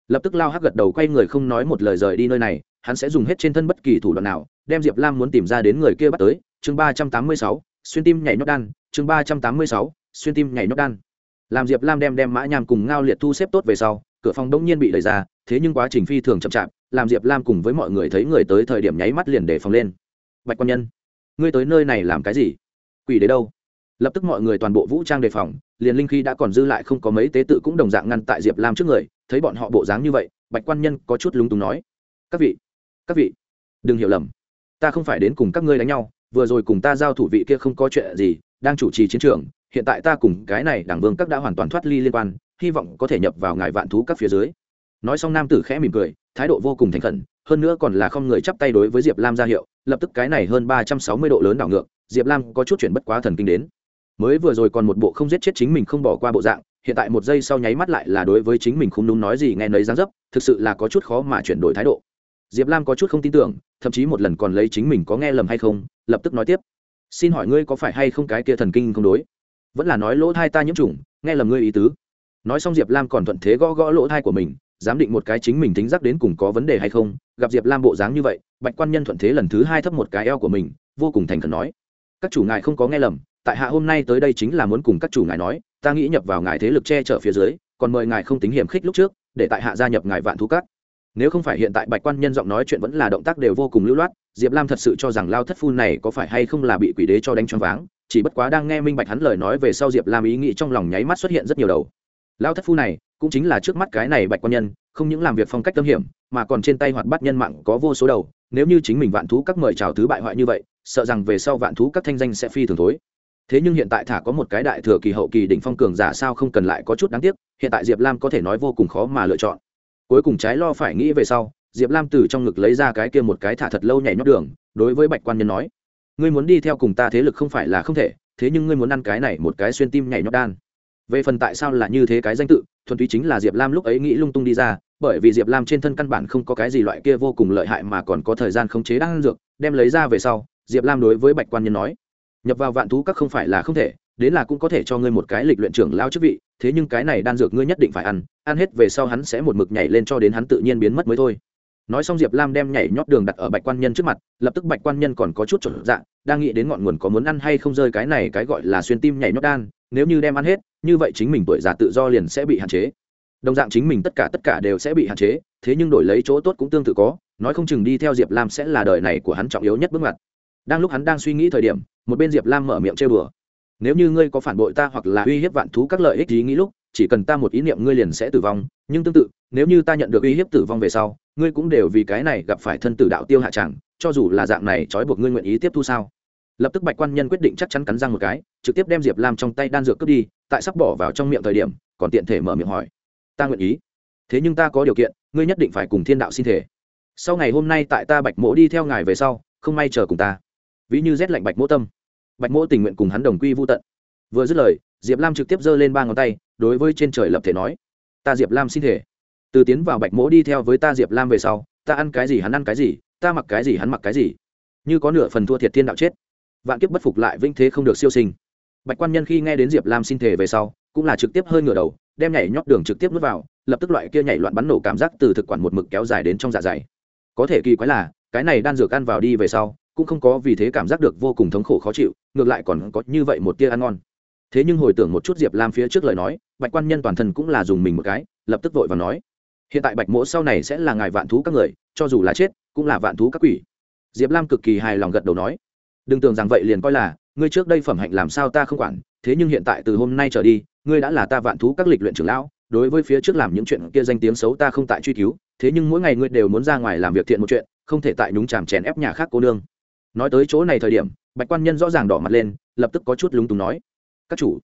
Lập tức lao hát gật đầu quay người không nói một lời rời đi nơi này, hắn sẽ dùng hết trên thân bất kỳ thủ đoạn nào, đem diệp lam muốn tìm ra đến người kia bắt tới. Chương ba trăm tám mươi sáu, xuyên tim nhảy nhót đan, chương ba trăm tám mươi sáu, xuyên tim nhảy nhót đan làm diệp lam đem đem mã nham cùng ngao liệt thu xếp tốt về sau, cửa phòng đông nhiên bị đẩy ra, thế nhưng quá trình phi thường chậm chạp, làm diệp lam cùng với mọi người thấy người tới thời điểm nháy mắt liền để phòng lên. Bạch quan nhân, ngươi tới nơi này làm cái gì? Quỷ đế đâu? Lập tức mọi người toàn bộ vũ trang đề phòng, liền linh khi đã còn dư lại không có mấy tế tự cũng đồng dạng ngăn tại diệp lam trước người, thấy bọn họ bộ dáng như vậy, bạch quan nhân có chút lúng túng nói. Các vị các vị, đừng hiểu lầm. Ta không phải đến cùng các ngươi đánh nhau, vừa rồi cùng ta giao thủ vị kia không có chuyện gì, đang chủ trì chiến trường hiện tại ta cùng cái này đảng vương các đã hoàn toàn thoát ly liên quan, hy vọng có thể nhập vào ngài vạn thú các phía dưới. Nói xong nam tử khẽ mỉm cười, thái độ vô cùng thành khẩn, hơn nữa còn là không người chắp tay đối với diệp lam ra hiệu, lập tức cái này hơn ba trăm sáu mươi độ lớn đảo ngược, diệp lam có chút chuyển bất quá thần kinh đến. Mới vừa rồi còn một bộ không giết chết chính mình không bỏ qua bộ dạng, hiện tại một giây sau nháy mắt lại là đối với chính mình không đúng nói gì nghe nấy dáng dấp, thực sự là có chút khó mà chuyển đổi thái độ. Diệp lam có chút không tin tưởng, thậm chí một lần còn lấy chính mình có nghe lầm hay không, lập tức nói tiếp. Xin hỏi ngươi có phải hay không cái kia thần kinh không đối? Vẫn là nói lỗ thai ta nhiễm trùng, nghe lầm ngươi ý tứ. Nói xong diệp lam còn thuận thế gõ gõ lỗ thai của mình, giám định một cái chính mình tính giác đến cùng có vấn đề hay không. Gặp diệp lam bộ dáng như vậy, bạch quan nhân thuận thế lần thứ hai thấp một cái eo của mình, vô cùng thành khẩn nói, các chủ ngài không có nghe lầm, tại hạ hôm nay tới đây chính là muốn cùng các chủ ngài nói, ta nghĩ nhập vào ngài thế lực che chở phía dưới, còn mời ngài không tính hiểm khích lúc trước, để tại hạ gia nhập ngài vạn thú cát nếu không phải hiện tại bạch quan nhân giọng nói chuyện vẫn là động tác đều vô cùng lưu loát, diệp lam thật sự cho rằng lao thất phu này có phải hay không là bị quỷ đế cho đánh choáng váng chỉ bất quá đang nghe minh bạch hắn lời nói về sau diệp lam ý nghĩ trong lòng nháy mắt xuất hiện rất nhiều đầu lao thất phu này cũng chính là trước mắt cái này bạch quan nhân không những làm việc phong cách tâm hiểm mà còn trên tay hoạt bắt nhân mạng có vô số đầu nếu như chính mình vạn thú các mời chào thứ bại hoại như vậy sợ rằng về sau vạn thú các thanh danh sẽ phi thường thối thế nhưng hiện tại thả có một cái đại thừa kỳ hậu kỳ đỉnh phong cường giả sao không cần lại có chút đáng tiếc hiện tại diệp lam có thể nói vô cùng khó mà lựa chọn cuối cùng trái lo phải nghĩ về sau diệp lam từ trong ngực lấy ra cái kia một cái thả thật lâu nhảy nhót đường đối với bạch quan nhân nói ngươi muốn đi theo cùng ta thế lực không phải là không thể, thế nhưng ngươi muốn ăn cái này một cái xuyên tim nhảy nhót đan. Về phần tại sao là như thế cái danh tự, thuần túy chính là diệp lam lúc ấy nghĩ lung tung đi ra, bởi vì diệp lam trên thân căn bản không có cái gì loại kia vô cùng lợi hại mà còn có thời gian khống chế đan dược, đem lấy ra về sau, diệp lam đối với bạch quan nhân nói, nhập vào vạn thú các không phải là không thể, đến là cũng có thể cho ngươi một cái lịch luyện trưởng lao chức vị, thế nhưng cái này đan dược ngươi nhất định phải ăn ăn hết về sau hắn sẽ một mực nhảy lên cho đến hắn tự nhiên biến mất mới thôi nói xong diệp lam đem nhảy nhót đường đặt ở bạch quan nhân trước mặt lập tức bạch quan nhân còn có chút trộn dạ, đang nghĩ đến ngọn nguồn có muốn ăn hay không rơi cái này cái gọi là xuyên tim nhảy nhót đan nếu như đem ăn hết như vậy chính mình tuổi già tự do liền sẽ bị hạn chế. Đồng dạng chính mình tất cả tất cả đều sẽ bị hạn chế thế nhưng đổi lấy chỗ tốt cũng tương tự có nói không chừng đi theo diệp lam sẽ là đời này của hắn trọng yếu nhất bước ngoặt. Đang lúc hắn đang suy nghĩ thời điểm một bên diệp lam mở miệng chơi bừa nếu như ngươi có phản bội ta hoặc là uy hiếp vạn thú các lợi ích ý nghĩ lúc chỉ cần ta một ý niệm ngươi liền sẽ tử vong nhưng tương tự nếu như ta nhận được uy hiếp tử vong về sau, ngươi cũng đều vì cái này gặp phải thân tử đạo tiêu hạ chẳng, cho dù là dạng này trói buộc ngươi nguyện ý tiếp thu sao? Lập tức bạch quan nhân quyết định chắc chắn cắn răng một cái, trực tiếp đem diệp lam trong tay đan dược cướp đi, tại sắp bỏ vào trong miệng thời điểm, còn tiện thể mở miệng hỏi. Ta nguyện ý. Thế nhưng ta có điều kiện, ngươi nhất định phải cùng thiên đạo xin thể. Sau ngày hôm nay tại ta bạch mỗ đi theo ngài về sau, không may chờ cùng ta. Ví như rét lạnh bạch mỗ tâm. Bạch mỗ tình nguyện cùng hắn đồng quy vô tận. Vừa dứt lời, diệp lam trực tiếp giơ lên ba ngón tay, đối với trên trời lập thể nói, ta diệp lam xin thể từ tiến vào bạch mỗ đi theo với ta diệp lam về sau, ta ăn cái gì hắn ăn cái gì, ta mặc cái gì hắn mặc cái gì. Như có nửa phần thua thiệt thiên đạo chết. Vạn kiếp bất phục lại vinh thế không được siêu sinh. Bạch quan nhân khi nghe đến diệp lam xin thể về sau, cũng là trực tiếp hơi ngửa đầu, đem nhảy nhót đường trực tiếp nuốt vào, lập tức loại kia nhảy loạn bắn nổ cảm giác từ thực quản một mực kéo dài đến trong dạ dày. Có thể kỳ quái là, cái này đan dược ăn vào đi về sau, cũng không có vì thế cảm giác được vô cùng thống khổ khó chịu, ngược lại còn có như vậy một tia ăn ngon. Thế nhưng hồi tưởng một chút diệp lam phía trước lời nói, bạch quan nhân toàn thân cũng là dùng mình một cái, lập tức vội và nói hiện tại bạch mỗ sau này sẽ là ngài vạn thú các người, cho dù là chết, cũng là vạn thú các quỷ. Diệp lam cực kỳ hài lòng gật đầu nói. Đừng tưởng rằng vậy liền coi là, ngươi trước đây phẩm hạnh làm sao ta không quản, thế nhưng hiện tại từ hôm nay trở đi, ngươi đã là ta vạn thú các lịch luyện trưởng lão, đối với phía trước làm những chuyện kia danh tiếng xấu ta không tại truy cứu, thế nhưng mỗi ngày ngươi đều muốn ra ngoài làm việc thiện một chuyện, không thể tại nhúng chàm chèn ép nhà khác cô nương. Nói tới chỗ này thời điểm, bạch quan nhân rõ ràng đỏ mặt lên, lập tức có chút lúng túng nói. Các chủ,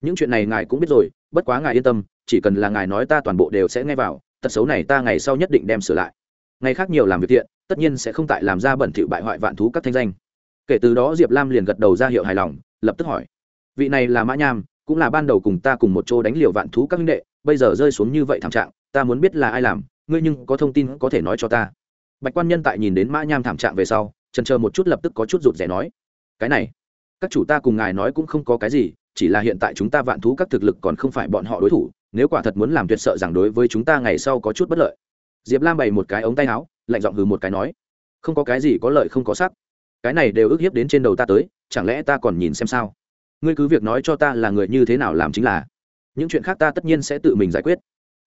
những chuyện này ngài cũng biết rồi, bất quá ngài yên tâm, chỉ cần là ngài nói ta toàn bộ đều sẽ nghe vào tật xấu này ta ngày sau nhất định đem sửa lại. Ngày khác nhiều làm việc thiện, tất nhiên sẽ không tại làm ra bẩn thỉu bại hoại vạn thú các thanh danh. Kể từ đó diệp lam liền gật đầu ra hiệu hài lòng, lập tức hỏi, vị này là mã nham, cũng là ban đầu cùng ta cùng một chỗ đánh liều vạn thú các huynh đệ, bây giờ rơi xuống như vậy thảm trạng, ta muốn biết là ai làm, ngươi nhưng có thông tin có thể nói cho ta. Bạch quan nhân tại nhìn đến mã nham thảm trạng về sau trần chờ một chút lập tức có chút rụt rè nói, cái này, các chủ ta cùng ngài nói cũng không có cái gì, chỉ là hiện tại chúng ta vạn thú các thực lực còn không phải bọn họ đối thủ nếu quả thật muốn làm tuyệt sợ rằng đối với chúng ta ngày sau có chút bất lợi. Diệp lam bày một cái ống tay áo, lạnh giọng hừ một cái nói, không có cái gì có lợi không có sắc. Cái này đều ức hiếp đến trên đầu ta tới, chẳng lẽ ta còn nhìn xem sao? Ngươi cứ việc nói cho ta là người như thế nào làm chính là. Những chuyện khác ta tất nhiên sẽ tự mình giải quyết.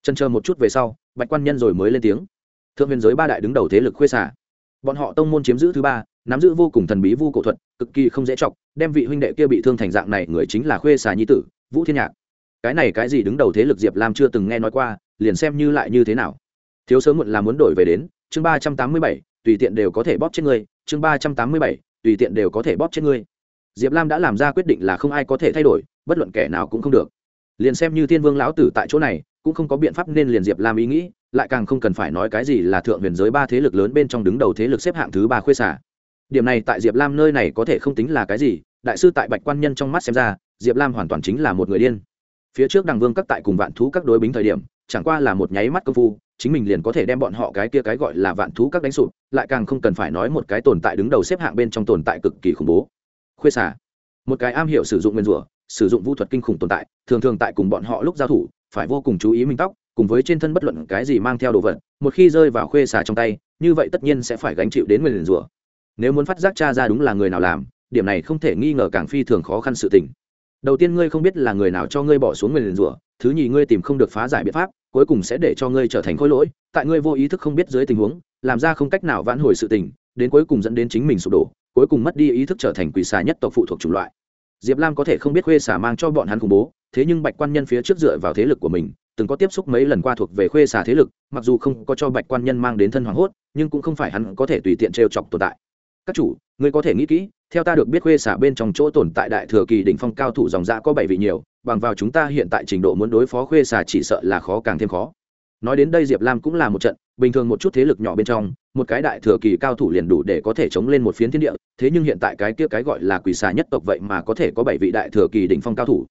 Chân chờ một chút về sau, bạch quan nhân rồi mới lên tiếng, thượng huyền giới ba đại đứng đầu thế lực khuê xả. Bọn họ tông môn chiếm giữ thứ ba, nắm giữ vô cùng thần bí vu cổ thuật, cực kỳ không dễ chọc, đem vị huynh đệ kia bị thương thành dạng này, người chính là khuê xà nhi tử, vũ thiên nhạc cái này cái gì đứng đầu thế lực diệp lam chưa từng nghe nói qua, liền xem như lại như thế nào. Thiếu sớm muộn là muốn đổi về đến, chương ba trăm tám mươi bảy, tùy tiện đều có thể bóp chết ngươi, chương ba trăm tám mươi bảy, tùy tiện đều có thể bóp chết ngươi. Diệp lam đã làm ra quyết định là không ai có thể thay đổi, bất luận kẻ nào cũng không được. Liền xem như thiên vương lão tử tại chỗ này, cũng không có biện pháp nên liền diệp lam ý nghĩ, lại càng không cần phải nói cái gì là thượng huyền giới ba thế lực lớn bên trong đứng đầu thế lực xếp hạng thứ ba khuê xả. Điểm này tại diệp lam nơi này có thể không tính là cái gì, đại sư tại bạch quan nhân trong mắt xem ra, diệp lam hoàn toàn chính là một người điên phía trước đằng vương các tại cùng vạn thú các đối bính thời điểm, chẳng qua là một nháy mắt công phu, chính mình liền có thể đem bọn họ cái kia cái gọi là vạn thú các đánh sụp, lại càng không cần phải nói một cái tồn tại đứng đầu xếp hạng bên trong tồn tại cực kỳ khủng bố. Khuê xả một cái am hiểu sử dụng nguyên rủa, sử dụng vũ thuật kinh khủng tồn tại, thường thường tại cùng bọn họ lúc giao thủ, phải vô cùng chú ý minh tóc, cùng với trên thân bất luận cái gì mang theo đồ vật, một khi rơi vào khuê xả trong tay, như vậy tất nhiên sẽ phải gánh chịu đến nguyên rủa. Nếu muốn phát giác cha ra đúng là người nào làm, điểm này không thể nghi ngờ càng phi thường khó khăn sự tình đầu tiên ngươi không biết là người nào cho ngươi bỏ xuống nguyên rủa, thứ nhì ngươi tìm không được phá giải biện pháp, cuối cùng sẽ để cho ngươi trở thành khối lỗi. Tại ngươi vô ý thức không biết dưới tình huống, làm ra không cách nào vãn hồi sự tình, đến cuối cùng dẫn đến chính mình sụp đổ, cuối cùng mất đi ý thức trở thành quỷ xà nhất tộc phụ thuộc chủng loại. Diệp lam có thể không biết khuê xà mang cho bọn hắn khủng bố, thế nhưng bạch quan nhân phía trước dựa vào thế lực của mình, từng có tiếp xúc mấy lần qua thuộc về khuê xà thế lực, mặc dù không có cho bạch quan nhân mang đến thân hoàng hốt, nhưng cũng không phải hắn có thể tùy tiện trêu chọc tồn tại. Các chủ, ngươi có thể nghĩ kỹ theo ta được biết khuê xả bên trong chỗ tồn tại đại thừa kỳ đỉnh phong cao thủ dòng dã có bảy vị nhiều, bằng vào chúng ta hiện tại trình độ muốn đối phó khuê xả chỉ sợ là khó càng thêm khó. Nói đến đây diệp lam cũng là một trận, bình thường một chút thế lực nhỏ bên trong, một cái đại thừa kỳ cao thủ liền đủ để có thể chống lên một phiến thiên địa, thế nhưng hiện tại cái kia cái gọi là quỷ xà nhất tộc vậy mà có thể có bảy vị đại thừa kỳ đỉnh phong cao thủ.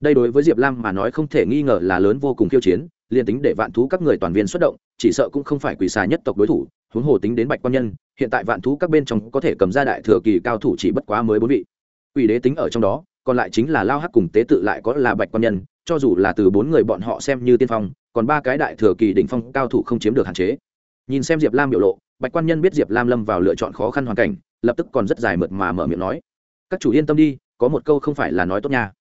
Đây đối với diệp lam mà nói không thể nghi ngờ là lớn vô cùng khiêu chiến, liền tính để vạn thú các người toàn viên xuất động, chỉ sợ cũng không phải quỷ xà nhất tộc đối thủ, huống hồ tính đến bạch quan nhân hiện tại vạn thú các bên trong có thể cầm ra đại thừa kỳ cao thủ chỉ bất quá mới bốn vị. Quỷ đế tính ở trong đó, còn lại chính là lao hắc cùng tế tự lại có là bạch quan nhân, cho dù là từ bốn người bọn họ xem như tiên phong, còn ba cái đại thừa kỳ đỉnh phong cao thủ không chiếm được hạn chế. Nhìn xem diệp lam biểu lộ, bạch quan nhân biết diệp lam lâm vào lựa chọn khó khăn hoàn cảnh, lập tức còn rất dài mượt mà mở miệng nói, các chủ yên tâm đi, có một câu không phải là nói tốt nha.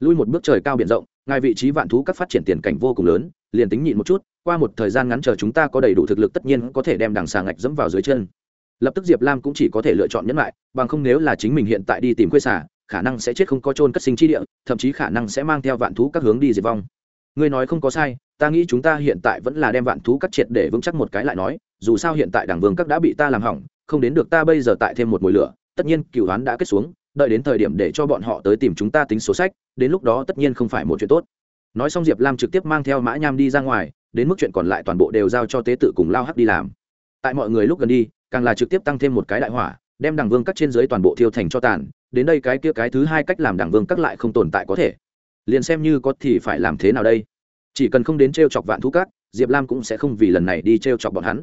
Lui một bước trời cao biển rộng, ngài vị trí vạn thú các phát triển tiền cảnh vô cùng lớn, liền tính nhịn một chút, qua một thời gian ngắn chờ chúng ta có đầy đủ thực lực tất nhiên có thể đem đằng xà ngạch dẫm vào dưới chân lập tức diệp lam cũng chỉ có thể lựa chọn nhẫn lại, bằng không nếu là chính mình hiện tại đi tìm quê xả khả năng sẽ chết không có trôn cất sinh chi địa, thậm chí khả năng sẽ mang theo vạn thú các hướng đi diệt vong. Ngươi nói không có sai, ta nghĩ chúng ta hiện tại vẫn là đem vạn thú cắt triệt để vững chắc một cái lại nói, dù sao hiện tại đảng vương các đã bị ta làm hỏng, không đến được ta bây giờ tại thêm một mùi lửa, tất nhiên cựu đoán đã kết xuống, đợi đến thời điểm để cho bọn họ tới tìm chúng ta tính số sách, đến lúc đó tất nhiên không phải một chuyện tốt. Nói xong diệp lam trực tiếp mang theo mã nham đi ra ngoài, đến mức chuyện còn lại toàn bộ đều giao cho tế tự cùng lao hắc đi làm. Tại mọi người lúc gần đi càng là trực tiếp tăng thêm một cái đại hỏa, đem đảng vương các trên dưới toàn bộ thiêu thành cho tàn, đến đây cái kia cái thứ hai cách làm đảng vương các lại không tồn tại có thể. Liền xem như có thì phải làm thế nào đây? Chỉ cần không đến t r e o chọc vạn thú các, diệp lam cũng sẽ không vì lần này đi t r e o chọc bọn hắn.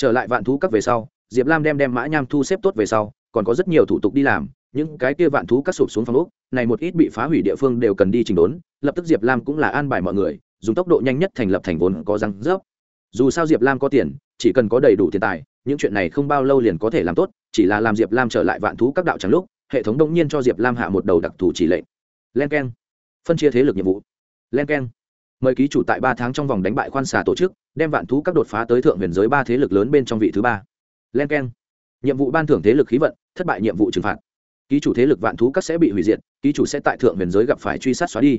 Trở lại vạn thú các về sau, diệp lam đem đem mã nham thu xếp tốt về sau, còn có rất nhiều thủ tục đi làm, những cái kia vạn thú các sụp xuống phòng úc này một ít bị phá hủy địa phương đều cần đi trình đốn, lập tức diệp lam cũng là an bài mọi người, dùng tốc độ nhanh nhất thành lập thành vốn có răng rớp. Dù sao diệp lam có tiền, chỉ cần có đầy đủ tiền tài những chuyện này không bao lâu liền có thể làm tốt, chỉ là làm diệp lam trở lại vạn thú các đạo trắng lúc, hệ thống đông nhiên cho diệp lam hạ một đầu đặc thù chỉ lệnh. Len k e n phân chia thế lực nhiệm vụ. Len k e n mời ký chủ tại ba tháng trong vòng đánh bại khoan xà tổ chức, đem vạn thú các đột phá tới thượng huyền giới ba thế lực lớn bên trong vị thứ ba. Len k e n nhiệm vụ ban thưởng thế lực khí vận, thất bại nhiệm vụ trừng phạt. Ký chủ thế lực vạn thú các sẽ bị hủy diệt, ký chủ sẽ tại thượng huyền giới gặp phải truy sát xóa đi.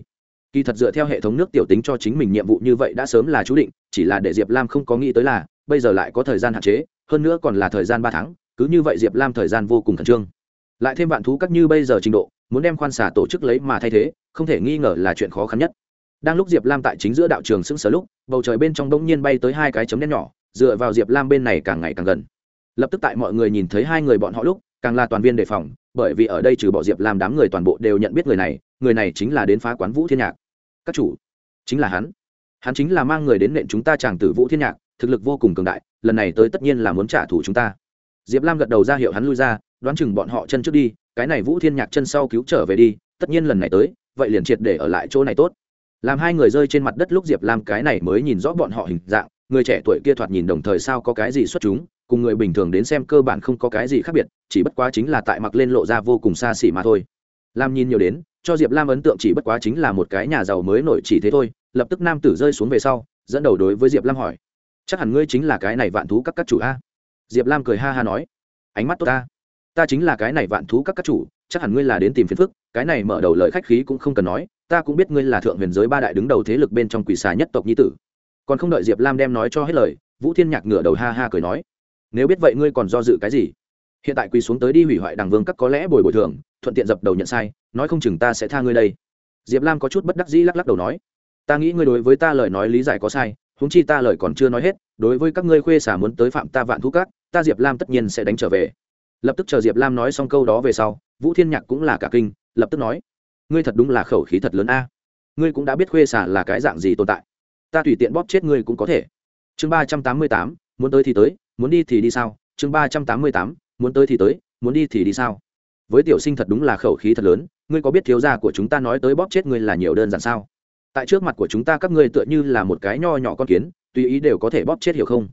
Kỳ thật dựa theo hệ thống nước tiểu tính cho chính mình nhiệm vụ như vậy đã sớm là chú định, chỉ là để diệp lam không có nghĩ tới là, bây giờ lại có thời gian hạn chế hơn nữa còn là thời gian ba tháng, cứ như vậy diệp lam thời gian vô cùng khẩn trương. Lại thêm vạn thú các như bây giờ trình độ, muốn đem khoan xả tổ chức lấy mà thay thế, không thể nghi ngờ là chuyện khó khăn nhất. Đang lúc diệp lam tại chính giữa đạo trường sững sờ lúc, bầu trời bên trong đông nhiên bay tới hai cái chấm đen nhỏ, dựa vào diệp lam bên này càng ngày càng gần. Lập tức tại mọi người nhìn thấy hai người bọn họ lúc, càng là toàn viên đề phòng, bởi vì ở đây trừ bỏ diệp lam đám người toàn bộ đều nhận biết người này người này chính là đến phá quán vũ thiên nhạc. Các chủ, chính là hắn. Hắn chính là mang người đến nện chúng ta chàng tử vũ thiên nhạc thực lực vô cùng cường đại, lần này tới tất nhiên là muốn trả thù chúng ta. Diệp lam gật đầu ra hiệu hắn lui ra, đoán chừng bọn họ chân trước đi, cái này vũ thiên nhạc chân sau cứu trở về đi, tất nhiên lần này tới, vậy liền triệt để ở lại chỗ này tốt. Làm hai người rơi trên mặt đất lúc diệp lam cái này mới nhìn rõ bọn họ hình dạng, người trẻ tuổi kia thoạt nhìn đồng thời sao có cái gì xuất chúng, cùng người bình thường đến xem cơ bản không có cái gì khác biệt, chỉ bất quá chính là tại mặc lên lộ ra vô cùng xa xỉ mà thôi. Lam nhìn nhiều đến, cho diệp lam ấn tượng chỉ bất quá chính là một cái nhà giàu mới nổi chỉ thế thôi, lập tức nam tử rơi xuống về sau, dẫn đầu đối với diệp lam hỏi chắc hẳn ngươi chính là cái này vạn thú các các chủ a. Diệp lam cười ha ha nói. Ánh mắt tốt ta. Ta chính là cái này vạn thú các các chủ, chắc hẳn ngươi là đến tìm phiền phức, cái này mở đầu lời khách khí cũng không cần nói, ta cũng biết ngươi là thượng huyền giới ba đại đứng đầu thế lực bên trong quỷ xà nhất tộc nhi tử. Còn không đợi diệp lam đem nói cho hết lời, vũ thiên nhạc ngửa đầu ha ha cười nói. Nếu biết vậy ngươi còn do dự cái gì? Hiện tại quỳ xuống tới đi hủy hoại đằng vương các có lẽ bồi bồi thường, thuận tiện dập đầu nhận sai, nói không chừng ta sẽ tha ngươi đây. Diệp lam có chút bất đắc dĩ lắc lắc đầu nói. Ta nghĩ ngươi đối với ta lời nói lý giải có sai huống chi ta lời còn chưa nói hết đối với các ngươi khuê xả muốn tới phạm ta vạn thú cát, ta diệp lam tất nhiên sẽ đánh trở về. Lập tức chờ diệp lam nói xong câu đó về sau vũ thiên nhạc cũng là cả kinh lập tức nói ngươi thật đúng là khẩu khí thật lớn a. Ngươi cũng đã biết khuê xả là cái dạng gì tồn tại. Ta tùy tiện bóp chết ngươi cũng có thể. Chương ba trăm tám mươi tám muốn tới thì tới muốn đi thì đi sao? Chương ba trăm tám mươi tám muốn tới thì tới muốn đi thì đi sao? Với tiểu sinh thật đúng là khẩu khí thật lớn ngươi có biết thiếu gia của chúng ta nói tới bóp chết ngươi là nhiều đơn giản sao? Tại trước mặt của chúng ta các ngươi tựa như là một cái nho nhỏ con kiến, tùy ý đều có thể bóp chết hiểu không?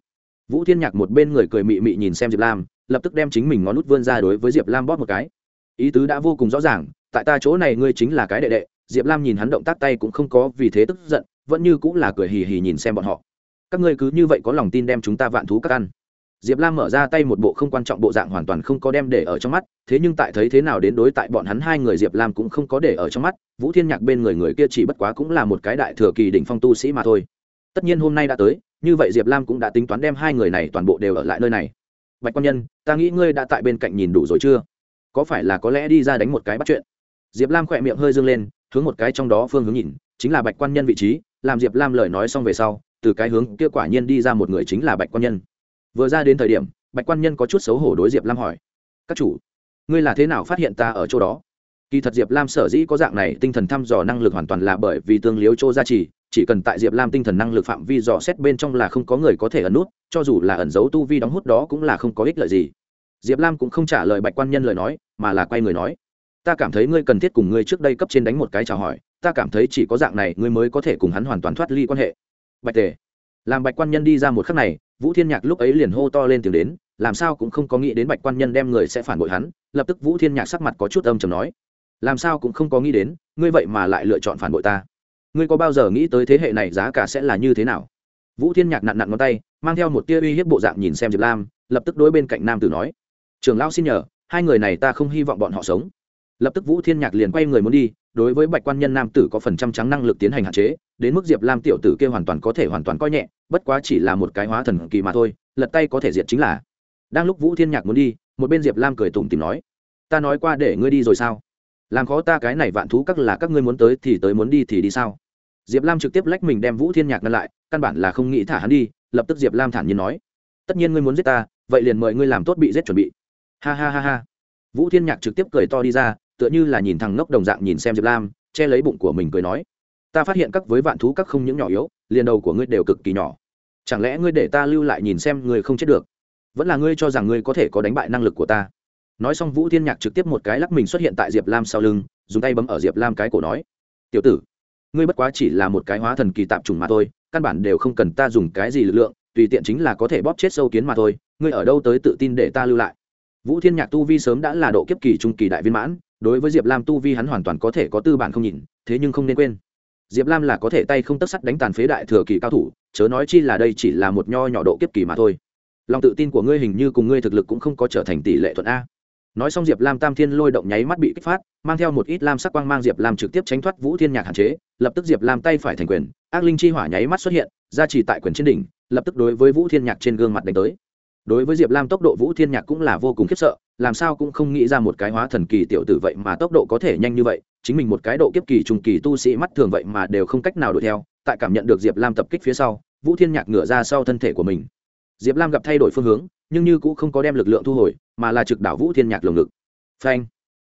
Vũ thiên nhạc một bên người cười mị mị nhìn xem diệp lam, lập tức đem chính mình ngón nút vươn ra đối với diệp lam bóp một cái. Ý tứ đã vô cùng rõ ràng, tại ta chỗ này ngươi chính là cái đệ đệ, diệp lam nhìn hắn động tác tay cũng không có vì thế tức giận, vẫn như cũng là cười hì hì nhìn xem bọn họ. Các ngươi cứ như vậy có lòng tin đem chúng ta vạn thú các ăn diệp lam mở ra tay một bộ không quan trọng bộ dạng hoàn toàn không có đem để ở trong mắt, thế nhưng tại thấy thế nào đến đối tại bọn hắn hai người diệp lam cũng không có để ở trong mắt, vũ thiên nhạc bên người người kia chỉ bất quá cũng là một cái đại thừa kỳ đỉnh phong tu sĩ mà thôi. Tất nhiên hôm nay đã tới, như vậy diệp lam cũng đã tính toán đem hai người này toàn bộ đều ở lại nơi này. Bạch quan nhân, ta nghĩ ngươi đã tại bên cạnh nhìn đủ rồi chưa? Có phải là có lẽ đi ra đánh một cái bắt chuyện? Diệp lam khỏe miệng hơi dâng lên, hướng một cái trong đó phương hướng nhìn, chính là bạch quan nhân vị trí, làm diệp lam lời nói xong về sau, từ cái hướng kia quả nhiên đi ra một người chính là bạch quan nhân vừa ra đến thời điểm, bạch quan nhân có chút xấu hổ đối diệp lam hỏi, các chủ, ngươi là thế nào phát hiện ta ở chỗ đó? Kỳ thật diệp lam sở dĩ có dạng này tinh thần thăm dò năng lực hoàn toàn là bởi vì tương liếu chỗ gia trì, chỉ cần tại diệp lam tinh thần năng lực phạm vi dò xét bên trong là không có người có thể ẩn nút, cho dù là ẩn giấu tu vi đóng hút đó cũng là không có ích lợi gì. Diệp lam cũng không trả lời bạch quan nhân lời nói, mà là quay người nói, ta cảm thấy ngươi cần thiết cùng ngươi trước đây cấp trên đánh một cái chào hỏi, ta cảm thấy chỉ có dạng này ngươi mới có thể cùng hắn hoàn toàn thoát ly quan hệ. Bạch tề, làm bạch quan nhân đi ra một khắc này vũ thiên nhạc lúc ấy liền hô to lên tiếng đến, làm sao cũng không có nghĩ đến bạch quan nhân đem người sẽ phản bội hắn, lập tức vũ thiên nhạc sắc mặt có chút âm chầm nói. Làm sao cũng không có nghĩ đến, ngươi vậy mà lại lựa chọn phản bội ta. Ngươi có bao giờ nghĩ tới thế hệ này giá cả sẽ là như thế nào? Vũ thiên nhạc nặn nặn ngón tay, mang theo một tia uy hiếp bộ dạng nhìn xem diệp lam, lập tức đối bên cạnh nam tử nói. Trường lão xin nhờ, hai người này ta không hy vọng bọn họ sống lập tức vũ thiên nhạc liền quay người muốn đi, đối với bạch quan nhân nam tử có phần trăm trắng năng lực tiến hành hạn chế, đến mức diệp lam tiểu tử kia hoàn toàn có thể hoàn toàn coi nhẹ, bất quá chỉ là một cái hóa thần kỳ mà thôi, lật tay có thể diệt chính là. Đang lúc vũ thiên nhạc muốn đi, một bên diệp lam cười tủm tìm nói, ta nói qua để ngươi đi rồi sao? Làm khó ta cái này vạn thú các là các ngươi muốn tới thì tới muốn đi thì đi sao? Diệp lam trực tiếp lách mình đem vũ thiên nhạc ngăn lại, căn bản là không nghĩ thả hắn đi, lập tức diệp lam thản nhiên nói, tất nhiên ngươi muốn giết ta, vậy liền mời ngươi làm tốt bị giết chuẩn bị. Ha ha ha ha. Vũ thiên nhạc trực tiếp cười to đi ra tựa như là nhìn thằng ngốc đồng dạng nhìn xem diệp lam, che lấy bụng của mình cười nói, ta phát hiện các với vạn thú các không những nhỏ yếu, liền đầu của ngươi đều cực kỳ nhỏ. Chẳng lẽ ngươi để ta lưu lại nhìn xem ngươi không chết được? Vẫn là ngươi cho rằng ngươi có thể có đánh bại năng lực của ta. Nói xong vũ thiên nhạc trực tiếp một cái lắc mình xuất hiện tại diệp lam sau lưng, dùng tay bấm ở diệp lam cái cổ nói, tiểu tử, ngươi bất quá chỉ là một cái hóa thần kỳ tạp trùng mà thôi, căn bản đều không cần ta dùng cái gì lực lượng, tùy tiện chính là có thể bóp chết sâu kiến mà thôi, ngươi ở đâu tới tự tin để ta lưu lại? Vũ thiên nhạc tu vi sớm đã là độ kiếp kỳ trung kỳ đại viên mãn đối với diệp lam tu vi hắn hoàn toàn có thể có tư bản không nhìn, thế nhưng không nên quên. Diệp lam là có thể tay không tất sắt đánh tàn phế đại thừa kỳ cao thủ, chớ nói chi là đây chỉ là một nho nhỏ độ kiếp kỳ mà thôi. Lòng tự tin của ngươi hình như cùng ngươi thực lực cũng không có trở thành tỷ lệ thuận a. Nói xong diệp lam tam thiên lôi động nháy mắt bị kích phát, mang theo một ít lam sắc quang mang diệp lam trực tiếp tránh thoát vũ thiên nhạc hạn chế, lập tức diệp lam tay phải thành quyền, ác linh chi hỏa nháy mắt xuất hiện, ra chỉ tại quyền trên đỉnh, lập tức đối với vũ thiên nhạc trên gương mặt đánh tới đối với diệp lam tốc độ vũ thiên nhạc cũng là vô cùng khiếp sợ, làm sao cũng không nghĩ ra một cái hóa thần kỳ tiểu tử vậy mà tốc độ có thể nhanh như vậy, chính mình một cái độ kiếp kỳ trung kỳ tu sĩ mắt thường vậy mà đều không cách nào đuổi theo, tại cảm nhận được diệp lam tập kích phía sau, vũ thiên nhạc ngửa ra sau thân thể của mình. Diệp lam gặp thay đổi phương hướng, nhưng như cũng không có đem lực lượng thu hồi, mà là trực đảo vũ thiên nhạc lồng ngực. Phanh!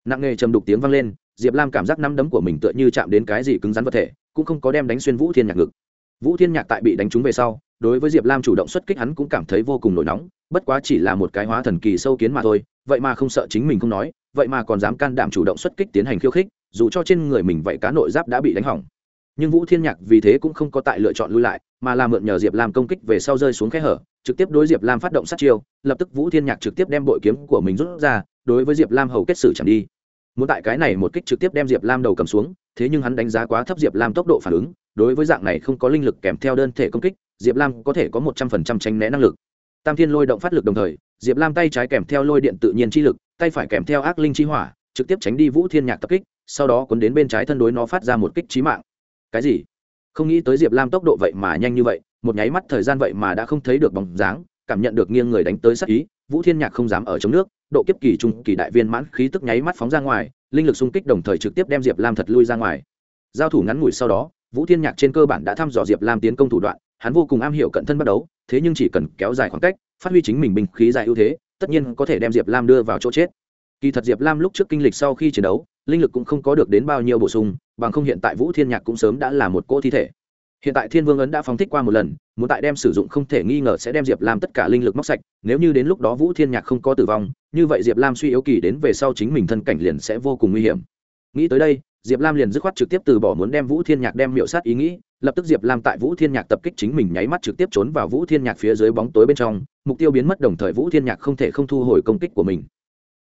Nặng nghề trầm đục tiếng vang lên, diệp lam cảm giác nắm đấm của mình tựa như chạm đến cái gì cứng rắn vật thể, cũng không có đem đánh xuyên vũ thiên nhạc ngực. Vũ thiên nhạc tại bị đánh trúng về sau đối với diệp lam chủ động xuất kích hắn cũng cảm thấy vô cùng nổi nóng, bất quá chỉ là một cái hóa thần kỳ sâu kiến mà thôi, vậy mà không sợ chính mình không nói, vậy mà còn dám can đảm chủ động xuất kích tiến hành khiêu khích, dù cho trên người mình vậy cá nội giáp đã bị đánh hỏng. Nhưng vũ thiên nhạc vì thế cũng không có tại lựa chọn lui lại, mà là mượn nhờ diệp lam công kích về sau rơi xuống khe hở, trực tiếp đối diệp lam phát động sát chiêu, lập tức vũ thiên nhạc trực tiếp đem bội kiếm của mình rút ra, đối với diệp lam hầu kết xử chẳng đi. Muốn tại cái này một kích trực tiếp đem diệp lam đầu cầm xuống, thế nhưng hắn đánh giá quá thấp diệp lam tốc độ phản ứng đối với dạng này không có linh lực kèm theo đơn thể công kích, diệp lam có thể có một trăm phần trăm tranh né năng lực. Tam thiên lôi động phát lực đồng thời, diệp lam tay trái kèm theo lôi điện tự nhiên chi lực, tay phải kèm theo ác linh chi hỏa, trực tiếp tránh đi vũ thiên nhạc tập kích, sau đó cuốn đến bên trái thân đối nó phát ra một kích trí mạng. Cái gì? Không nghĩ tới diệp lam tốc độ vậy mà nhanh như vậy, một nháy mắt thời gian vậy mà đã không thấy được bóng dáng, cảm nhận được nghiêng người đánh tới sắc ý, vũ thiên nhạc không dám ở trong nước, độ kiếp kỳ trung kỳ đại viên mãn khí tức nháy mắt phóng ra ngoài, linh lực xung kích đồng thời trực tiếp đem diệp lam thật lui ra ngoài. Giao thủ ngắn ngủi sau đó vũ thiên nhạc trên cơ bản đã thăm dò diệp lam tiến công thủ đoạn, hắn vô cùng am hiểu cận thân bắt đấu thế nhưng chỉ cần kéo dài khoảng cách, phát huy chính mình bình khí dài ưu thế, tất nhiên có thể đem diệp lam đưa vào chỗ chết. Kỳ thật diệp lam lúc trước kinh lịch sau khi chiến đấu, linh lực cũng không có được đến bao nhiêu bổ sung, bằng không hiện tại vũ thiên nhạc cũng sớm đã là một cỗ thi thể. Hiện tại thiên vương ấn đã phóng thích qua một lần, muốn tại đem sử dụng không thể nghi ngờ sẽ đem diệp lam tất cả linh lực móc sạch, nếu như đến lúc đó vũ thiên nhạc không có tử vong, như vậy diệp lam suy yếu kỳ đến về sau chính mình thân cảnh liền sẽ vô cùng nguy hiểm. Nghĩ tới đây diệp lam liền dứt khoát trực tiếp từ bỏ muốn đem vũ thiên nhạc đem miệu sát ý nghĩ, lập tức diệp lam tại vũ thiên nhạc tập kích chính mình nháy mắt trực tiếp trốn vào vũ thiên nhạc phía dưới bóng tối bên trong, mục tiêu biến mất đồng thời vũ thiên nhạc không thể không thu hồi công kích của mình.